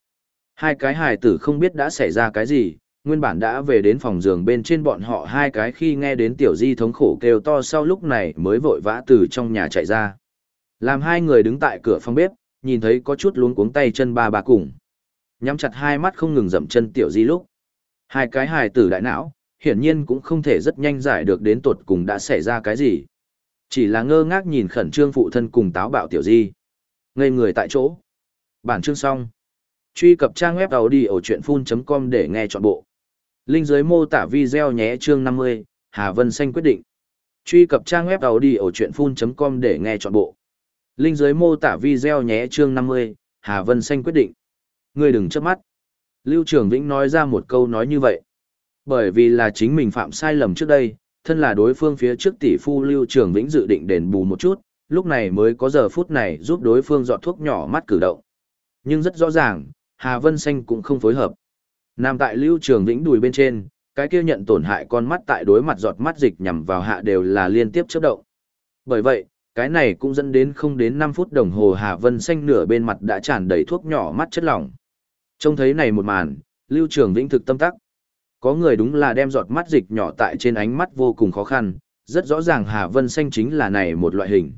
Hai cái hài tử không biết đã xảy ra cái gì, nguyên bản đã về đến phòng giường bên trên bọn họ hai cái khi nghe đến tiểu di thống khổ kêu to sau lúc này mới vội vã từ trong nhà chạy ra. Làm hai người đứng tại cửa phòng bếp, nhìn thấy có chút luống cuống tay chân ba bà cùng. Nhắm chặt hai mắt không ngừng dậm chân tiểu di lúc. Hai cái hài tử đại não, hiển nhiên cũng không thể rất nhanh giải được đến tột cùng đã xảy ra cái gì. Chỉ là ngơ ngác nhìn khẩn trương phụ thân cùng táo bạo tiểu di. Ngây người tại chỗ. Bản chương xong. Truy cập trang web audiochuyenphun.com để nghe trọn bộ. Linh dưới mô tả video nhé chương 50, Hà Vân Xanh quyết định. Truy cập trang web audiochuyenphun.com để nghe trọn bộ. Linh dưới mô tả video nhé chương 50, Hà Vân Xanh quyết định. Ngươi đừng chớp mắt. Lưu Trường Vĩnh nói ra một câu nói như vậy. Bởi vì là chính mình phạm sai lầm trước đây, thân là đối phương phía trước tỷ phu Lưu Trường Vĩnh dự định đền bù một chút, lúc này mới có giờ phút này giúp đối phương dọn thuốc nhỏ mắt cử động. Nhưng rất rõ ràng, Hà Vân Xanh cũng không phối hợp. Nam tại Lưu Trường Vĩnh đùi bên trên, cái kia nhận tổn hại con mắt tại đối mặt giọt mắt dịch nhằm vào hạ đều là liên tiếp chớp động. Bởi vậy, cái này cũng dẫn đến không đến 5 phút đồng hồ Hà Vân Xanh nửa bên mặt đã tràn đầy thuốc nhỏ mắt chất lỏng. Trông thấy này một màn, Lưu Trường Vĩnh thực tâm tắc. Có người đúng là đem giọt mắt dịch nhỏ tại trên ánh mắt vô cùng khó khăn, rất rõ ràng Hà Vân Xanh chính là này một loại hình.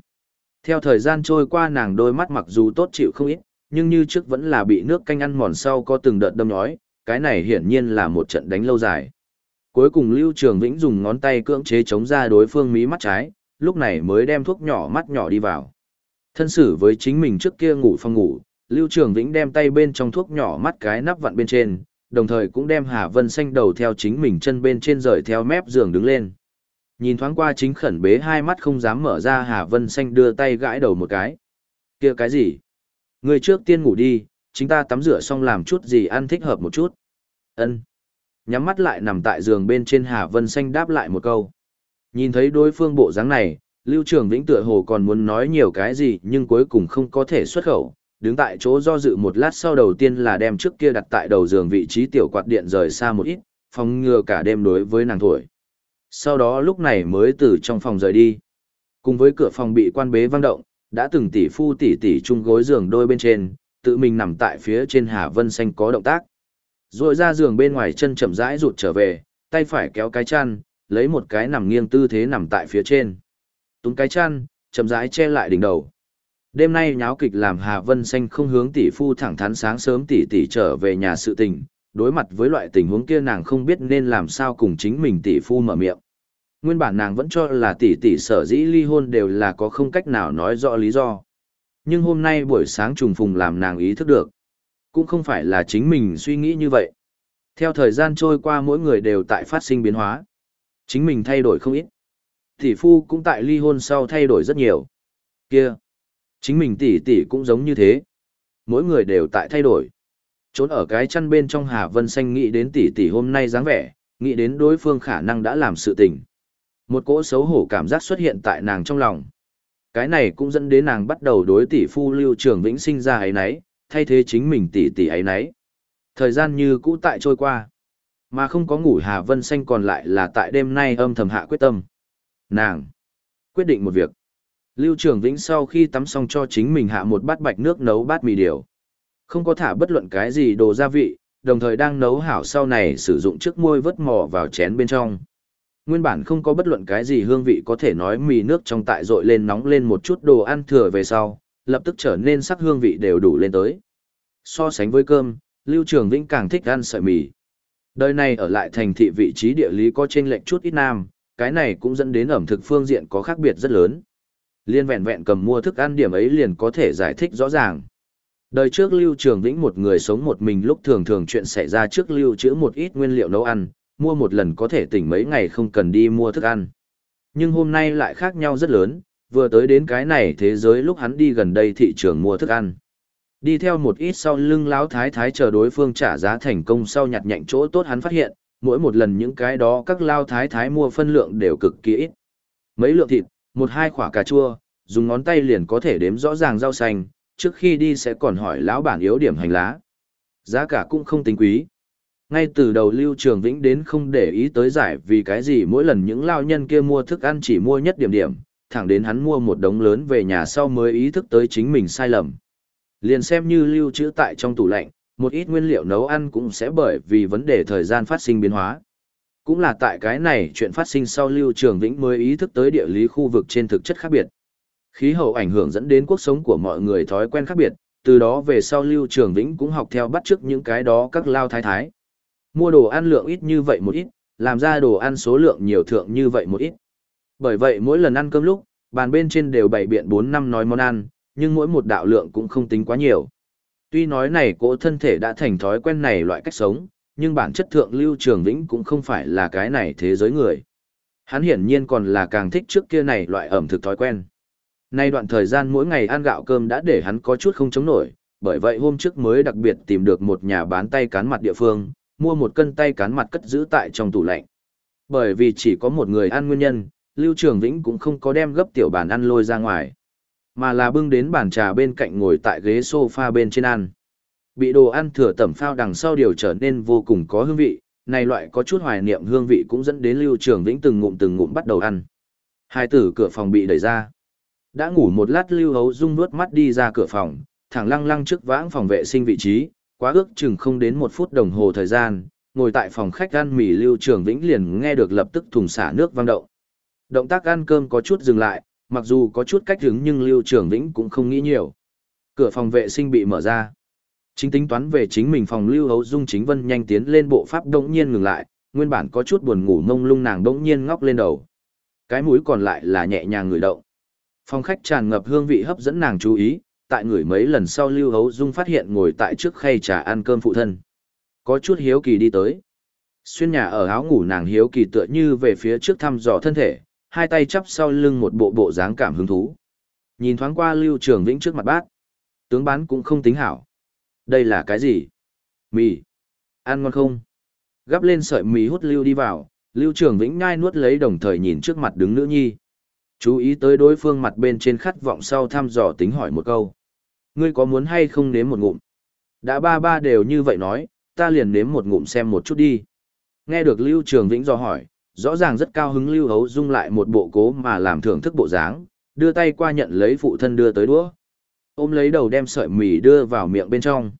Theo thời gian trôi qua nàng đôi mắt mặc dù tốt chịu không ít, nhưng như trước vẫn là bị nước canh ăn mòn sau có từng đợt đâm nhói, cái này hiển nhiên là một trận đánh lâu dài. Cuối cùng Lưu Trường Vĩnh dùng ngón tay cưỡng chế chống ra đối phương mí mắt trái, lúc này mới đem thuốc nhỏ mắt nhỏ đi vào. Thân xử với chính mình trước kia ngủ phòng ngủ, Lưu Trường Vĩnh đem tay bên trong thuốc nhỏ mắt cái nắp vặn bên trên, đồng thời cũng đem Hà Vân Xanh đầu theo chính mình chân bên trên rời theo mép giường đứng lên. Nhìn thoáng qua chính khẩn bế hai mắt không dám mở ra Hà Vân Xanh đưa tay gãi đầu một cái. kia cái gì? Người trước tiên ngủ đi, chúng ta tắm rửa xong làm chút gì ăn thích hợp một chút. ân Nhắm mắt lại nằm tại giường bên trên Hà Vân Xanh đáp lại một câu. Nhìn thấy đối phương bộ dáng này, Lưu Trường Vĩnh tựa hồ còn muốn nói nhiều cái gì nhưng cuối cùng không có thể xuất khẩu, đứng tại chỗ do dự một lát sau đầu tiên là đem trước kia đặt tại đầu giường vị trí tiểu quạt điện rời xa một ít, phòng ngừa cả đêm đối với nàng thổi. Sau đó lúc này mới từ trong phòng rời đi. Cùng với cửa phòng bị quan bế vang động, đã từng tỷ phu tỷ tỷ chung gối giường đôi bên trên, tự mình nằm tại phía trên Hà Vân Xanh có động tác. Rồi ra giường bên ngoài chân chậm rãi rụt trở về, tay phải kéo cái chăn, lấy một cái nằm nghiêng tư thế nằm tại phía trên. Túng cái chăn, chậm rãi che lại đỉnh đầu. Đêm nay nháo kịch làm Hà Vân Xanh không hướng tỷ phu thẳng thắn sáng sớm tỷ tỷ trở về nhà sự tình, đối mặt với loại tình huống kia nàng không biết nên làm sao cùng chính mình tỷ phu mở miệng. Nguyên bản nàng vẫn cho là tỷ tỷ sở dĩ ly hôn đều là có không cách nào nói rõ lý do. Nhưng hôm nay buổi sáng trùng phùng làm nàng ý thức được. Cũng không phải là chính mình suy nghĩ như vậy. Theo thời gian trôi qua mỗi người đều tại phát sinh biến hóa. Chính mình thay đổi không ít. Tỷ phu cũng tại ly hôn sau thay đổi rất nhiều. Kia! Chính mình tỷ tỷ cũng giống như thế. Mỗi người đều tại thay đổi. Trốn ở cái chăn bên trong Hà Vân Xanh nghĩ đến tỷ tỷ hôm nay dáng vẻ, nghĩ đến đối phương khả năng đã làm sự tình. Một cỗ xấu hổ cảm giác xuất hiện tại nàng trong lòng. Cái này cũng dẫn đến nàng bắt đầu đối tỷ phu Lưu Trường Vĩnh sinh ra ấy nấy, thay thế chính mình tỷ tỷ ấy nấy. Thời gian như cũ tại trôi qua. Mà không có ngủ Hà Vân Xanh còn lại là tại đêm nay âm thầm hạ quyết tâm. Nàng quyết định một việc. Lưu Trường Vĩnh sau khi tắm xong cho chính mình hạ một bát bạch nước nấu bát mì điều. Không có thả bất luận cái gì đồ gia vị, đồng thời đang nấu hảo sau này sử dụng chiếc môi vớt mò vào chén bên trong. Nguyên bản không có bất luận cái gì hương vị có thể nói mì nước trong tại dội lên nóng lên một chút đồ ăn thừa về sau, lập tức trở nên sắc hương vị đều đủ lên tới. So sánh với cơm, Lưu Trường Vĩnh càng thích ăn sợi mì. Đời này ở lại thành thị vị trí địa lý có chênh lệch chút ít nam, cái này cũng dẫn đến ẩm thực phương diện có khác biệt rất lớn. Liên vẹn vẹn cầm mua thức ăn điểm ấy liền có thể giải thích rõ ràng. Đời trước Lưu Trường Vĩnh một người sống một mình lúc thường thường chuyện xảy ra trước lưu trữ một ít nguyên liệu nấu ăn, mua một lần có thể tỉnh mấy ngày không cần đi mua thức ăn. Nhưng hôm nay lại khác nhau rất lớn, vừa tới đến cái này thế giới lúc hắn đi gần đây thị trường mua thức ăn. Đi theo một ít sau lưng lão thái thái chờ đối phương trả giá thành công sau nhặt nhạnh chỗ tốt hắn phát hiện, mỗi một lần những cái đó các lao thái thái mua phân lượng đều cực kỳ ít. Mấy lượng thịt, một hai quả cà chua, dùng ngón tay liền có thể đếm rõ ràng rau xanh, trước khi đi sẽ còn hỏi lão bản yếu điểm hành lá. Giá cả cũng không tính quý. Ngay từ đầu Lưu Trường Vĩnh đến không để ý tới giải vì cái gì mỗi lần những lao nhân kia mua thức ăn chỉ mua nhất điểm điểm, thẳng đến hắn mua một đống lớn về nhà sau mới ý thức tới chính mình sai lầm. Liền xem như lưu trữ tại trong tủ lạnh, một ít nguyên liệu nấu ăn cũng sẽ bởi vì vấn đề thời gian phát sinh biến hóa. Cũng là tại cái này chuyện phát sinh sau Lưu Trường Vĩnh mới ý thức tới địa lý khu vực trên thực chất khác biệt. Khí hậu ảnh hưởng dẫn đến cuộc sống của mọi người thói quen khác biệt, từ đó về sau Lưu Trường Vĩnh cũng học theo bắt chước những cái đó các lao thái thái. Mua đồ ăn lượng ít như vậy một ít, làm ra đồ ăn số lượng nhiều thượng như vậy một ít. Bởi vậy mỗi lần ăn cơm lúc, bàn bên trên đều bày biện 4 năm nói món ăn, nhưng mỗi một đạo lượng cũng không tính quá nhiều. Tuy nói này cỗ thân thể đã thành thói quen này loại cách sống, nhưng bản chất thượng Lưu Trường Vĩnh cũng không phải là cái này thế giới người. Hắn hiển nhiên còn là càng thích trước kia này loại ẩm thực thói quen. Nay đoạn thời gian mỗi ngày ăn gạo cơm đã để hắn có chút không chống nổi, bởi vậy hôm trước mới đặc biệt tìm được một nhà bán tay cán mặt địa phương, mua một cân tay cán mặt cất giữ tại trong tủ lạnh. Bởi vì chỉ có một người ăn nguyên nhân, Lưu Trường Vĩnh cũng không có đem gấp tiểu bàn ăn lôi ra ngoài, mà là bưng đến bàn trà bên cạnh ngồi tại ghế sofa bên trên ăn. Bị đồ ăn thừa tẩm phao đằng sau điều trở nên vô cùng có hương vị, này loại có chút hoài niệm hương vị cũng dẫn đến Lưu Trường Vĩnh từng ngụm từng ngụm bắt đầu ăn. Hai tử cửa phòng bị đẩy ra. Đã ngủ một lát Lưu Hấu Dung nuốt mắt đi ra cửa phòng, thẳng lăng lăng trước vãng phòng vệ sinh vị trí, quá ước chừng không đến một phút đồng hồ thời gian, ngồi tại phòng khách ăn mì Lưu Trường Vĩnh liền nghe được lập tức thùng xả nước vang động. Động tác ăn cơm có chút dừng lại, mặc dù có chút cách hứng nhưng Lưu Trường Vĩnh cũng không nghĩ nhiều. Cửa phòng vệ sinh bị mở ra. Chính tính toán về chính mình phòng Lưu Hấu Dung chính vân nhanh tiến lên bộ pháp đống nhiên ngừng lại, nguyên bản có chút buồn ngủ mông lung nàng đống nhiên ngóc lên đầu. Cái mũi còn lại là nhẹ nhàng người động. Phòng khách tràn ngập hương vị hấp dẫn nàng chú ý, tại người mấy lần sau Lưu Hấu Dung phát hiện ngồi tại trước khay trà ăn cơm phụ thân. Có chút hiếu kỳ đi tới. Xuyên nhà ở áo ngủ nàng hiếu kỳ tựa như về phía trước thăm dò thân thể, hai tay chắp sau lưng một bộ bộ dáng cảm hứng thú. Nhìn thoáng qua Lưu Trường Vĩnh trước mặt bác. Tướng bán cũng không tính hảo. Đây là cái gì? Mì. Ăn ngon không? Gắp lên sợi mì hút Lưu đi vào, Lưu Trường Vĩnh ngai nuốt lấy đồng thời nhìn trước mặt đứng nữ nhi. Chú ý tới đối phương mặt bên trên khát vọng sau thăm dò tính hỏi một câu. Ngươi có muốn hay không nếm một ngụm? Đã ba ba đều như vậy nói, ta liền nếm một ngụm xem một chút đi. Nghe được Lưu Trường Vĩnh do hỏi, rõ ràng rất cao hứng Lưu Hấu Dung lại một bộ cố mà làm thưởng thức bộ dáng, đưa tay qua nhận lấy phụ thân đưa tới đũa. Ôm lấy đầu đem sợi mì đưa vào miệng bên trong.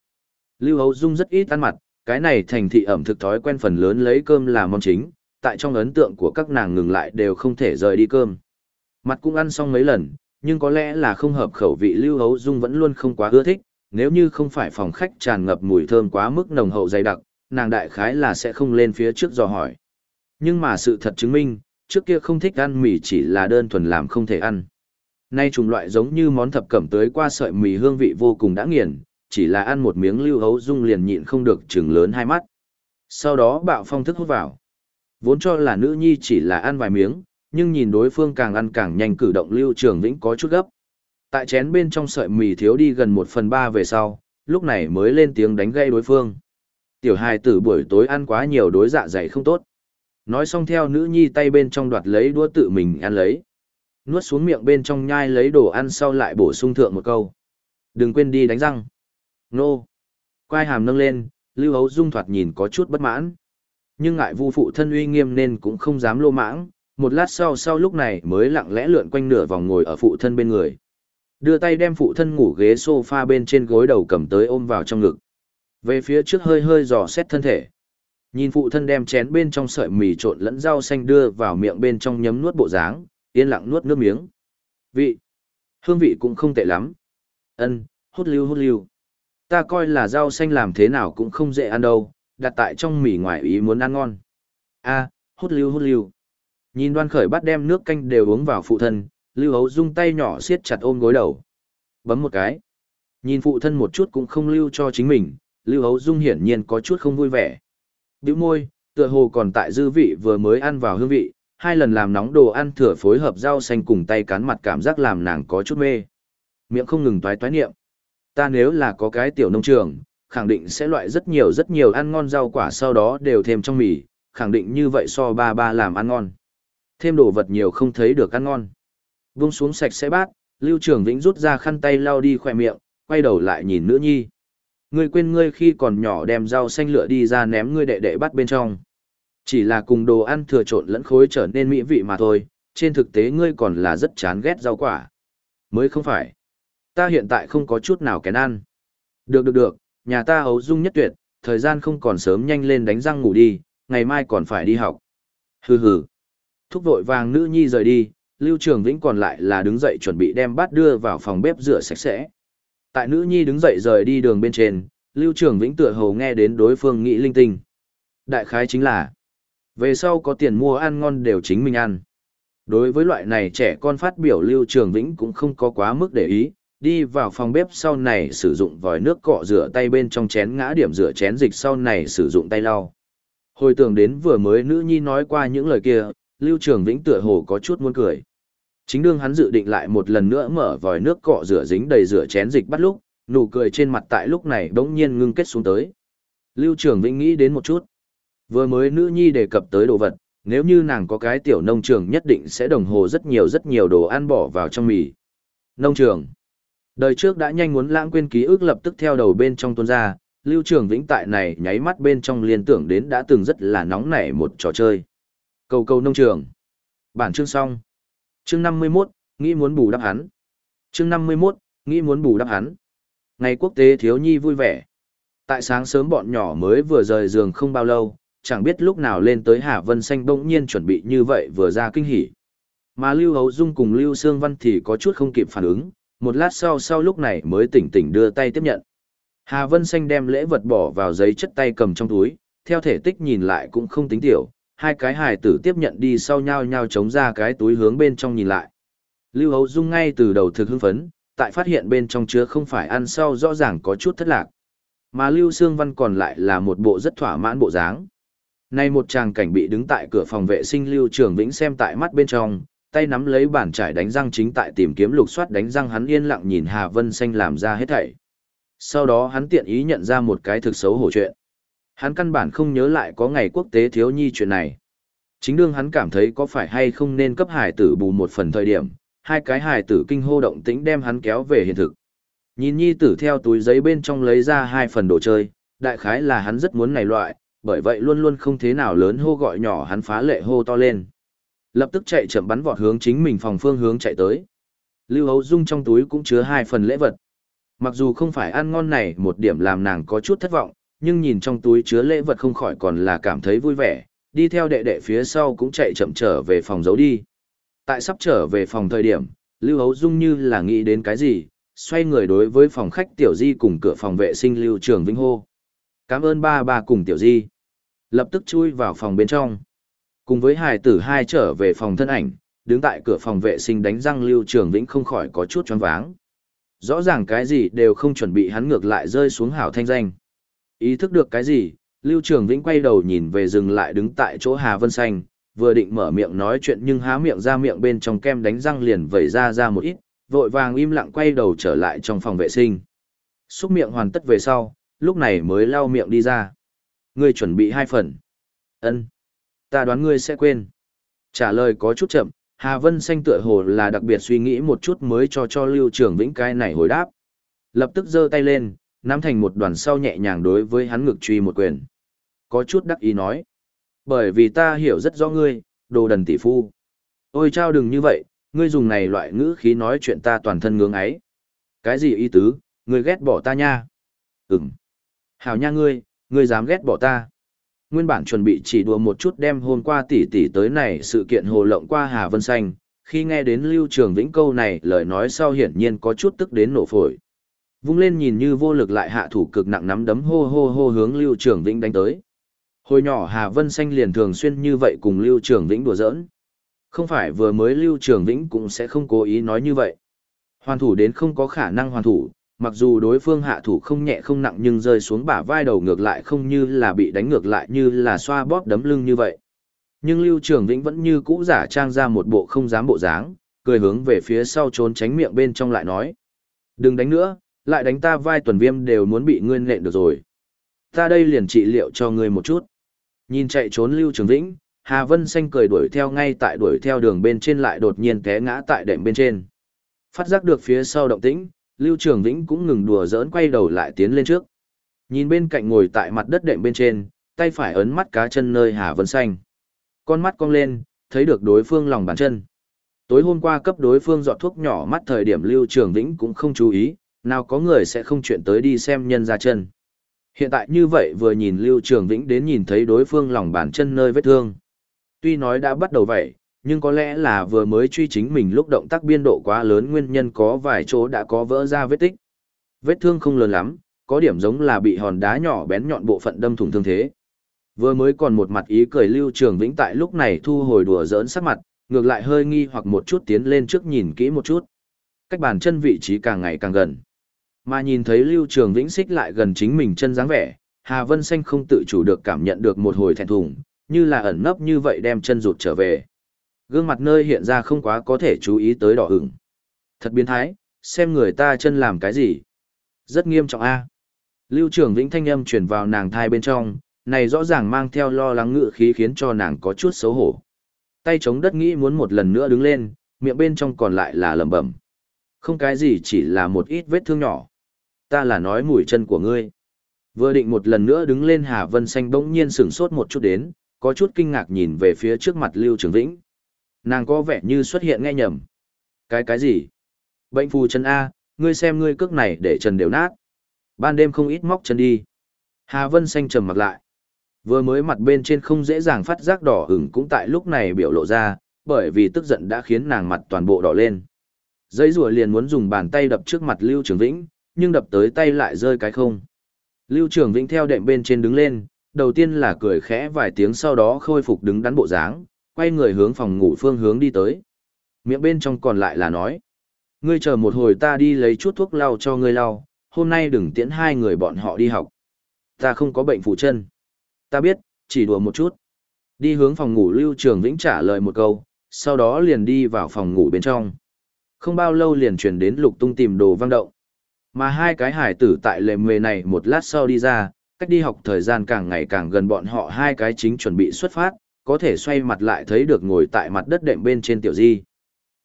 Lưu Hấu Dung rất ít ăn mặt, cái này thành thị ẩm thực thói quen phần lớn lấy cơm làm món chính, tại trong ấn tượng của các nàng ngừng lại đều không thể rời đi cơm. Mặt cũng ăn xong mấy lần, nhưng có lẽ là không hợp khẩu vị Lưu Hấu Dung vẫn luôn không quá ưa thích, nếu như không phải phòng khách tràn ngập mùi thơm quá mức nồng hậu dày đặc, nàng đại khái là sẽ không lên phía trước dò hỏi. Nhưng mà sự thật chứng minh, trước kia không thích ăn mì chỉ là đơn thuần làm không thể ăn. Nay trùng loại giống như món thập cẩm tới qua sợi mì hương vị vô cùng đã nghiền, chỉ là ăn một miếng lưu hấu dung liền nhịn không được trừng lớn hai mắt. Sau đó bạo phong thức hút vào. Vốn cho là nữ nhi chỉ là ăn vài miếng, nhưng nhìn đối phương càng ăn càng nhanh cử động lưu trường vĩnh có chút gấp. Tại chén bên trong sợi mì thiếu đi gần một phần ba về sau, lúc này mới lên tiếng đánh gây đối phương. Tiểu hài tử buổi tối ăn quá nhiều đối dạ dày không tốt. Nói xong theo nữ nhi tay bên trong đoạt lấy đũa tự mình ăn lấy. Nuốt xuống miệng bên trong nhai lấy đồ ăn sau lại bổ sung thượng một câu. Đừng quên đi đánh răng. Nô. Quai hàm nâng lên, lưu hấu dung thoạt nhìn có chút bất mãn. Nhưng ngại vu phụ thân uy nghiêm nên cũng không dám lô mãng, một lát sau sau lúc này mới lặng lẽ lượn quanh nửa vòng ngồi ở phụ thân bên người. Đưa tay đem phụ thân ngủ ghế sofa bên trên gối đầu cầm tới ôm vào trong ngực. Về phía trước hơi hơi dò xét thân thể. Nhìn phụ thân đem chén bên trong sợi mì trộn lẫn rau xanh đưa vào miệng bên trong nhấm nuốt bộ dáng, yên lặng nuốt nước miếng. Vị, hương vị cũng không tệ lắm. Ân, hút lưu hút lưu. Ta coi là rau xanh làm thế nào cũng không dễ ăn đâu, đặt tại trong mì ngoài ý muốn ăn ngon. A, hút lưu hút lưu. Nhìn đoan khởi bắt đem nước canh đều uống vào phụ thân, lưu hấu dung tay nhỏ siết chặt ôm gối đầu. Bấm một cái. Nhìn phụ thân một chút cũng không lưu cho chính mình, lưu hấu dung hiển nhiên có chút không vui vẻ. Biểu môi, tựa hồ còn tại dư vị vừa mới ăn vào hương vị, hai lần làm nóng đồ ăn thừa phối hợp rau xanh cùng tay cán mặt cảm giác làm nàng có chút mê. Miệng không ngừng toái toái niệm. Ta nếu là có cái tiểu nông trường, khẳng định sẽ loại rất nhiều rất nhiều ăn ngon rau quả sau đó đều thêm trong mì, khẳng định như vậy so ba ba làm ăn ngon. Thêm đồ vật nhiều không thấy được ăn ngon. Vung xuống sạch sẽ bát, Lưu Trường Vĩnh rút ra khăn tay lau đi khỏe miệng, quay đầu lại nhìn nữ nhi. Ngươi quên ngươi khi còn nhỏ đem rau xanh lửa đi ra ném ngươi đệ đệ bắt bên trong. Chỉ là cùng đồ ăn thừa trộn lẫn khối trở nên mỹ vị mà thôi, trên thực tế ngươi còn là rất chán ghét rau quả. Mới không phải. Ta hiện tại không có chút nào kén ăn. Được được được, nhà ta hấu dung nhất tuyệt, thời gian không còn sớm nhanh lên đánh răng ngủ đi, ngày mai còn phải đi học. Hừ hừ. Thúc vội vàng nữ nhi rời đi, Lưu Trường Vĩnh còn lại là đứng dậy chuẩn bị đem bát đưa vào phòng bếp rửa sạch sẽ. Tại nữ nhi đứng dậy rời đi đường bên trên, Lưu Trường Vĩnh tựa hồ nghe đến đối phương nghĩ linh tinh. Đại khái chính là, về sau có tiền mua ăn ngon đều chính mình ăn. Đối với loại này trẻ con phát biểu Lưu Trường Vĩnh cũng không có quá mức để ý, đi vào phòng bếp sau này sử dụng vòi nước cọ rửa tay bên trong chén ngã điểm rửa chén dịch sau này sử dụng tay lau. Hồi tưởng đến vừa mới nữ nhi nói qua những lời kia, Lưu Trường Vĩnh tựa hồ có chút muốn cười. Chính đương hắn dự định lại một lần nữa mở vòi nước cọ rửa dính đầy rửa chén dịch bắt lúc, nụ cười trên mặt tại lúc này bỗng nhiên ngưng kết xuống tới. Lưu Trường Vĩnh nghĩ đến một chút. Vừa mới nữ nhi đề cập tới đồ vật, nếu như nàng có cái tiểu nông trường nhất định sẽ đồng hồ rất nhiều rất nhiều đồ ăn bỏ vào trong mì. Nông trường. Đời trước đã nhanh muốn lãng quên ký ức lập tức theo đầu bên trong tuôn ra, Lưu Trường Vĩnh tại này nháy mắt bên trong liên tưởng đến đã từng rất là nóng nảy một trò chơi. Cầu cầu nông trường. Bản chương xong. Chương 51, nghĩ muốn bù đắp hắn. Chương 51, nghĩ muốn bù đắp hắn. Ngày quốc tế thiếu nhi vui vẻ. Tại sáng sớm bọn nhỏ mới vừa rời giường không bao lâu, chẳng biết lúc nào lên tới Hà Vân Xanh bỗng nhiên chuẩn bị như vậy vừa ra kinh hỉ. Mà Lưu Hấu Dung cùng Lưu Sương Văn thì có chút không kịp phản ứng, một lát sau sau lúc này mới tỉnh tỉnh đưa tay tiếp nhận. Hà Vân Xanh đem lễ vật bỏ vào giấy chất tay cầm trong túi, theo thể tích nhìn lại cũng không tính tiểu, hai cái hài tử tiếp nhận đi sau nhau nhau chống ra cái túi hướng bên trong nhìn lại. Lưu Hấu Dung ngay từ đầu thực hưng phấn, tại phát hiện bên trong chứa không phải ăn sau rõ ràng có chút thất lạc. Mà Lưu Sương Văn còn lại là một bộ rất thỏa mãn bộ dáng. Nay một chàng cảnh bị đứng tại cửa phòng vệ sinh Lưu Trường Vĩnh xem tại mắt bên trong, tay nắm lấy bản trải đánh răng chính tại tìm kiếm lục soát đánh răng hắn yên lặng nhìn Hà Vân Xanh làm ra hết thảy. Sau đó hắn tiện ý nhận ra một cái thực xấu hổ chuyện. Hắn căn bản không nhớ lại có ngày quốc tế thiếu nhi chuyện này. Chính đương hắn cảm thấy có phải hay không nên cấp hải tử bù một phần thời điểm, hai cái hải tử kinh hô động tĩnh đem hắn kéo về hiện thực. Nhìn nhi tử theo túi giấy bên trong lấy ra hai phần đồ chơi, đại khái là hắn rất muốn này loại, bởi vậy luôn luôn không thế nào lớn hô gọi nhỏ hắn phá lệ hô to lên. Lập tức chạy chậm bắn vọt hướng chính mình phòng phương hướng chạy tới. Lưu Hấu Dung trong túi cũng chứa hai phần lễ vật. Mặc dù không phải ăn ngon này một điểm làm nàng có chút thất vọng, nhưng nhìn trong túi chứa lễ vật không khỏi còn là cảm thấy vui vẻ, đi theo đệ đệ phía sau cũng chạy chậm trở về phòng giấu đi. Tại sắp trở về phòng thời điểm, Lưu Hấu Dung như là nghĩ đến cái gì, xoay người đối với phòng khách Tiểu Di cùng cửa phòng vệ sinh Lưu Trường Vinh hô. Cảm ơn ba bà cùng Tiểu Di. Lập tức chui vào phòng bên trong. Cùng với hài tử hai trở về phòng thân ảnh, đứng tại cửa phòng vệ sinh đánh răng Lưu Trường Vĩnh không khỏi có chút choáng váng. Rõ ràng cái gì đều không chuẩn bị hắn ngược lại rơi xuống hảo thanh danh. Ý thức được cái gì, Lưu Trường Vĩnh quay đầu nhìn về dừng lại đứng tại chỗ Hà Vân Xanh, vừa định mở miệng nói chuyện nhưng há miệng ra miệng bên trong kem đánh răng liền vẩy ra ra một ít, vội vàng im lặng quay đầu trở lại trong phòng vệ sinh. Xúc miệng hoàn tất về sau, lúc này mới lau miệng đi ra. Ngươi chuẩn bị hai phần. Ân, Ta đoán ngươi sẽ quên. Trả lời có chút chậm, Hà Vân Xanh tựa hồ là đặc biệt suy nghĩ một chút mới cho cho Lưu Trường Vĩnh cái này hồi đáp. Lập tức giơ tay lên, nắm thành một đoàn sau nhẹ nhàng đối với hắn ngực truy một quyền. Có chút đắc ý nói. Bởi vì ta hiểu rất rõ ngươi, đồ đần tỷ phu. Ôi trao đừng như vậy, ngươi dùng này loại ngữ khí nói chuyện ta toàn thân ngưỡng ấy. Cái gì ý tứ, ngươi ghét bỏ ta nha. Ừm. Hảo nha ngươi, ngươi dám ghét bỏ ta. Nguyên bản chuẩn bị chỉ đùa một chút đem hôm qua tỷ tỷ tới này sự kiện hồ lộng qua Hà Vân Xanh, khi nghe đến Lưu Trường Vĩnh câu này lời nói sau hiển nhiên có chút tức đến nổ phổi. Vung lên nhìn như vô lực lại hạ thủ cực nặng nắm đấm hô hô hô hướng Lưu Trường Vĩnh đánh tới. Hồi nhỏ Hà Vân Xanh liền thường xuyên như vậy cùng Lưu Trường Vĩnh đùa giỡn. Không phải vừa mới Lưu Trường Vĩnh cũng sẽ không cố ý nói như vậy. Hoàn thủ đến không có khả năng hoàn thủ, mặc dù đối phương hạ thủ không nhẹ không nặng nhưng rơi xuống bả vai đầu ngược lại không như là bị đánh ngược lại như là xoa bóp đấm lưng như vậy. Nhưng Lưu Trường Vĩnh vẫn như cũ giả trang ra một bộ không dám bộ dáng, cười hướng về phía sau trốn tránh miệng bên trong lại nói. Đừng đánh nữa, lại đánh ta vai tuần viêm đều muốn bị ngươi nện được rồi. Ta đây liền trị liệu cho ngươi một chút. Nhìn chạy trốn Lưu Trường Vĩnh, Hà Vân Xanh cười đuổi theo ngay tại đuổi theo đường bên trên lại đột nhiên té ngã tại đệm bên trên. Phát giác được phía sau động tĩnh, Lưu Trường Vĩnh cũng ngừng đùa giỡn quay đầu lại tiến lên trước. Nhìn bên cạnh ngồi tại mặt đất đệm bên trên, tay phải ấn mắt cá chân nơi Hà Vân Xanh. Con mắt cong lên, thấy được đối phương lòng bàn chân. Tối hôm qua cấp đối phương dọt thuốc nhỏ mắt thời điểm Lưu Trường Vĩnh cũng không chú ý, nào có người sẽ không chuyện tới đi xem nhân ra chân. Hiện tại như vậy vừa nhìn Lưu Trường Vĩnh đến nhìn thấy đối phương lòng bàn chân nơi vết thương. Tuy nói đã bắt đầu vậy, nhưng có lẽ là vừa mới truy chính mình lúc động tác biên độ quá lớn nguyên nhân có vài chỗ đã có vỡ ra vết tích. Vết thương không lớn lắm, có điểm giống là bị hòn đá nhỏ bén nhọn bộ phận đâm thủng thương thế. Vừa mới còn một mặt ý cười Lưu Trường Vĩnh tại lúc này thu hồi đùa giỡn sắc mặt, ngược lại hơi nghi hoặc một chút tiến lên trước nhìn kỹ một chút. Cách bàn chân vị trí càng ngày càng gần. Mà nhìn thấy Lưu Trường Vĩnh xích lại gần chính mình chân dáng vẻ, Hà Vân Xanh không tự chủ được cảm nhận được một hồi thẹn thùng, như là ẩn nấp như vậy đem chân rụt trở về. Gương mặt nơi hiện ra không quá có thể chú ý tới đỏ ửng. Thật biến thái, xem người ta chân làm cái gì. Rất nghiêm trọng a. Lưu Trường Vĩnh thanh âm truyền vào nàng thai bên trong, này rõ ràng mang theo lo lắng ngự khí khiến cho nàng có chút xấu hổ. Tay chống đất nghĩ muốn một lần nữa đứng lên, miệng bên trong còn lại là lẩm bẩm. Không cái gì chỉ là một ít vết thương nhỏ. Ta là nói mùi chân của ngươi. Vừa định một lần nữa đứng lên Hà Vân Xanh bỗng nhiên sửng sốt một chút đến, có chút kinh ngạc nhìn về phía trước mặt Lưu Trường Vĩnh. Nàng có vẻ như xuất hiện nghe nhầm. Cái cái gì? Bệnh phù chân A, ngươi xem ngươi cước này để trần đều nát. Ban đêm không ít móc chân đi. Hà Vân Xanh trầm mặt lại. Vừa mới mặt bên trên không dễ dàng phát giác đỏ ửng cũng tại lúc này biểu lộ ra, bởi vì tức giận đã khiến nàng mặt toàn bộ đỏ lên. Dây rùa liền muốn dùng bàn tay đập trước mặt Lưu Trường Vĩnh, nhưng đập tới tay lại rơi cái không. Lưu Trường Vĩnh theo đệm bên trên đứng lên, đầu tiên là cười khẽ vài tiếng sau đó khôi phục đứng đắn bộ dáng, quay người hướng phòng ngủ phương hướng đi tới. Miệng bên trong còn lại là nói. Ngươi chờ một hồi ta đi lấy chút thuốc lau cho ngươi lau, hôm nay đừng tiễn hai người bọn họ đi học. Ta không có bệnh phụ chân. Ta biết, chỉ đùa một chút. Đi hướng phòng ngủ Lưu Trường Vĩnh trả lời một câu, sau đó liền đi vào phòng ngủ bên trong. Không bao lâu liền chuyển đến lục tung tìm đồ văng động. Mà hai cái hải tử tại lề mề này một lát sau đi ra, cách đi học thời gian càng ngày càng gần bọn họ hai cái chính chuẩn bị xuất phát, có thể xoay mặt lại thấy được ngồi tại mặt đất đệm bên trên tiểu di.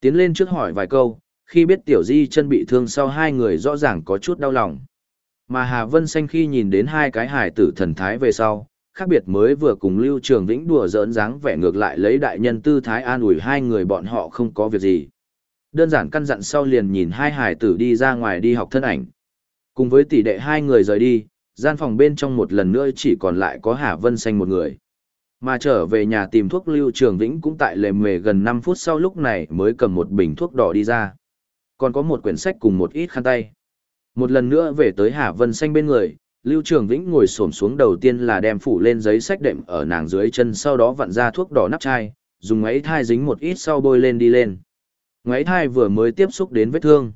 Tiến lên trước hỏi vài câu, khi biết tiểu di chân bị thương sau hai người rõ ràng có chút đau lòng. Mà Hà Vân Xanh khi nhìn đến hai cái hải tử thần thái về sau, khác biệt mới vừa cùng Lưu Trường Vĩnh đùa giỡn dáng vẻ ngược lại lấy đại nhân tư thái an ủi hai người bọn họ không có việc gì. Đơn giản căn dặn sau liền nhìn hai hải tử đi ra ngoài đi học thân ảnh. Cùng với tỷ đệ hai người rời đi, gian phòng bên trong một lần nữa chỉ còn lại có Hà Vân Xanh một người. Mà trở về nhà tìm thuốc Lưu Trường Vĩnh cũng tại lề mề gần 5 phút sau lúc này mới cầm một bình thuốc đỏ đi ra. Còn có một quyển sách cùng một ít khăn tay. Một lần nữa về tới Hà Vân Xanh bên người, Lưu Trường Vĩnh ngồi xổm xuống đầu tiên là đem phủ lên giấy sách đệm ở nàng dưới chân sau đó vặn ra thuốc đỏ nắp chai, dùng ấy thai dính một ít sau bôi lên đi lên. Ngoáy thai vừa mới tiếp xúc đến vết thương.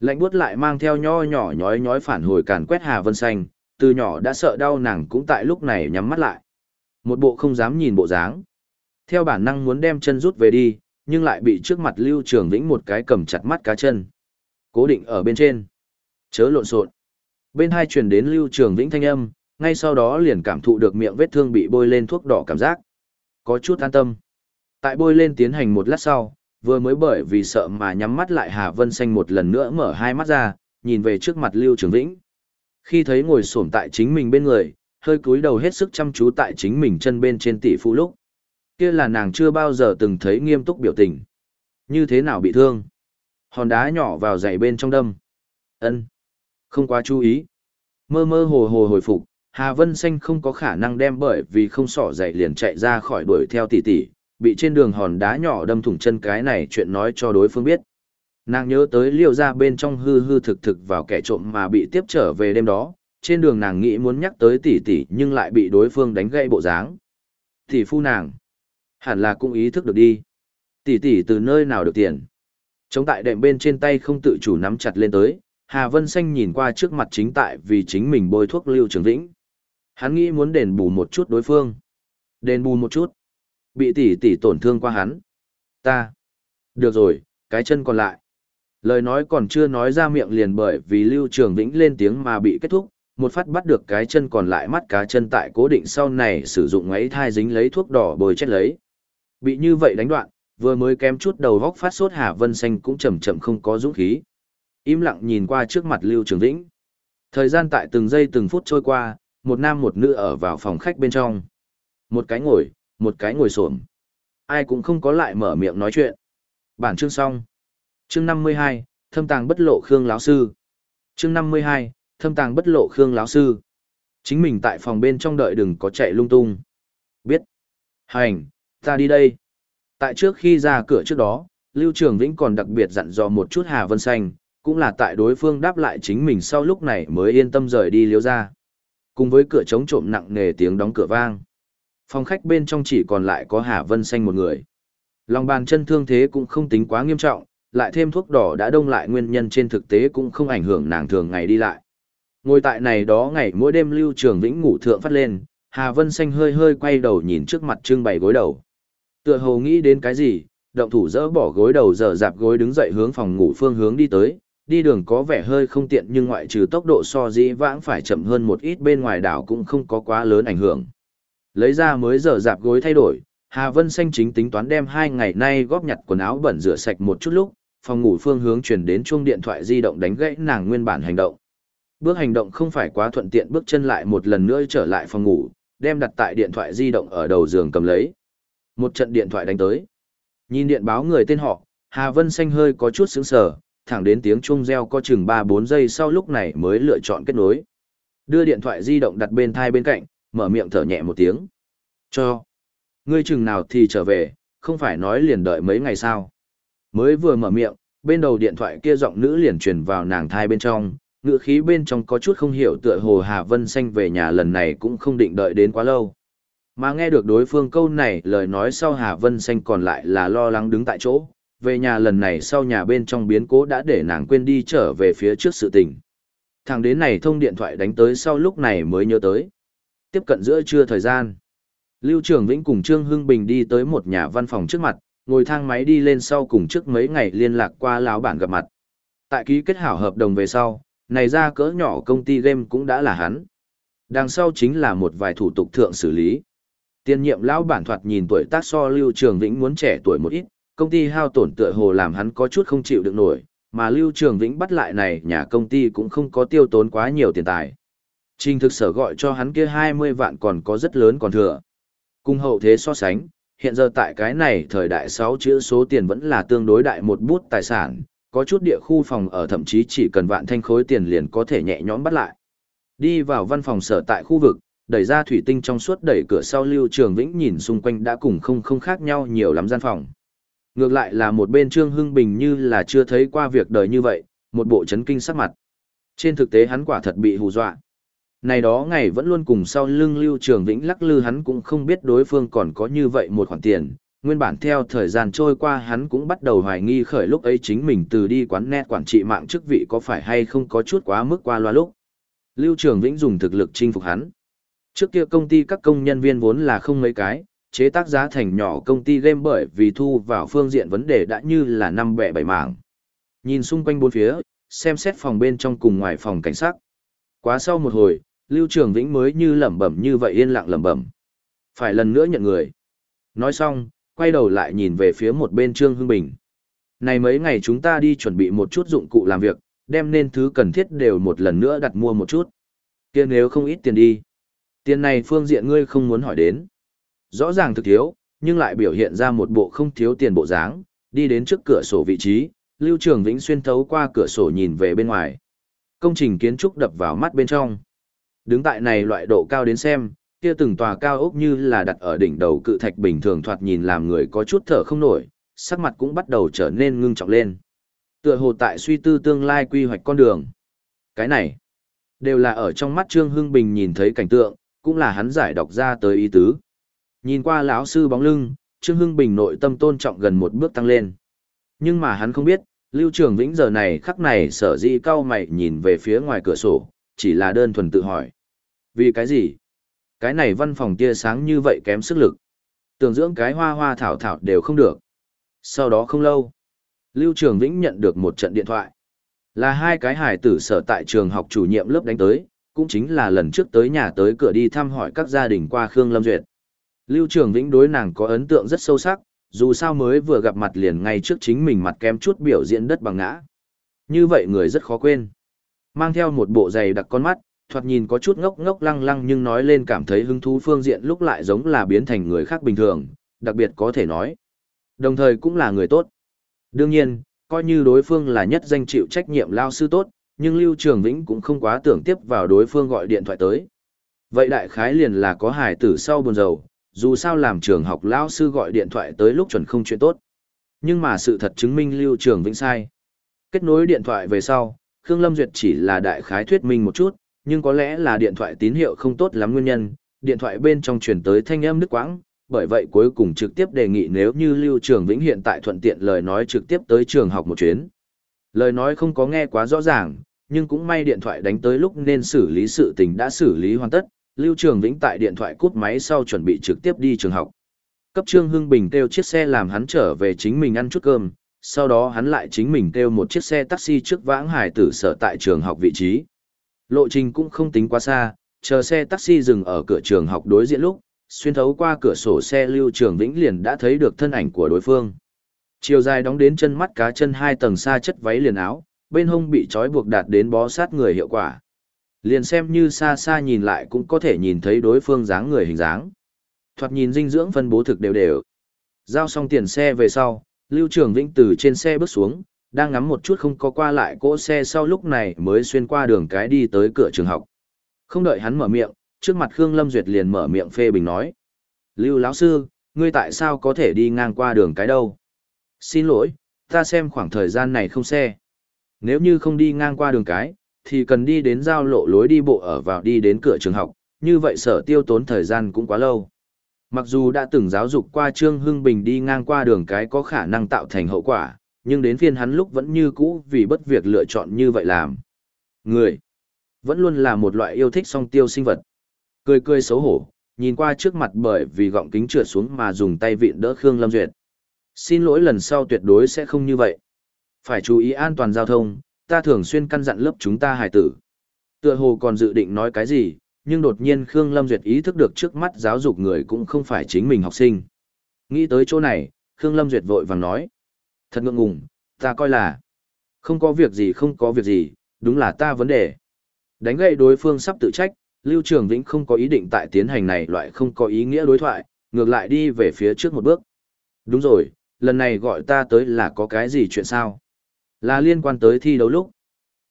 Lạnh buốt lại mang theo nho nhỏ nhói nhói phản hồi càn quét Hà Vân Xanh, từ nhỏ đã sợ đau nàng cũng tại lúc này nhắm mắt lại. Một bộ không dám nhìn bộ dáng. Theo bản năng muốn đem chân rút về đi, nhưng lại bị trước mặt Lưu Trường Vĩnh một cái cầm chặt mắt cá chân. Cố định ở bên trên. Chớ lộn xộn. Bên hai truyền đến Lưu Trường Vĩnh thanh âm, ngay sau đó liền cảm thụ được miệng vết thương bị bôi lên thuốc đỏ cảm giác. Có chút an tâm. Tại bôi lên tiến hành một lát sau, vừa mới bởi vì sợ mà nhắm mắt lại Hà Vân Xanh một lần nữa mở hai mắt ra, nhìn về trước mặt Lưu Trường Vĩnh. Khi thấy ngồi xổm tại chính mình bên người, hơi cúi đầu hết sức chăm chú tại chính mình chân bên trên tỷ phú lúc. Kia là nàng chưa bao giờ từng thấy nghiêm túc biểu tình. Như thế nào bị thương? Hòn đá nhỏ vào giày bên trong đâm. ân Không quá chú ý. Mơ mơ hồ hồ hồi phục, Hà Vân Xanh không có khả năng đem bởi vì không sỏ giày liền chạy ra khỏi đuổi theo tỷ tỷ, bị trên đường hòn đá nhỏ đâm thủng chân cái này chuyện nói cho đối phương biết. Nàng nhớ tới liều ra bên trong hư hư thực thực vào kẻ trộm mà bị tiếp trở về đêm đó, trên đường nàng nghĩ muốn nhắc tới tỷ tỷ nhưng lại bị đối phương đánh gãy bộ dáng. Tỷ phu nàng, hẳn là cũng ý thức được đi. Tỷ tỷ từ nơi nào được tiền. Chống tại đệm bên trên tay không tự chủ nắm chặt lên tới, Hà Vân Xanh nhìn qua trước mặt chính tại vì chính mình bôi thuốc lưu trường vĩnh. Hắn nghĩ muốn đền bù một chút đối phương. Đền bù một chút. Bị tỷ tỷ tổn thương qua hắn. Ta. Được rồi, cái chân còn lại. Lời nói còn chưa nói ra miệng liền bởi vì Lưu Trường Vĩnh lên tiếng mà bị kết thúc, một phát bắt được cái chân còn lại mắt cá chân tại cố định sau này sử dụng ấy thai dính lấy thuốc đỏ bồi chết lấy. Bị như vậy đánh đoạn, vừa mới kém chút đầu góc phát sốt Hà Vân Xanh cũng chậm chậm không có dũng khí. Im lặng nhìn qua trước mặt Lưu Trường Vĩnh. Thời gian tại từng giây từng phút trôi qua, một nam một nữ ở vào phòng khách bên trong. Một cái ngồi, một cái ngồi xổm. Ai cũng không có lại mở miệng nói chuyện. Bản chương xong. Chương năm mươi hai, thâm tàng bất lộ khương lão sư. Chương năm mươi hai, thâm tàng bất lộ khương lão sư. Chính mình tại phòng bên trong đợi đừng có chạy lung tung. Biết. Hành, ta đi đây. Tại trước khi ra cửa trước đó, lưu trường vĩnh còn đặc biệt dặn dò một chút hà vân xanh, cũng là tại đối phương đáp lại chính mình sau lúc này mới yên tâm rời đi liếu ra cùng với cửa chống trộm nặng nề tiếng đóng cửa vang. Phòng khách bên trong chỉ còn lại có Hà Vân Xanh một người. Lòng bàn chân thương thế cũng không tính quá nghiêm trọng, lại thêm thuốc đỏ đã đông lại nguyên nhân trên thực tế cũng không ảnh hưởng nàng thường ngày đi lại. Ngồi tại này đó ngày mỗi đêm Lưu Trường Vĩnh ngủ thượng phát lên, Hà Vân Xanh hơi hơi quay đầu nhìn trước mặt trưng bày gối đầu. Tựa hồ nghĩ đến cái gì, động thủ dỡ bỏ gối đầu dở dạp gối đứng dậy hướng phòng ngủ phương hướng đi tới, đi đường có vẻ hơi không tiện nhưng ngoại trừ tốc độ so dĩ vãng phải chậm hơn một ít bên ngoài đảo cũng không có quá lớn ảnh hưởng. Lấy ra mới giờ dạp gối thay đổi, Hà Vân Xanh chính tính toán đem hai ngày nay góp nhặt quần áo bẩn rửa sạch một chút lúc, phòng ngủ phương hướng chuyển đến chuông điện thoại di động đánh gãy nàng nguyên bản hành động. Bước hành động không phải quá thuận tiện bước chân lại một lần nữa trở lại phòng ngủ, đem đặt tại điện thoại di động ở đầu giường cầm lấy. Một trận điện thoại đánh tới. Nhìn điện báo người tên họ, Hà Vân Xanh hơi có chút sững sờ, thẳng đến tiếng chuông reo có chừng 3-4 giây sau lúc này mới lựa chọn kết nối. Đưa điện thoại di động đặt bên thai bên cạnh, mở miệng thở nhẹ một tiếng. Cho. Ngươi chừng nào thì trở về, không phải nói liền đợi mấy ngày sao. Mới vừa mở miệng, bên đầu điện thoại kia giọng nữ liền truyền vào nàng thai bên trong, ngựa khí bên trong có chút không hiểu tựa hồ Hà Vân Xanh về nhà lần này cũng không định đợi đến quá lâu. Mà nghe được đối phương câu này lời nói sau Hà Vân Xanh còn lại là lo lắng đứng tại chỗ, về nhà lần này sau nhà bên trong biến cố đã để nàng quên đi trở về phía trước sự tình. Thằng đến này thông điện thoại đánh tới sau lúc này mới nhớ tới. Tiếp cận giữa trưa thời gian. Lưu Trường Vĩnh cùng Trương Hưng Bình đi tới một nhà văn phòng trước mặt, ngồi thang máy đi lên sau cùng trước mấy ngày liên lạc qua lão bản gặp mặt. Tại ký kết hảo hợp đồng về sau, này ra cỡ nhỏ công ty game cũng đã là hắn. Đằng sau chính là một vài thủ tục thượng xử lý. Tiên nhiệm lão bản thoạt nhìn tuổi tác so Lưu Trường Vĩnh muốn trẻ tuổi một ít, công ty hao tổn tựa hồ làm hắn có chút không chịu được nổi, mà Lưu Trường Vĩnh bắt lại này nhà công ty cũng không có tiêu tốn quá nhiều tiền tài. Trình thực sở gọi cho hắn kia 20 vạn còn có rất lớn còn thừa. Cùng hậu thế so sánh, hiện giờ tại cái này thời đại 6 chữ số tiền vẫn là tương đối đại một bút tài sản, có chút địa khu phòng ở thậm chí chỉ cần vạn thanh khối tiền liền có thể nhẹ nhõm bắt lại. Đi vào văn phòng sở tại khu vực, đẩy ra thủy tinh trong suốt đẩy cửa sau Lưu Trường Vĩnh nhìn xung quanh đã cùng không không khác nhau nhiều lắm gian phòng. Ngược lại là một bên Trương Hưng Bình như là chưa thấy qua việc đời như vậy, một bộ chấn kinh sắc mặt. Trên thực tế hắn quả thật bị hù dọa. Này đó ngày vẫn luôn cùng sau lưng Lưu Trường Vĩnh lắc lư hắn cũng không biết đối phương còn có như vậy một khoản tiền. Nguyên bản theo thời gian trôi qua hắn cũng bắt đầu hoài nghi khởi lúc ấy chính mình từ đi quán net quản trị mạng chức vị có phải hay không có chút quá mức qua loa lúc. Lưu Trường Vĩnh dùng thực lực chinh phục hắn. Trước kia công ty các công nhân viên vốn là không mấy cái, chế tác giá thành nhỏ công ty game bởi vì thu vào phương diện vấn đề đã như là năm bẻ bảy mảng. Nhìn xung quanh bốn phía, xem xét phòng bên trong cùng ngoài phòng cảnh sát. Quá sau một hồi, Lưu Trường Vĩnh mới như lẩm bẩm như vậy yên lặng lẩm bẩm. Phải lần nữa nhận người. Nói xong, quay đầu lại nhìn về phía một bên Trương Hưng Bình. Này mấy ngày chúng ta đi chuẩn bị một chút dụng cụ làm việc, đem nên thứ cần thiết đều một lần nữa đặt mua một chút. kia nếu không ít tiền đi. Tiền này phương diện ngươi không muốn hỏi đến. Rõ ràng thực thiếu, nhưng lại biểu hiện ra một bộ không thiếu tiền bộ dáng, đi đến trước cửa sổ vị trí, Lưu Trường Vĩnh xuyên thấu qua cửa sổ nhìn về bên ngoài. Công trình kiến trúc đập vào mắt bên trong. Đứng tại này loại độ cao đến xem, kia từng tòa cao ốc như là đặt ở đỉnh đầu cự thạch bình thường thoạt nhìn làm người có chút thở không nổi, sắc mặt cũng bắt đầu trở nên ngưng trọng lên. Tựa hồ tại suy tư tương lai quy hoạch con đường. Cái này, đều là ở trong mắt Trương Hưng Bình nhìn thấy cảnh tượng, cũng là hắn giải đọc ra tới ý tứ. Nhìn qua lão sư bóng lưng, Trương Hưng Bình nội tâm tôn trọng gần một bước tăng lên. Nhưng mà hắn không biết, Lưu Trường Vĩnh giờ này khắc này sở dĩ cao mày nhìn về phía ngoài cửa sổ, chỉ là đơn thuần tự hỏi. Vì cái gì? Cái này văn phòng tia sáng như vậy kém sức lực. Tưởng dưỡng cái hoa hoa thảo thảo đều không được. Sau đó không lâu, Lưu Trường Vĩnh nhận được một trận điện thoại. Là hai cái hải tử sở tại trường học chủ nhiệm lớp đánh tới, cũng chính là lần trước tới nhà tới cửa đi thăm hỏi các gia đình qua Khương Lâm Duyệt. Lưu Trường Vĩnh đối nàng có ấn tượng rất sâu sắc, dù sao mới vừa gặp mặt liền ngay trước chính mình mặt kém chút biểu diễn đất bằng ngã. Như vậy người rất khó quên. Mang theo một bộ giày đặc con mắt, thoạt nhìn có chút ngốc ngốc lăng lăng nhưng nói lên cảm thấy hứng thú phương diện lúc lại giống là biến thành người khác bình thường, đặc biệt có thể nói. Đồng thời cũng là người tốt. Đương nhiên, coi như đối phương là nhất danh chịu trách nhiệm lao sư tốt, nhưng Lưu Trường Vĩnh cũng không quá tưởng tiếp vào đối phương gọi điện thoại tới. Vậy đại khái liền là có hài tử sau buồn rầu, dù sao làm trường học lao sư gọi điện thoại tới lúc chuẩn không chuyện tốt. Nhưng mà sự thật chứng minh Lưu Trường Vĩnh sai. Kết nối điện thoại về sau, Khương Lâm Duyệt chỉ là đại khái thuyết minh một chút, nhưng có lẽ là điện thoại tín hiệu không tốt lắm nguyên nhân, điện thoại bên trong truyền tới thanh âm nước quãng, bởi vậy cuối cùng trực tiếp đề nghị nếu như Lưu Trường Vĩnh hiện tại thuận tiện lời nói trực tiếp tới trường học một chuyến. Lời nói không có nghe quá rõ ràng, nhưng cũng may điện thoại đánh tới lúc nên xử lý sự tình đã xử lý hoàn tất, Lưu Trường Vĩnh tại điện thoại cút máy sau chuẩn bị trực tiếp đi trường học. Cấp Trương Hưng Bình kêu chiếc xe làm hắn trở về chính mình ăn chút cơm, sau đó hắn lại chính mình kêu một chiếc xe taxi trước vãng hải tử sở tại trường học vị trí. Lộ trình cũng không tính quá xa, chờ xe taxi dừng ở cửa trường học đối diện lúc, xuyên thấu qua cửa sổ xe Lưu Trường Vĩnh liền đã thấy được thân ảnh của đối phương. Chiều dài đóng đến chân mắt cá chân hai tầng xa chất váy liền áo, bên hông bị trói buộc đạt đến bó sát người hiệu quả. Liền xem như xa xa nhìn lại cũng có thể nhìn thấy đối phương dáng người hình dáng. Thoạt nhìn dinh dưỡng phân bố thực đều đều. Giao xong tiền xe về sau, Lưu Trường Vĩnh từ trên xe bước xuống, đang ngắm một chút không có qua lại cỗ xe sau lúc này mới xuyên qua đường cái đi tới cửa trường học. Không đợi hắn mở miệng, trước mặt Khương Lâm Duyệt liền mở miệng phê bình nói. Lưu lão sư, ngươi tại sao có thể đi ngang qua đường cái đâu? Xin lỗi, ta xem khoảng thời gian này không xe. Nếu như không đi ngang qua đường cái, thì cần đi đến giao lộ lối đi bộ ở vào đi đến cửa trường học, như vậy sở tiêu tốn thời gian cũng quá lâu. Mặc dù đã từng giáo dục qua Trương Hưng Bình đi ngang qua đường cái có khả năng tạo thành hậu quả, nhưng đến phiên hắn lúc vẫn như cũ vì bất việc lựa chọn như vậy làm. Người, vẫn luôn là một loại yêu thích song tiêu sinh vật. Cười cười xấu hổ, nhìn qua trước mặt bởi vì gọng kính trượt xuống mà dùng tay vịn đỡ Khương Lâm Duyệt. Xin lỗi lần sau tuyệt đối sẽ không như vậy. Phải chú ý an toàn giao thông, ta thường xuyên căn dặn lớp chúng ta hài tử. Tựa hồ còn dự định nói cái gì, nhưng đột nhiên Khương Lâm Duyệt ý thức được trước mắt giáo dục người cũng không phải chính mình học sinh. Nghĩ tới chỗ này, Khương Lâm Duyệt vội vàng nói. Thật ngượng ngùng, ta coi là. Không có việc gì không có việc gì, đúng là ta vấn đề. Đánh gậy đối phương sắp tự trách, Lưu Trường Vĩnh không có ý định tại tiến hành này loại không có ý nghĩa đối thoại, ngược lại đi về phía trước một bước. Đúng rồi, lần này gọi ta tới là có cái gì chuyện sao? Là liên quan tới thi đấu lúc.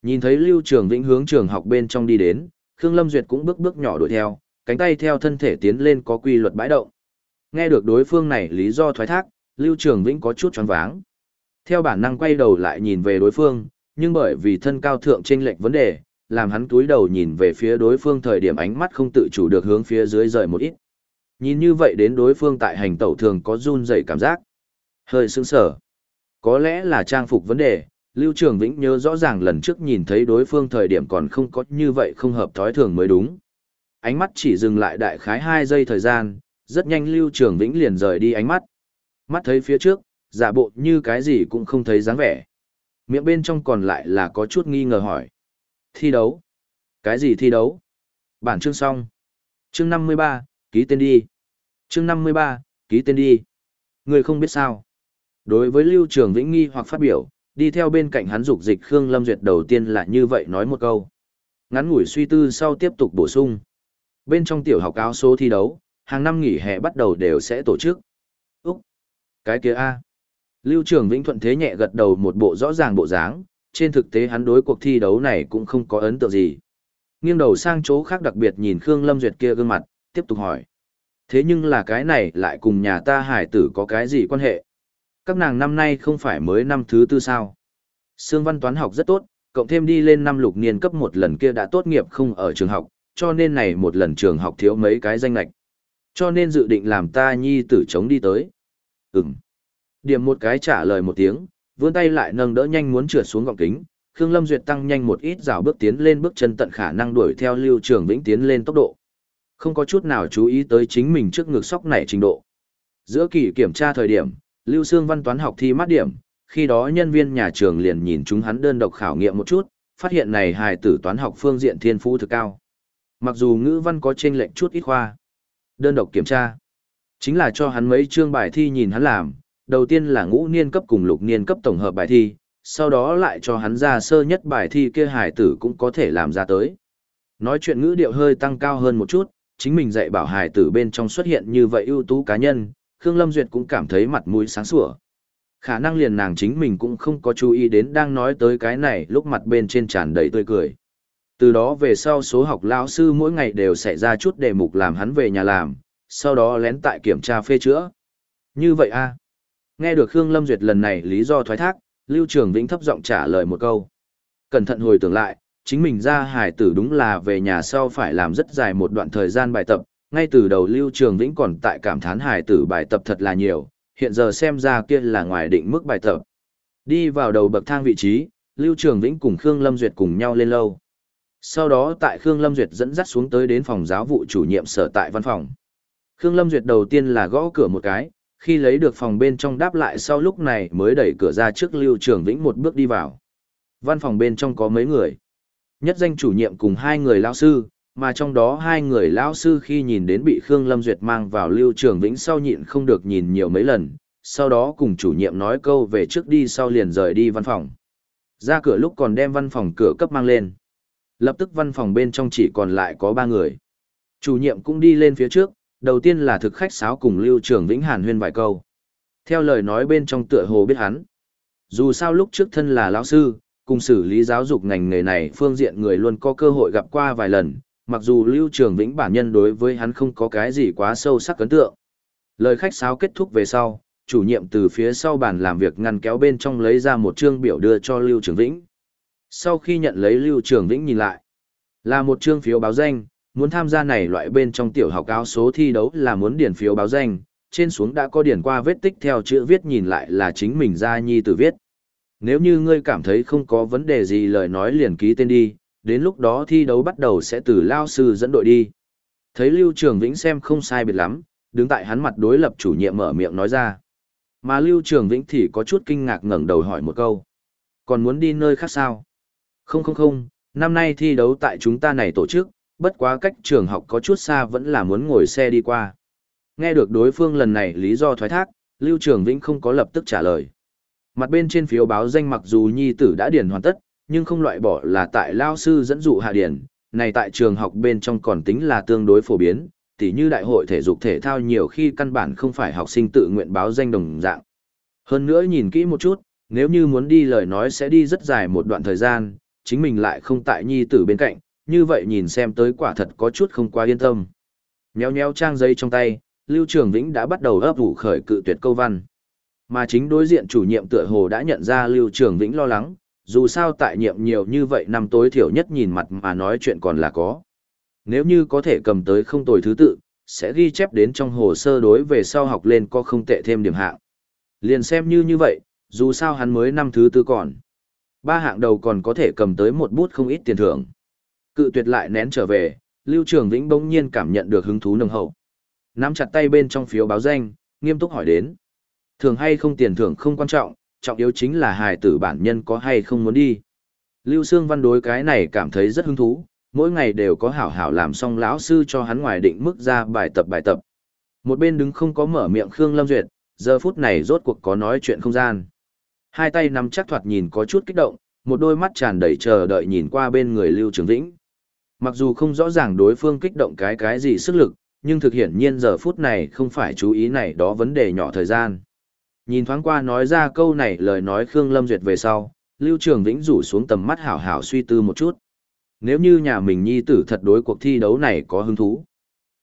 Nhìn thấy Lưu Trường Vĩnh hướng trường học bên trong đi đến, Khương Lâm Duyệt cũng bước bước nhỏ đuổi theo, cánh tay theo thân thể tiến lên có quy luật bãi động. Nghe được đối phương này lý do thoái thác, Lưu Trường Vĩnh có chút choáng váng. Theo bản năng quay đầu lại nhìn về đối phương, nhưng bởi vì thân cao thượng chênh lệch vấn đề, làm hắn túi đầu nhìn về phía đối phương thời điểm ánh mắt không tự chủ được hướng phía dưới rời một ít. Nhìn như vậy đến đối phương tại hành tẩu thường có run rẩy cảm giác. Hơi sững sờ. Có lẽ là trang phục vấn đề, Lưu Trường Vĩnh nhớ rõ ràng lần trước nhìn thấy đối phương thời điểm còn không có như vậy không hợp thói thường mới đúng. Ánh mắt chỉ dừng lại đại khái 2 giây thời gian, rất nhanh Lưu Trường Vĩnh liền rời đi ánh mắt. Mắt thấy phía trước, giả bộ như cái gì cũng không thấy dáng vẻ. Miệng bên trong còn lại là có chút nghi ngờ hỏi. Thi đấu? Cái gì thi đấu? Bản chương xong. Chương 53, ký tên đi. Chương 53, ký tên đi. Người không biết sao. Đối với Lưu Trường Vĩnh nghi hoặc phát biểu, đi theo bên cạnh hắn dục dịch Khương Lâm Duyệt đầu tiên là như vậy nói một câu. Ngắn ngủi suy tư sau tiếp tục bổ sung. Bên trong tiểu học áo số thi đấu, hàng năm nghỉ hè bắt đầu đều sẽ tổ chức. Úc! Cái kia A. Lưu Trường Vĩnh Thuận thế nhẹ gật đầu một bộ rõ ràng bộ dáng, trên thực tế hắn đối cuộc thi đấu này cũng không có ấn tượng gì. Nghiêng đầu sang chỗ khác đặc biệt nhìn Khương Lâm Duyệt kia gương mặt, tiếp tục hỏi. Thế nhưng là cái này lại cùng nhà ta hải tử có cái gì quan hệ? Các nàng năm nay không phải mới năm thứ tư sao? Sương văn toán học rất tốt, cộng thêm đi lên năm lục niên cấp một lần kia đã tốt nghiệp không ở trường học, cho nên này một lần trường học thiếu mấy cái danh lạch. Cho nên dự định làm ta nhi tử chống đi tới. Ừm. Điểm một cái trả lời một tiếng, vươn tay lại nâng đỡ nhanh muốn trượt xuống gọng kính. Khương Lâm Duyệt tăng nhanh một ít rào bước tiến lên bước chân tận khả năng đuổi theo Lưu Trường Vĩnh tiến lên tốc độ. Không có chút nào chú ý tới chính mình trước ngực sóc này trình độ. Giữa kỳ kiểm tra thời điểm, Lưu Sương văn toán học thi mát điểm, khi đó nhân viên nhà trường liền nhìn chúng hắn đơn độc khảo nghiệm một chút, phát hiện này hài tử toán học phương diện thiên phú thực cao. Mặc dù ngữ văn có chênh lệch chút ít khoa, đơn độc kiểm tra, chính là cho hắn mấy chương bài thi nhìn hắn làm, đầu tiên là ngũ niên cấp cùng lục niên cấp tổng hợp bài thi, sau đó lại cho hắn ra sơ nhất bài thi kia hài tử cũng có thể làm ra tới. Nói chuyện ngữ điệu hơi tăng cao hơn một chút, chính mình dạy bảo hài tử bên trong xuất hiện như vậy ưu tú cá nhân, Khương Lâm Duyệt cũng cảm thấy mặt mũi sáng sủa. Khả năng liền nàng chính mình cũng không có chú ý đến đang nói tới cái này lúc mặt bên trên tràn đầy tươi cười. Từ đó về sau số học lão sư mỗi ngày đều xảy ra chút đề mục làm hắn về nhà làm, sau đó lén tại kiểm tra phê chữa. Như vậy a Nghe được Khương Lâm Duyệt lần này lý do thoái thác, Lưu Trường Vĩnh thấp giọng trả lời một câu. Cẩn thận hồi tưởng lại, chính mình ra hải tử đúng là về nhà sau phải làm rất dài một đoạn thời gian bài tập, ngay từ đầu Lưu Trường Vĩnh còn tại cảm thán hài tử bài tập thật là nhiều, hiện giờ xem ra kia là ngoài định mức bài tập. Đi vào đầu bậc thang vị trí, Lưu Trường Vĩnh cùng Khương Lâm Duyệt cùng nhau lên lâu. Sau đó tại Khương Lâm Duyệt dẫn dắt xuống tới đến phòng giáo vụ chủ nhiệm sở tại văn phòng. Khương Lâm Duyệt đầu tiên là gõ cửa một cái, khi lấy được phòng bên trong đáp lại sau lúc này mới đẩy cửa ra trước Lưu Trường Vĩnh một bước đi vào. Văn phòng bên trong có mấy người. Nhất danh chủ nhiệm cùng hai người lão sư, mà trong đó hai người lão sư khi nhìn đến bị Khương Lâm Duyệt mang vào Lưu Trường Vĩnh sau nhịn không được nhìn nhiều mấy lần, sau đó cùng chủ nhiệm nói câu về trước đi sau liền rời đi văn phòng. Ra cửa lúc còn đem văn phòng cửa cấp mang lên. Lập tức văn phòng bên trong chỉ còn lại có ba người. Chủ nhiệm cũng đi lên phía trước, đầu tiên là thực khách sáo cùng Lưu Trường Vĩnh Hàn huyên vài câu. Theo lời nói bên trong tựa hồ biết hắn. Dù sao lúc trước thân là lão sư, cùng xử lý giáo dục ngành nghề này phương diện người luôn có cơ hội gặp qua vài lần, mặc dù Lưu Trường Vĩnh bản nhân đối với hắn không có cái gì quá sâu sắc ấn tượng. Lời khách sáo kết thúc về sau, chủ nhiệm từ phía sau bàn làm việc ngăn kéo bên trong lấy ra một chương biểu đưa cho Lưu Trường Vĩnh. Sau khi nhận lấy Lưu Trường Vĩnh nhìn lại, là một chương phiếu báo danh, muốn tham gia này loại bên trong tiểu học áo số thi đấu là muốn điền phiếu báo danh, trên xuống đã có điền qua vết tích theo chữ viết nhìn lại là chính mình ra nhi tự viết. Nếu như ngươi cảm thấy không có vấn đề gì lời nói liền ký tên đi, đến lúc đó thi đấu bắt đầu sẽ từ lao sư dẫn đội đi. Thấy Lưu Trường Vĩnh xem không sai biệt lắm, đứng tại hắn mặt đối lập chủ nhiệm mở miệng nói ra. Mà Lưu Trường Vĩnh thì có chút kinh ngạc ngẩng đầu hỏi một câu. Còn muốn đi nơi khác sao? Không không không, năm nay thi đấu tại chúng ta này tổ chức, bất quá cách trường học có chút xa vẫn là muốn ngồi xe đi qua. Nghe được đối phương lần này lý do thoái thác, Lưu Trường Vĩnh không có lập tức trả lời. Mặt bên trên phiếu báo danh mặc dù nhi tử đã điền hoàn tất, nhưng không loại bỏ là tại lao sư dẫn dụ hạ điển, này tại trường học bên trong còn tính là tương đối phổ biến, tỉ như đại hội thể dục thể thao nhiều khi căn bản không phải học sinh tự nguyện báo danh đồng dạng. Hơn nữa nhìn kỹ một chút, nếu như muốn đi lời nói sẽ đi rất dài một đoạn thời gian, chính mình lại không tại nhi tử bên cạnh, như vậy nhìn xem tới quả thật có chút không quá yên tâm. Nheo nheo trang giấy trong tay, Lưu Trường Vĩnh đã bắt đầu ấp ủ khởi cự tuyệt câu văn. Mà chính đối diện chủ nhiệm tựa hồ đã nhận ra Lưu Trường Vĩnh lo lắng, dù sao tại nhiệm nhiều như vậy năm tối thiểu nhất nhìn mặt mà nói chuyện còn là có. Nếu như có thể cầm tới không tồi thứ tự, sẽ ghi chép đến trong hồ sơ đối về sau học lên có không tệ thêm điểm hạng. Liền xem như như vậy, dù sao hắn mới năm thứ tư còn. Ba hạng đầu còn có thể cầm tới một bút không ít tiền thưởng. Cự tuyệt lại nén trở về, Lưu Trường Vĩnh bỗng nhiên cảm nhận được hứng thú nồng hậu. Nắm chặt tay bên trong phiếu báo danh, nghiêm túc hỏi đến. Thường hay không tiền thưởng không quan trọng, trọng yếu chính là hài tử bản nhân có hay không muốn đi. Lưu Sương Văn đối cái này cảm thấy rất hứng thú, mỗi ngày đều có hảo hảo làm xong lão sư cho hắn ngoài định mức ra bài tập bài tập. Một bên đứng không có mở miệng Khương Lâm Duyệt, giờ phút này rốt cuộc có nói chuyện không gian. Hai tay nắm chắc thoạt nhìn có chút kích động, một đôi mắt tràn đầy chờ đợi nhìn qua bên người Lưu Trường Vĩnh. Mặc dù không rõ ràng đối phương kích động cái cái gì sức lực, nhưng thực hiện nhiên giờ phút này không phải chú ý này đó vấn đề nhỏ thời gian. Nhìn thoáng qua nói ra câu này lời nói Khương Lâm Duyệt về sau, Lưu Trường Vĩnh rủ xuống tầm mắt hảo hảo suy tư một chút. Nếu như nhà mình nhi tử thật đối cuộc thi đấu này có hứng thú.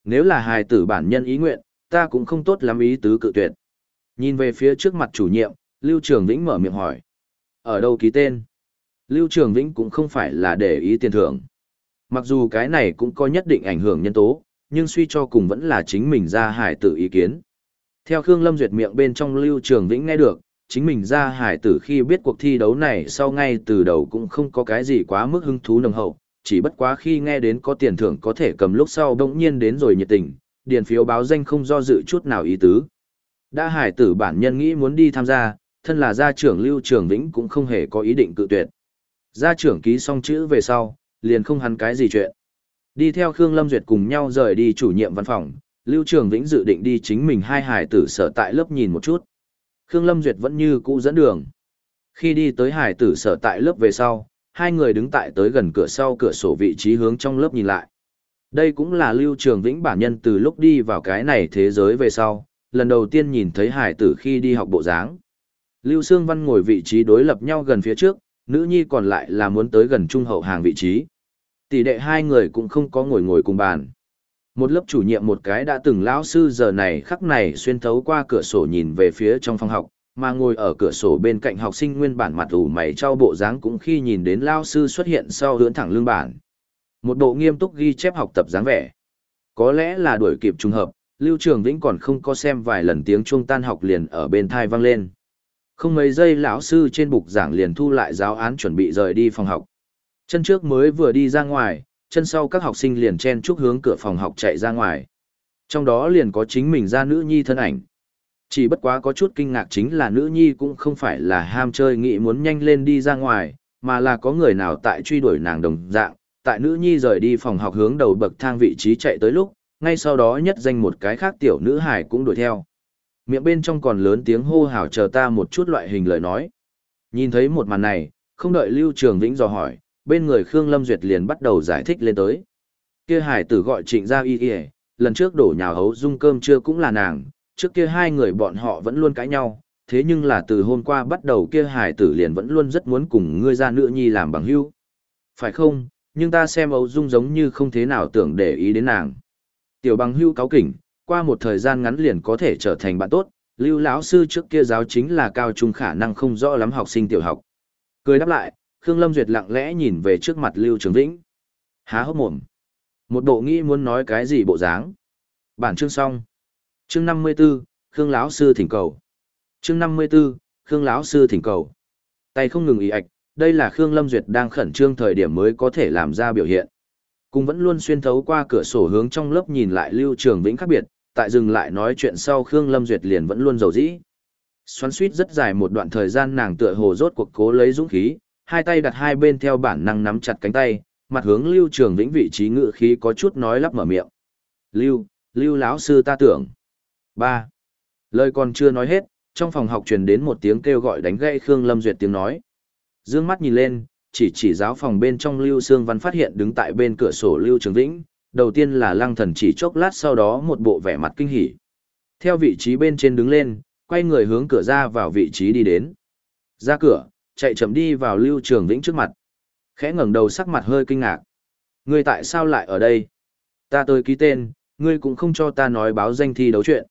Nếu là hài tử bản nhân ý nguyện, ta cũng không tốt lắm ý tứ cự tuyệt. Nhìn về phía trước mặt chủ nhiệm, Lưu Trường Vĩnh mở miệng hỏi. Ở đâu ký tên? Lưu Trường Vĩnh cũng không phải là để ý tiền thưởng. Mặc dù cái này cũng có nhất định ảnh hưởng nhân tố, nhưng suy cho cùng vẫn là chính mình ra hải tử ý kiến. Theo Khương Lâm Duyệt miệng bên trong Lưu Trường Vĩnh nghe được, chính mình ra hải tử khi biết cuộc thi đấu này sau ngay từ đầu cũng không có cái gì quá mức hứng thú nồng hậu, chỉ bất quá khi nghe đến có tiền thưởng có thể cầm lúc sau bỗng nhiên đến rồi nhiệt tình, điền phiếu báo danh không do dự chút nào ý tứ. Đã hải tử bản nhân nghĩ muốn đi tham gia, thân là gia trưởng Lưu Trường Vĩnh cũng không hề có ý định cự tuyệt. Gia trưởng ký xong chữ về sau, liền không hắn cái gì chuyện. Đi theo Khương Lâm Duyệt cùng nhau rời đi chủ nhiệm văn phòng, Lưu Trường Vĩnh dự định đi chính mình hai hải tử sở tại lớp nhìn một chút. Khương Lâm Duyệt vẫn như cũ dẫn đường. Khi đi tới hải tử sở tại lớp về sau, hai người đứng tại tới gần cửa sau cửa sổ vị trí hướng trong lớp nhìn lại. Đây cũng là Lưu Trường Vĩnh bản nhân từ lúc đi vào cái này thế giới về sau, lần đầu tiên nhìn thấy hải tử khi đi học bộ dáng. Lưu Sương Văn ngồi vị trí đối lập nhau gần phía trước, nữ nhi còn lại là muốn tới gần trung hậu hàng vị trí. Tỷ đệ hai người cũng không có ngồi ngồi cùng bàn. Một lớp chủ nhiệm một cái đã từng lão sư giờ này khắc này xuyên thấu qua cửa sổ nhìn về phía trong phòng học, mà ngồi ở cửa sổ bên cạnh học sinh nguyên bản mặt ủ mày trao bộ dáng cũng khi nhìn đến lao sư xuất hiện sau hướng thẳng lưng bản. Một bộ nghiêm túc ghi chép học tập dáng vẻ. Có lẽ là đuổi kịp trùng hợp, Lưu Trường Vĩnh còn không có xem vài lần tiếng chuông tan học liền ở bên thai vang lên. Không mấy giây lão sư trên bục giảng liền thu lại giáo án chuẩn bị rời đi phòng học. Chân trước mới vừa đi ra ngoài, chân sau các học sinh liền chen chúc hướng cửa phòng học chạy ra ngoài. Trong đó liền có chính mình ra nữ nhi thân ảnh. Chỉ bất quá có chút kinh ngạc chính là nữ nhi cũng không phải là ham chơi nghĩ muốn nhanh lên đi ra ngoài, mà là có người nào tại truy đuổi nàng đồng dạng, tại nữ nhi rời đi phòng học hướng đầu bậc thang vị trí chạy tới lúc, ngay sau đó nhất danh một cái khác tiểu nữ hải cũng đuổi theo. Miệng bên trong còn lớn tiếng hô hào chờ ta một chút loại hình lời nói. Nhìn thấy một màn này, không đợi Lưu Trường Vĩnh dò hỏi, bên người Khương Lâm Duyệt liền bắt đầu giải thích lên tới. Kia hải tử gọi trịnh gia y y, lần trước đổ nhào hấu dung cơm chưa cũng là nàng, trước kia hai người bọn họ vẫn luôn cãi nhau, thế nhưng là từ hôm qua bắt đầu kia hải tử liền vẫn luôn rất muốn cùng ngươi ra nữ nhi làm bằng hữu. Phải không, nhưng ta xem ấu dung giống như không thế nào tưởng để ý đến nàng. Tiểu bằng hữu cáo kỉnh, qua một thời gian ngắn liền có thể trở thành bạn tốt, lưu lão sư trước kia giáo chính là cao trung khả năng không rõ lắm học sinh tiểu học. Cười đáp lại, Khương Lâm Duyệt lặng lẽ nhìn về trước mặt Lưu Trường Vĩnh. Há hốc mồm. Một bộ nghĩ muốn nói cái gì bộ dáng. Bản chương xong. Chương 54, Khương lão sư thỉnh cầu. Chương 54, Khương lão sư thỉnh cầu. Tay không ngừng ý ạch, đây là Khương Lâm Duyệt đang khẩn trương thời điểm mới có thể làm ra biểu hiện. Cùng vẫn luôn xuyên thấu qua cửa sổ hướng trong lớp nhìn lại Lưu Trường Vĩnh khác biệt, tại dừng lại nói chuyện sau Khương Lâm Duyệt liền vẫn luôn dầu dĩ. Xoắn suýt rất dài một đoạn thời gian nàng tựa hồ rốt cuộc cố lấy dũng khí, hai tay đặt hai bên theo bản năng nắm chặt cánh tay, mặt hướng Lưu Trường Vĩnh vị trí ngự khí có chút nói lắp mở miệng. Lưu, Lưu lão sư ta tưởng. ba Lời còn chưa nói hết, trong phòng học truyền đến một tiếng kêu gọi đánh gãy Khương Lâm Duyệt tiếng nói. Dương mắt nhìn lên, chỉ chỉ giáo phòng bên trong Lưu Sương Văn phát hiện đứng tại bên cửa sổ Lưu Trường Vĩnh, đầu tiên là lăng thần chỉ chốc lát sau đó một bộ vẻ mặt kinh hỉ. Theo vị trí bên trên đứng lên, quay người hướng cửa ra vào vị trí đi đến. Ra cửa, chạy chậm đi vào Lưu Trường Vĩnh trước mặt. Khẽ ngẩng đầu sắc mặt hơi kinh ngạc. Ngươi tại sao lại ở đây? Ta tới ký tên, ngươi cũng không cho ta nói báo danh thi đấu chuyện.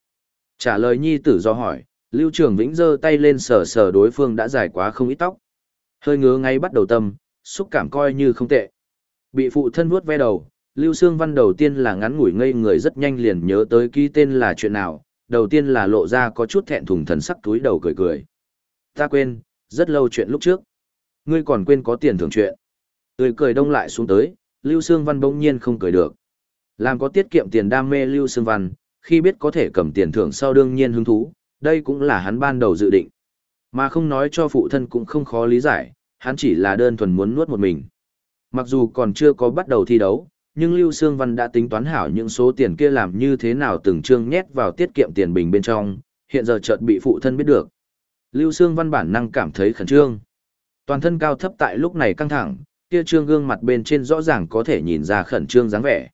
Trả lời nhi tử do hỏi, Lưu Trường Vĩnh giơ tay lên sờ sờ đối phương đã dài quá không ít tóc. Hơi ngứa ngay bắt đầu tâm, xúc cảm coi như không tệ. Bị phụ thân vuốt ve đầu, Lưu Sương Văn đầu tiên là ngắn ngủi ngây người rất nhanh liền nhớ tới ký tên là chuyện nào, đầu tiên là lộ ra có chút thẹn thùng thần sắc túi đầu cười cười. Ta quên, rất lâu chuyện lúc trước. Ngươi còn quên có tiền thưởng chuyện. Tươi cười đông lại xuống tới, Lưu Sương Văn bỗng nhiên không cười được. Làm có tiết kiệm tiền đam mê Lưu Sương Văn, khi biết có thể cầm tiền thưởng sau đương nhiên hứng thú, đây cũng là hắn ban đầu dự định. Mà không nói cho phụ thân cũng không khó lý giải, hắn chỉ là đơn thuần muốn nuốt một mình. Mặc dù còn chưa có bắt đầu thi đấu, nhưng Lưu Sương Văn đã tính toán hảo những số tiền kia làm như thế nào từng trương nhét vào tiết kiệm tiền bình bên trong, hiện giờ chợt bị phụ thân biết được. Lưu Sương Văn bản năng cảm thấy khẩn trương. Toàn thân cao thấp tại lúc này căng thẳng, kia trương gương mặt bên trên rõ ràng có thể nhìn ra khẩn trương dáng vẻ.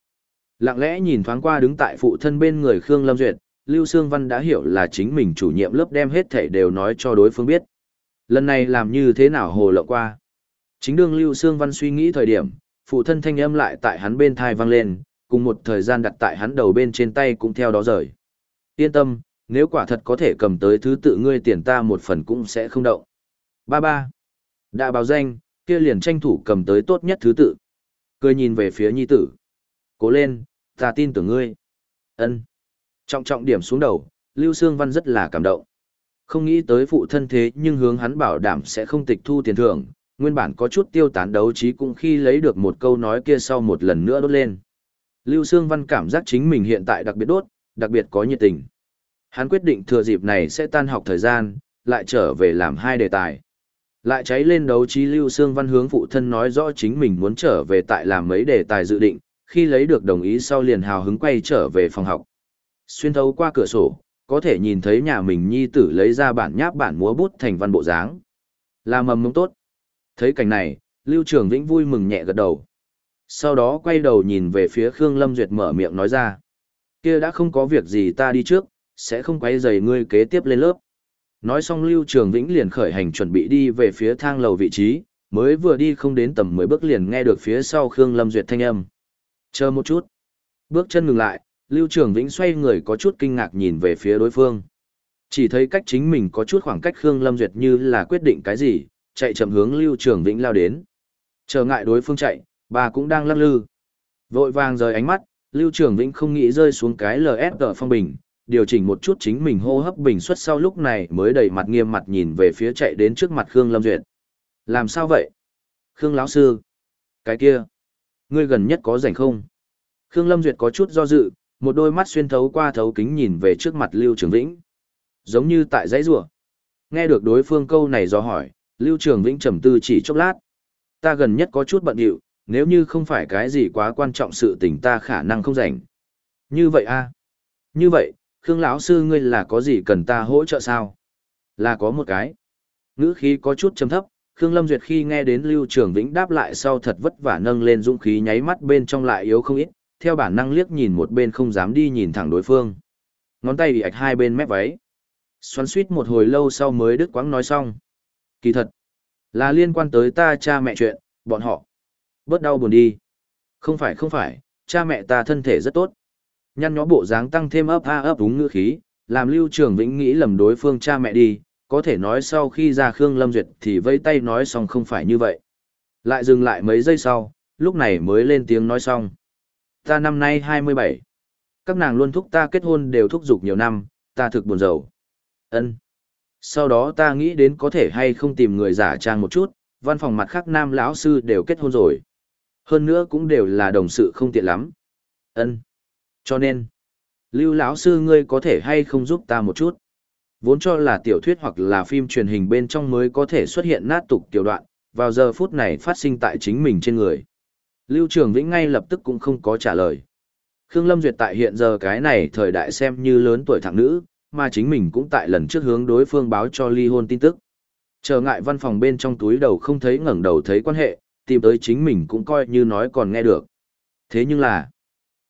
Lặng lẽ nhìn thoáng qua đứng tại phụ thân bên người Khương Lâm Duyệt, Lưu Sương Văn đã hiểu là chính mình chủ nhiệm lớp đem hết thể đều nói cho đối phương biết. Lần này làm như thế nào hồ lộ qua. Chính đương Lưu Sương Văn suy nghĩ thời điểm, phụ thân thanh âm lại tại hắn bên thai vang lên, cùng một thời gian đặt tại hắn đầu bên trên tay cũng theo đó rời. Yên tâm, nếu quả thật có thể cầm tới thứ tự ngươi tiền ta một phần cũng sẽ không động. Ba ba. Đã báo danh, kia liền tranh thủ cầm tới tốt nhất thứ tự. Cười nhìn về phía nhi tử. Cố lên, ta tin tưởng ngươi. Ân. Trọng trọng điểm xuống đầu, Lưu Sương Văn rất là cảm động. Không nghĩ tới phụ thân thế nhưng hướng hắn bảo đảm sẽ không tịch thu tiền thưởng, nguyên bản có chút tiêu tán đấu trí cũng khi lấy được một câu nói kia sau một lần nữa đốt lên. Lưu Sương Văn cảm giác chính mình hiện tại đặc biệt đốt, đặc biệt có nhiệt tình. Hắn quyết định thừa dịp này sẽ tan học thời gian, lại trở về làm hai đề tài. Lại cháy lên đấu trí Lưu Sương Văn hướng phụ thân nói rõ chính mình muốn trở về tại làm mấy đề tài dự định, khi lấy được đồng ý sau liền hào hứng quay trở về phòng học. Xuyên thấu qua cửa sổ, có thể nhìn thấy nhà mình nhi tử lấy ra bản nháp bản múa bút thành văn bộ dáng. Là mầm mông tốt. Thấy cảnh này, Lưu Trường Vĩnh vui mừng nhẹ gật đầu. Sau đó quay đầu nhìn về phía Khương Lâm Duyệt mở miệng nói ra. kia đã không có việc gì ta đi trước, sẽ không quay rầy ngươi kế tiếp lên lớp. Nói xong Lưu Trường Vĩnh liền khởi hành chuẩn bị đi về phía thang lầu vị trí, mới vừa đi không đến tầm 10 bước liền nghe được phía sau Khương Lâm Duyệt thanh âm. Chờ một chút. Bước chân ngừng lại, Lưu Trường Vĩnh xoay người có chút kinh ngạc nhìn về phía đối phương. Chỉ thấy cách chính mình có chút khoảng cách Khương Lâm Duyệt như là quyết định cái gì, chạy chậm hướng Lưu Trường Vĩnh lao đến. Chờ ngại đối phương chạy, bà cũng đang lắc lư. Vội vàng rời ánh mắt, Lưu Trường Vĩnh không nghĩ rơi xuống cái LSG phong bình, điều chỉnh một chút chính mình hô hấp bình suất sau lúc này mới đầy mặt nghiêm mặt nhìn về phía chạy đến trước mặt Khương Lâm Duyệt. Làm sao vậy? Khương lão sư. Cái kia. Ngươi gần nhất có rảnh không? Khương Lâm Duyệt có chút do dự, một đôi mắt xuyên thấu qua thấu kính nhìn về trước mặt Lưu Trường Vĩnh. Giống như tại dãy rùa. Nghe được đối phương câu này do hỏi, Lưu Trường Vĩnh trầm tư chỉ chốc lát. Ta gần nhất có chút bận điệu, nếu như không phải cái gì quá quan trọng sự tình ta khả năng không rảnh. Như vậy a Như vậy, Khương lão sư ngươi là có gì cần ta hỗ trợ sao? Là có một cái. Ngữ khí có chút trầm thấp, Khương Lâm Duyệt khi nghe đến Lưu Trường Vĩnh đáp lại sau thật vất vả nâng lên dũng khí nháy mắt bên trong lại yếu không ít, theo bản năng liếc nhìn một bên không dám đi nhìn thẳng đối phương. Ngón tay bị ạch hai bên mép váy. Xoắn suýt một hồi lâu sau mới đứt quãng nói xong. Kỳ thật, là liên quan tới ta cha mẹ chuyện, bọn họ. Bớt đau buồn đi. Không phải không phải, cha mẹ ta thân thể rất tốt. Nhăn nhó bộ dáng tăng thêm ấp a ấp đúng ngữ khí, làm Lưu Trường Vĩnh nghĩ lầm đối phương cha mẹ đi, có thể nói sau khi ra Khương Lâm Duyệt thì vẫy tay nói xong không phải như vậy. Lại dừng lại mấy giây sau, lúc này mới lên tiếng nói xong. Ta năm nay 27. Các nàng luôn thúc ta kết hôn đều thúc giục nhiều năm, ta thực buồn rầu. Ân. Sau đó ta nghĩ đến có thể hay không tìm người giả trang một chút, văn phòng mặt khác nam lão sư đều kết hôn rồi. Hơn nữa cũng đều là đồng sự không tiện lắm. Ân. Cho nên, Lưu lão sư ngươi có thể hay không giúp ta một chút? Vốn cho là tiểu thuyết hoặc là phim truyền hình bên trong mới có thể xuất hiện nát tục tiểu đoạn, vào giờ phút này phát sinh tại chính mình trên người. Lưu Trường Vĩnh ngay lập tức cũng không có trả lời. Khương Lâm Duyệt tại hiện giờ cái này thời đại xem như lớn tuổi thẳng nữ, mà chính mình cũng tại lần trước hướng đối phương báo cho ly hôn tin tức. Trở ngại văn phòng bên trong túi đầu không thấy ngẩng đầu thấy quan hệ, tìm tới chính mình cũng coi như nói còn nghe được. Thế nhưng là,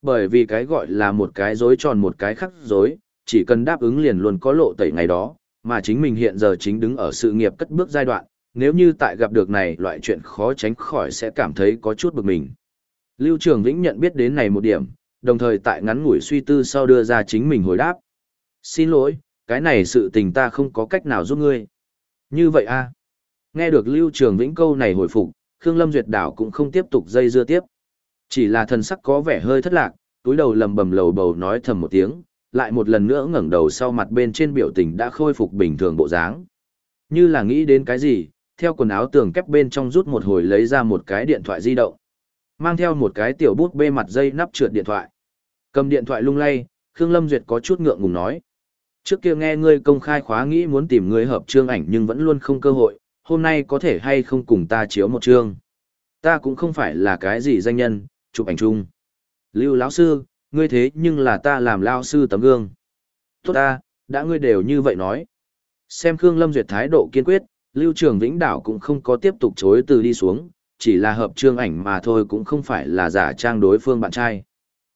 bởi vì cái gọi là một cái dối tròn một cái khắc dối, chỉ cần đáp ứng liền luôn có lộ tẩy ngày đó, mà chính mình hiện giờ chính đứng ở sự nghiệp cất bước giai đoạn, nếu như tại gặp được này loại chuyện khó tránh khỏi sẽ cảm thấy có chút bực mình. Lưu Trường Vĩnh nhận biết đến này một điểm, đồng thời tại ngắn ngủi suy tư sau đưa ra chính mình hồi đáp. Xin lỗi, cái này sự tình ta không có cách nào giúp ngươi. Như vậy a Nghe được Lưu Trường Vĩnh câu này hồi phục, Khương Lâm Duyệt Đảo cũng không tiếp tục dây dưa tiếp. Chỉ là thần sắc có vẻ hơi thất lạc, túi đầu lầm bầm lầu bầu nói thầm một tiếng, lại một lần nữa ngẩng đầu sau mặt bên trên biểu tình đã khôi phục bình thường bộ dáng. Như là nghĩ đến cái gì, theo quần áo tường kép bên trong rút một hồi lấy ra một cái điện thoại di động. Mang theo một cái tiểu bút bê mặt dây nắp trượt điện thoại. Cầm điện thoại lung lay, Khương Lâm Duyệt có chút ngượng ngùng nói. Trước kia nghe ngươi công khai khóa nghĩ muốn tìm ngươi hợp chương ảnh nhưng vẫn luôn không cơ hội, hôm nay có thể hay không cùng ta chiếu một chương, Ta cũng không phải là cái gì danh nhân, chụp ảnh chung. Lưu lão sư, ngươi thế nhưng là ta làm lao sư tấm gương. Tốt ta, đã ngươi đều như vậy nói. Xem Khương Lâm Duyệt thái độ kiên quyết, Lưu Trường Vĩnh Đảo cũng không có tiếp tục chối từ đi xuống, chỉ là hợp trương ảnh mà thôi cũng không phải là giả trang đối phương bạn trai.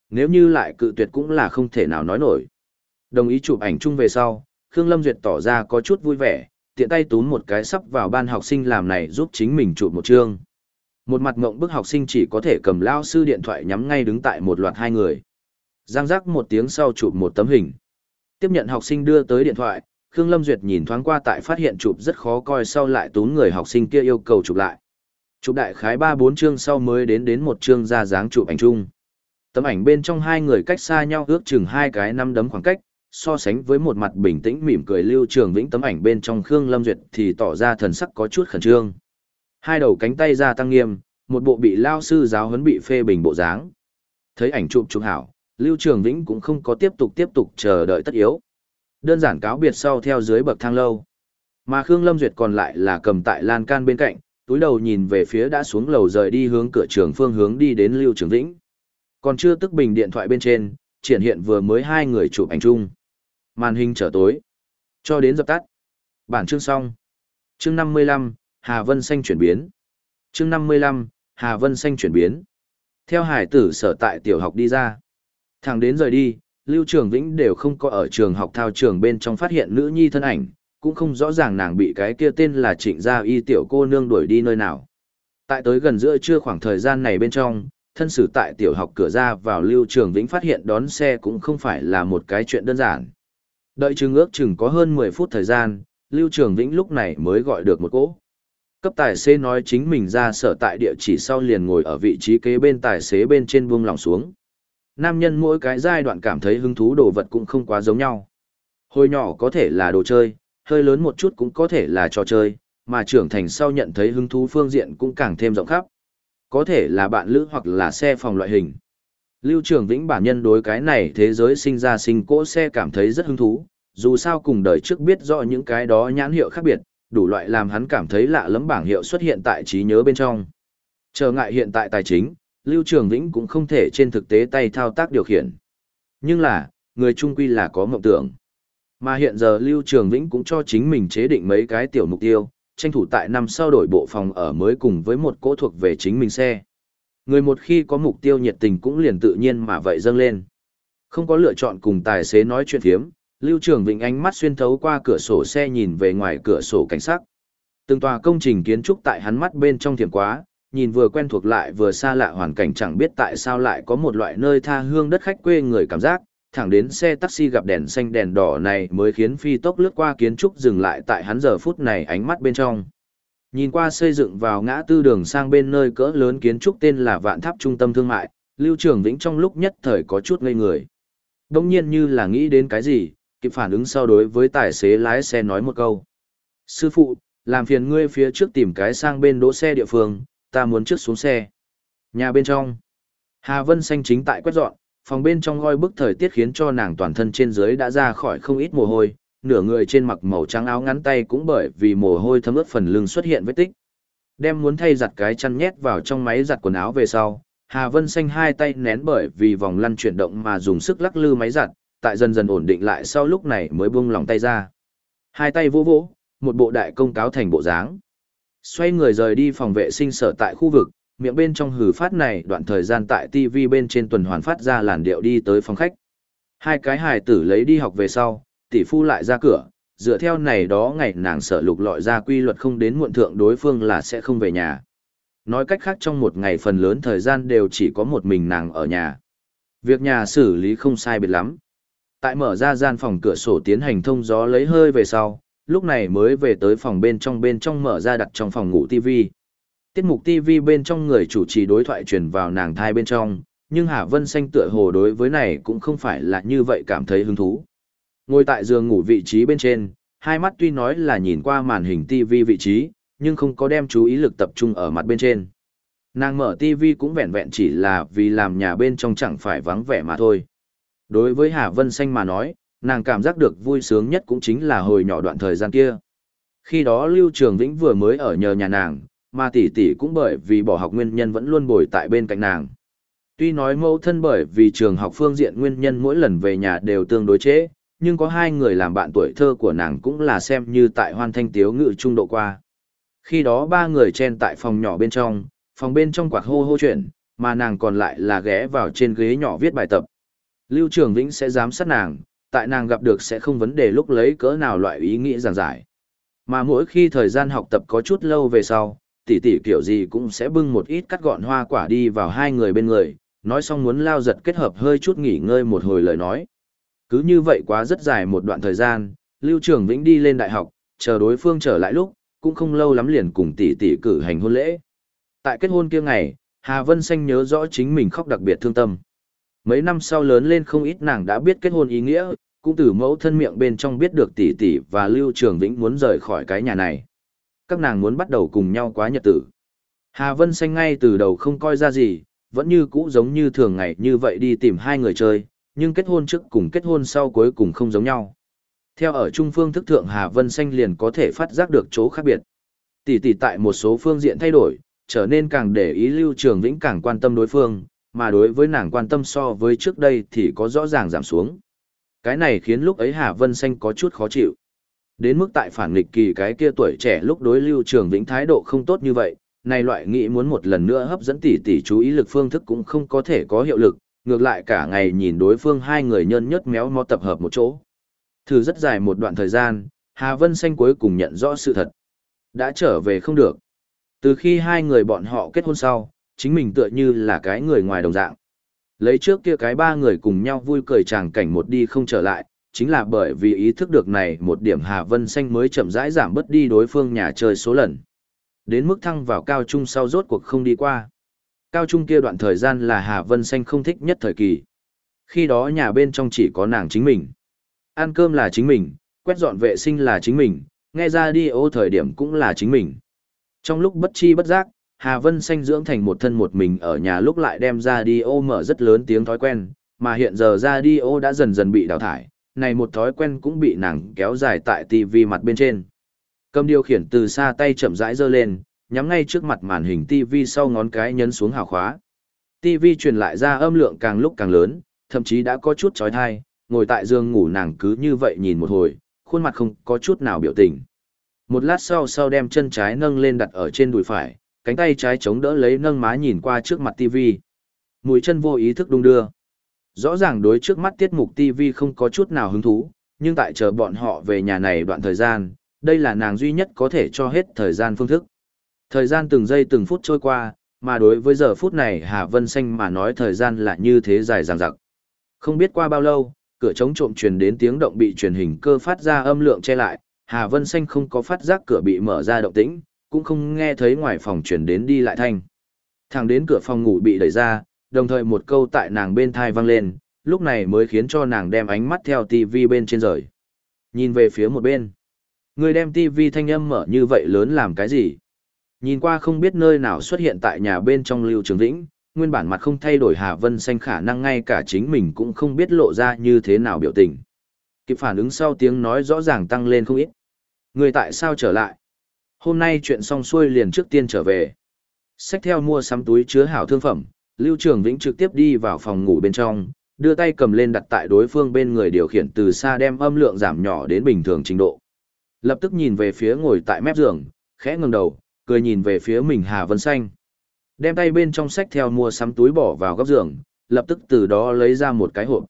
Nếu như lại cự tuyệt cũng là không thể nào nói nổi. Đồng ý chụp ảnh chung về sau, Khương Lâm Duyệt tỏ ra có chút vui vẻ, tiện tay túm một cái sắp vào ban học sinh làm này giúp chính mình chụp một chương. Một mặt ngộng bức học sinh chỉ có thể cầm lao sư điện thoại nhắm ngay đứng tại một loạt hai người. Giang giác một tiếng sau chụp một tấm hình. Tiếp nhận học sinh đưa tới điện thoại, Khương Lâm Duyệt nhìn thoáng qua tại phát hiện chụp rất khó coi sau lại tún người học sinh kia yêu cầu chụp lại. Chụp đại khái 3-4 chương sau mới đến đến một chương ra dáng chụp ảnh chung. Tấm ảnh bên trong hai người cách xa nhau ước chừng hai cái năm đấm khoảng cách, so sánh với một mặt bình tĩnh mỉm cười lưu trường vĩnh tấm ảnh bên trong Khương Lâm Duyệt thì tỏ ra thần sắc có chút khẩn trương. Hai đầu cánh tay ra tăng nghiêm, một bộ bị lao sư giáo huấn bị phê bình bộ dáng. Thấy ảnh chụp chụp hảo, Lưu Trường Vĩnh cũng không có tiếp tục tiếp tục chờ đợi tất yếu. Đơn giản cáo biệt sau theo dưới bậc thang lâu. Mà Khương Lâm Duyệt còn lại là cầm tại lan can bên cạnh, túi đầu nhìn về phía đã xuống lầu rời đi hướng cửa trường phương hướng đi đến Lưu Trường Vĩnh. Còn chưa tức bình điện thoại bên trên, triển hiện vừa mới hai người chụp ảnh chung. Màn hình trở tối. Cho đến dập tắt. Bản chương xong. Chương 55, Hà Vân Xanh chuyển biến. Chương 55, Hà Vân Xanh chuyển biến. Theo hải tử sở tại tiểu học đi ra. Thằng đến rời đi, Lưu Trường Vĩnh đều không có ở trường học thao trường bên trong phát hiện nữ nhi thân ảnh, cũng không rõ ràng nàng bị cái kia tên là trịnh gia y tiểu cô nương đuổi đi nơi nào. Tại tới gần giữa trưa khoảng thời gian này bên trong, thân sử tại tiểu học cửa ra vào Lưu Trường Vĩnh phát hiện đón xe cũng không phải là một cái chuyện đơn giản. Đợi chừng ước chừng có hơn 10 phút thời gian, Lưu Trường Vĩnh lúc này mới gọi được một cỗ. Cấp tài xế nói chính mình ra sở tại địa chỉ sau liền ngồi ở vị trí kế bên tài xế bên trên buông lòng xuống. Nam nhân mỗi cái giai đoạn cảm thấy hứng thú đồ vật cũng không quá giống nhau. Hồi nhỏ có thể là đồ chơi, hơi lớn một chút cũng có thể là trò chơi, mà trưởng thành sau nhận thấy hứng thú phương diện cũng càng thêm rộng khắp. Có thể là bạn lữ hoặc là xe phòng loại hình. Lưu Trường Vĩnh bản nhân đối cái này thế giới sinh ra sinh cỗ xe cảm thấy rất hứng thú, dù sao cùng đời trước biết rõ những cái đó nhãn hiệu khác biệt, đủ loại làm hắn cảm thấy lạ lẫm bảng hiệu xuất hiện tại trí nhớ bên trong. Trở ngại hiện tại tài chính, Lưu Trường Vĩnh cũng không thể trên thực tế tay thao tác điều khiển. Nhưng là, người trung quy là có mộng tưởng. Mà hiện giờ Lưu Trường Vĩnh cũng cho chính mình chế định mấy cái tiểu mục tiêu, tranh thủ tại năm sau đổi bộ phòng ở mới cùng với một cỗ thuộc về chính mình xe. Người một khi có mục tiêu nhiệt tình cũng liền tự nhiên mà vậy dâng lên. Không có lựa chọn cùng tài xế nói chuyện thiếm, Lưu Trường Vịnh ánh mắt xuyên thấu qua cửa sổ xe nhìn về ngoài cửa sổ cảnh sắc, Từng tòa công trình kiến trúc tại hắn mắt bên trong thiểm quá, nhìn vừa quen thuộc lại vừa xa lạ hoàn cảnh chẳng biết tại sao lại có một loại nơi tha hương đất khách quê người cảm giác, thẳng đến xe taxi gặp đèn xanh đèn đỏ này mới khiến phi tốc lướt qua kiến trúc dừng lại tại hắn giờ phút này ánh mắt bên trong. Nhìn qua xây dựng vào ngã tư đường sang bên nơi cỡ lớn kiến trúc tên là Vạn Tháp Trung tâm Thương mại, Lưu Trường Vĩnh trong lúc nhất thời có chút ngây người. Đông nhiên như là nghĩ đến cái gì, kịp phản ứng sau đối với tài xế lái xe nói một câu. Sư phụ, làm phiền ngươi phía trước tìm cái sang bên đỗ xe địa phương, ta muốn trước xuống xe. Nhà bên trong, Hà Vân Xanh chính tại quét dọn, phòng bên trong ngoi bức thời tiết khiến cho nàng toàn thân trên dưới đã ra khỏi không ít mồ hôi, nửa người trên mặc màu trắng áo ngắn tay cũng bởi vì mồ hôi thấm ướt phần lưng xuất hiện vết tích. Đem muốn thay giặt cái chăn nhét vào trong máy giặt quần áo về sau, Hà Vân Xanh hai tay nén bởi vì vòng lăn chuyển động mà dùng sức lắc lư máy giặt, tại dần dần ổn định lại sau lúc này mới buông lòng tay ra. Hai tay vỗ vỗ, một bộ đại công cáo thành bộ dáng. Xoay người rời đi phòng vệ sinh sở tại khu vực, miệng bên trong hử phát này đoạn thời gian tại TV bên trên tuần hoàn phát ra làn điệu đi tới phòng khách. Hai cái hài tử lấy đi học về sau, tỷ phu lại ra cửa, dựa theo này đó ngày nàng sợ lục lọi ra quy luật không đến muộn thượng đối phương là sẽ không về nhà. Nói cách khác trong một ngày phần lớn thời gian đều chỉ có một mình nàng ở nhà. Việc nhà xử lý không sai biệt lắm. Tại mở ra gian phòng cửa sổ tiến hành thông gió lấy hơi về sau, lúc này mới về tới phòng bên trong bên trong mở ra đặt trong phòng ngủ TV. Tiết mục TV bên trong người chủ trì đối thoại truyền vào nàng thai bên trong, nhưng Hà Vân Xanh tựa hồ đối với này cũng không phải là như vậy cảm thấy hứng thú. Ngồi tại giường ngủ vị trí bên trên, hai mắt tuy nói là nhìn qua màn hình TV vị trí, nhưng không có đem chú ý lực tập trung ở mặt bên trên. Nàng mở TV cũng vẹn vẹn chỉ là vì làm nhà bên trong chẳng phải vắng vẻ mà thôi. Đối với Hà Vân Xanh mà nói, nàng cảm giác được vui sướng nhất cũng chính là hồi nhỏ đoạn thời gian kia. Khi đó Lưu Trường Vĩnh vừa mới ở nhờ nhà nàng, mà tỷ tỷ cũng bởi vì bỏ học nguyên nhân vẫn luôn bồi tại bên cạnh nàng. Tuy nói mẫu thân bởi vì trường học phương diện nguyên nhân mỗi lần về nhà đều tương đối chế, nhưng có hai người làm bạn tuổi thơ của nàng cũng là xem như tại hoan thanh tiếu ngự trung độ qua. Khi đó ba người chen tại phòng nhỏ bên trong, phòng bên trong quạt hô hô chuyện, mà nàng còn lại là ghé vào trên ghế nhỏ viết bài tập. Lưu Trường Vĩnh sẽ giám sát nàng, tại nàng gặp được sẽ không vấn đề lúc lấy cỡ nào loại ý nghĩa giảng giải. Mà mỗi khi thời gian học tập có chút lâu về sau, tỷ tỷ kiểu gì cũng sẽ bưng một ít cắt gọn hoa quả đi vào hai người bên người, nói xong muốn lao giật kết hợp hơi chút nghỉ ngơi một hồi lời nói. Cứ như vậy quá rất dài một đoạn thời gian, Lưu Trường Vĩnh đi lên đại học, chờ đối phương trở lại lúc, cũng không lâu lắm liền cùng tỷ tỷ cử hành hôn lễ. Tại kết hôn kia ngày, Hà Vân Xanh nhớ rõ chính mình khóc đặc biệt thương tâm. Mấy năm sau lớn lên không ít nàng đã biết kết hôn ý nghĩa, cũng từ mẫu thân miệng bên trong biết được tỷ tỷ và Lưu Trường Vĩnh muốn rời khỏi cái nhà này. Các nàng muốn bắt đầu cùng nhau quá nhật tử. Hà Vân Xanh ngay từ đầu không coi ra gì, vẫn như cũ giống như thường ngày như vậy đi tìm hai người chơi, nhưng kết hôn trước cùng kết hôn sau cuối cùng không giống nhau. Theo ở trung phương thức thượng Hà Vân Xanh liền có thể phát giác được chỗ khác biệt. Tỷ tỷ tại một số phương diện thay đổi, trở nên càng để ý Lưu Trường Vĩnh càng quan tâm đối phương, mà đối với nàng quan tâm so với trước đây thì có rõ ràng giảm xuống. Cái này khiến lúc ấy Hà Vân Xanh có chút khó chịu. Đến mức tại phản nghịch kỳ cái kia tuổi trẻ lúc đối Lưu Trường Vĩnh thái độ không tốt như vậy, này loại nghĩ muốn một lần nữa hấp dẫn tỷ tỷ chú ý lực phương thức cũng không có thể có hiệu lực, ngược lại cả ngày nhìn đối phương hai người nhân nhất méo mó tập hợp một chỗ. Thử rất dài một đoạn thời gian, Hà Vân Xanh cuối cùng nhận rõ sự thật. Đã trở về không được. Từ khi hai người bọn họ kết hôn sau, chính mình tựa như là cái người ngoài đồng dạng. Lấy trước kia cái ba người cùng nhau vui cười chàng cảnh một đi không trở lại, chính là bởi vì ý thức được này một điểm Hà Vân Xanh mới chậm rãi giảm bớt đi đối phương nhà chơi số lần. Đến mức thăng vào cao trung sau rốt cuộc không đi qua. Cao trung kia đoạn thời gian là Hà Vân Xanh không thích nhất thời kỳ. Khi đó nhà bên trong chỉ có nàng chính mình. Ăn cơm là chính mình, quét dọn vệ sinh là chính mình, nghe ra đi ô thời điểm cũng là chính mình. Trong lúc bất chi bất giác, Hà Vân Xanh dưỡng thành một thân một mình ở nhà lúc lại đem ra đi ô mở rất lớn tiếng thói quen, mà hiện giờ ra đi ô đã dần dần bị đào thải, này một thói quen cũng bị nàng kéo dài tại TV mặt bên trên. Cầm điều khiển từ xa tay chậm rãi giơ lên, nhắm ngay trước mặt màn hình TV sau ngón cái nhấn xuống hào khóa. TV truyền lại ra âm lượng càng lúc càng lớn, thậm chí đã có chút chói tai, ngồi tại giường ngủ nàng cứ như vậy nhìn một hồi, khuôn mặt không có chút nào biểu tình. Một lát sau sau đem chân trái nâng lên đặt ở trên đùi phải, cánh tay trái chống đỡ lấy nâng má nhìn qua trước mặt TV. Mũi chân vô ý thức đung đưa. Rõ ràng đối trước mắt tiết mục TV không có chút nào hứng thú, nhưng tại chờ bọn họ về nhà này đoạn thời gian, đây là nàng duy nhất có thể cho hết thời gian phương thức. Thời gian từng giây từng phút trôi qua, mà đối với giờ phút này Hà Vân Xanh mà nói thời gian là như thế dài dằng dặc. Không biết qua bao lâu, cửa chống trộm truyền đến tiếng động bị truyền hình cơ phát ra âm lượng che lại, Hà Vân Xanh không có phát giác cửa bị mở ra động tĩnh, cũng không nghe thấy ngoài phòng truyền đến đi lại thanh. Thằng đến cửa phòng ngủ bị đẩy ra, đồng thời một câu tại nàng bên thai vang lên, lúc này mới khiến cho nàng đem ánh mắt theo tivi bên trên rời. Nhìn về phía một bên. Người đem tivi thanh âm mở như vậy lớn làm cái gì? Nhìn qua không biết nơi nào xuất hiện tại nhà bên trong Lưu Trường Vĩnh, nguyên bản mặt không thay đổi Hà Vân Xanh khả năng ngay cả chính mình cũng không biết lộ ra như thế nào biểu tình. Kịp phản ứng sau tiếng nói rõ ràng tăng lên không ít. Người tại sao trở lại? Hôm nay chuyện xong xuôi liền trước tiên trở về. Xách theo mua sắm túi chứa hảo thương phẩm, Lưu Trường Vĩnh trực tiếp đi vào phòng ngủ bên trong, đưa tay cầm lên đặt tại đối phương bên người điều khiển từ xa đem âm lượng giảm nhỏ đến bình thường trình độ. Lập tức nhìn về phía ngồi tại mép giường, khẽ ngẩng đầu, cười nhìn về phía mình Hà Vân Xanh. Đem tay bên trong sách theo mua sắm túi bỏ vào góc giường, lập tức từ đó lấy ra một cái hộp.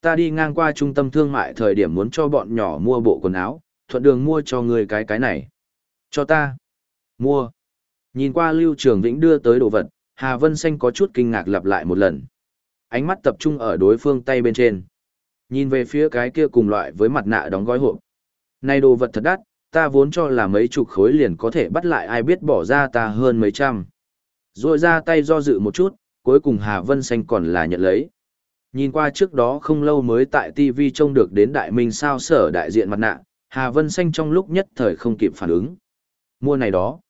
Ta đi ngang qua trung tâm thương mại thời điểm muốn cho bọn nhỏ mua bộ quần áo, thuận đường mua cho người cái cái này. Cho ta. Mua. Nhìn qua Lưu Trường Vĩnh đưa tới đồ vật, Hà Vân Xanh có chút kinh ngạc lặp lại một lần. Ánh mắt tập trung ở đối phương tay bên trên. Nhìn về phía cái kia cùng loại với mặt nạ đóng gói hộp. Này đồ vật thật đắt, ta vốn cho là mấy chục khối liền có thể bắt lại ai biết bỏ ra ta hơn mấy trăm. Rồi ra tay do dự một chút, cuối cùng Hà Vân Xanh còn là nhận lấy. Nhìn qua trước đó không lâu mới tại TV trông được đến đại minh sao sở đại diện mặt nạ, Hà Vân Xanh trong lúc nhất thời không kịp phản ứng. Mua này đó.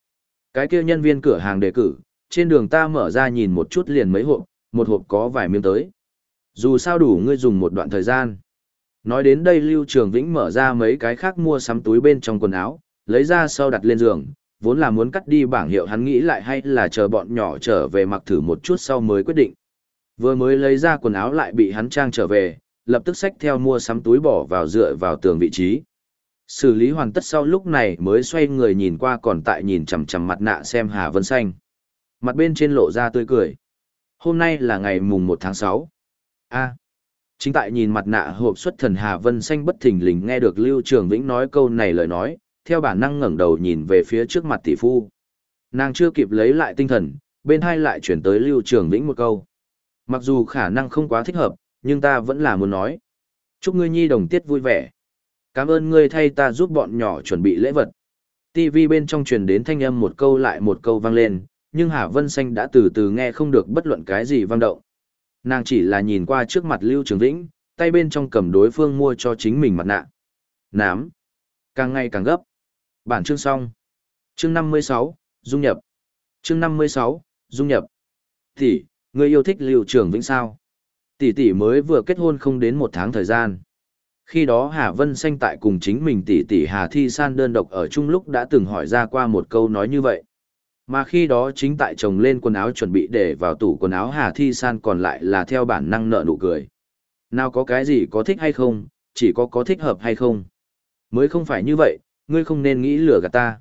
Cái kia nhân viên cửa hàng đề cử, trên đường ta mở ra nhìn một chút liền mấy hộp, một hộp có vài miếng tới. Dù sao đủ ngươi dùng một đoạn thời gian. Nói đến đây Lưu Trường Vĩnh mở ra mấy cái khác mua sắm túi bên trong quần áo, lấy ra sau đặt lên giường, vốn là muốn cắt đi bảng hiệu hắn nghĩ lại hay là chờ bọn nhỏ trở về mặc thử một chút sau mới quyết định. Vừa mới lấy ra quần áo lại bị hắn trang trở về, lập tức xách theo mua sắm túi bỏ vào dựa vào tường vị trí. Xử lý hoàn tất sau lúc này mới xoay người nhìn qua còn tại nhìn chằm chằm mặt nạ xem Hà Vân Xanh. Mặt bên trên lộ ra tươi cười. Hôm nay là ngày mùng một tháng sáu A. chính tại nhìn mặt nạ hộp xuất thần Hà Vân Xanh bất thình lình nghe được Lưu Trường Vĩnh nói câu này lời nói, theo bản năng ngẩng đầu nhìn về phía trước mặt tỷ phu. Nàng chưa kịp lấy lại tinh thần, bên hai lại chuyển tới Lưu Trường Vĩnh một câu. Mặc dù khả năng không quá thích hợp, nhưng ta vẫn là muốn nói. Chúc ngươi nhi đồng tiết vui vẻ. Cảm ơn ngươi thay ta giúp bọn nhỏ chuẩn bị lễ vật. TV bên trong truyền đến thanh âm một câu lại một câu vang lên, nhưng Hà Vân Xanh đã từ từ nghe không được bất luận cái gì vang động. Nàng chỉ là nhìn qua trước mặt Lưu Trường Vĩnh, tay bên trong cầm đối phương mua cho chính mình mặt nạ. Nám. Càng ngày càng gấp. Bản chương xong. Chương 56, Dung nhập. Chương 56, Dung nhập. Tỷ, người yêu thích Lưu Trường Vĩnh sao? Tỷ tỷ mới vừa kết hôn không đến một tháng thời gian. Khi đó Hà Vân Xanh tại cùng chính mình tỷ tỷ Hà Thi San đơn độc ở chung lúc đã từng hỏi ra qua một câu nói như vậy. Mà khi đó chính tại chồng lên quần áo chuẩn bị để vào tủ quần áo Hà Thi San còn lại là theo bản năng nợ nụ cười. Nào có cái gì có thích hay không, chỉ có có thích hợp hay không. Mới không phải như vậy, ngươi không nên nghĩ lừa gạt ta.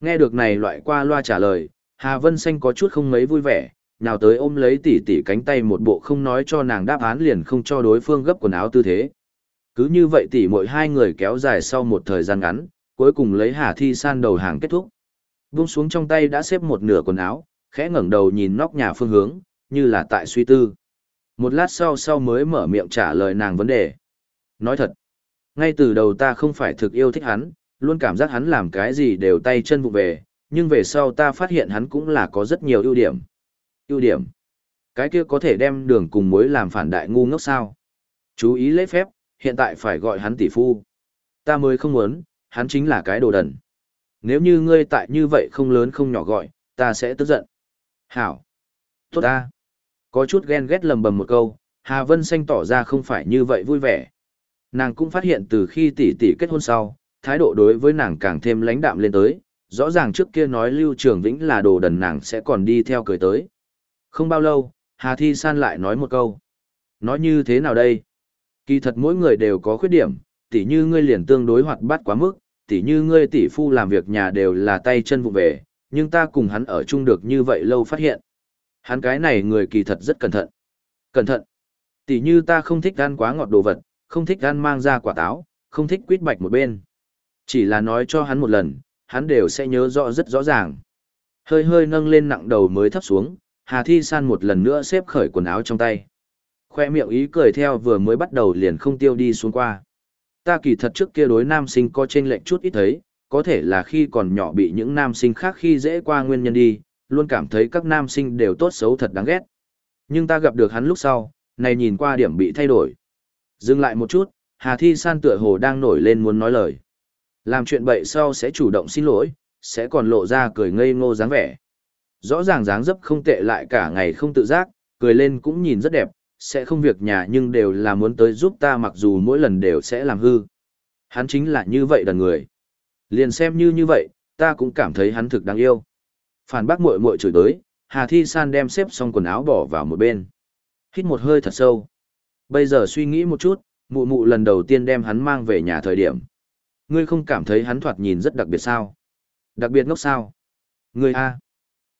Nghe được này loại qua loa trả lời, Hà Vân Xanh có chút không mấy vui vẻ, nào tới ôm lấy tỉ tỉ cánh tay một bộ không nói cho nàng đáp án liền không cho đối phương gấp quần áo tư thế. Cứ như vậy tỉ mỗi hai người kéo dài sau một thời gian ngắn, cuối cùng lấy Hà Thi San đầu hàng kết thúc. Buông xuống trong tay đã xếp một nửa quần áo, khẽ ngẩng đầu nhìn nóc nhà phương hướng, như là tại suy tư. Một lát sau sau mới mở miệng trả lời nàng vấn đề. Nói thật, ngay từ đầu ta không phải thực yêu thích hắn, luôn cảm giác hắn làm cái gì đều tay chân vụ về, nhưng về sau ta phát hiện hắn cũng là có rất nhiều ưu điểm. Ưu điểm? Cái kia có thể đem đường cùng muối làm phản đại ngu ngốc sao? Chú ý lễ phép, hiện tại phải gọi hắn tỷ phu. Ta mới không muốn, hắn chính là cái đồ đần. Nếu như ngươi tại như vậy không lớn không nhỏ gọi, ta sẽ tức giận. Hảo. Tốt ta. Có chút ghen ghét lầm bầm một câu, Hà Vân Xanh tỏ ra không phải như vậy vui vẻ. Nàng cũng phát hiện từ khi tỷ tỷ kết hôn sau, thái độ đối với nàng càng thêm lãnh đạm lên tới, rõ ràng trước kia nói Lưu Trường Vĩnh là đồ đần nàng sẽ còn đi theo cười tới. Không bao lâu, Hà Thi San lại nói một câu. Nói như thế nào đây? Kỳ thật mỗi người đều có khuyết điểm, tỉ như ngươi liền tương đối hoạt bát quá mức, tỉ như ngươi tỷ phu làm việc nhà đều là tay chân vụ về, nhưng ta cùng hắn ở chung được như vậy lâu phát hiện. Hắn cái này người kỳ thật rất cẩn thận. Cẩn thận. Tỉ như ta không thích ăn quá ngọt đồ vật, không thích ăn mang ra quả táo, không thích quýt bạch một bên. Chỉ là nói cho hắn một lần, hắn đều sẽ nhớ rõ rất rõ ràng. Hơi hơi nâng lên nặng đầu mới thấp xuống, Hà Thi San một lần nữa xếp khởi quần áo trong tay. Khoe miệng ý cười theo vừa mới bắt đầu liền không tiêu đi xuống qua. Ta kỳ thật trước kia đối nam sinh có trên lệnh chút ít thấy, có thể là khi còn nhỏ bị những nam sinh khác khi dễ qua nguyên nhân đi, luôn cảm thấy các nam sinh đều tốt xấu thật đáng ghét. Nhưng ta gặp được hắn lúc sau, này nhìn qua điểm bị thay đổi. Dừng lại một chút, Hà Thi San tựa hồ đang nổi lên muốn nói lời. Làm chuyện bậy sau sẽ chủ động xin lỗi, sẽ còn lộ ra cười ngây ngô dáng vẻ. Rõ ràng dáng dấp không tệ lại cả ngày không tự giác, cười lên cũng nhìn rất đẹp, sẽ không việc nhà nhưng đều là muốn tới giúp ta mặc dù mỗi lần đều sẽ làm hư. Hắn chính là như vậy đàn người. Liền xem như như vậy, ta cũng cảm thấy hắn thực đáng yêu. Phản bác muội muội chửi tới, Hà Thi San đem xếp xong quần áo bỏ vào một bên. Hít một hơi thật sâu. Bây giờ suy nghĩ một chút, mụ mụ lần đầu tiên đem hắn mang về nhà thời điểm. Ngươi không cảm thấy hắn thoạt nhìn rất đặc biệt sao? Đặc biệt ngốc sao? Ngươi A.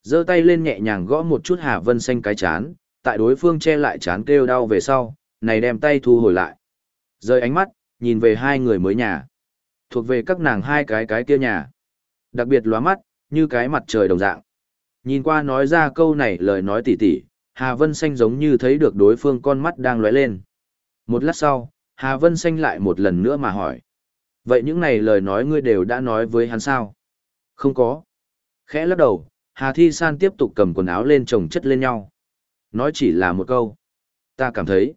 giơ tay lên nhẹ nhàng gõ một chút Hà Vân Xanh cái chán, tại đối phương che lại chán kêu đau về sau, này đem tay thu hồi lại. Rơi ánh mắt, nhìn về hai người mới nhà. Thuộc về các nàng hai cái cái kia nhà. Đặc biệt lóa mắt, như cái mặt trời đồng dạng. Nhìn qua nói ra câu này lời nói tỉ tỉ, Hà Vân Xanh giống như thấy được đối phương con mắt đang lóe lên. Một lát sau, Hà Vân Xanh lại một lần nữa mà hỏi. Vậy những này lời nói ngươi đều đã nói với hắn sao? Không có. Khẽ lắc đầu, Hà Thi San tiếp tục cầm quần áo lên chồng chất lên nhau. Nói chỉ là một câu. Ta cảm thấy,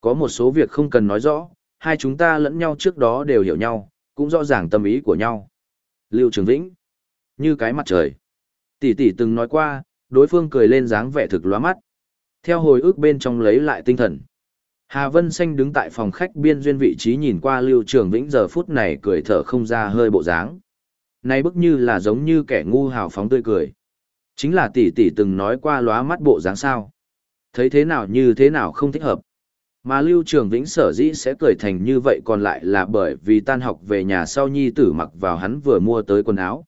có một số việc không cần nói rõ, hai chúng ta lẫn nhau trước đó đều hiểu nhau, cũng rõ ràng tâm ý của nhau. Lưu Trường Vĩnh, như cái mặt trời. Tỷ tỷ từng nói qua, đối phương cười lên dáng vẻ thực lóa mắt. Theo hồi ức bên trong lấy lại tinh thần. Hà Vân Xanh đứng tại phòng khách biên duyên vị trí nhìn qua Lưu Trường Vĩnh giờ phút này cười thở không ra hơi bộ dáng. Này bức như là giống như kẻ ngu hào phóng tươi cười. Chính là tỷ tỷ từng nói qua lóa mắt bộ dáng sao. Thấy thế nào như thế nào không thích hợp. Mà Lưu Trường Vĩnh sở dĩ sẽ cười thành như vậy còn lại là bởi vì tan học về nhà sau nhi tử mặc vào hắn vừa mua tới quần áo.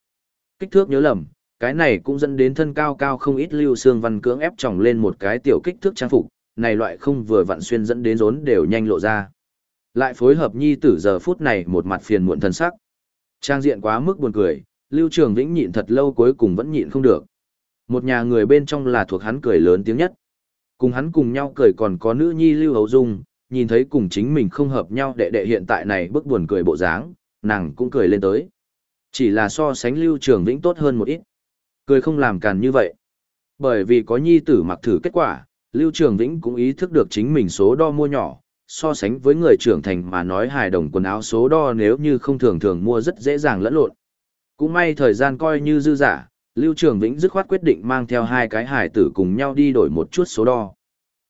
Kích thước nhớ lầm, cái này cũng dẫn đến thân cao cao không ít Lưu Sương Văn cưỡng ép tròng lên một cái tiểu kích thước trang phục, này loại không vừa vặn xuyên dẫn đến rốn đều nhanh lộ ra. Lại phối hợp nhi tử giờ phút này một mặt phiền muộn thân sắc. Trang diện quá mức buồn cười, Lưu Trường Vĩnh nhịn thật lâu cuối cùng vẫn nhịn không được. Một nhà người bên trong là thuộc hắn cười lớn tiếng nhất. Cùng hắn cùng nhau cười còn có nữ nhi Lưu Hấu Dung, nhìn thấy cùng chính mình không hợp nhau đệ đệ hiện tại này bức buồn cười bộ dáng, nàng cũng cười lên tới. Chỉ là so sánh Lưu Trường Vĩnh tốt hơn một ít. Cười không làm càn như vậy. Bởi vì có nhi tử mặc thử kết quả, Lưu Trường Vĩnh cũng ý thức được chính mình số đo mua nhỏ, so sánh với người trưởng thành mà nói hài đồng quần áo số đo nếu như không thường thường mua rất dễ dàng lẫn lộn. Cũng may thời gian coi như dư giả, Lưu Trường Vĩnh dứt khoát quyết định mang theo hai cái Hải tử cùng nhau đi đổi một chút số đo.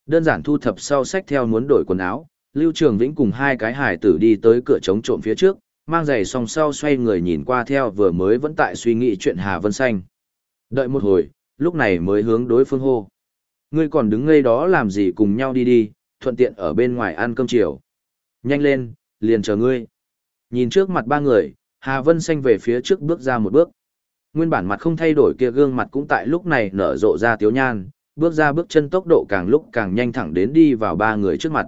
Đơn giản thu thập sau sách theo muốn đổi quần áo, Lưu Trường Vĩnh cùng hai cái Hải tử đi tới cửa chống trộm phía trước, mang giày song sau xoay người nhìn qua theo vừa mới vẫn tại suy nghĩ chuyện Hà Vân Xanh. Đợi một hồi, lúc này mới hướng đối phương hô. Ngươi còn đứng ngây đó làm gì cùng nhau đi đi, thuận tiện ở bên ngoài ăn cơm chiều. Nhanh lên, liền chờ ngươi. Nhìn trước mặt ba người, Hà Vân Xanh về phía trước bước ra một bước. Nguyên bản mặt không thay đổi kia gương mặt cũng tại lúc này nở rộ ra tiếu nhan, bước ra bước chân tốc độ càng lúc càng nhanh thẳng đến đi vào ba người trước mặt.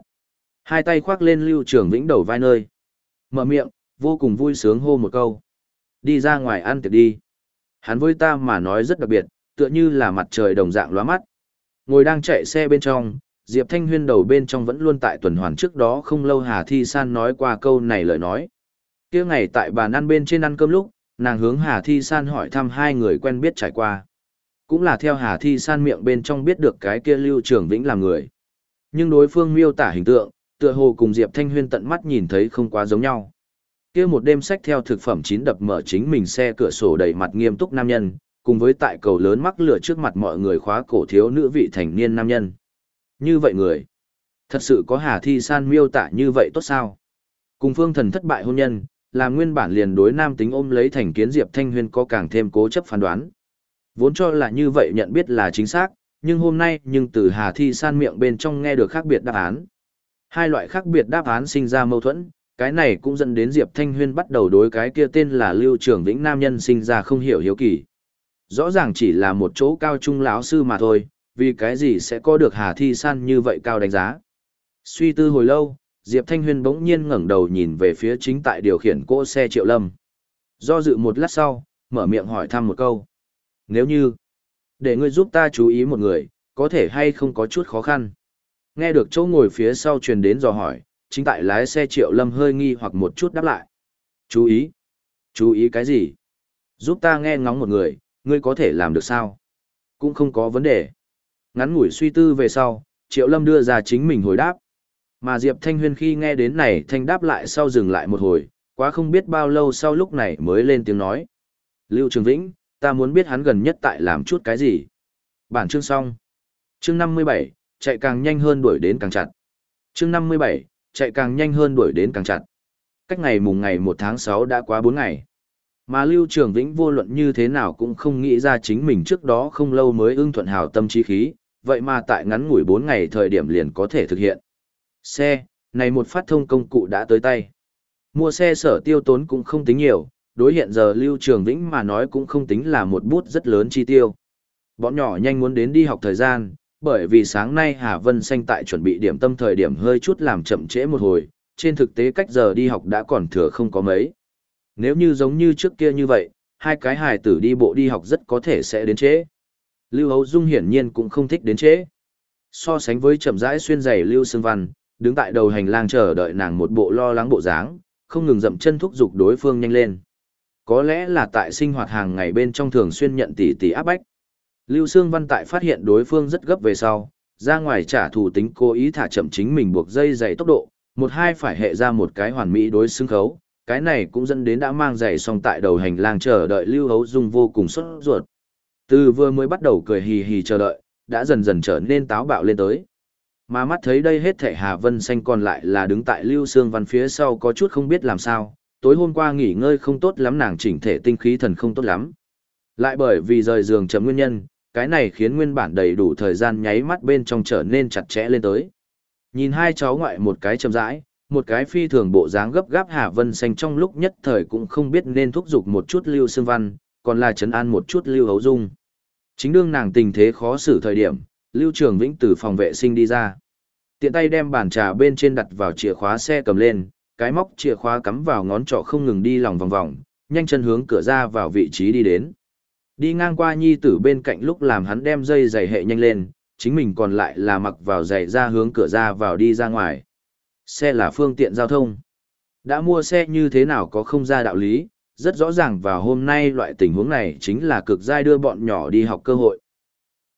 Hai tay khoác lên Lưu Trường Vĩnh đầu vai nơi. Mở miệng, vô cùng vui sướng hô một câu. Đi ra ngoài ăn tiệc đi. Hắn với ta mà nói rất đặc biệt, tựa như là mặt trời đồng dạng lóa mắt. Ngồi đang chạy xe bên trong, Diệp Thanh Huyên đầu bên trong vẫn luôn tại tuần hoàn trước đó không lâu Hà Thi San nói qua câu này lời nói. kia ngày tại bàn ăn bên trên ăn cơm lúc, nàng hướng Hà Thi San hỏi thăm hai người quen biết trải qua. Cũng là theo Hà Thi San miệng bên trong biết được cái kia Lưu Trường Vĩnh làm người. Nhưng đối phương miêu tả hình tượng, tựa hồ cùng Diệp Thanh Huyên tận mắt nhìn thấy không quá giống nhau. Kia một đêm sách theo thực phẩm chín đập mở chính mình xe cửa sổ đầy mặt nghiêm túc nam nhân, cùng với tại cầu lớn mắc lửa trước mặt mọi người khóa cổ thiếu nữ vị thành niên nam nhân. Như vậy người, thật sự có Hà Thi San miêu tả như vậy tốt sao? Cùng phương thần thất bại hôn nhân, là nguyên bản liền đối nam tính ôm lấy thành kiến Diệp Thanh Huyên có càng thêm cố chấp phán đoán. Vốn cho là như vậy nhận biết là chính xác, nhưng hôm nay nhưng từ Hà Thi San miệng bên trong nghe được khác biệt đáp án. Hai loại khác biệt đáp án sinh ra mâu thuẫn, cái này cũng dẫn đến Diệp Thanh Huyên bắt đầu đối cái kia tên là Lưu Trường Vĩnh Nam Nhân sinh ra không hiểu hiếu kỳ. Rõ ràng chỉ là một chỗ cao trung lão sư mà thôi, vì cái gì sẽ có được Hà Thi San như vậy cao đánh giá. Suy tư hồi lâu, Diệp Thanh Huyên bỗng nhiên ngẩng đầu nhìn về phía chính tại điều khiển cỗ xe Triệu Lâm. Do dự một lát sau, mở miệng hỏi thăm một câu. Nếu như, để ngươi giúp ta chú ý một người, có thể hay không có chút khó khăn. Nghe được chỗ ngồi phía sau truyền đến dò hỏi, chính tại lái xe Triệu Lâm hơi nghi hoặc một chút đáp lại. Chú ý? Chú ý cái gì? Giúp ta nghe ngóng một người, ngươi có thể làm được sao? Cũng không có vấn đề. Ngắn ngủi suy tư về sau, Triệu Lâm đưa ra chính mình hồi đáp. Mà Diệp Thanh Huyên khi nghe đến này thanh đáp lại sau dừng lại một hồi, quá không biết bao lâu sau lúc này mới lên tiếng nói. Lưu Trường Vĩnh, ta muốn biết hắn gần nhất tại làm chút cái gì. Bản chương xong. Chương 57, chạy càng nhanh hơn đuổi đến càng chặt. Chương 57, chạy càng nhanh hơn đuổi đến càng chặt. Cách ngày mùng ngày 1 tháng 6 đã quá 4 ngày. Mà Lưu Trường Vĩnh vô luận như thế nào cũng không nghĩ ra chính mình trước đó không lâu mới ưng thuận hào tâm trí khí, vậy mà tại ngắn ngủi 4 ngày thời điểm liền có thể thực hiện. Xe, này một phát thông công cụ đã tới tay. Mua xe sở tiêu tốn cũng không tính nhiều, đối hiện giờ Lưu Trường Vĩnh mà nói cũng không tính là một bút rất lớn chi tiêu. Bọn nhỏ nhanh muốn đến đi học thời gian, bởi vì sáng nay Hà Vân Xanh tại chuẩn bị điểm tâm thời điểm hơi chút làm chậm trễ một hồi, trên thực tế cách giờ đi học đã còn thừa không có mấy. Nếu như giống như trước kia như vậy, hai cái hài tử đi bộ đi học rất có thể sẽ đến trễ. Lưu Hấu Dung hiển nhiên cũng không thích đến trễ. So sánh với chậm rãi xuyên giày Lưu Sương Văn, đứng tại đầu hành lang chờ đợi nàng một bộ lo lắng bộ dáng, không ngừng dậm chân thúc giục đối phương nhanh lên. Có lẽ là tại sinh hoạt hàng ngày bên trong thường xuyên nhận tỷ tỷ áp bách. Lưu Sương Văn tại phát hiện đối phương rất gấp về sau, ra ngoài trả thù tính cố ý thả chậm chính mình buộc dây dày tốc độ, một hai phải hệ ra một cái hoàn mỹ đối xứng khấu, cái này cũng dẫn đến đã mang giày xong tại đầu hành lang chờ đợi Lưu Hấu Dung vô cùng sốt ruột. Từ vừa mới bắt đầu cười hì hì chờ đợi, đã dần dần trở nên táo bạo lên tới. Mà mắt thấy đây hết thảy Hà Vân Xanh còn lại là đứng tại Lưu Sương Văn phía sau có chút không biết làm sao, tối hôm qua nghỉ ngơi không tốt lắm nàng chỉnh thể tinh khí thần không tốt lắm. Lại bởi vì rời giường chấm nguyên nhân, cái này khiến nguyên bản đầy đủ thời gian nháy mắt bên trong trở nên chặt chẽ lên tới. Nhìn hai cháu ngoại một cái chậm rãi, một cái phi thường bộ dáng gấp gáp Hà Vân Xanh trong lúc nhất thời cũng không biết nên thúc giục một chút Lưu Sương Văn, còn là trấn an một chút Lưu Hấu Dung. Chính đương nàng tình thế khó xử thời điểm, Lưu Trường Vĩnh từ phòng vệ sinh đi ra. Tiện tay đem bàn trà bên trên đặt vào chìa khóa xe cầm lên, cái móc chìa khóa cắm vào ngón trỏ không ngừng đi lòng vòng vòng, nhanh chân hướng cửa ra vào vị trí đi đến. Đi ngang qua nhi tử bên cạnh lúc làm hắn đem dây giày hệ nhanh lên, chính mình còn lại là mặc vào giày ra hướng cửa ra vào đi ra ngoài. Xe là phương tiện giao thông. Đã mua xe như thế nào có không ra đạo lý, rất rõ ràng và hôm nay loại tình huống này chính là cực giai đưa bọn nhỏ đi học cơ hội.